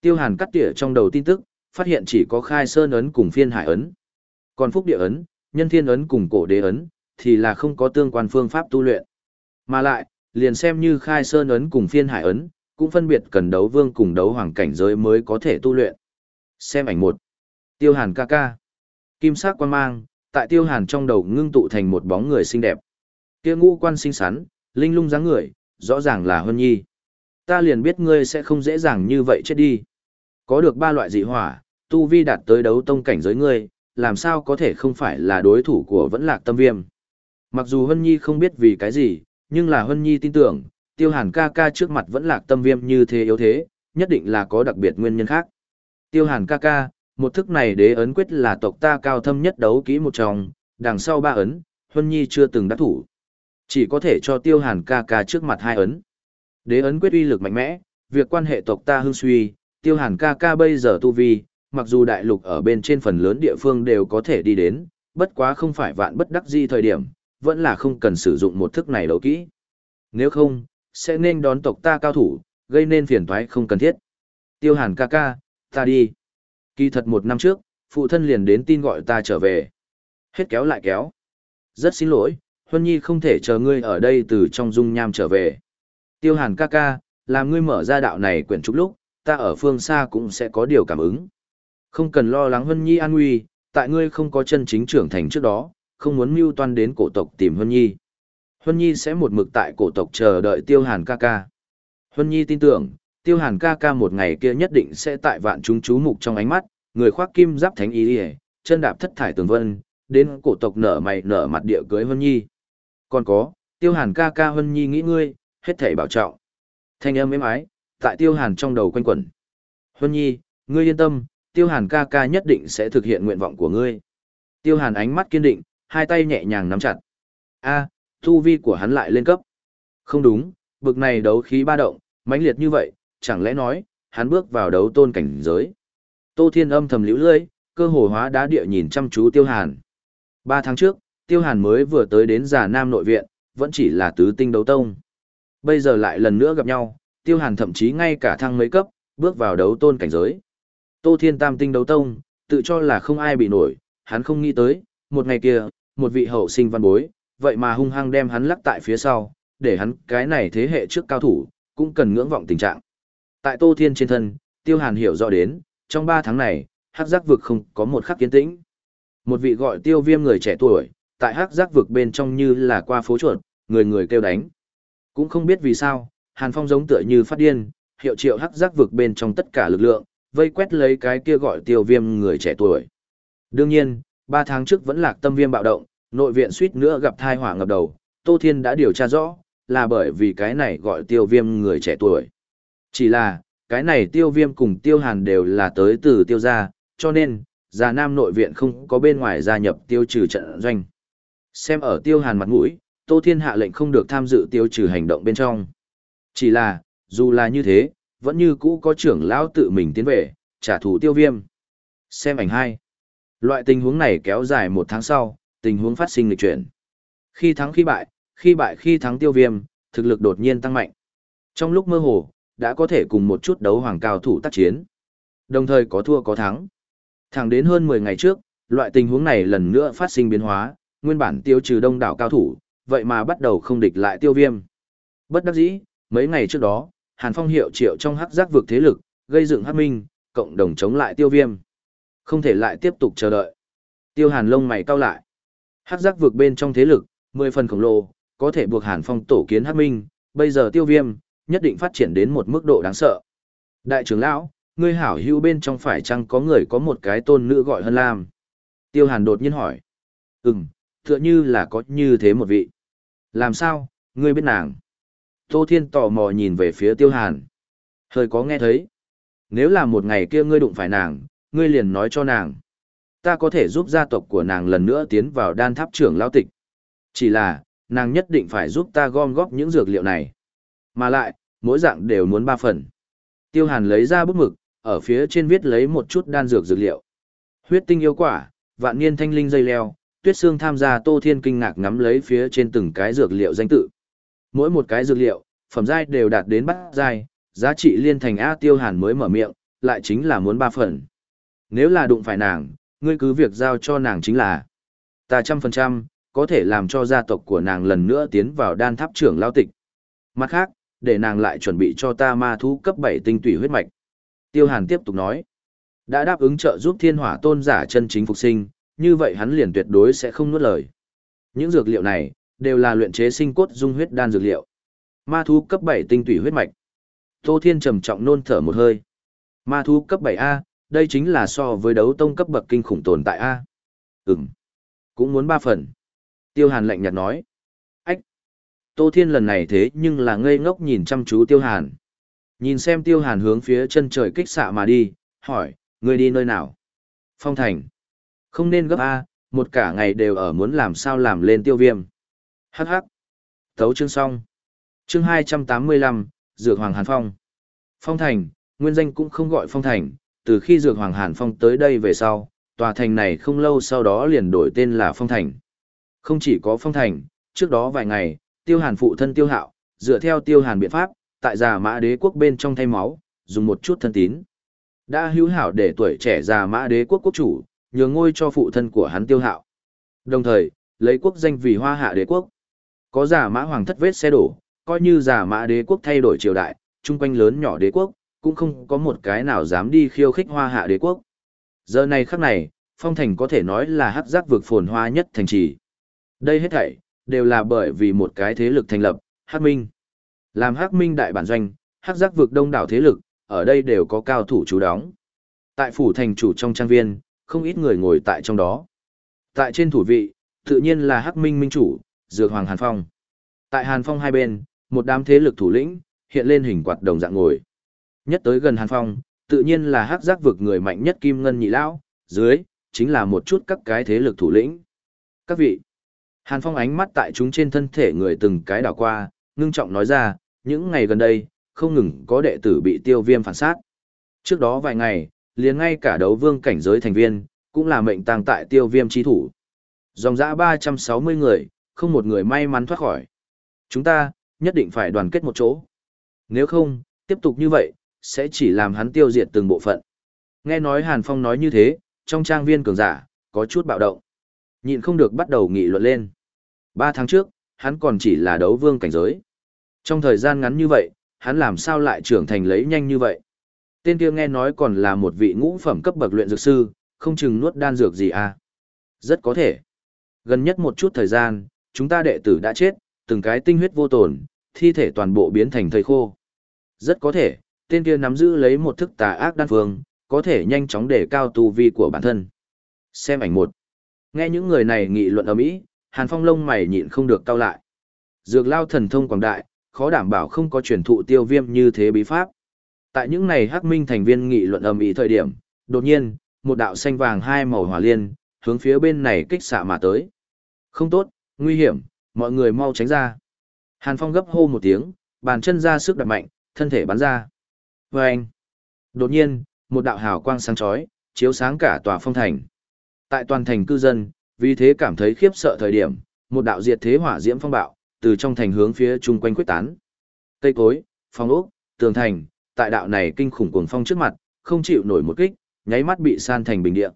Tiêu Hàn cắt tỉa trong đầu tin tức, phát hiện chỉ có khai sơn ấn cùng phiên hải ấn. Còn phúc địa ấn, nhân thiên ấn cùng cổ đế ấn, thì là không có tương quan phương pháp tu luyện. Mà lại, liền xem như khai sơn ấn cùng phiên hải ấn, cũng phân biệt cần đấu vương cùng đấu hoàng cảnh giới mới có thể tu luyện. Xem ảnh một. Tiêu Hàn ca ca. Kim sắc quan mang, tại Tiêu Hàn trong đầu ngưng tụ thành một bóng người xinh đẹp. Kia ngũ quan xinh xắn, linh lung dáng người, rõ ràng là Hân Nhi. Ta liền biết ngươi sẽ không dễ dàng như vậy chết đi. Có được ba loại dị hỏa, tu vi đạt tới đấu tông cảnh giới ngươi, làm sao có thể không phải là đối thủ của vẫn lạc tâm viêm. Mặc dù Hân Nhi không biết vì cái gì, nhưng là Hân Nhi tin tưởng, tiêu hàn ca ca trước mặt vẫn lạc tâm viêm như thế yếu thế, nhất định là có đặc biệt nguyên nhân khác. Tiêu hàn ca ca, một thức này đế ấn quyết là tộc ta cao thâm nhất đấu kỹ một trong, đằng sau ba ấn, Hân Nhi chưa từng đắc thủ. Chỉ có thể cho tiêu hàn ca ca trước mặt hai ấn. Đế ấn quyết uy lực mạnh mẽ, việc quan hệ tộc ta hưng suy, tiêu hàn ca ca bây giờ tu vi, mặc dù đại lục ở bên trên phần lớn địa phương đều có thể đi đến, bất quá không phải vạn bất đắc di thời điểm, vẫn là không cần sử dụng một thức này đấu kỹ. Nếu không, sẽ nên đón tộc ta cao thủ, gây nên phiền toái không cần thiết. Tiêu hàn ca ca, ta đi. Kỳ thật một năm trước, phụ thân liền đến tin gọi ta trở về. Hết kéo lại kéo. Rất xin lỗi, Huân Nhi không thể chờ ngươi ở đây từ trong dung nham trở về. Tiêu hàn ca ca, làm ngươi mở ra đạo này quyển trúc lúc, ta ở phương xa cũng sẽ có điều cảm ứng. Không cần lo lắng Huân Nhi an nguy, tại ngươi không có chân chính trưởng thành trước đó, không muốn mưu toan đến cổ tộc tìm Huân Nhi. Huân Nhi sẽ một mực tại cổ tộc chờ đợi Tiêu Hàn ca ca. Huân Nhi tin tưởng, Tiêu Hàn ca ca một ngày kia nhất định sẽ tại vạn chúng chú mục trong ánh mắt, người khoác kim giáp thánh ý ỉa, chân đạp thất thải tường vân, đến cổ tộc nở mày nở mặt địa cưới Huân Nhi. Còn có, Tiêu Hàn ca ca Huân Nhi nghĩ ngươi, hết thảy bảo trọng. Thanh âm êm ái, tại Tiêu Hàn trong đầu quanh quẩn. Huân Nhi, ngươi yên tâm, Tiêu Hàn ca ca nhất định sẽ thực hiện nguyện vọng của ngươi. Tiêu Hàn ánh mắt kiên định, hai tay nhẹ nhàng nắm chặt. A, thu vi của hắn lại lên cấp. Không đúng, bực này đấu khí ba động, mãnh liệt như vậy, chẳng lẽ nói, hắn bước vào đấu tôn cảnh giới. Tô Thiên âm thầm liễu lưỡi, cơ hồ hóa đá địa nhìn chăm chú Tiêu Hàn. Ba tháng trước, Tiêu Hàn mới vừa tới đến già Nam nội viện, vẫn chỉ là tứ tinh đấu tông. Bây giờ lại lần nữa gặp nhau, tiêu hàn thậm chí ngay cả thăng mấy cấp, bước vào đấu tôn cảnh giới. Tô Thiên Tam tinh đấu tông, tự cho là không ai bị nổi, hắn không nghĩ tới, một ngày kia, một vị hậu sinh văn bối, vậy mà hung hăng đem hắn lắc tại phía sau, để hắn cái này thế hệ trước cao thủ, cũng cần ngưỡng vọng tình trạng. Tại Tô Thiên trên thân, Tiêu Hàn hiểu rõ đến, trong 3 tháng này, hắc giác vực không có một khắc kiến tĩnh. Một vị gọi Tiêu Viêm người trẻ tuổi, tại hắc giác vực bên trong như là qua phố chuột, người người kêu đánh. Cũng không biết vì sao, Hàn Phong giống tựa như phát điên, hiệu triệu hắc giác vực bên trong tất cả lực lượng, vây quét lấy cái kia gọi Tiêu Viêm người trẻ tuổi. Đương nhiên, 3 tháng trước vẫn lạc tâm viêm bạo động, nội viện suýt nữa gặp thai hỏa ngập đầu, Tô Thiên đã điều tra rõ, là bởi vì cái này gọi tiêu viêm người trẻ tuổi. Chỉ là, cái này tiêu viêm cùng tiêu hàn đều là tới từ tiêu gia, cho nên, già nam nội viện không có bên ngoài gia nhập tiêu trừ trận doanh. Xem ở tiêu hàn mặt mũi, Tô Thiên hạ lệnh không được tham dự tiêu trừ hành động bên trong. Chỉ là, dù là như thế, vẫn như cũ có trưởng lão tự mình tiến về, trả thù tiêu viêm. Xem ảnh hai. Loại tình huống này kéo dài một tháng sau, tình huống phát sinh lịch chuyển. Khi thắng khi bại, khi bại khi thắng tiêu viêm, thực lực đột nhiên tăng mạnh. Trong lúc mơ hồ, đã có thể cùng một chút đấu hoàng cao thủ tác chiến. Đồng thời có thua có thắng. Thẳng đến hơn 10 ngày trước, loại tình huống này lần nữa phát sinh biến hóa, nguyên bản tiêu trừ đông đảo cao thủ, vậy mà bắt đầu không địch lại tiêu viêm. Bất đắc dĩ, mấy ngày trước đó, Hàn Phong hiệu triệu trong hắc giác vực thế lực, gây dựng hắc minh, cộng đồng chống lại tiêu viêm. Không thể lại tiếp tục chờ đợi. Tiêu Hàn lông mày cau lại. Hắc giác vực bên trong thế lực, 10 phần khổng lồ, có thể buộc Hàn Phong tổ kiến Hắc Minh, bây giờ Tiêu Viêm nhất định phát triển đến một mức độ đáng sợ. Đại trưởng lão, ngươi hảo hữu bên trong phải chăng có người có một cái tôn nữ gọi Hân Lam? Tiêu Hàn đột nhiên hỏi. Ừm, tựa như là có như thế một vị. Làm sao, ngươi biết nàng? Tô Thiên tò mò nhìn về phía Tiêu Hàn. Hơi có nghe thấy. Nếu là một ngày kia ngươi đụng phải nàng, ngươi liền nói cho nàng. Ta có thể giúp gia tộc của nàng lần nữa tiến vào đan tháp trưởng lão tịch. Chỉ là, nàng nhất định phải giúp ta gom góp những dược liệu này. Mà lại, mỗi dạng đều muốn ba phần. Tiêu Hàn lấy ra bút mực, ở phía trên viết lấy một chút đan dược dược liệu. Huyết tinh yêu quả, vạn niên thanh linh dây leo, tuyết xương tham gia Tô Thiên kinh ngạc ngắm lấy phía trên từng cái dược liệu danh tự. Mỗi một cái dược liệu, phẩm giai đều đạt đến bát giai, giá trị liên thành A Tiêu Hàn mới mở miệng, lại chính là muốn ba phần. Nếu là đụng phải nàng, ngươi cứ việc giao cho nàng chính là ta trăm phần trăm, có thể làm cho gia tộc của nàng lần nữa tiến vào đan tháp trưởng lao tịch. Mặt khác, để nàng lại chuẩn bị cho ta ma thú cấp bảy tinh tủy huyết mạch. Tiêu Hàn tiếp tục nói, đã đáp ứng trợ giúp thiên hỏa tôn giả chân chính phục sinh, như vậy hắn liền tuyệt đối sẽ không nuốt lời. Những dược liệu này, đều là luyện chế sinh cốt dung huyết đan dược liệu. Ma thú cấp 7 tinh tủy huyết mạch. Tô Thiên trầm trọng nôn thở một hơi. Ma thú cấp 7A, đây chính là so với đấu tông cấp bậc kinh khủng tồn tại A. Ừm, cũng muốn ba phần. Tiêu Hàn lạnh nhạt nói. Ách! Tô Thiên lần này thế nhưng là ngây ngốc nhìn chăm chú Tiêu Hàn. Nhìn xem Tiêu Hàn hướng phía chân trời kích xạ mà đi, hỏi, ngươi đi nơi nào? Phong Thành. Không nên gấp A, một cả ngày đều ở muốn làm sao làm lên tiêu viêm. Hắc hắc. Thấu chương xong. Chương 285, Dược Hoàng Hàn Phong. Phong Thành, nguyên danh cũng không gọi Phong Thành, từ khi Dược Hoàng Hàn Phong tới đây về sau, tòa thành này không lâu sau đó liền đổi tên là Phong Thành. Không chỉ có phong thành, trước đó vài ngày, tiêu hàn phụ thân tiêu hạo, dựa theo tiêu hàn biện pháp, tại già mã đế quốc bên trong thay máu, dùng một chút thân tín. Đã hữu hảo để tuổi trẻ già mã đế quốc quốc chủ, nhường ngôi cho phụ thân của hắn tiêu hạo. Đồng thời, lấy quốc danh vì hoa hạ đế quốc. Có giả mã hoàng thất vết xe đổ, coi như giả mã đế quốc thay đổi triều đại, chung quanh lớn nhỏ đế quốc, cũng không có một cái nào dám đi khiêu khích hoa hạ đế quốc. Giờ này khắc này, phong thành có thể nói là hắc giác vực phồn hoa nhất thành trì. Đây hết thảy, đều là bởi vì một cái thế lực thành lập, Hắc Minh. Làm Hắc Minh đại bản doanh, Hắc giác vực đông đảo thế lực, ở đây đều có cao thủ chú đóng. Tại phủ thành chủ trong trang viên, không ít người ngồi tại trong đó. Tại trên thủ vị, tự nhiên là Hắc Minh minh chủ, Dược Hoàng Hàn Phong. Tại Hàn Phong hai bên, một đám thế lực thủ lĩnh, hiện lên hình quạt đồng dạng ngồi. Nhất tới gần Hàn Phong, tự nhiên là Hắc giác vực người mạnh nhất Kim Ngân Nhị Lão, dưới, chính là một chút các cái thế lực thủ lĩnh. Các vị, Hàn Phong ánh mắt tại chúng trên thân thể người từng cái đảo qua, ngưng trọng nói ra, những ngày gần đây, không ngừng có đệ tử bị tiêu viêm phản sát. Trước đó vài ngày, liền ngay cả đấu vương cảnh giới thành viên, cũng là mệnh tang tại tiêu viêm chi thủ. Dòng dã 360 người, không một người may mắn thoát khỏi. Chúng ta, nhất định phải đoàn kết một chỗ. Nếu không, tiếp tục như vậy, sẽ chỉ làm hắn tiêu diệt từng bộ phận. Nghe nói Hàn Phong nói như thế, trong trang viên cường giả, có chút bạo động. Nhịn không được bắt đầu nghị luận lên. Ba tháng trước, hắn còn chỉ là đấu vương cảnh giới. Trong thời gian ngắn như vậy, hắn làm sao lại trưởng thành lấy nhanh như vậy? Tên kia nghe nói còn là một vị ngũ phẩm cấp bậc luyện dược sư, không chừng nuốt đan dược gì à? Rất có thể. Gần nhất một chút thời gian, chúng ta đệ tử đã chết, từng cái tinh huyết vô tổn, thi thể toàn bộ biến thành thây khô. Rất có thể, tên kia nắm giữ lấy một thức tà ác đan phương, có thể nhanh chóng để cao tu vi của bản thân. Xem ảnh một. Nghe những người này nghị luận ở mỹ, Hàn Phong lông mày nhịn không được cau lại. Dược lao thần thông quảng đại, khó đảm bảo không có truyền thụ tiêu viêm như thế bí pháp. Tại những này hắc minh thành viên nghị luận ầm ĩ thời điểm, đột nhiên, một đạo xanh vàng hai màu hỏa liên, hướng phía bên này kích xạ mà tới. Không tốt, nguy hiểm, mọi người mau tránh ra. Hàn Phong gấp hô một tiếng, bàn chân ra sức đập mạnh, thân thể bắn ra. Và anh, đột nhiên, một đạo hào quang sáng chói, chiếu sáng cả tòa phong thành. Tại toàn thành cư dân, vì thế cảm thấy khiếp sợ thời điểm, một đạo diệt thế hỏa diễm phong bạo, từ trong thành hướng phía chung quanh quyết tán. Cây cối, phong ốc, tường thành, tại đạo này kinh khủng cuồng phong trước mặt, không chịu nổi một kích, nháy mắt bị san thành bình địa.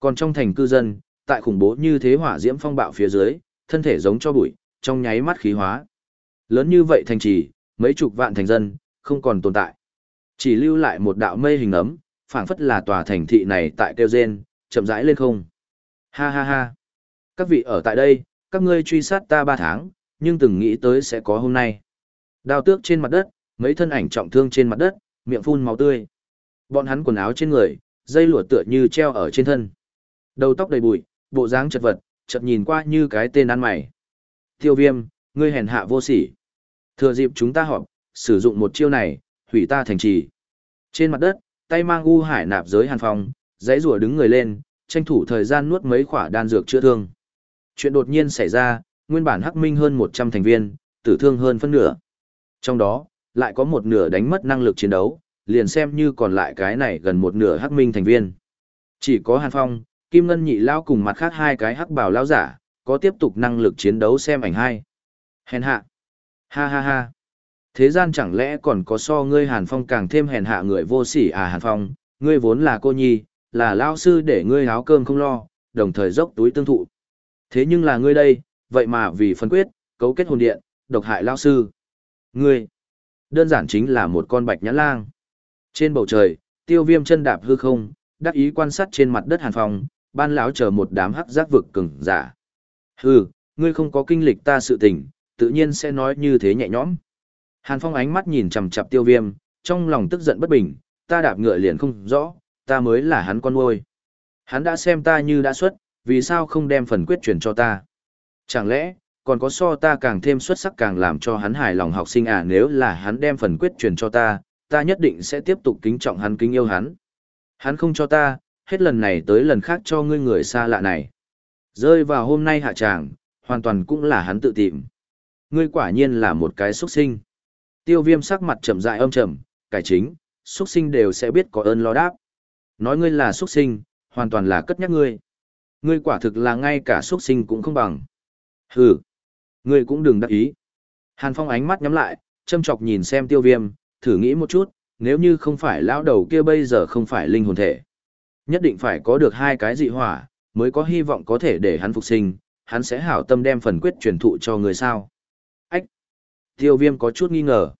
Còn trong thành cư dân, tại khủng bố như thế hỏa diễm phong bạo phía dưới, thân thể giống cho bụi, trong nháy mắt khí hóa. Lớn như vậy thành trì, mấy chục vạn thành dân, không còn tồn tại. Chỉ lưu lại một đạo mây hình ấm, phảng phất là tòa thành thị này tại kêu rên, chậm rãi lên không. Ha ha ha. Các vị ở tại đây, các ngươi truy sát ta ba tháng, nhưng từng nghĩ tới sẽ có hôm nay. Đao tước trên mặt đất, mấy thân ảnh trọng thương trên mặt đất, miệng phun máu tươi. Bọn hắn quần áo trên người, dây lụa tựa như treo ở trên thân. Đầu tóc đầy bụi, bộ dáng chật vật, chợt nhìn qua như cái tên ăn mày. Tiêu viêm, ngươi hèn hạ vô sỉ. Thừa dịp chúng ta họp, sử dụng một chiêu này, hủy ta thành trì. Trên mặt đất, tay mang u hải nạp giới hàn phòng, dãy rùa đứng người lên, tranh thủ thời gian nuốt mấy khỏa đan dược chữa thương. Chuyện đột nhiên xảy ra, nguyên bản hắc minh hơn 100 thành viên, tử thương hơn phân nửa. Trong đó, lại có một nửa đánh mất năng lực chiến đấu, liền xem như còn lại cái này gần một nửa hắc minh thành viên. Chỉ có Hàn Phong, Kim Ngân nhị lao cùng mặt khác hai cái hắc bảo lao giả, có tiếp tục năng lực chiến đấu xem ảnh hai. Hèn hạ. Ha ha ha. Thế gian chẳng lẽ còn có so ngươi Hàn Phong càng thêm hèn hạ người vô sỉ à Hàn Phong, ngươi vốn là cô nhi, là lao sư để ngươi áo cơm không lo, đồng thời dốc túi tương thụ. Thế nhưng là ngươi đây, vậy mà vì phân quyết, cấu kết hồn điện, độc hại lao sư. Ngươi, đơn giản chính là một con bạch nhãn lang. Trên bầu trời, tiêu viêm chân đạp hư không, đắc ý quan sát trên mặt đất hàn phong, ban lão chờ một đám hắc giác vực cứng, giả. Hừ, ngươi không có kinh lịch ta sự tình, tự nhiên sẽ nói như thế nhẹ nhõm. Hàn phong ánh mắt nhìn chằm chằm tiêu viêm, trong lòng tức giận bất bình, ta đạp ngựa liền không rõ, ta mới là hắn con nuôi. Hắn đã xem ta như đã xuất, vì sao không đem phần quyết truyền cho ta? Chẳng lẽ, còn có so ta càng thêm xuất sắc càng làm cho hắn hài lòng học sinh à nếu là hắn đem phần quyết truyền cho ta, ta nhất định sẽ tiếp tục kính trọng hắn kính yêu hắn. Hắn không cho ta, hết lần này tới lần khác cho ngươi người xa lạ này. Rơi vào hôm nay hạ tràng, hoàn toàn cũng là hắn tự tìm. Ngươi quả nhiên là một cái xuất sinh. Tiêu viêm sắc mặt trầm dại âm trầm, cải chính, xuất sinh đều sẽ biết có ơn lo đáp. Nói ngươi là xuất sinh, hoàn toàn là cất nhắc ngươi. Ngươi quả thực là ngay cả xuất sinh cũng không bằng. Hừ, ngươi cũng đừng đắc ý. Hàn Phong ánh mắt nhắm lại, châm chọc nhìn xem tiêu viêm, thử nghĩ một chút, nếu như không phải lão đầu kia bây giờ không phải linh hồn thể. Nhất định phải có được hai cái dị hỏa, mới có hy vọng có thể để hắn phục sinh, hắn sẽ hảo tâm đem phần quyết truyền thụ cho người sao. Ách! Tiêu viêm có chút nghi ngờ.